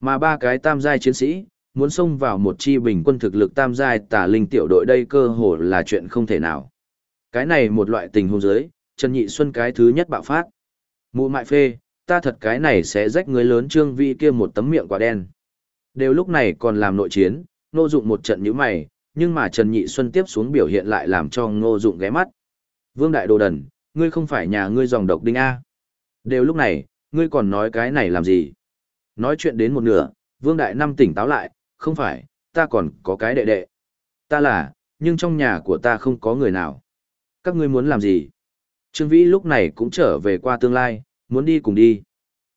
Mà ba cái tam giai chiến sĩ, muốn xông vào một chi bình quân thực lực tam giai tà linh tiểu đội đây cơ hồ là chuyện không thể nào. Cái này một loại tình huống giới, Trần Nhị Xuân cái thứ nhất bạo phát. Mụ mại phê, ta thật cái này sẽ rách người lớn trương vi kia một tấm miệng quả đen. Đều lúc này còn làm nội chiến, nô dụng một trận như mày, nhưng mà Trần Nhị Xuân tiếp xuống biểu hiện lại làm cho ngô dụng ghé mắt. Vương Đại Đồ Đần, ngươi không phải nhà ngươi dòng độc đinh A. Đều lúc này, ngươi còn nói cái này làm gì? Nói chuyện đến một nửa, Vương Đại Năm tỉnh táo lại, không phải, ta còn có cái đệ đệ. Ta là, nhưng trong nhà của ta không có người nào. Các ngươi muốn làm gì? Trương Vĩ lúc này cũng trở về qua tương lai, muốn đi cùng đi.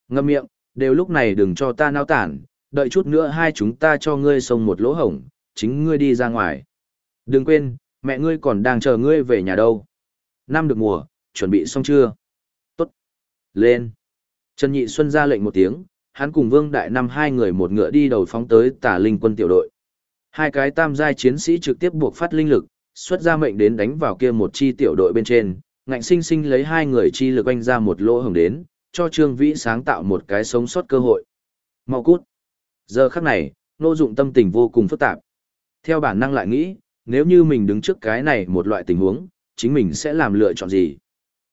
Ngâm miệng, đều lúc này đừng cho ta nao tản, đợi chút nữa hai chúng ta cho ngươi xông một lỗ hổng, chính ngươi đi ra ngoài. Đừng quên, mẹ ngươi còn đang chờ ngươi về nhà đâu. Năm được mùa, chuẩn bị xong chưa? Tốt. Lên. Trần Nhị Xuân ra lệnh một tiếng, hắn cùng Vương Đại Năm hai người một ngựa đi đầu phóng tới tả linh quân tiểu đội. Hai cái tam giai chiến sĩ trực tiếp buộc phát linh lực, xuất ra mệnh đến đánh vào kia một chi tiểu đội bên trên, ngạnh sinh sinh lấy hai người chi lực anh ra một lỗ hồng đến, cho Trương Vĩ sáng tạo một cái sống sót cơ hội. Mau cút. Giờ khắc này, nô dụng tâm tình vô cùng phức tạp. Theo bản năng lại nghĩ, nếu như mình đứng trước cái này một loại tình huống, chính mình sẽ làm lựa chọn gì?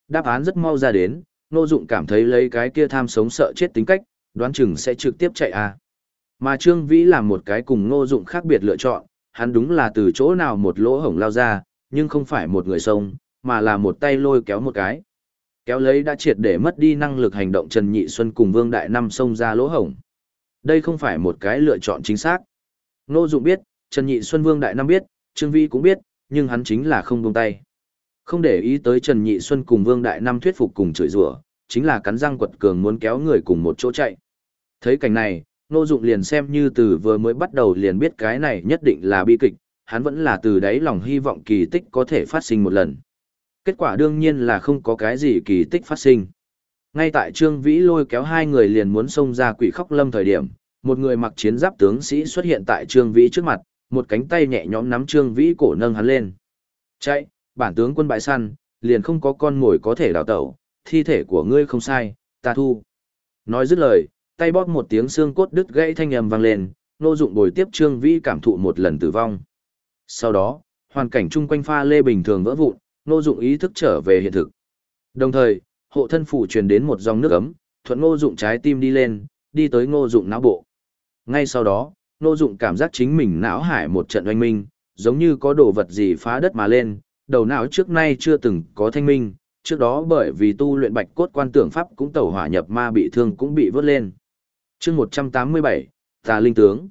Đáp án rất mau ra đến, nô dụng cảm thấy lấy cái kia tham sống sợ chết tính cách, đoán chừng sẽ trực tiếp chạy à. Mà Trương Vĩ làm một cái cùng ngô dụng khác biệt lựa chọn, hắn đúng là từ chỗ nào một lỗ hổng lao ra, nhưng không phải một người sông, mà là một tay lôi kéo một cái. Kéo lấy đã triệt để mất đi năng lực hành động Trần Nhị Xuân cùng Vương Đại Năm xông ra lỗ hổng. Đây không phải một cái lựa chọn chính xác. Ngô Dụng biết, Trần Nhị Xuân Vương Đại Năm biết, Trương Vĩ cũng biết, nhưng hắn chính là không buông tay. Không để ý tới Trần Nhị Xuân cùng Vương Đại Năm thuyết phục cùng chửi rủa, chính là cắn răng quật cường muốn kéo người cùng một chỗ chạy. Thấy cảnh này, Nô Dụng liền xem như từ vừa mới bắt đầu liền biết cái này nhất định là bi kịch, hắn vẫn là từ đáy lòng hy vọng kỳ tích có thể phát sinh một lần. Kết quả đương nhiên là không có cái gì kỳ tích phát sinh. Ngay tại Trương Vĩ lôi kéo hai người liền muốn xông ra quỷ khóc lâm thời điểm, một người mặc chiến giáp tướng sĩ xuất hiện tại Trương Vĩ trước mặt, một cánh tay nhẹ nhõm nắm Trương Vĩ cổ nâng hắn lên. Chạy, bản tướng quân bại săn, liền không có con ngồi có thể đào tẩu, thi thể của ngươi không sai, ta thu. Nói dứt lời, tay bóp một tiếng xương cốt đứt gãy thanh âm vang lên, nô dụng bồi tiếp Trương Vĩ cảm thụ một lần tử vong. Sau đó, hoàn cảnh chung quanh pha lê bình thường vỡ vụn, nô dụng ý thức trở về hiện thực. Đồng thời, hộ thân phủ truyền đến một dòng nước ấm, thuận ngô dụng trái tim đi lên, đi tới ngô dụng não bộ. Ngay sau đó, ngô dụng cảm giác chính mình não hải một trận oanh minh, giống như có đồ vật gì phá đất mà lên, đầu não trước nay chưa từng có thanh minh, trước đó bởi vì tu luyện bạch cốt quan tưởng pháp cũng tẩu hỏa nhập ma bị thương cũng bị vớt lên chương 187, tà linh tướng.